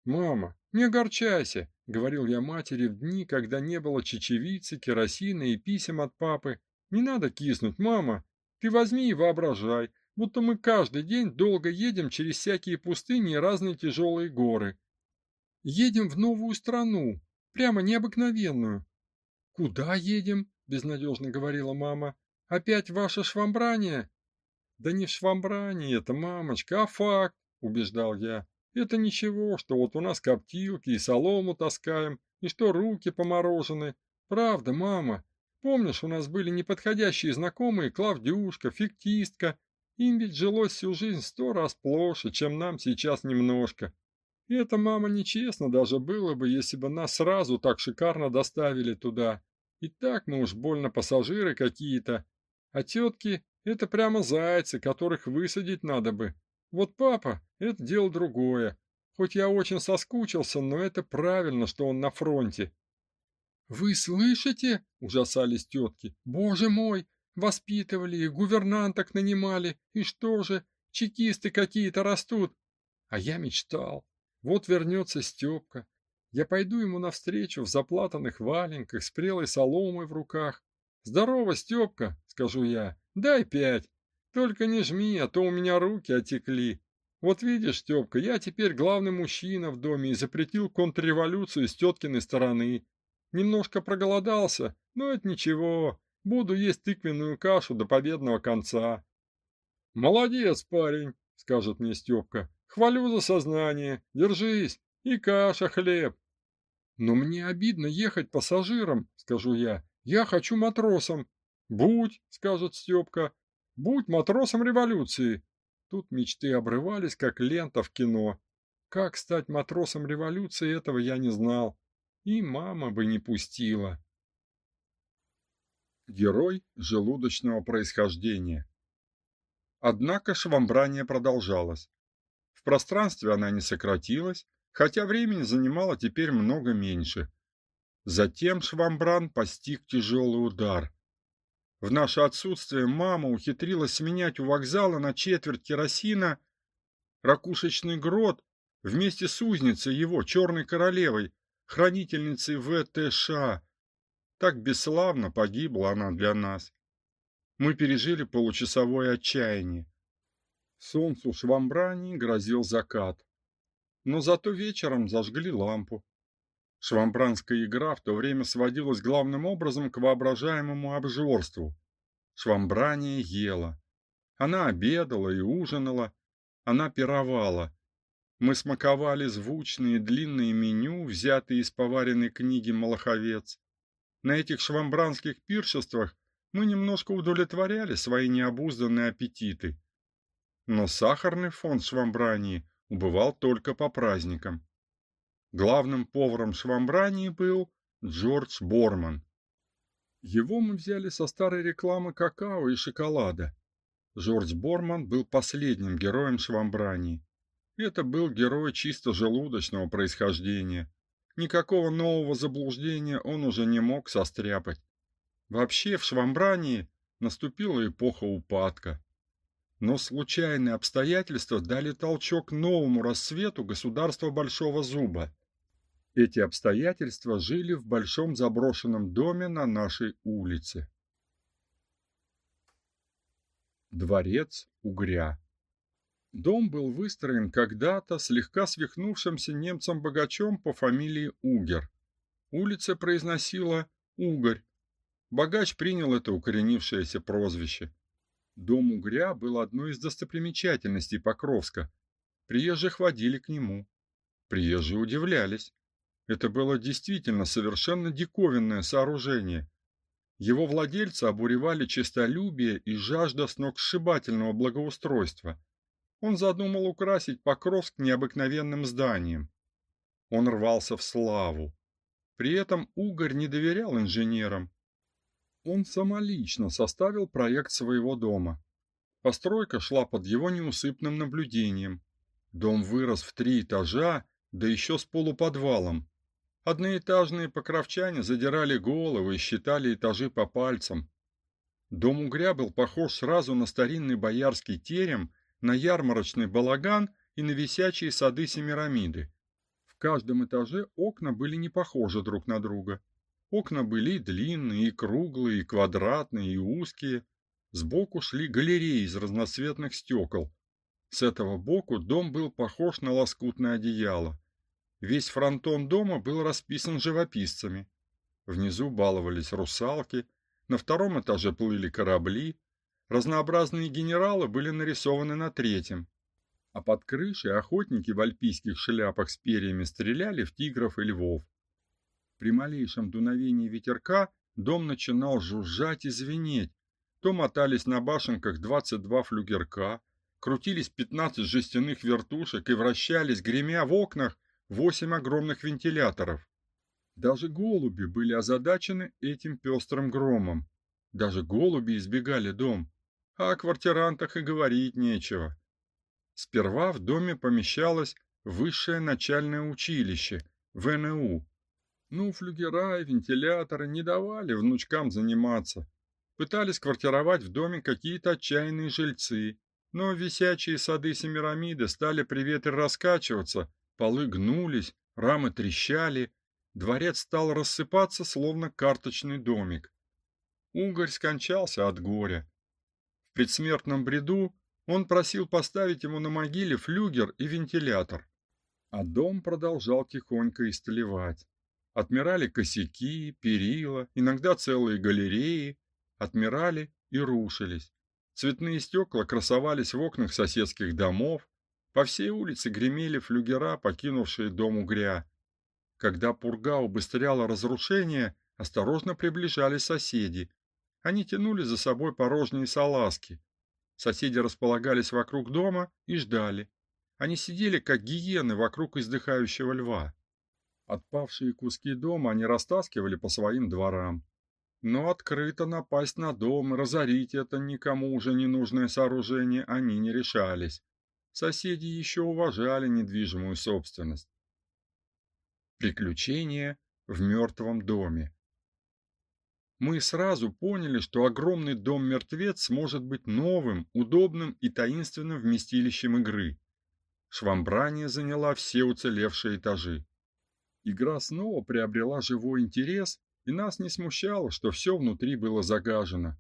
«Мама, не огорчайся», — говорил я матери в дни, когда не было чечевицы, керосина и писем от папы. «Не надо киснуть, мама. Ты возьми и воображай, будто мы каждый день долго едем через всякие пустыни и разные тяжелые горы. Едем в новую страну, прямо необыкновенную». «Куда едем?» — безнадежно говорила мама. «Опять ваше швамбрание?» «Да не в швамбрание это, мамочка, а факт», — убеждал я. Это ничего, что вот у нас коптилки и солому таскаем, и что руки поморожены. Правда, мама. Помнишь, у нас были неподходящие знакомые Клавдюшка, фиктистка. Им ведь жилось всю жизнь сто раз плоше, чем нам сейчас немножко. И это, мама, нечестно даже было бы, если бы нас сразу так шикарно доставили туда. И так мы уж больно пассажиры какие-то. А тетки — это прямо зайцы, которых высадить надо бы. Вот папа – это дело другое. Хоть я очень соскучился, но это правильно, что он на фронте. «Вы слышите?» – ужасались тетки. «Боже мой! Воспитывали гувернанток нанимали. И что же, чекисты какие-то растут!» А я мечтал. Вот вернется Степка. Я пойду ему навстречу в заплатанных валенках с прелой соломой в руках. «Здорово, Степка!» – скажу я. «Дай пять!» Только не жми, а то у меня руки отекли. Вот видишь, Степка, я теперь главный мужчина в доме и запретил контрреволюцию с теткиной стороны. Немножко проголодался, но это ничего. Буду есть тыквенную кашу до победного конца. Молодец, парень, скажет мне Степка. Хвалю за сознание. Держись. И каша, хлеб. Но мне обидно ехать пассажиром, скажу я. Я хочу матросом. Будь, скажет Степка. Будь матросом революции. Тут мечты обрывались, как лента в кино. Как стать матросом революции, этого я не знал. И мама бы не пустила. Герой желудочного происхождения. Однако швамбрание продолжалось. В пространстве она не сократилась, хотя времени занимала теперь много меньше. Затем швамбран постиг тяжелый удар. В наше отсутствие мама ухитрилась сменять у вокзала на четверть керосина ракушечный грот вместе с узницей его, черной королевой, хранительницей ВТШ. Так бесславно погибла она для нас. Мы пережили получасовое отчаяние. Солнцу Швамбрани грозил закат. Но зато вечером зажгли лампу. Швамбранская игра в то время сводилась главным образом к воображаемому обжорству. Швамбрания ела. Она обедала и ужинала. Она пировала. Мы смаковали звучные длинные меню, взятые из поваренной книги «Малаховец». На этих швамбранских пиршествах мы немножко удовлетворяли свои необузданные аппетиты. Но сахарный фонд швамбрании убывал только по праздникам. Главным поваром швамбрании был Джордж Борман. Его мы взяли со старой рекламы какао и шоколада. Джордж Борман был последним героем швамбрании. Это был герой чисто желудочного происхождения. Никакого нового заблуждения он уже не мог состряпать. Вообще в Швамбрании наступила эпоха упадка. Но случайные обстоятельства дали толчок новому рассвету государства Большого Зуба. Эти обстоятельства жили в большом заброшенном доме на нашей улице. Дворец Угря Дом был выстроен когда-то слегка свихнувшимся немцем-богачом по фамилии Угер. Улица произносила Угорь. Богач принял это укоренившееся прозвище. Дом Угря был одной из достопримечательностей Покровска. Приезжие ходили к нему. Приезжие удивлялись. Это было действительно совершенно диковинное сооружение. Его владельцы обуревали честолюбие и жажда сногсшибательного благоустройства – он задумал украсить Покровск необыкновенным зданием. Он рвался в славу. При этом Угорь не доверял инженерам. Он самолично составил проект своего дома. Постройка шла под его неусыпным наблюдением. Дом вырос в три этажа, да еще с полуподвалом. Одноэтажные покровчане задирали головы и считали этажи по пальцам. Дом Угря был похож сразу на старинный боярский терем на ярмарочный балаган и на висячие сады Семирамиды. В каждом этаже окна были не похожи друг на друга. Окна были и длинные, и круглые, и квадратные, и узкие. Сбоку шли галереи из разноцветных стекол. С этого боку дом был похож на лоскутное одеяло. Весь фронтон дома был расписан живописцами. Внизу баловались русалки, на втором этаже плыли корабли, Разнообразные генералы были нарисованы на третьем, а под крышей охотники в альпийских шляпах с перьями стреляли в тигров и львов. При малейшем дуновении ветерка дом начинал жужжать и звенеть. То мотались на башенках 22 флюгерка, крутились 15 жестяных вертушек и вращались, гремя в окнах, 8 огромных вентиляторов. Даже голуби были озадачены этим пестрым громом. Даже голуби избегали дом а о квартирантах и говорить нечего. Сперва в доме помещалось высшее начальное училище, ВНУ. Ну, флюгера и вентиляторы не давали внучкам заниматься. Пытались квартировать в доме какие-то отчаянные жильцы, но висячие сады Семирамиды стали при ветре раскачиваться, полы гнулись, рамы трещали, дворец стал рассыпаться, словно карточный домик. Угорь скончался от горя предсмертном бреду он просил поставить ему на могиле флюгер и вентилятор. А дом продолжал тихонько истлевать. Отмирали косяки, перила, иногда целые галереи, отмирали и рушились. Цветные стекла красовались в окнах соседских домов, по всей улице гремели флюгера, покинувшие дом угря. Когда пурга убыстряла разрушение, осторожно приближались соседи. Они тянули за собой порожние салазки. Соседи располагались вокруг дома и ждали. Они сидели, как гиены, вокруг издыхающего льва. Отпавшие куски дома они растаскивали по своим дворам. Но открыто напасть на дом разорить это никому уже не нужное сооружение они не решались. Соседи еще уважали недвижимую собственность. Приключения в мертвом доме. Мы сразу поняли, что огромный дом-мертвец может быть новым, удобным и таинственным вместилищем игры. Швамбрания заняла все уцелевшие этажи. Игра снова приобрела живой интерес, и нас не смущало, что все внутри было загажено.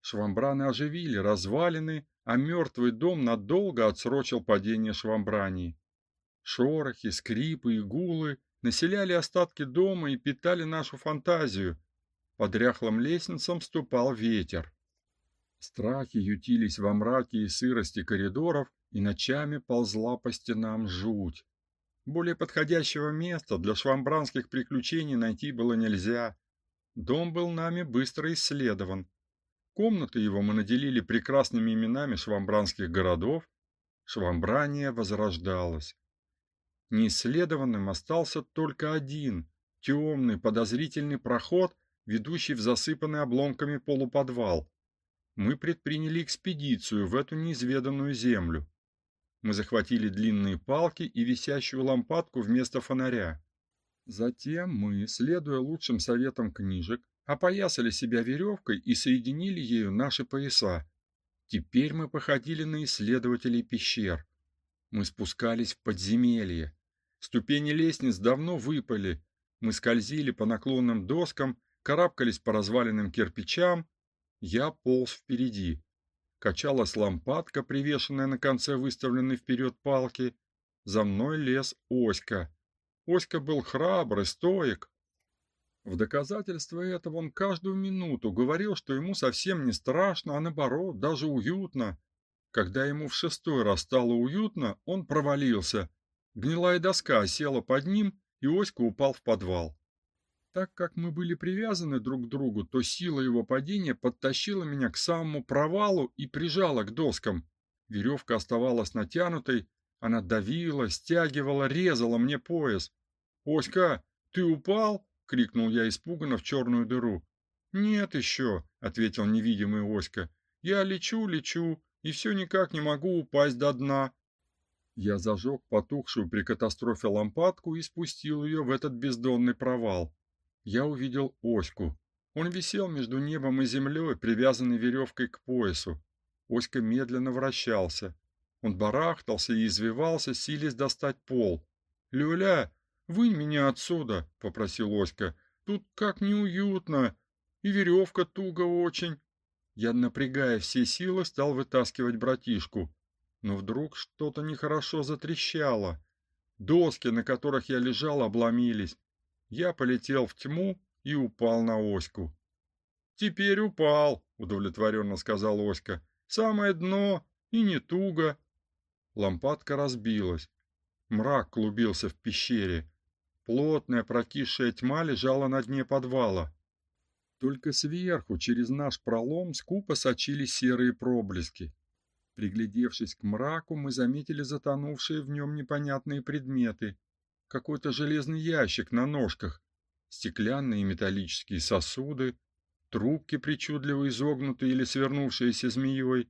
Швамбраны оживили развалины, а мертвый дом надолго отсрочил падение швамбрании. Шорохи, скрипы и гулы населяли остатки дома и питали нашу фантазию. По дряхлым лестницам ступал ветер. Страхи ютились во мраке и сырости коридоров, и ночами ползла по стенам жуть. Более подходящего места для швамбранских приключений найти было нельзя. Дом был нами быстро исследован. Комнаты его мы наделили прекрасными именами швамбранских городов. Швамбрания возрождалась. Неисследованным остался только один, темный, подозрительный проход, ведущий в засыпанный обломками полуподвал. Мы предприняли экспедицию в эту неизведанную землю. Мы захватили длинные палки и висящую лампадку вместо фонаря. Затем мы, следуя лучшим советам книжек, опоясали себя веревкой и соединили ею наши пояса. Теперь мы походили на исследователей пещер. Мы спускались в подземелье. Ступени лестниц давно выпали. Мы скользили по наклонным доскам, карабкались по разваленным кирпичам. Я полз впереди. Качалась лампадка, привешенная на конце выставленной вперед палки. За мной лез Оська. Оська был храбрый, стоек. В доказательство этого он каждую минуту говорил, что ему совсем не страшно, а наоборот, даже уютно. Когда ему в шестой раз стало уютно, он провалился. Гнилая доска села под ним, и Оська упал в подвал. Так как мы были привязаны друг к другу, то сила его падения подтащила меня к самому провалу и прижала к доскам. Веревка оставалась натянутой, она давила, стягивала, резала мне пояс. "Оська, ты упал?" крикнул я испуганно в черную дыру. "Нет еще», — ответил невидимый Оська. "Я лечу, лечу и все никак не могу упасть до дна". Я зажег потухшую при катастрофе лампадку и спустил ее в этот бездонный провал. Я увидел Оську. Он висел между небом и землей, привязанный веревкой к поясу. Оська медленно вращался. Он барахтался и извивался, силясь достать пол. "Люля, вынь меня отсюда", попросил Оська. "Тут как неуютно, и веревка туго очень". Я, напрягая все силы, стал вытаскивать братишку но вдруг что-то нехорошо затрещало. Доски, на которых я лежал, обломились. Я полетел в тьму и упал на Оську. Теперь упал, удовлетворенно сказал Оська. Самое дно и не туго. Лампадка разбилась. Мрак клубился в пещере. Плотная прокисшая тьма лежала на дне подвала. Только сверху, через наш пролом, скупо сочились серые проблески. Приглядевшись к мраку, мы заметили затонувшие в нем непонятные предметы. Какой-то железный ящик на ножках, стеклянные и металлические сосуды, трубки причудливо изогнутые или свернувшиеся змеей.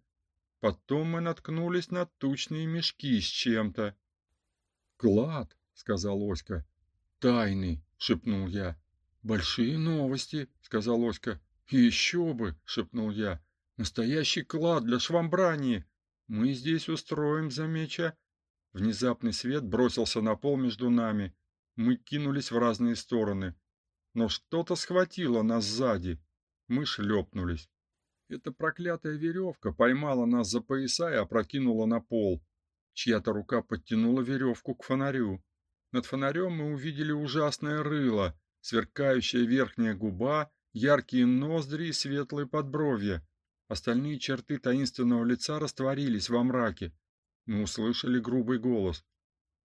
Потом мы наткнулись на тучные мешки с чем-то. "Клад", сказал Оська. "Тайный", шепнул я. "Большие новости", сказал Оська. «Еще бы", шепнул я. "Настоящий клад для швамбрании. Мы здесь устроим замеча. Внезапный свет бросился на пол между нами. Мы кинулись в разные стороны, но что-то схватило нас сзади. Мы шлепнулись. Эта проклятая веревка поймала нас за пояса и опрокинула на пол. Чья-то рука подтянула веревку к фонарю. Над фонарем мы увидели ужасное рыло, сверкающая верхняя губа, яркие ноздри и светлые подбровья. Остальные черты таинственного лица растворились во мраке. Мы услышали грубый голос.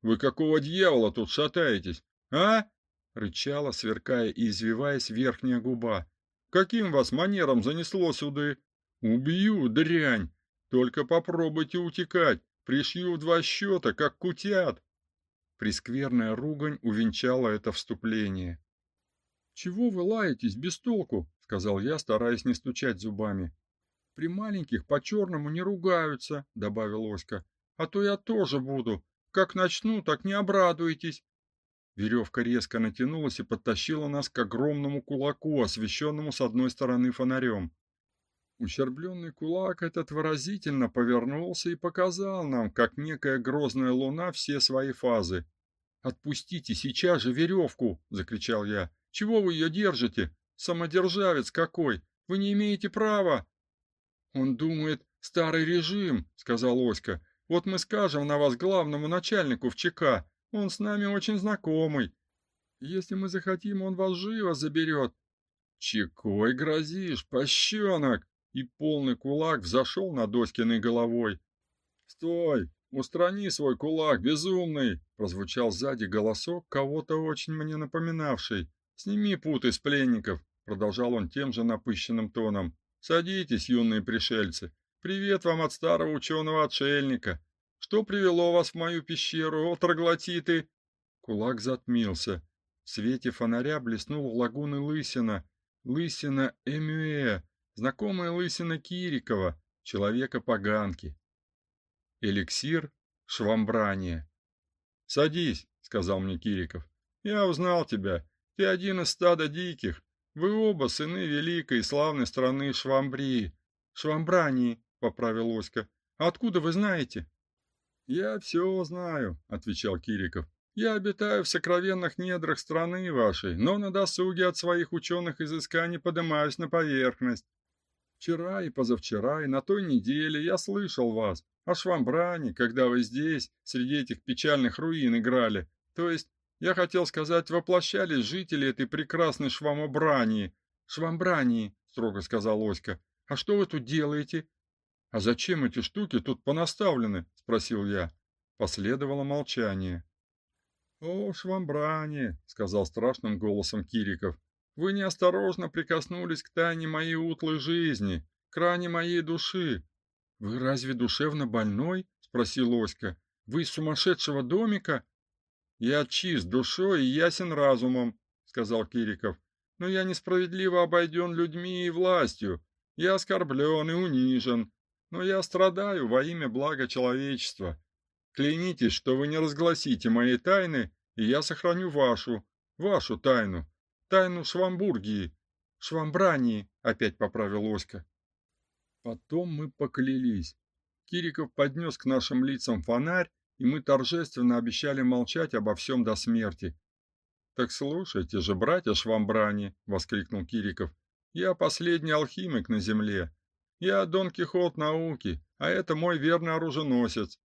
Вы какого дьявола тут шатаетесь? А? рычала, сверкая и извиваясь верхняя губа. Каким вас манером занесло сюда? Убью, дрянь. Только попробуйте утекать, пришью в два счета, как кутят. Прескверная ругань увенчала это вступление. Чего вы лаетесь без толку, сказал я, стараясь не стучать зубами. При маленьких по черному не ругаются, добавил Оська. А то я тоже буду. Как начну, так не обрадуетесь. Веревка резко натянулась и подтащила нас к огромному кулаку, освещенному с одной стороны фонарем. Ущербленный кулак этот выразительно повернулся и показал нам, как некая грозная луна, все свои фазы. «Отпустите сейчас же веревку!» — закричал я. «Чего вы ее держите? Самодержавец какой! Вы не имеете права!» «Он думает, старый режим», — сказал Оська. «Вот мы скажем на вас главному начальнику в ЧК. Он с нами очень знакомый. Если мы захотим, он вас живо заберет». «Чекой грозишь, пощенок!» и полный кулак взошел над Оськиной головой. «Стой! Устрани свой кулак, безумный!» прозвучал сзади голосок, кого-то очень мне напоминавший. «Сними путы с пленников!» продолжал он тем же напыщенным тоном. «Садитесь, юные пришельцы! Привет вам от старого ученого-отшельника! Что привело вас в мою пещеру, о троглотиты?» Кулак затмился. В свете фонаря блеснул лагуны лысина. Лысина Эмюэ, знакомая лысина Кирикова, человека-поганки. Эликсир швамбрания. «Садись», — сказал мне Кириков. «Я узнал тебя. Ты один из стада диких. Вы оба сыны великой и славной страны Швамбрии». «Швамбрании», — поправил Оська. «А откуда вы знаете?» «Я все знаю», — отвечал Кириков. «Я обитаю в сокровенных недрах страны вашей, но на досуге от своих ученых изысканий поднимаюсь на поверхность. Вчера и позавчера, и на той неделе я слышал вас о Швамбране, когда вы здесь, среди этих печальных руин играли. То есть, я хотел сказать, воплощались жители этой прекрасной Швамобрании. Швамбрании, строго сказал Оська. А что вы тут делаете? А зачем эти штуки тут понаставлены? спросил я. Последовало молчание. О, Швамбране, сказал страшным голосом Кириков. Вы неосторожно прикоснулись к тайне моей утлой жизни, к ране моей души. Вы разве душевно больной? спросил Оська. Вы из сумасшедшего домика? Я чист душой и ясен разумом, сказал Кириков. Но я несправедливо обойден людьми и властью. Я оскорблен и унижен, но я страдаю во имя блага человечества. Клянитесь, что вы не разгласите моей тайны, и я сохраню вашу, вашу тайну. Тайну Швамбургии. Швамбрании, опять поправил Оська. Потом мы поклялись. Кириков поднес к нашим лицам фонарь, и мы торжественно обещали молчать обо всем до смерти. Так слушайте же, братья Швамбрани, воскликнул Кириков. Я последний алхимик на земле. Я Дон Кихот науки, а это мой верный оруженосец.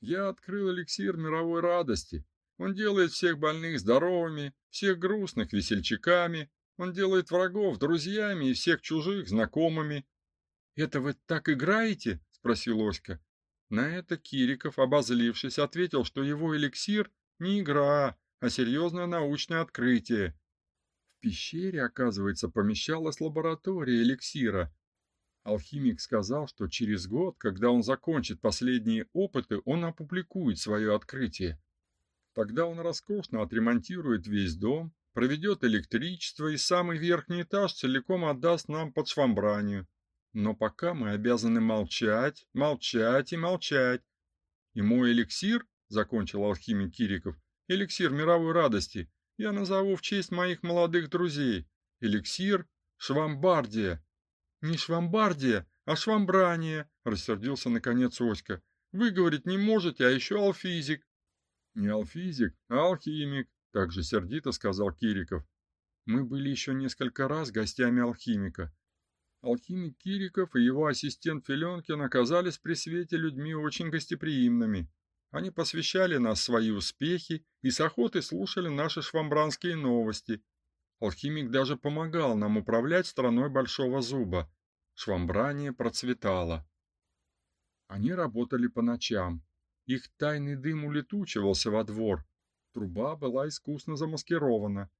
Я открыл эликсир мировой радости, он делает всех больных здоровыми, всех грустных весельчаками. Он делает врагов друзьями и всех чужих знакомыми. Это вы так играете? спросил Оська. На это Кириков, обозлившись, ответил, что его эликсир не игра, а серьезное научное открытие. В пещере, оказывается, помещалась лаборатория эликсира. Алхимик сказал, что через год, когда он закончит последние опыты, он опубликует свое открытие. Тогда он роскошно отремонтирует весь дом, проведет электричество и самый верхний этаж целиком отдаст нам под швамбранию. Но пока мы обязаны молчать, молчать и молчать. И мой эликсир, закончил алхимик Кириков, эликсир мировой радости, я назову в честь моих молодых друзей. Эликсир Швамбардия. Не Швамбардия, а Швамбрания, рассердился наконец Оська. Вы говорить не можете, а еще алфизик. Не алфизик, а алхимик, также сердито сказал Кириков. Мы были еще несколько раз гостями алхимика. Алхимик Кириков и его ассистент Филенкин оказались при свете людьми очень гостеприимными. Они посвящали нас свои успехи и с охотой слушали наши швамбранские новости. Алхимик даже помогал нам управлять страной большого зуба. Швамбрание процветало. Они работали по ночам. Их тайный дым улетучивался во двор. Труба была искусно замаскирована.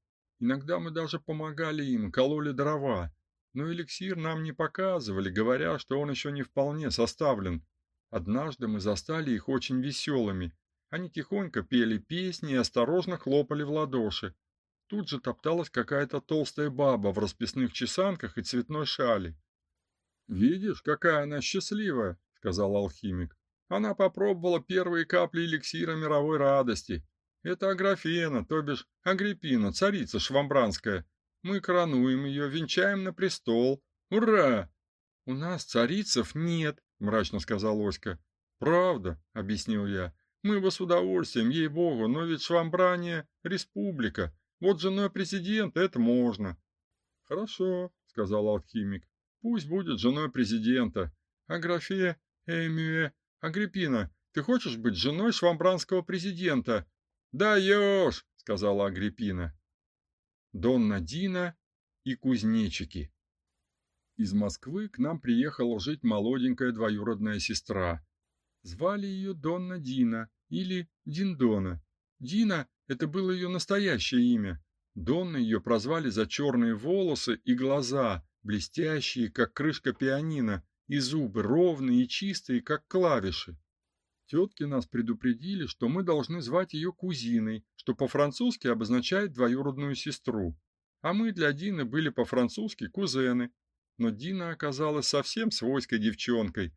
Иногда мы даже помогали им, кололи дрова. Но эликсир нам не показывали, говоря, что он еще не вполне составлен. Однажды мы застали их очень веселыми. Они тихонько пели песни и осторожно хлопали в ладоши. Тут же топталась какая-то толстая баба в расписных чесанках и цветной шали. «Видишь, какая она счастливая», — сказал алхимик. «Она попробовала первые капли эликсира мировой радости. Это Аграфена, то бишь Агриппина, царица швамбранская. Мы коронуем ее, венчаем на престол. Ура!» «У нас царицев нет», — мрачно сказал Оська. «Правда», — объяснил я. «Мы бы с удовольствием, ей-богу, но ведь Швамбрания — республика. Вот женой президента это можно». «Хорошо», — сказал алхимик. «Пусть будет женой президента. Аграфе, Эмюэ, Агриппина, ты хочешь быть женой швамбранского президента?» «Даешь», — сказала Агриппина. Донна Дина и кузнечики. Из Москвы к нам приехала жить молоденькая двоюродная сестра. Звали ее Донна Дина или Диндона. Дина – это было ее настоящее имя. Донна ее прозвали за черные волосы и глаза, блестящие, как крышка пианино, и зубы ровные и чистые, как клавиши. Тетки нас предупредили, что мы должны звать ее кузиной, что по-французски обозначает двоюродную сестру. А мы для Дины были по-французски кузены. Но Дина оказалась совсем свойской девчонкой.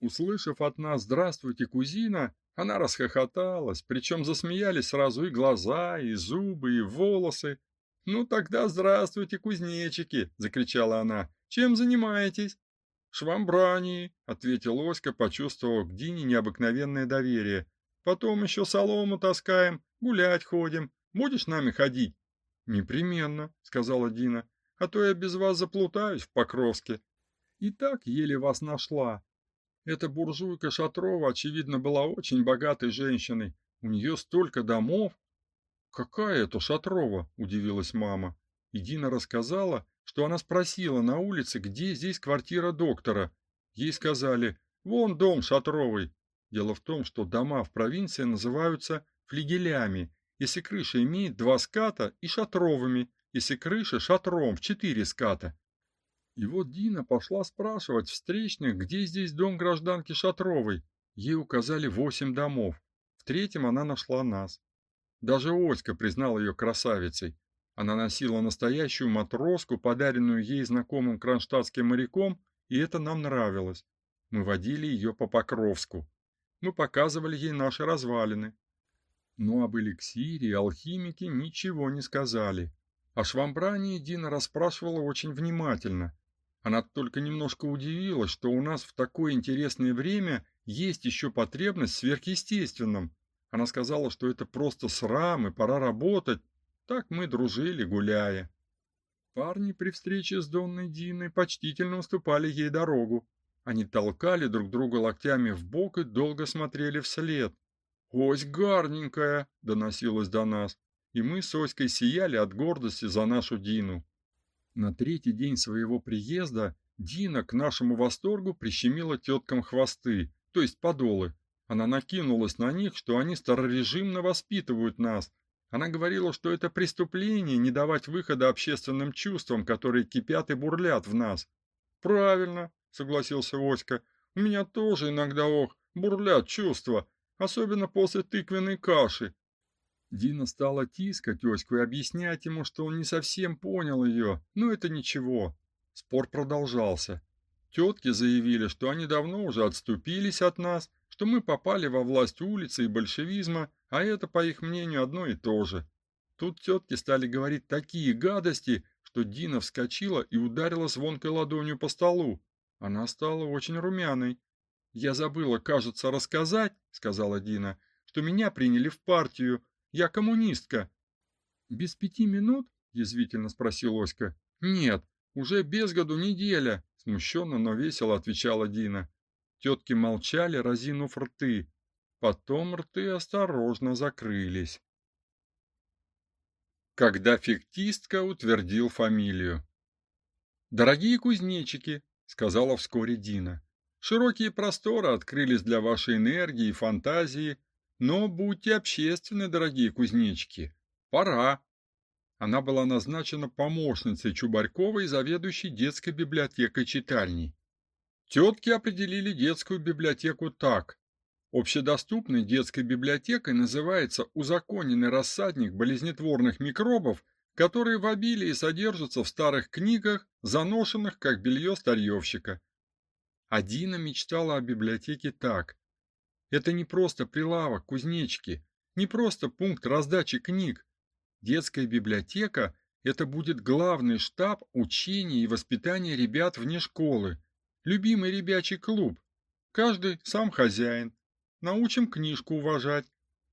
Услышав от нас «Здравствуйте, кузина», она расхохоталась, причем засмеялись сразу и глаза, и зубы, и волосы. «Ну тогда здравствуйте, кузнечики!» – закричала она. «Чем занимаетесь?» «Швамбрании», — ответил Оська, почувствовав к Дине необыкновенное доверие. «Потом еще солому таскаем, гулять ходим. Будешь нами ходить?» «Непременно», — сказала Дина, — «а то я без вас заплутаюсь в Покровске». И так еле вас нашла. Эта буржуйка Шатрова, очевидно, была очень богатой женщиной. У нее столько домов. «Какая это Шатрова?» – удивилась мама. И Дина рассказала, что она спросила на улице, где здесь квартира доктора. Ей сказали: "Вон дом Шатровый". Дело в том, что дома в провинции называются флигелями, если крыша имеет два ската, и шатровыми, если крыша шатром в четыре ската. И вот Дина пошла спрашивать встречных, где здесь дом гражданки Шатровой. Ей указали восемь домов. В третьем она нашла нас. Даже Оська признал ее красавицей. Она носила настоящую матроску, подаренную ей знакомым кронштадтским моряком, и это нам нравилось. Мы водили ее по Покровску. Мы показывали ей наши развалины. Но об эликсире и алхимике ничего не сказали. О швамбрании Дина расспрашивала очень внимательно. Она только немножко удивилась, что у нас в такое интересное время есть еще потребность в сверхъестественном. Она сказала, что это просто срам и пора работать, так мы дружили, гуляя. Парни при встрече с Донной Диной почтительно уступали ей дорогу. Они толкали друг друга локтями в бок и долго смотрели вслед. «Ось гарненькая!» — доносилось до нас, и мы с Оськой сияли от гордости за нашу Дину. На третий день своего приезда Дина к нашему восторгу прищемила теткам хвосты, то есть подолы. Она накинулась на них, что они старорежимно воспитывают нас, она говорила, что это преступление не давать выхода общественным чувствам, которые кипят и бурлят в нас. Правильно, согласился Оська. У меня тоже иногда ох, бурлят чувства, особенно после тыквенной каши. Дина стала тискать Оську и объяснять ему, что он не совсем понял ее. Но это ничего. Спор продолжался. Тетки заявили, что они давно уже отступились от нас, что мы попали во власть улицы и большевизма, а это, по их мнению, одно и то же. Тут тетки стали говорить такие гадости, что Дина вскочила и ударила звонкой ладонью по столу. Она стала очень румяной. «Я забыла, кажется, рассказать», — сказала Дина, — «что меня приняли в партию. Я коммунистка». «Без пяти минут?» — язвительно спросил Оська. «Нет, уже без году неделя», — смущенно, но весело отвечала Дина. Тетки молчали, разинув рты. Потом рты осторожно закрылись. Когда фиктистка утвердил фамилию. «Дорогие кузнечики», — сказала вскоре Дина. Широкие просторы открылись для вашей энергии и фантазии, но будьте общественны, дорогие кузнечики. Пора. Она была назначена помощницей Чубарьковой, заведующей детской библиотекой читальней. Тетки определили детскую библиотеку так: общедоступной детской библиотекой называется узаконенный рассадник болезнетворных микробов, которые в обилии содержатся в старых книгах, заношенных как белье старьевщика. Адина мечтала о библиотеке так: это не просто прилавок, кузнечки, не просто пункт раздачи книг, Детская библиотека это будет главный штаб учения и воспитания ребят вне школы. Любимый ребячий клуб. Каждый сам хозяин. Научим книжку уважать.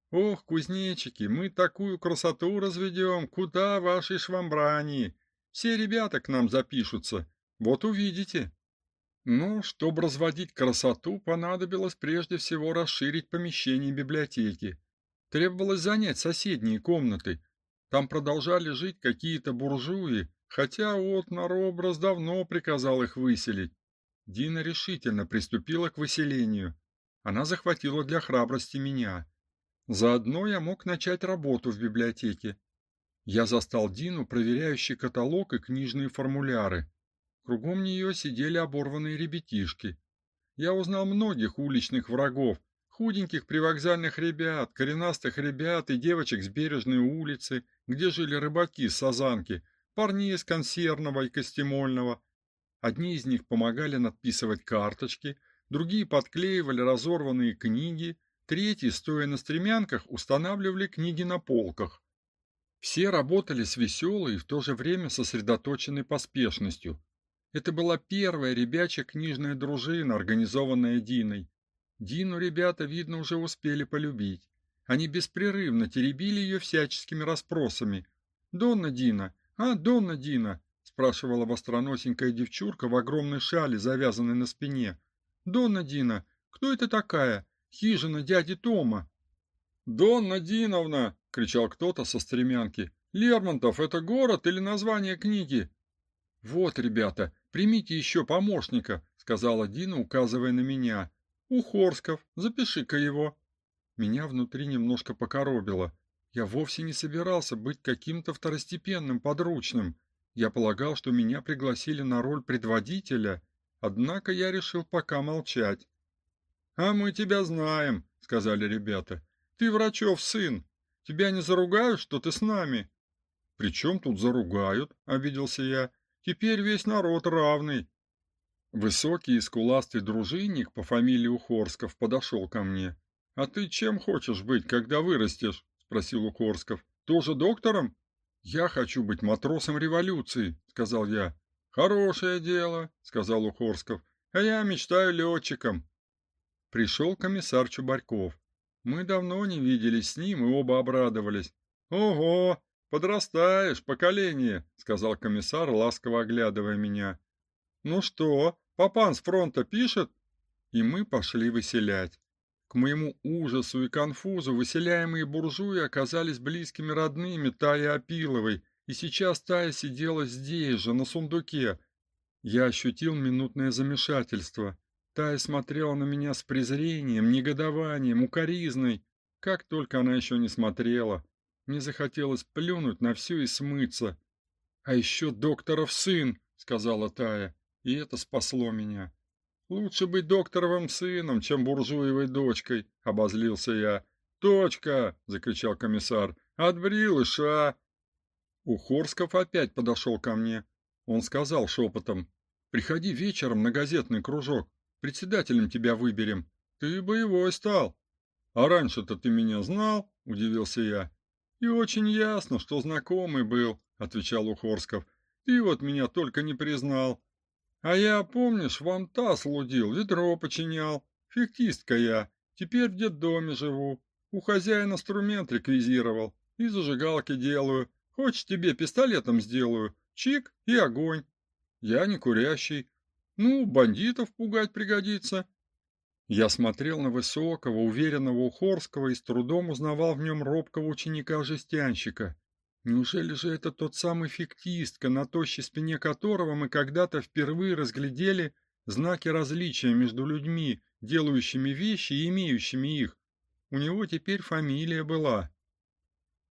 Ох, кузнечики, мы такую красоту разведем, куда ваши швамбрани. Все ребята к нам запишутся. Вот увидите. Ну, чтобы разводить красоту, понадобилось прежде всего расширить помещение библиотеки. Требовалось занять соседние комнаты, там продолжали жить какие-то буржуи, хотя вот Наробраз давно приказал их выселить. Дина решительно приступила к выселению. Она захватила для храбрости меня. Заодно я мог начать работу в библиотеке. Я застал Дину, проверяющей каталог и книжные формуляры. Кругом нее сидели оборванные ребятишки. Я узнал многих уличных врагов, худеньких привокзальных ребят, коренастых ребят и девочек с бережной улицы, где жили рыбаки с Сазанки, парней из консервного и костемольного. Одни из них помогали надписывать карточки, другие подклеивали разорванные книги, третьи, стоя на стремянках, устанавливали книги на полках. Все работали с веселой и в то же время сосредоточенной поспешностью. Это была первая ребячья книжная дружина, организованная Диной. Дину ребята, видно, уже успели полюбить. Они беспрерывно теребили ее всяческими расспросами. "Донна Дина, а, Донна Дина?" спрашивала востроносенькая девчурка в огромной шале, завязанной на спине. "Донна Дина, кто это такая? Хижина дяди Тома?" "Донна Диновна!" кричал кто-то со стремянки. "Лермонтов это город или название книги?" "Вот, ребята, примите еще помощника", сказала Дина, указывая на меня. Ухорсков, запиши-ка его. Меня внутри немножко покоробило. Я вовсе не собирался быть каким-то второстепенным подручным. Я полагал, что меня пригласили на роль предводителя, однако я решил пока молчать. А мы тебя знаем, сказали ребята. Ты врачов сын. Тебя не заругают, что ты с нами? При чем тут заругают? обиделся я. Теперь весь народ равный. Высокий и скуластый дружинник по фамилии Ухорсков подошел ко мне. А ты чем хочешь быть, когда вырастешь? спросил Ухорсков. Тоже доктором? Я хочу быть матросом революции, сказал я. Хорошее дело, сказал Ухорсков. А я мечтаю летчиком. Пришел комиссар Чубарьков. Мы давно не виделись с ним и оба обрадовались. Ого, подрастаешь, поколение, сказал комиссар, ласково оглядывая меня. Ну что, папан с фронта пишет? И мы пошли выселять. К моему ужасу и конфузу выселяемые буржуи оказались близкими родными Таи Апиловой, и сейчас Тая сидела здесь же, на сундуке. Я ощутил минутное замешательство. Тая смотрела на меня с презрением, негодованием, укоризной. Как только она еще не смотрела. Мне захотелось плюнуть на все и смыться. А еще докторов сын, сказала Тая и это спасло меня. Лучше быть докторовым сыном, чем буржуевой дочкой, обозлился я. "Точка!" закричал комиссар. "Отбрил иша!" Ухорсков опять подошел ко мне. Он сказал шепотом, "Приходи вечером на газетный кружок. Председателем тебя выберем. Ты боевой стал. А раньше-то ты меня знал?" удивился я. "И очень ясно, что знакомый был", отвечал Ухорсков. "Ты вот меня только не признал. А я, помнишь, вон таз лудил, ведро починял. Фектистка я. Теперь в детдоме живу. У хозяина инструмент реквизировал. И зажигалки делаю. Хочешь, тебе пистолетом сделаю. Чик и огонь. Я не курящий. Ну, бандитов пугать пригодится. Я смотрел на высокого, уверенного Ухорского и с трудом узнавал в нем робкого ученика-жестянщика. Неужели же это тот самый фиктистка, на тощей спине которого мы когда-то впервые разглядели знаки различия между людьми, делающими вещи и имеющими их. У него теперь фамилия была.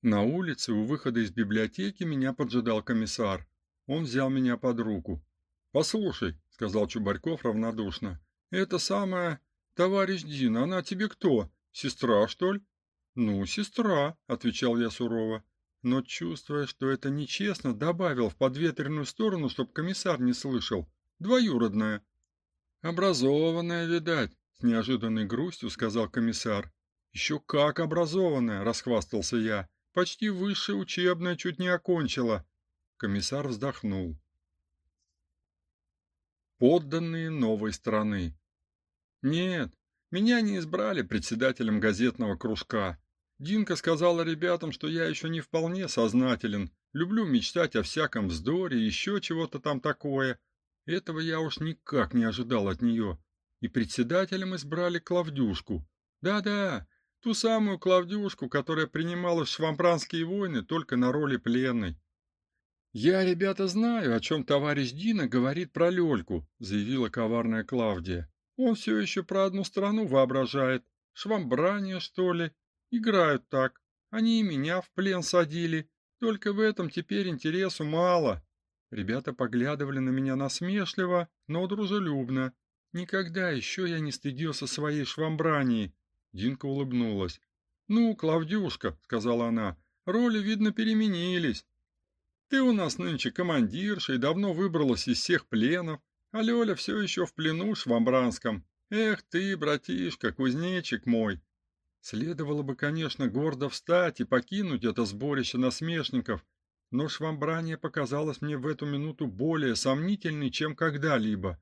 На улице у выхода из библиотеки меня поджидал комиссар. Он взял меня под руку. "Послушай", сказал Чубарьков равнодушно. "Это самая товарищ Дина, она тебе кто? Сестра, что ли?" "Ну, сестра", отвечал я сурово, но чувствуя, что это нечестно, добавил в подветренную сторону, чтоб комиссар не слышал: "Двоюродная". Образованная, видать, с неожиданной грустью сказал комиссар. «Еще как образованная, расхвастался я. Почти высшее учебное чуть не окончила. Комиссар вздохнул. Подданные новой страны. Нет, меня не избрали председателем газетного кружка. Динка сказала ребятам, что я еще не вполне сознателен, люблю мечтать о всяком вздоре, еще чего-то там такое. Этого я уж никак не ожидал от нее. И председателем избрали Клавдюшку. Да-да, ту самую Клавдюшку, которая принимала в швамбранские войны только на роли пленной. Я, ребята, знаю, о чем товарищ Дина говорит про Лёльку, заявила коварная Клавдия. Он все еще про одну страну воображает. Швамбрания, что ли? Играют так. Они и меня в плен садили. Только в этом теперь интересу мало. Ребята поглядывали на меня насмешливо, но дружелюбно. Никогда еще я не стыдился своей швамбрании. Динка улыбнулась. Ну, Клавдюшка, сказала она. Роли видно переменились. Ты у нас нынче командирша и давно выбралась из всех пленов, а Лёля все еще в плену швамбранском. Эх ты, братишка, кузнечик мой. Следовало бы, конечно, гордо встать и покинуть это сборище насмешников, но швамбрание показалось мне в эту минуту более сомнительной, чем когда-либо.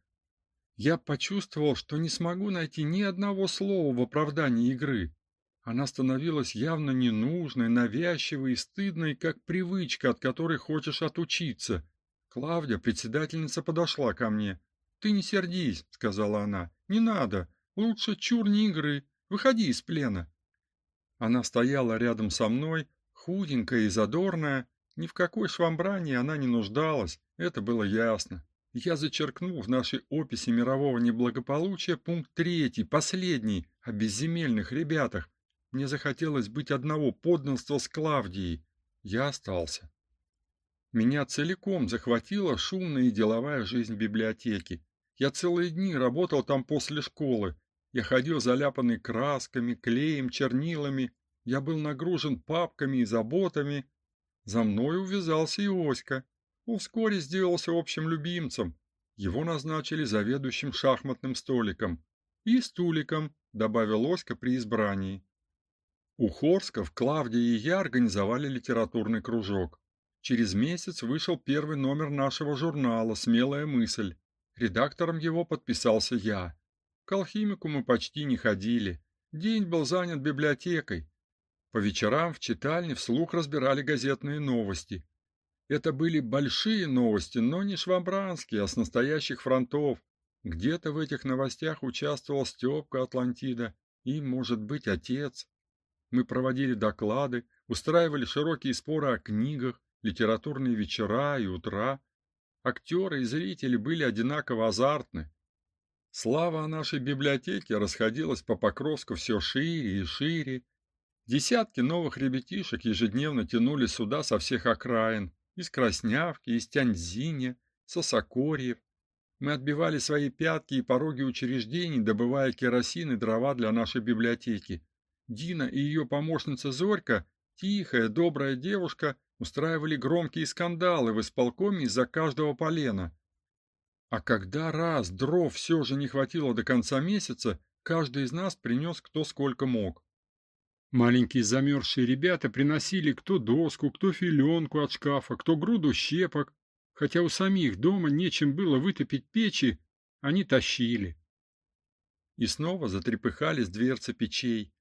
Я почувствовал, что не смогу найти ни одного слова в оправдании игры. Она становилась явно ненужной, навязчивой и стыдной, как привычка, от которой хочешь отучиться. Клавдия, председательница, подошла ко мне. "Ты не сердись", сказала она. "Не надо. Лучше чур не игры. Выходи из плена". Она стояла рядом со мной, худенькая и задорная, ни в какой швамбрании она не нуждалась, это было ясно. Я зачеркнул в нашей описи мирового неблагополучия пункт третий, последний, о безземельных ребятах. Мне захотелось быть одного подданства с Клавдией. Я остался. Меня целиком захватила шумная и деловая жизнь библиотеки. Я целые дни работал там после школы. Я ходил заляпанный красками, клеем, чернилами. Я был нагружен папками и заботами, за мной увязался и Оська. Он вскоре сделался общим любимцем. Его назначили заведующим шахматным столиком и стуликом, добавил Оська при избрании. У Хорсков Клавдия и я организовали литературный кружок. Через месяц вышел первый номер нашего журнала Смелая мысль. Редактором его подписался я. К алхимику мы почти не ходили. День был занят библиотекой. По вечерам в читальне вслух разбирали газетные новости. Это были большие новости, но не швабранские, а с настоящих фронтов. Где-то в этих новостях участвовал Стёпка Атлантида и, может быть, отец. Мы проводили доклады, устраивали широкие споры о книгах, литературные вечера и утра. Актеры и зрители были одинаково азартны. Слава о нашей библиотеке расходилась по Покровску все шире и шире, Десятки новых ребятишек ежедневно тянули сюда со всех окраин, из Краснявки, из Тяньцзиня, со Сокорьев. Мы отбивали свои пятки и пороги учреждений, добывая керосин и дрова для нашей библиотеки. Дина и ее помощница Зорька, тихая, добрая девушка, устраивали громкие скандалы в исполкоме из-за каждого полена. А когда раз дров все же не хватило до конца месяца, каждый из нас принес кто сколько мог. Маленькие замерзшие ребята приносили кто доску, кто филенку от шкафа, кто груду щепок. Хотя у самих дома нечем было вытопить печи, они тащили. И снова затрепыхались дверцы печей.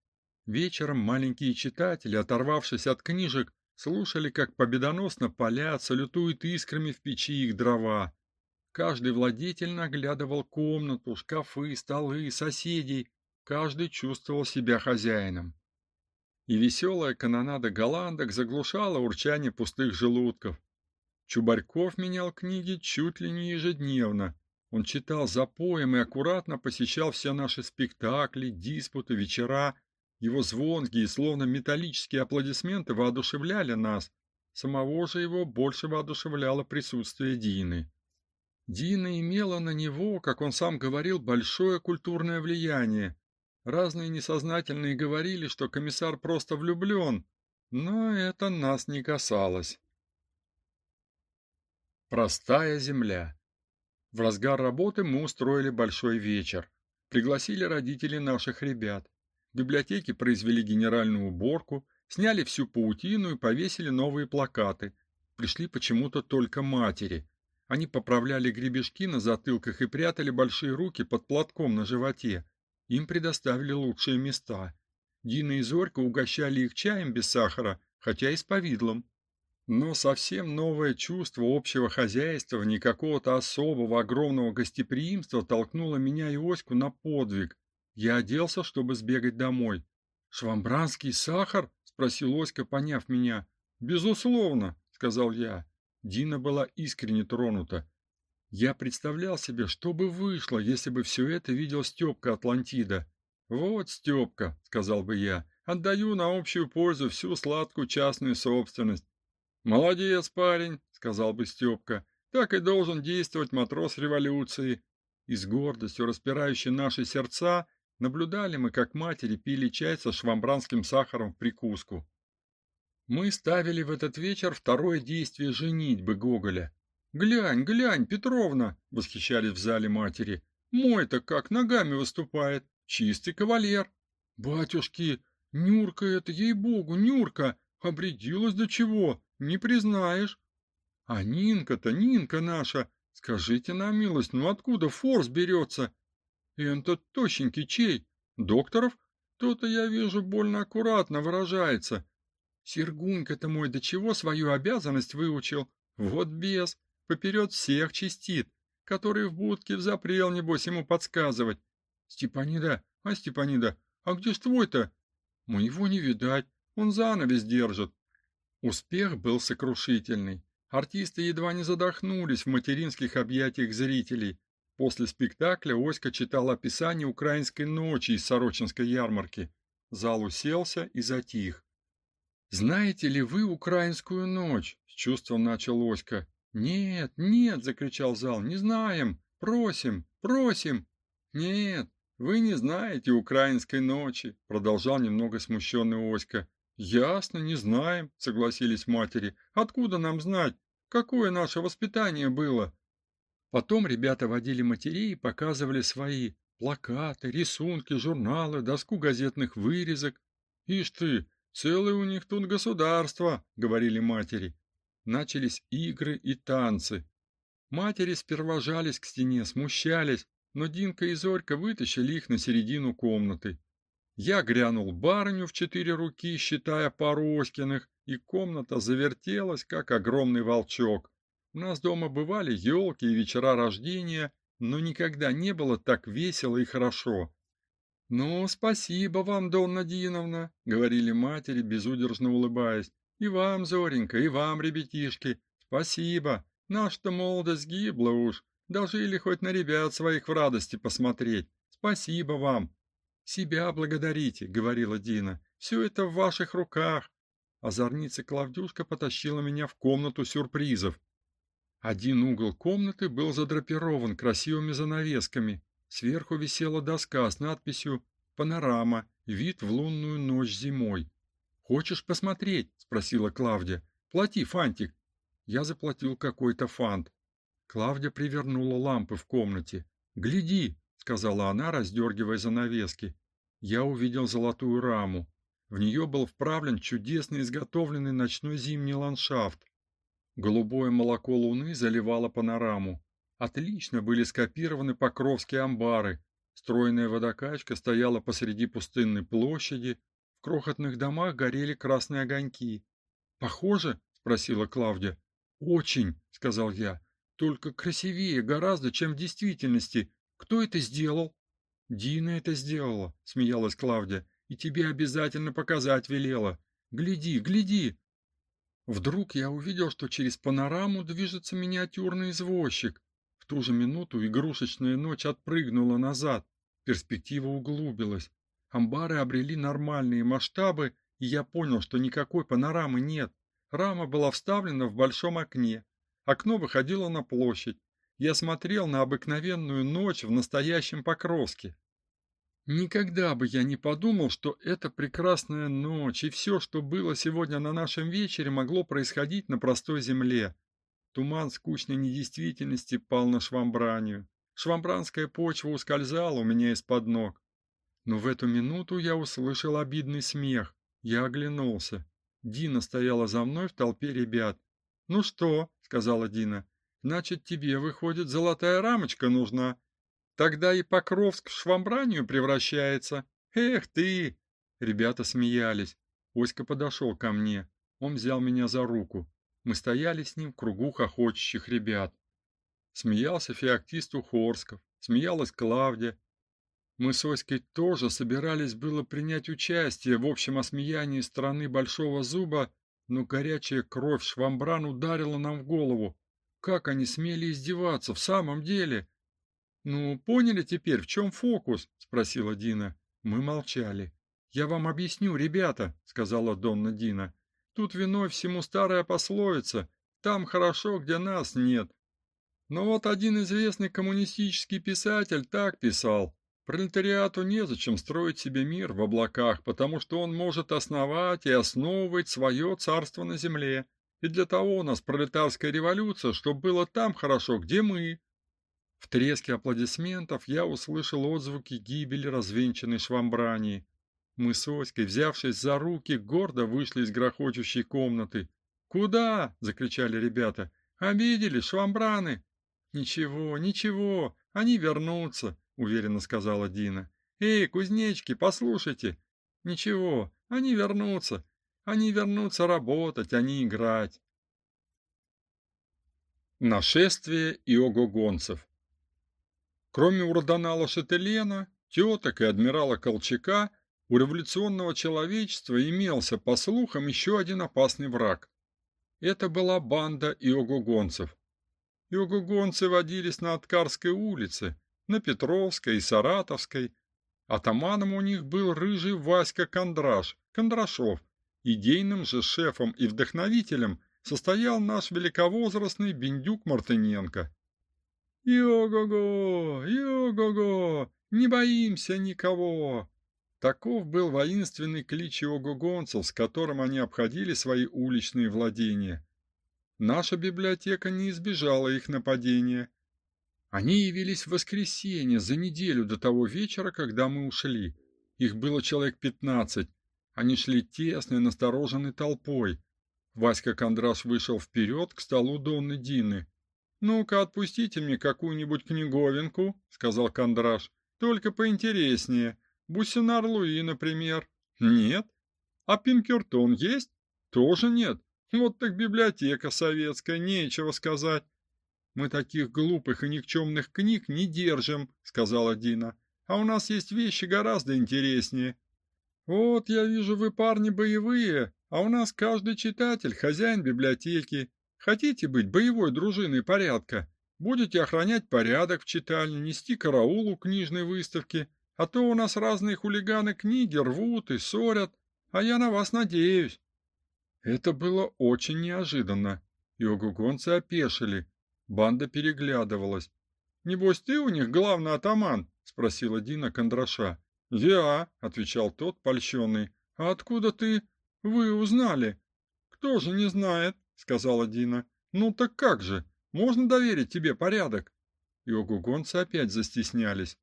Вечером маленькие читатели, оторвавшись от книжек, слушали, как победоносно палят, салютуют искрами в печи их дрова. Каждый владетельно оглядывал комнату, шкафы, столы, соседей. Каждый чувствовал себя хозяином и веселая канонада голландок заглушала урчание пустых желудков. Чубарьков менял книги чуть ли не ежедневно. Он читал запоем и аккуратно посещал все наши спектакли, диспуты, вечера. Его звонкие, словно металлические аплодисменты воодушевляли нас. Самого же его больше воодушевляло присутствие Дины. Дина имела на него, как он сам говорил, большое культурное влияние. Разные несознательные говорили, что комиссар просто влюблен, но это нас не касалось. Простая земля. В разгар работы мы устроили большой вечер. Пригласили родителей наших ребят. В библиотеке произвели генеральную уборку, сняли всю паутину и повесили новые плакаты. Пришли почему-то только матери. Они поправляли гребешки на затылках и прятали большие руки под платком на животе. Им предоставили лучшие места. Дина и Зорька угощали их чаем без сахара, хотя и с повидлом. Но совсем новое чувство общего хозяйства, не какого-то особого огромного гостеприимства толкнуло меня и Оську на подвиг. Я оделся, чтобы сбегать домой. «Швамбранский сахар?» — спросил Оська, поняв меня. «Безусловно», — сказал я. Дина была искренне тронута. Я представлял себе, что бы вышло, если бы все это видел Степка Атлантида. «Вот, Степка», — сказал бы я, — «отдаю на общую пользу всю сладкую частную собственность. Молодец, парень, сказал бы Степка. Так и должен действовать матрос революции. И с гордостью распирающей наши сердца наблюдали мы, как матери пили чай со швамбранским сахаром в прикуску. Мы ставили в этот вечер второе действие женитьбы Гоголя. Глянь, глянь, Петровна, восхищались в зале матери. Мой-то как ногами выступает, чистый кавалер. Батюшки, Нюрка это, ей-богу, Нюрка, обрядилась до чего? Не признаешь. А Нинка-то, Нинка наша, скажите на милость, ну откуда форс берется? Это тощенький чей? Докторов? То-то я вижу больно аккуратно выражается. Сергунька-то мой до чего свою обязанность выучил? Вот без, поперед всех чистит, который в будке взапрел, небось, ему подсказывать. Степанида, а Степанида, а где ж твой-то? Моего не видать, он занавес держит. Успех был сокрушительный. Артисты едва не задохнулись в материнских объятиях зрителей. После спектакля Оська читал описание украинской ночи из Сорочинской ярмарки. Зал уселся и затих. Знаете ли вы украинскую ночь? с чувством начал Оська. Нет, нет, закричал зал. Не знаем. Просим, просим. Нет, вы не знаете украинской ночи, продолжал немного смущенный Оська. Ясно, не знаем, согласились матери. Откуда нам знать, какое наше воспитание было? Потом ребята водили матерей и показывали свои плакаты, рисунки, журналы, доску газетных вырезок. Ишь ты, целое у них тут государство, говорили матери. Начались игры и танцы. Матери сперва жались к стене, смущались, но Динка и Зорька вытащили их на середину комнаты. Я грянул барыню в четыре руки, считая пару Оськиных, и комната завертелась, как огромный волчок. У нас дома бывали елки и вечера рождения, но никогда не было так весело и хорошо. «Ну, спасибо вам, Донна Диновна», — говорили матери, безудержно улыбаясь. «И вам, Зоренька, и вам, ребятишки, спасибо. Наша-то молодость гибла уж. Дожили хоть на ребят своих в радости посмотреть. Спасибо вам. Себя благодарите, говорила Дина. Все это в ваших руках. Озорница Клавдюшка потащила меня в комнату сюрпризов. Один угол комнаты был задрапирован красивыми занавесками. Сверху висела доска с надписью «Панорама. Вид в лунную ночь зимой». «Хочешь посмотреть?» — спросила Клавдия. «Плати, Фантик». Я заплатил какой-то фант. Клавдия привернула лампы в комнате. «Гляди!» сказала она, раздергивая занавески. Я увидел золотую раму. В нее был вправлен чудесно изготовленный ночной зимний ландшафт. Голубое молоко луны заливало панораму. Отлично были скопированы покровские амбары. Стройная водокачка стояла посреди пустынной площади. В крохотных домах горели красные огоньки. «Похоже?» — спросила Клавдия. «Очень», — сказал я. «Только красивее гораздо, чем в действительности. Кто это сделал? Дина это сделала, смеялась Клавдия. И тебе обязательно показать велела. Гляди, гляди. Вдруг я увидел, что через панораму движется миниатюрный извозчик. В ту же минуту игрушечная ночь отпрыгнула назад, перспектива углубилась. Амбары обрели нормальные масштабы, и я понял, что никакой панорамы нет. Рама была вставлена в большом окне. Окно выходило на площадь. Я смотрел на обыкновенную ночь в настоящем Покровске. Никогда бы я не подумал, что эта прекрасная ночь и все, что было сегодня на нашем вечере, могло происходить на простой земле. Туман скучной недействительности пал на швамбранию. Швамбранская почва ускользала у меня из-под ног. Но в эту минуту я услышал обидный смех. Я оглянулся. Дина стояла за мной в толпе ребят. "Ну что?" сказала Дина. "Значит, тебе выходит золотая рамочка нужна. Тогда и Покровск в швамбранию превращается. Эх ты!" Ребята смеялись. Оська подошел ко мне. Он взял меня за руку. Мы стояли с ним в кругу хохочущих ребят. Смеялся феоктист Ухорсков, смеялась Клавдия. Мы с Оськой тоже собирались было принять участие в общем осмеянии страны Большого Зуба, но горячая кровь швамбран ударила нам в голову. Как они смели издеваться в самом деле? Ну, поняли теперь, в чем фокус, спросила Дина. Мы молчали. Я вам объясню, ребята, сказала Донна Дина. Тут виной всему старая пословица: там хорошо, где нас нет. Но вот один известный коммунистический писатель так писал: пролетариату незачем строить себе мир в облаках, потому что он может основать и основывать свое царство на земле. И для того у нас пролетарская революция, чтобы было там хорошо, где мы. В треске аплодисментов я услышал отзвуки гибели развенчанной швамбрании. Мы с Оськой, взявшись за руки, гордо вышли из грохочущей комнаты. "Куда?" закричали ребята. "Обидели швамбраны". "Ничего, ничего, они вернутся", уверенно сказала Дина. "Эй, кузнечки, послушайте. Ничего, они вернутся. Они вернутся работать, а не играть". Нашествие иогогонцев. Кроме уродонала Шателена, теток и адмирала Колчака, у революционного человечества имелся, по слухам, еще один опасный враг. Это была банда иогогонцев. Иогогонцы водились на Откарской улице, на Петровской и Саратовской. Атаманом у них был рыжий Васька Кондраш, Кондрашов. Идейным же шефом и вдохновителем состоял наш великовозрастный Бендюк Мартыненко. «Йо-го-го! Йо-го-го! Не боимся никого!» Таков был воинственный клич его гугонцев, с которым они обходили свои уличные владения. Наша библиотека не избежала их нападения. Они явились в воскресенье, за неделю до того вечера, когда мы ушли. Их было человек пятнадцать. Они шли тесной, настороженной толпой. Васька Кондраш вышел вперед к столу Донны Дины. «Ну-ка, отпустите мне какую-нибудь книговинку», — сказал Кондраш. «Только поинтереснее. Бусинар Луи, например. Нет. А Пинкертон есть? Тоже нет. Вот так библиотека советская, нечего сказать. Мы таких глупых и никчемных книг не держим, сказала Дина. А у нас есть вещи гораздо интереснее. Вот я вижу, вы парни боевые, а у нас каждый читатель хозяин библиотеки. Хотите быть боевой дружиной порядка? Будете охранять порядок в читальне, нести караул у книжной выставки, а то у нас разные хулиганы книги рвут и ссорят, а я на вас надеюсь. Это было очень неожиданно. И огугонцы опешили. Банда переглядывалась. Небось ты у них главный атаман, спросила Дина Кондраша. "Я", отвечал тот, польщенный. "А откуда ты вы узнали?" "Кто же не знает?" Сказала Дина. "Ну так как же? Можно доверить тебе порядок?" И огугонцы опять застеснялись.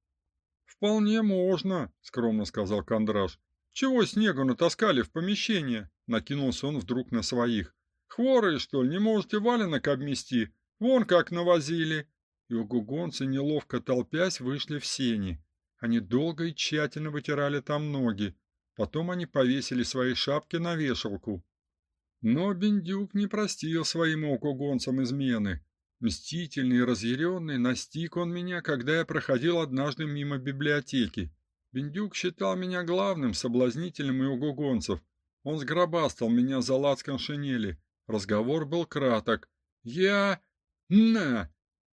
Вполне можно, скромно сказал Кондраш. Чего снегу натаскали в помещение? Накинулся он вдруг на своих. Хворые, что ли, не можете валенок обмести? Вон как навозили. И угугонцы, неловко толпясь, вышли в сени. Они долго и тщательно вытирали там ноги. Потом они повесили свои шапки на вешалку. Но Бендюк не простил своим окугонцам измены. Мстительный и разъяренный настиг он меня, когда я проходил однажды мимо библиотеки. Бендюк считал меня главным соблазнителем и угогонцев. Он сгробастал меня за лацкан шинели. Разговор был краток. Я... На!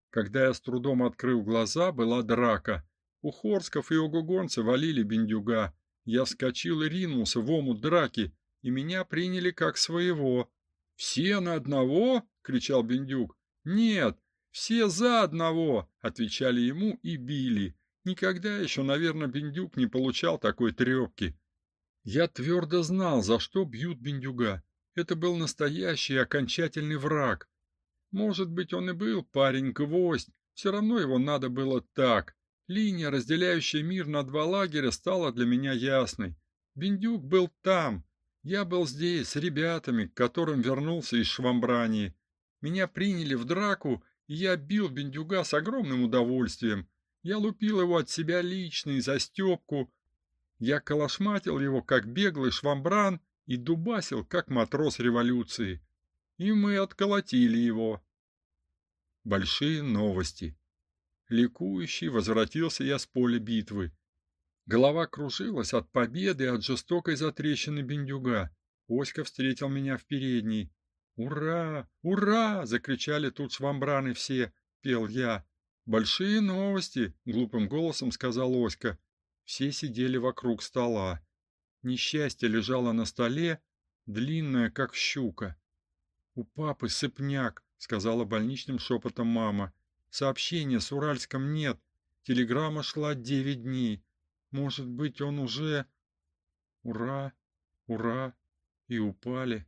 Когда я с трудом открыл глаза, была драка. У Хорсков и Огугонцы валили бендюга. Я вскочил и ринулся в омут драки, и меня приняли как своего. «Все на одного?» — кричал Бендюк. «Нет, все за одного!» — отвечали ему и били. Никогда еще, наверное, Бендюк не получал такой трепки. Я твердо знал, за что бьют Бендюга. Это был настоящий окончательный враг. Может быть, он и был парень-гвоздь, все равно его надо было так. Линия, разделяющая мир на два лагеря, стала для меня ясной. Бендюк был там, я был здесь с ребятами, к которым вернулся из Швамбрании. Меня приняли в драку, и я бил Бендюга с огромным удовольствием. Я лупил его от себя лично и за Степку. Я калашматил его, как беглый швамбран, и дубасил, как матрос революции. И мы отколотили его. Большие новости. Ликующий возвратился я с поля битвы. Голова кружилась от победы от жестокой затрещины бендюга. Оська встретил меня в передней. «Ура! Ура!» — закричали тут швамбраны все, пел я. «Большие новости!» — глупым голосом сказал Оська. Все сидели вокруг стола. Несчастье лежало на столе, длинное, как щука. «У папы сыпняк», — сказала больничным шепотом мама. «Сообщения с Уральском нет. Телеграмма шла девять дней. Может быть, он уже... Ура, ура, и упали.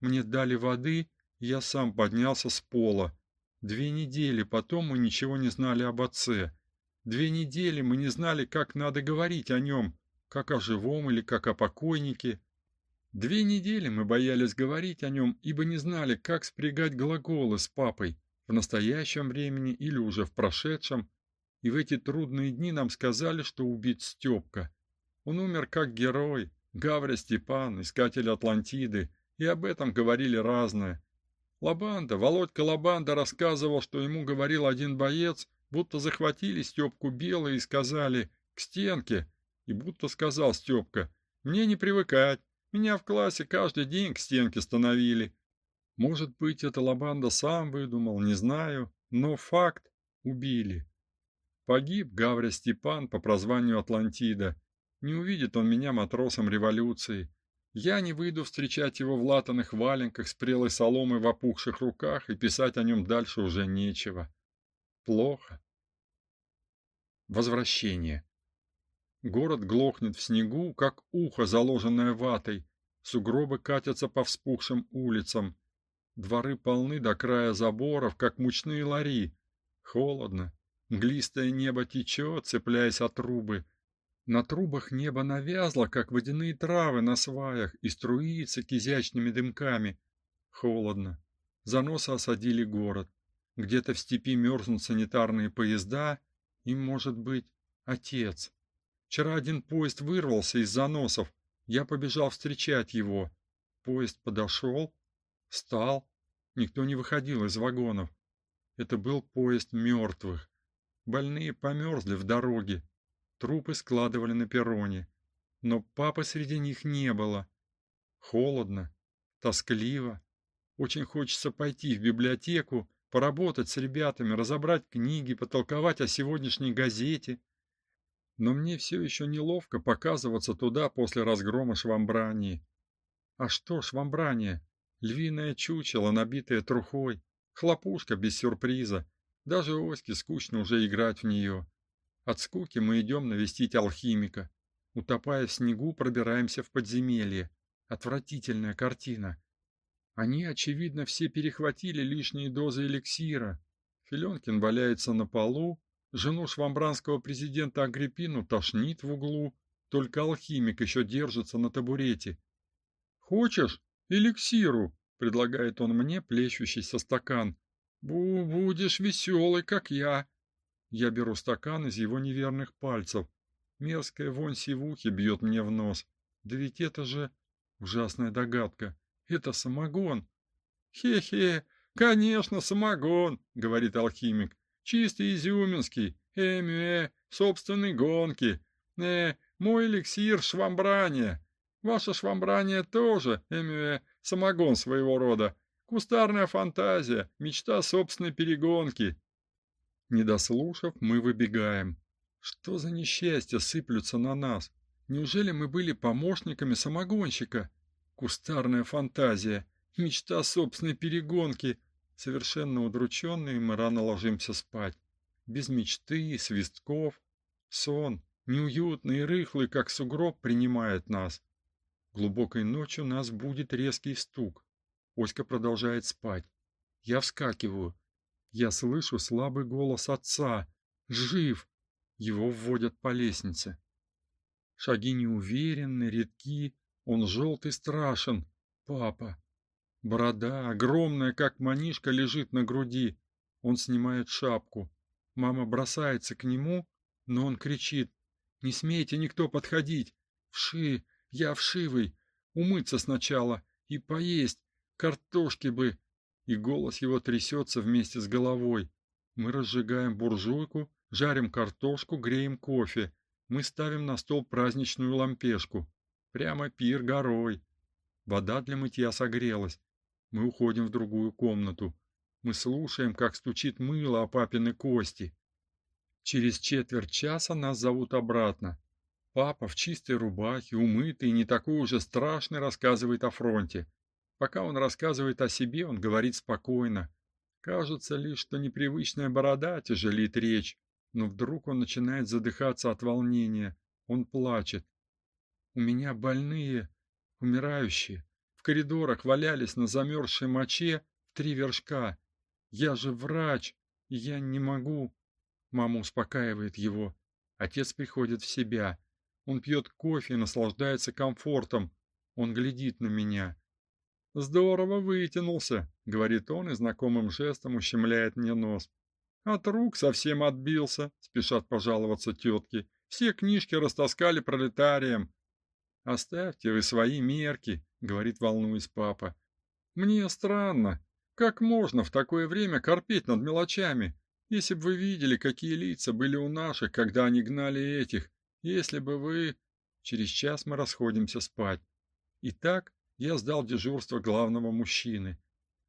Мне дали воды, я сам поднялся с пола. Две недели потом мы ничего не знали об отце. Две недели мы не знали, как надо говорить о нем, как о живом или как о покойнике. Две недели мы боялись говорить о нем, ибо не знали, как спрягать глаголы с папой в настоящем времени или уже в прошедшем, и в эти трудные дни нам сказали, что убит Степка. Он умер как герой, Гавря Степан, искатель Атлантиды, и об этом говорили разное. Лабанда, Володька Лабанда рассказывал, что ему говорил один боец, будто захватили Степку Белый и сказали «к стенке», и будто сказал Степка «мне не привыкать, меня в классе каждый день к стенке становили». Может быть, это Лабанда сам выдумал, не знаю, но факт – убили. Погиб Гавря Степан по прозванию Атлантида. Не увидит он меня матросом революции. Я не выйду встречать его в латаных валенках с прелой соломой в опухших руках, и писать о нем дальше уже нечего. Плохо. Возвращение. Город глохнет в снегу, как ухо, заложенное ватой. Сугробы катятся по вспухшим улицам. Дворы полны до края заборов, как мучные лари. Холодно, Мглистое небо течет, цепляясь от трубы. На трубах небо навязло, как водяные травы на сваях, и струится кизячными дымками. Холодно. Заносы осадили город. Где-то в степи мерзнут санитарные поезда, и, может быть, отец. Вчера один поезд вырвался из заносов. Я побежал встречать его. Поезд подошел, встал. Никто не выходил из вагонов. Это был поезд мертвых. Больные померзли в дороге. Трупы складывали на перроне. Но папы среди них не было. Холодно, тоскливо. Очень хочется пойти в библиотеку, поработать с ребятами, разобрать книги, потолковать о сегодняшней газете. Но мне все еще неловко показываться туда после разгрома швамбрании. А что швамбрания? Львиное чучело, набитое трухой, хлопушка без сюрприза, даже Оське скучно уже играть в нее. От скуки мы идем навестить алхимика. Утопая в снегу, пробираемся в подземелье. Отвратительная картина. Они, очевидно, все перехватили лишние дозы эликсира. Филенкин валяется на полу, жену швамбранского президента Агриппину тошнит в углу, только алхимик еще держится на табурете. «Хочешь эликсиру?» — предлагает он мне, плещущийся стакан. Бу будешь веселый, как я. Я беру стакан из его неверных пальцев. Мерзкая вонь сивухи бьет мне в нос. Да ведь это же ужасная догадка. Это самогон. Хе-хе, конечно, самогон, говорит алхимик. Чистый изюминский. Эмюэ, собственной гонки. Э, мой эликсир швамбрания. Ваше швамбрание тоже, эмюэ, самогон своего рода. Кустарная фантазия, мечта собственной перегонки. Не дослушав, мы выбегаем. Что за несчастья сыплются на нас? Неужели мы были помощниками самогонщика? Кустарная фантазия, мечта собственной перегонки. Совершенно удрученные мы рано ложимся спать. Без мечты свистков. Сон, неуютный и рыхлый, как сугроб, принимает нас. Глубокой ночью нас будет резкий стук. Оська продолжает спать. Я вскакиваю. Я слышу слабый голос отца. Жив! Его вводят по лестнице. Шаги неуверенны, редки. Он желтый страшен. Папа. Борода, огромная, как манишка, лежит на груди. Он снимает шапку. Мама бросается к нему, но он кричит. «Не смейте никто подходить! Вши! Я вшивый! Умыться сначала и поесть! Картошки бы!» И голос его трясется вместе с головой. Мы разжигаем буржуйку, жарим картошку, греем кофе. Мы ставим на стол праздничную лампешку. Прямо пир горой. Вода для мытья согрелась. Мы уходим в другую комнату. Мы слушаем, как стучит мыло о папины кости. Через четверть часа нас зовут обратно. Папа в чистой рубахе, умытый, не такой уже страшный, рассказывает о фронте. Пока он рассказывает о себе, он говорит спокойно. Кажется лишь, что непривычная борода тяжелит речь, но вдруг он начинает задыхаться от волнения. Он плачет. У меня больные, умирающие, в коридорах валялись на замерзшей моче три вершка. Я же врач, я не могу. Мама успокаивает его. Отец приходит в себя. Он пьет кофе и наслаждается комфортом. Он глядит на меня. Здорово вытянулся, говорит он и знакомым жестом ущемляет мне нос. От рук совсем отбился, спешат пожаловаться тетки. Все книжки растаскали пролетариям. Оставьте вы свои мерки, говорит волнуясь папа. Мне странно, как можно в такое время корпеть над мелочами? Если бы вы видели, какие лица были у наших, когда они гнали этих. Если бы вы Через час мы расходимся спать. Итак, я сдал дежурство главного мужчины.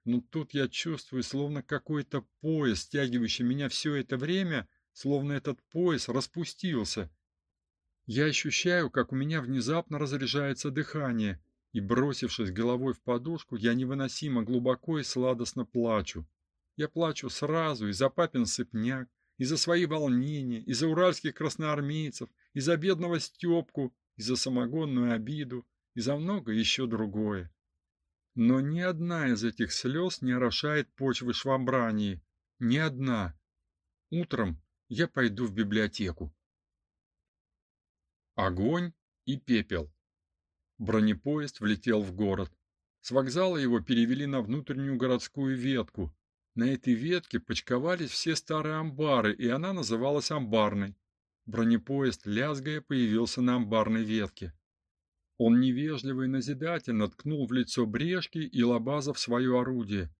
Но тут я чувствую, словно какой-то пояс, стягивающий меня все это время, словно этот пояс распустился. Я ощущаю, как у меня внезапно разряжается дыхание, и, бросившись головой в подушку, я невыносимо глубоко и сладостно плачу. Я плачу сразу и за папин сыпняк, и за свои волнения, и за уральских красноармейцев, и за бедного Степку, и за самогонную обиду, и за много еще другое. Но ни одна из этих слез не орошает почвы швабрании, ни одна. Утром я пойду в библиотеку. Огонь и пепел. Бронепоезд влетел в город. С вокзала его перевели на внутреннюю городскую ветку. На этой ветке почковались все старые амбары, и она называлась амбарной. Бронепоезд, лязгая, появился на амбарной ветке. Он невежливо и назидательно ткнул в лицо брешки и Лобазов свое орудие.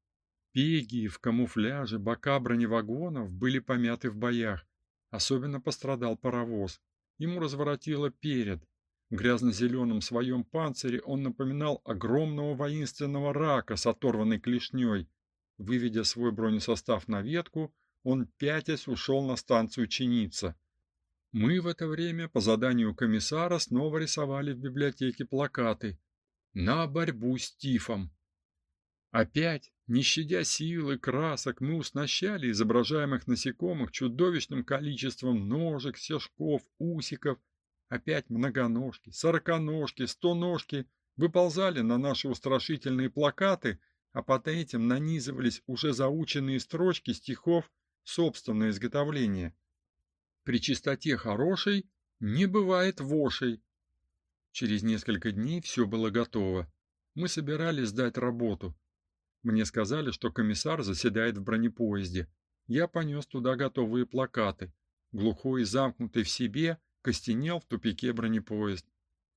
Пеги в камуфляже, бока броневагонов были помяты в боях. Особенно пострадал паровоз. Ему разворотило перед. В грязно-зеленом своем панцире он напоминал огромного воинственного рака с оторванной клешней. Выведя свой бронесостав на ветку, он пятясь ушел на станцию чиниться. Мы в это время по заданию комиссара снова рисовали в библиотеке плакаты на борьбу с тифом. Опять, не щадя сил и красок, мы уснащали изображаемых насекомых чудовищным количеством ножек, стежков, усиков. Опять многоножки, сороконожки, стоножки выползали на наши устрашительные плакаты, а под этим нанизывались уже заученные строчки стихов собственного изготовления. При чистоте хорошей не бывает вошей. Через несколько дней все было готово. Мы собирались сдать работу. Мне сказали, что комиссар заседает в бронепоезде. Я понес туда готовые плакаты. Глухой и замкнутый в себе, костенел в тупике бронепоезд.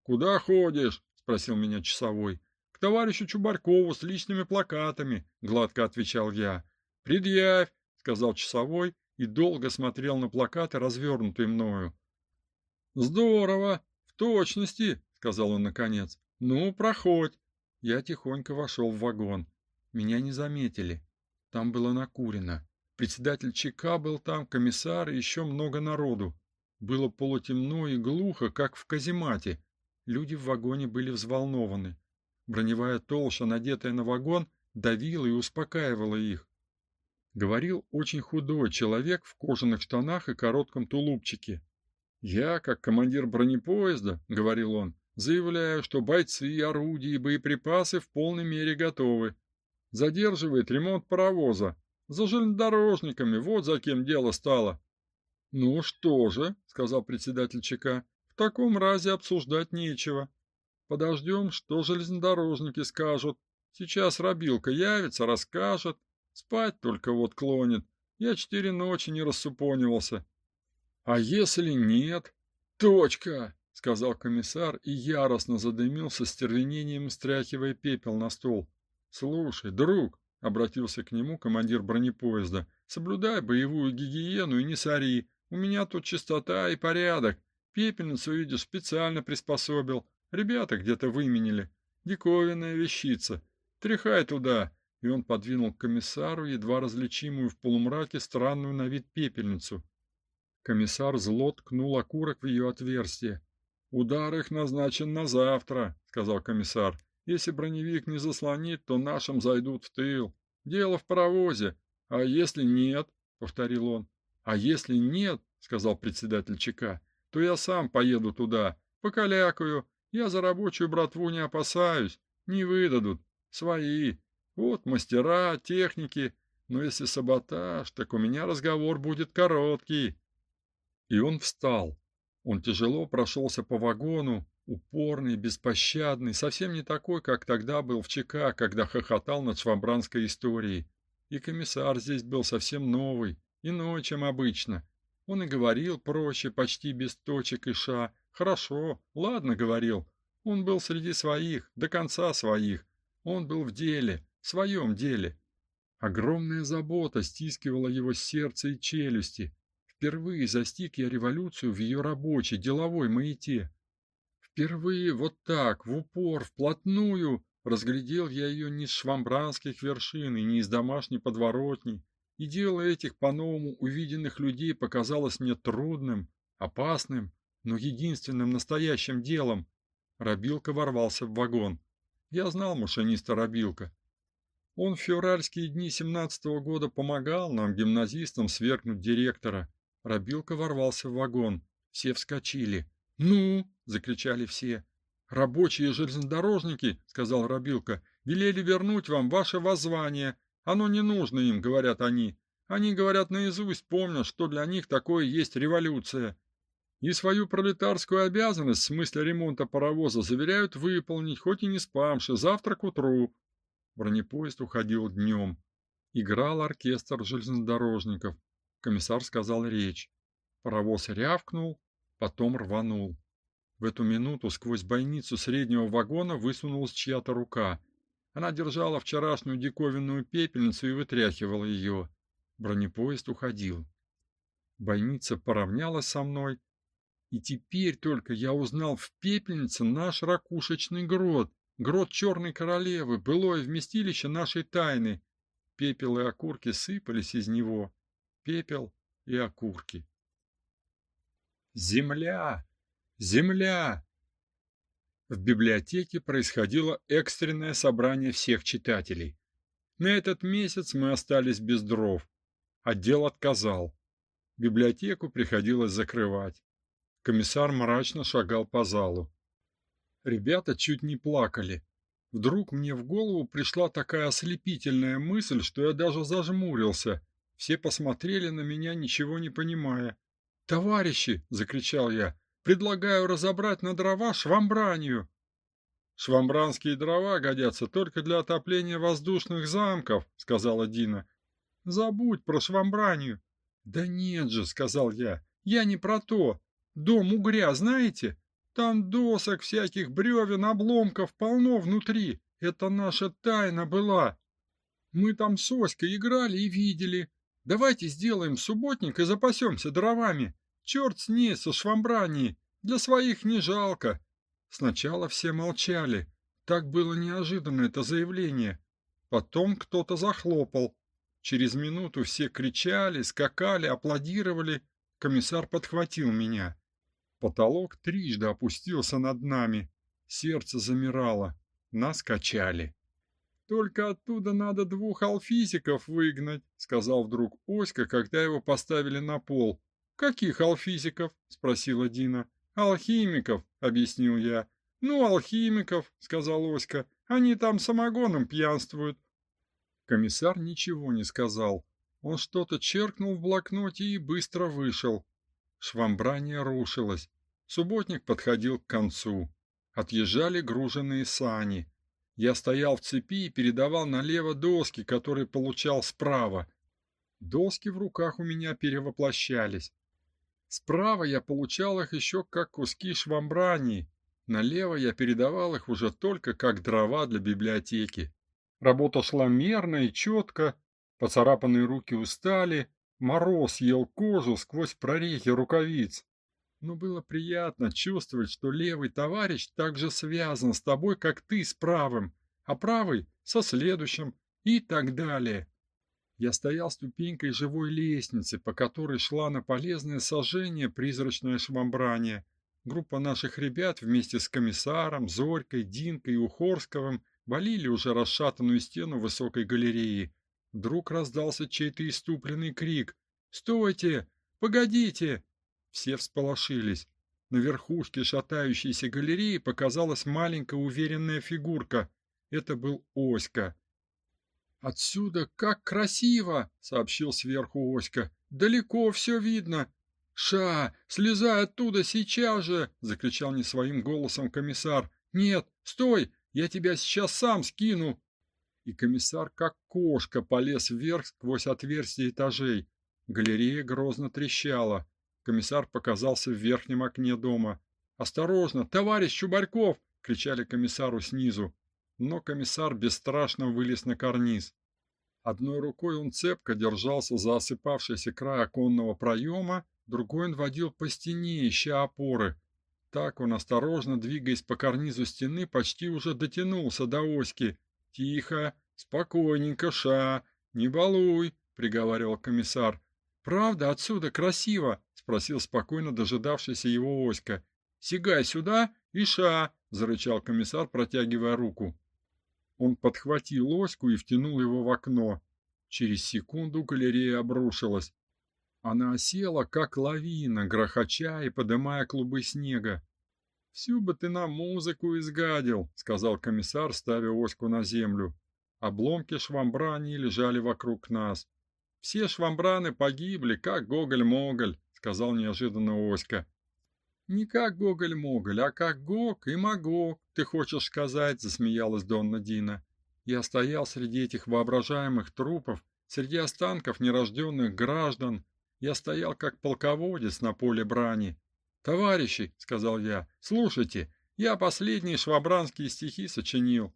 «Куда ходишь?» – спросил меня часовой. «К товарищу Чубаркову с личными плакатами», – гладко отвечал я. «Предъявь», – сказал часовой и долго смотрел на плакаты, развернутые мною. Здорово, в точности, сказал он наконец. Ну, проходь. Я тихонько вошел в вагон. Меня не заметили. Там было накурено. Председатель ЧК был там, комиссар и еще много народу. Было полутемно и глухо, как в каземате. Люди в вагоне были взволнованы. Броневая толща, надетая на вагон, давила и успокаивала их. Говорил очень худой человек в кожаных штанах и коротком тулупчике. «Я, как командир бронепоезда, — говорил он, — заявляю, что бойцы, орудия и боеприпасы в полной мере готовы. Задерживает ремонт паровоза. За железнодорожниками, вот за кем дело стало». «Ну что же, — сказал председатель ЧК, — в таком разе обсуждать нечего. Подождем, что железнодорожники скажут. Сейчас Рабилка явится, расскажет, Спать только вот клонит. Я четыре ночи не рассупонивался. А если нет? Точка, сказал комиссар и яростно задымился стервенением, стряхивая пепел на стол. Слушай, друг, обратился к нему командир бронепоезда. Соблюдай боевую гигиену и не сори. У меня тут чистота и порядок. Пепельницу, видишь, специально приспособил. Ребята где-то выменили. Диковинная вещица. Тряхай туда и он подвинул к комиссару едва различимую в полумраке странную на вид пепельницу. Комиссар зло ткнул окурок в ее отверстие. «Удар их назначен на завтра», — сказал комиссар. «Если броневик не заслонит, то нашим зайдут в тыл. Дело в паровозе. А если нет?» — повторил он. «А если нет?» — сказал председатель ЧК. «То я сам поеду туда, покалякаю. Я за рабочую братву не опасаюсь. Не выдадут. Свои. Вот мастера, техники, но если саботаж, так у меня разговор будет короткий. И он встал. Он тяжело прошелся по вагону, упорный, беспощадный, совсем не такой, как тогда был в ЧК, когда хохотал над швабранской историей. И комиссар здесь был совсем новый, иной, чем обычно. Он и говорил проще, почти без точек и ша. Хорошо, ладно говорил. Он был среди своих, до конца своих. Он был в деле в своем деле. Огромная забота стискивала его сердце и челюсти. Впервые застиг я революцию в ее рабочей, деловой маяте. Впервые вот так, в упор, вплотную, разглядел я ее не с швамбранских вершин и не из домашней подворотни, и дело этих по-новому увиденных людей показалось мне трудным, опасным, но единственным настоящим делом. Рабилка ворвался в вагон. Я знал машиниста Рабилка. Он в февральские дни семнадцатого года помогал нам, гимназистам, свергнуть директора. Рабилка ворвался в вагон. Все вскочили. «Ну!» — закричали все. «Рабочие железнодорожники, — сказал Рабилка, — велели вернуть вам ваше воззвание. Оно не нужно им, — говорят они. Они говорят наизусть, помнят, что для них такое есть революция. И свою пролетарскую обязанность в смысле ремонта паровоза заверяют выполнить, хоть и не спамши, завтра к утру. Бронепоезд уходил днем. Играл оркестр железнодорожников. Комиссар сказал речь. Паровоз рявкнул, потом рванул. В эту минуту сквозь бойницу среднего вагона высунулась чья-то рука. Она держала вчерашнюю диковинную пепельницу и вытряхивала ее. Бронепоезд уходил. Бойница поравнялась со мной, и теперь только я узнал в пепельнице наш ракушечный грот. Грот черной королевы, былое вместилище нашей тайны. Пепел и окурки сыпались из него. Пепел и окурки. Земля! Земля! В библиотеке происходило экстренное собрание всех читателей. На этот месяц мы остались без дров. Отдел отказал. Библиотеку приходилось закрывать. Комиссар мрачно шагал по залу. Ребята чуть не плакали. Вдруг мне в голову пришла такая ослепительная мысль, что я даже зажмурился. Все посмотрели на меня, ничего не понимая. "Товарищи", закричал я. "Предлагаю разобрать на дрова швамбранию". Швамбранские дрова годятся только для отопления воздушных замков, сказала Дина. Забудь про швамбранию. Да нет же, сказал я. Я не про то. Дом угря, знаете? Там досок всяких бревен, обломков полно внутри. Это наша тайна была. Мы там с Оськой играли и видели. Давайте сделаем субботник и запасемся дровами. Черт с ней, со швамбранией. Для своих не жалко. Сначала все молчали. Так было неожиданно это заявление. Потом кто-то захлопал. Через минуту все кричали, скакали, аплодировали. Комиссар подхватил меня. Потолок трижды опустился над нами. Сердце замирало. Нас качали. Только оттуда надо двух алфизиков выгнать, сказал вдруг Оська, когда его поставили на пол. Каких алфизиков? спросила Дина. Алхимиков, объяснил я. Ну, алхимиков, сказал Оська. Они там самогоном пьянствуют. Комиссар ничего не сказал. Он что-то черкнул в блокноте и быстро вышел. Швамбрание рушилось. Субботник подходил к концу. Отъезжали груженные сани. Я стоял в цепи и передавал налево доски, которые получал справа. Доски в руках у меня перевоплощались. Справа я получал их еще как куски швамбрании, налево я передавал их уже только как дрова для библиотеки. Работа шла мерно и четко, поцарапанные руки устали, мороз ел кожу сквозь прорехи рукавиц. Но было приятно чувствовать, что левый товарищ так же связан с тобой, как ты с правым, а правый со следующим и так далее. Я стоял ступенькой живой лестницы, по которой шла на полезное сожжение призрачное швамбрание. Группа наших ребят вместе с комиссаром, Зорькой, Динкой и Ухорсковым валили уже расшатанную стену высокой галереи. Вдруг раздался чей-то иступленный крик. «Стойте! Погодите!» Все всполошились. На верхушке шатающейся галереи показалась маленькая уверенная фигурка. Это был Оська. «Отсюда как красиво!» — сообщил сверху Оська. «Далеко все видно!» «Ша, слезай оттуда сейчас же!» — закричал не своим голосом комиссар. «Нет, стой! Я тебя сейчас сам скину!» И комиссар, как кошка, полез вверх сквозь отверстия этажей. Галерея грозно трещала. Комиссар показался в верхнем окне дома. «Осторожно, товарищ Чубарьков!» — кричали комиссару снизу. Но комиссар бесстрашно вылез на карниз. Одной рукой он цепко держался за осыпавшийся край оконного проема, другой он водил по стене, ища опоры. Так он, осторожно двигаясь по карнизу стены, почти уже дотянулся до оськи. «Тихо, спокойненько, ша, не балуй», — приговаривал комиссар. «Правда, отсюда красиво?» — спросил спокойно дожидавшийся его Оська. «Сигай сюда и ша!» — зарычал комиссар, протягивая руку. Он подхватил Оську и втянул его в окно. Через секунду галерея обрушилась. Она осела, как лавина, грохоча и подымая клубы снега. «Всю бы ты на музыку изгадил», — сказал комиссар, ставя Оську на землю. Обломки швамбрани лежали вокруг нас. Все швамбраны погибли, как Гоголь-Моголь, сказал неожиданно Оська. Не как Гоголь-Моголь, а как Гог и Магог, ты хочешь сказать, засмеялась Донна Дина. Я стоял среди этих воображаемых трупов, среди останков нерожденных граждан. Я стоял как полководец на поле брани. Товарищи, сказал я, слушайте, я последние швабранские стихи сочинил.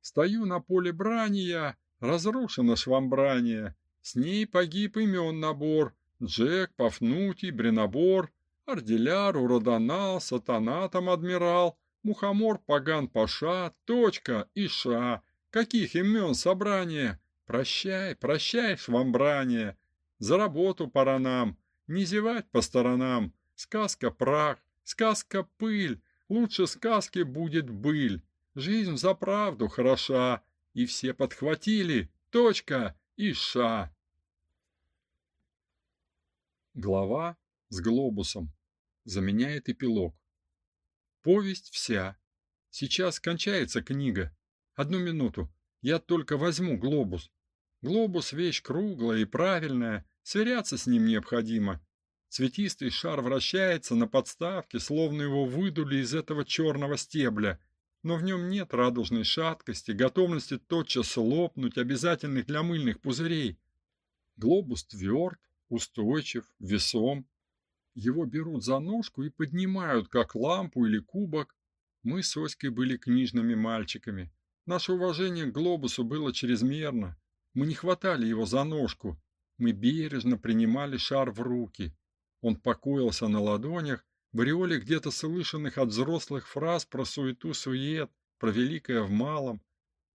Стою на поле брани я, разрушено швамбрание, с ней погиб имен набор: Джек, Пафнутий, Бренобор, Арделяр, Уродонал, Сатана там адмирал, Мухомор, Паган, Паша, Точка и Ша. Каких имен собрание? Прощай, прощай, швамбрание. За работу пора нам, не зевать по сторонам. Сказка прах, сказка пыль, лучше сказки будет быль. Жизнь за правду хороша, и все подхватили. Точка и ша. Глава с глобусом. Заменяет эпилог. Повесть вся. Сейчас кончается книга. Одну минуту. Я только возьму глобус. Глобус вещь круглая и правильная, сверяться с ним необходимо. Цветистый шар вращается на подставке, словно его выдули из этого черного стебля, но в нем нет радужной шаткости, готовности тотчас лопнуть, обязательных для мыльных пузырей. Глобус тверд, устойчив, весом. Его берут за ножку и поднимают, как лампу или кубок. Мы с Оськой были книжными мальчиками. Наше уважение к глобусу было чрезмерно. Мы не хватали его за ножку. Мы бережно принимали шар в руки. Он покоился на ладонях, в ореоле где-то слышанных от взрослых фраз про суету-сует, про великое в малом.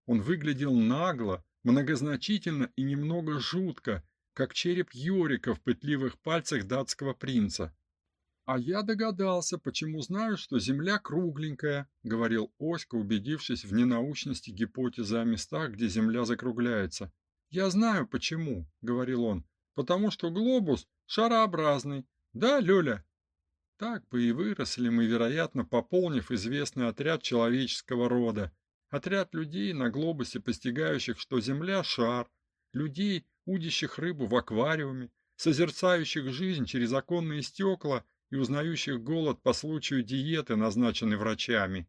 Он выглядел нагло, многозначительно и немного жутко, как череп Йорика в пытливых пальцах датского принца. А я догадался, почему знаю, что Земля кругленькая, говорил Оська, убедившись в ненаучности гипотезы о местах, где Земля закругляется. Я знаю почему, говорил он. Потому что глобус шарообразный. Да, Лёля? Так бы и выросли мы, вероятно, пополнив известный отряд человеческого рода. Отряд людей на глобусе, постигающих, что Земля шар, людей, удящих рыбу в аквариуме, созерцающих жизнь через оконные стекла и узнающих голод по случаю диеты, назначенной врачами.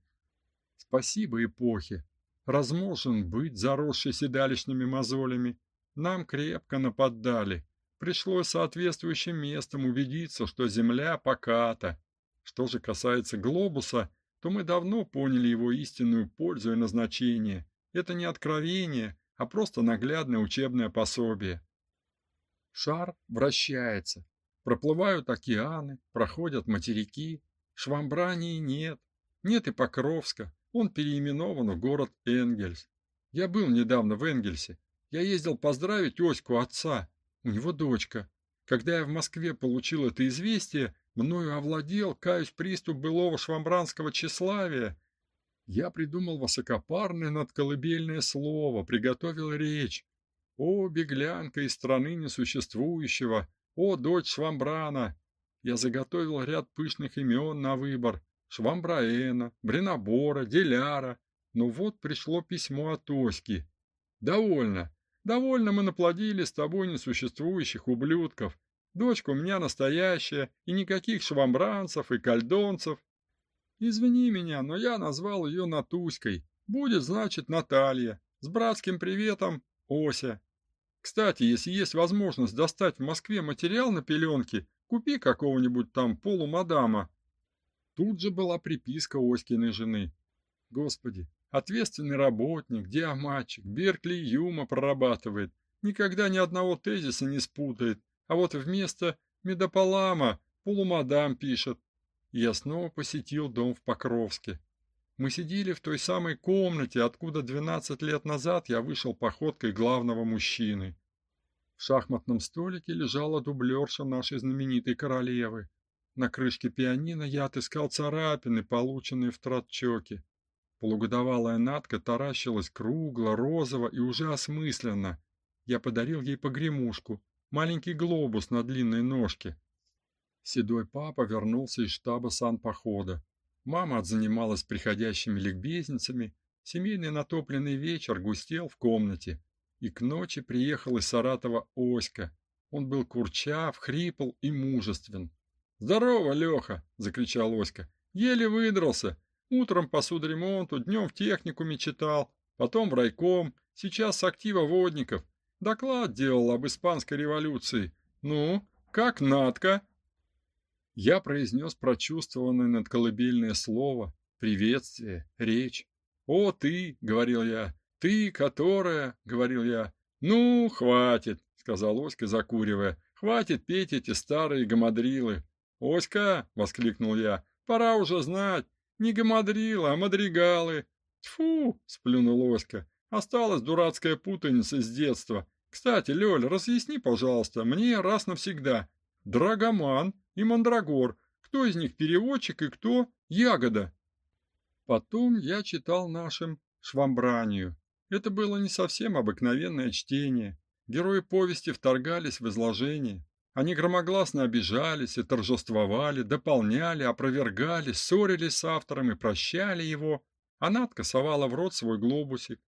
Спасибо эпохе. Разможен быть, заросший седалищными мозолями. Нам крепко нападали. Пришлось соответствующим местом убедиться, что Земля поката. Что же касается глобуса, то мы давно поняли его истинную пользу и назначение. Это не откровение, а просто наглядное учебное пособие. Шар вращается. Проплывают океаны, проходят материки. Швамбрании нет. Нет и Покровска. Он переименован в город Энгельс. Я был недавно в Энгельсе. Я ездил поздравить Оську отца. У него дочка. Когда я в Москве получил это известие, мною овладел, каюсь, приступ былого швамбранского тщеславия. Я придумал высокопарное надколыбельное слово, приготовил речь. О, беглянка из страны несуществующего, о, дочь Швамбрана! Я заготовил ряд пышных имен на выбор. Швамбраэна, Бринобора, Деляра. Но вот пришло письмо от Оськи. Довольно. Довольно мы наплодили с тобой несуществующих ублюдков. Дочка у меня настоящая, и никаких швамбранцев и кальдонцев. Извини меня, но я назвал ее Натуськой. Будет, значит, Наталья. С братским приветом, Ося. Кстати, если есть возможность достать в Москве материал на пеленки, купи какого-нибудь там полумадама. Тут же была приписка Оськиной жены. Господи, ответственный работник, диаматчик, Беркли Юма прорабатывает, никогда ни одного тезиса не спутает, а вот вместо медополама полумадам пишет. Я снова посетил дом в Покровске. Мы сидели в той самой комнате, откуда 12 лет назад я вышел походкой главного мужчины. В шахматном столике лежала дублерша нашей знаменитой королевы. На крышке пианино я отыскал царапины, полученные в тратчоке. Полугодовалая Натка таращилась кругло, розово и уже осмысленно. Я подарил ей погремушку, маленький глобус на длинной ножке. Седой папа вернулся из штаба санпохода. Мама отзанималась приходящими ликбезницами. Семейный натопленный вечер густел в комнате. И к ночи приехал из Саратова Оська. Он был курчав, хрипл и мужествен. "Здорово, Леха!» – закричал Оська. "Еле выдрался. Утром по судремонту, днем в техникуме читал, потом в райком, сейчас с актива водников. Доклад делал об испанской революции. Ну, как Натка?» Я произнес прочувствованное надколыбельное слово, приветствие, речь. «О, ты!» — говорил я. «Ты, которая!» — говорил я. «Ну, хватит!» — сказал Оська, закуривая. «Хватит петь эти старые гамадрилы!» «Оська!» — воскликнул я. «Пора уже знать! Не гамадрилы, а мадригалы!» «Тьфу!» — сплюнул Оська. «Осталась дурацкая путаница с детства. Кстати, Лёль, разъясни, пожалуйста, мне раз навсегда. Драгоман и Мандрагор. Кто из них переводчик и кто Ягода? Потом я читал нашим Швамбранию. Это было не совсем обыкновенное чтение. Герои повести вторгались в изложение. Они громогласно обижались и торжествовали, дополняли, опровергали, ссорились с автором и прощали его. Она откасовала в рот свой глобусик.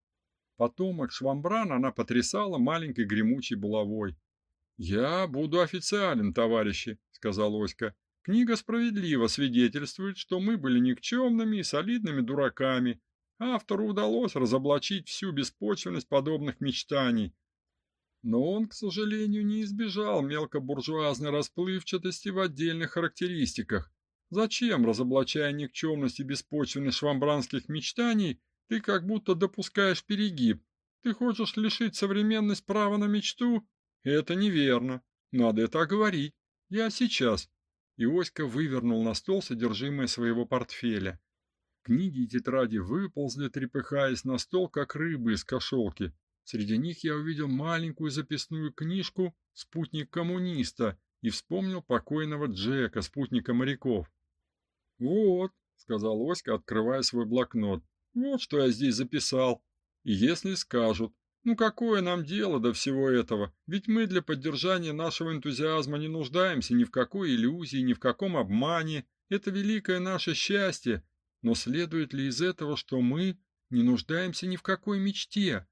Потом от Швамбран она потрясала маленькой гремучей булавой. «Я буду официален, товарищи», — сказал Оська. «Книга справедливо свидетельствует, что мы были никчемными и солидными дураками. Автору удалось разоблачить всю беспочвенность подобных мечтаний. Но он, к сожалению, не избежал мелкобуржуазной расплывчатости в отдельных характеристиках. Зачем, разоблачая никчемность и беспочвенность швамбранских мечтаний, ты как будто допускаешь перегиб? Ты хочешь лишить современность права на мечту? Это неверно. Надо это оговорить. Я сейчас. И Оська вывернул на стол содержимое своего портфеля. Книги и тетради выползли, трепыхаясь на стол, как рыбы из кошелки. Среди них я увидел маленькую записную книжку «Спутник коммуниста» и вспомнил покойного Джека, спутника моряков. «Вот», — сказал Оська, открывая свой блокнот, — «вот что я здесь записал. И если скажут, ну какое нам дело до всего этого, ведь мы для поддержания нашего энтузиазма не нуждаемся ни в какой иллюзии, ни в каком обмане, это великое наше счастье, но следует ли из этого, что мы не нуждаемся ни в какой мечте?»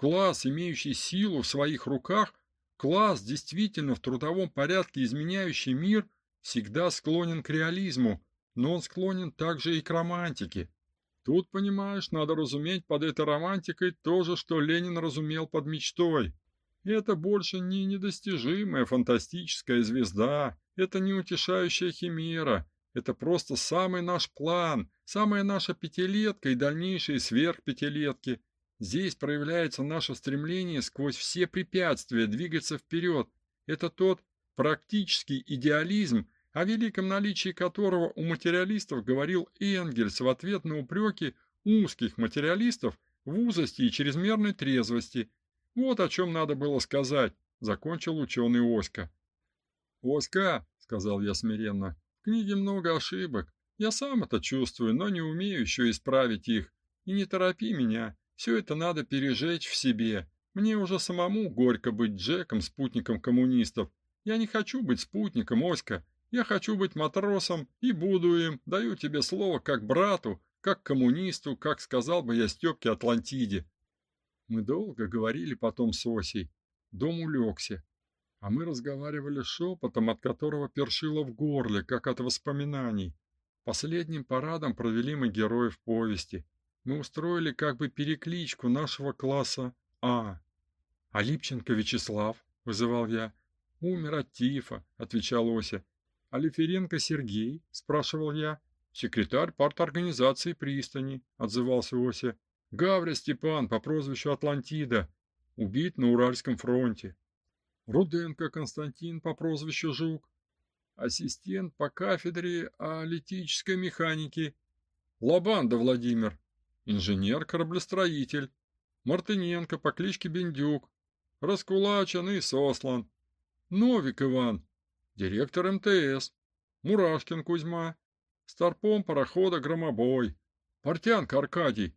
Класс, имеющий силу в своих руках, класс, действительно в трудовом порядке изменяющий мир, всегда склонен к реализму, но он склонен также и к романтике. Тут, понимаешь, надо разуметь под этой романтикой то же, что Ленин разумел под мечтой. Это больше не недостижимая фантастическая звезда, это не утешающая химера, это просто самый наш план, самая наша пятилетка и дальнейшие сверхпятилетки, Здесь проявляется наше стремление сквозь все препятствия двигаться вперед. Это тот практический идеализм, о великом наличии которого у материалистов говорил Энгельс в ответ на упреки узких материалистов в узости и чрезмерной трезвости. Вот о чем надо было сказать, закончил ученый Оська. Оська, сказал я смиренно, в книге много ошибок. Я сам это чувствую, но не умею еще исправить их. И не торопи меня. Все это надо пережечь в себе. Мне уже самому горько быть Джеком, спутником коммунистов. Я не хочу быть спутником, Оська. Я хочу быть матросом и буду им. Даю тебе слово как брату, как коммунисту, как сказал бы я Степке Атлантиде. Мы долго говорили потом с Осей. Дом улегся. А мы разговаривали шепотом, от которого першило в горле, как от воспоминаний. Последним парадом провели мы героев повести мы устроили как бы перекличку нашего класса А. А Липченко Вячеслав, вызывал я. Умер от тифа, отвечал Ося. А Лиференко Сергей, спрашивал я. Секретарь парторганизации пристани, отзывался Ося. Гавря Степан по прозвищу Атлантида, убит на Уральском фронте. Руденко Константин по прозвищу Жук, ассистент по кафедре аналитической механики. Лобанда Владимир, инженер-кораблестроитель, Мартыненко по кличке Бендюк, раскулачен и сослан, Новик Иван, директор МТС, Мурашкин Кузьма, старпом парохода Громобой, Портянка Аркадий,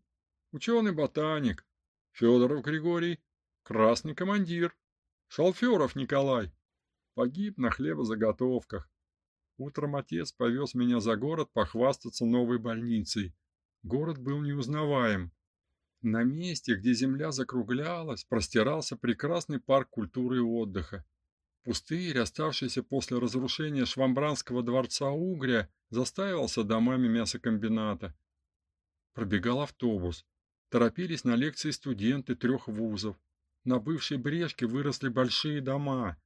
ученый-ботаник, Федоров Григорий, красный командир, Шалферов Николай, погиб на хлебозаготовках. Утром отец повез меня за город похвастаться новой больницей. Город был неузнаваем. На месте, где земля закруглялась, простирался прекрасный парк культуры и отдыха. Пустырь, оставшийся после разрушения Швамбранского дворца Угря, заставился домами мясокомбината. Пробегал автобус. Торопились на лекции студенты трех вузов. На бывшей Брешке выросли большие дома.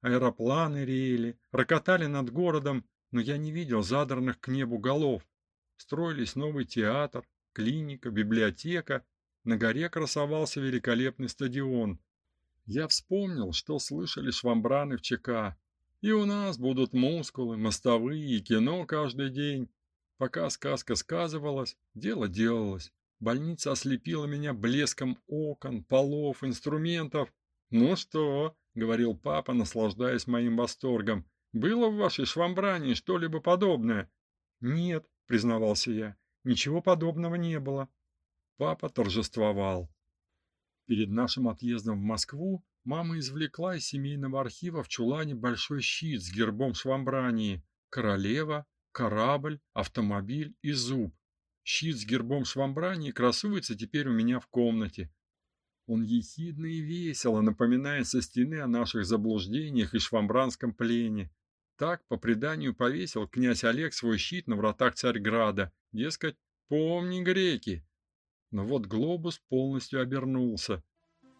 Аэропланы реяли, рокотали над городом, но я не видел задранных к небу голов. Строились новый театр, клиника, библиотека. На горе красовался великолепный стадион. Я вспомнил, что слышали швамбраны в ЧК. И у нас будут мускулы, мостовые и кино каждый день. Пока сказка сказывалась, дело делалось. Больница ослепила меня блеском окон, полов, инструментов. «Ну что?» — говорил папа, наслаждаясь моим восторгом. «Было в вашей швамбране что-либо подобное?» «Нет», признавался я. Ничего подобного не было. Папа торжествовал. Перед нашим отъездом в Москву мама извлекла из семейного архива в чулане большой щит с гербом Швамбрании: королева, корабль, автомобиль и зуб. Щит с гербом Швамбрании красуется теперь у меня в комнате. Он ехидно и весело напоминает со стены о наших заблуждениях и швамбранском плене. Так, по преданию, повесил князь Олег свой щит на вратах Царьграда, дескать, помни греки. Но вот глобус полностью обернулся.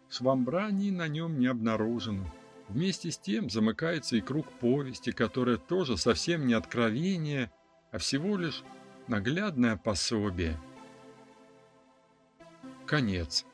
Швамбрании на нем не обнаружено. Вместе с тем замыкается и круг повести, которая тоже совсем не откровение, а всего лишь наглядное пособие. Конец.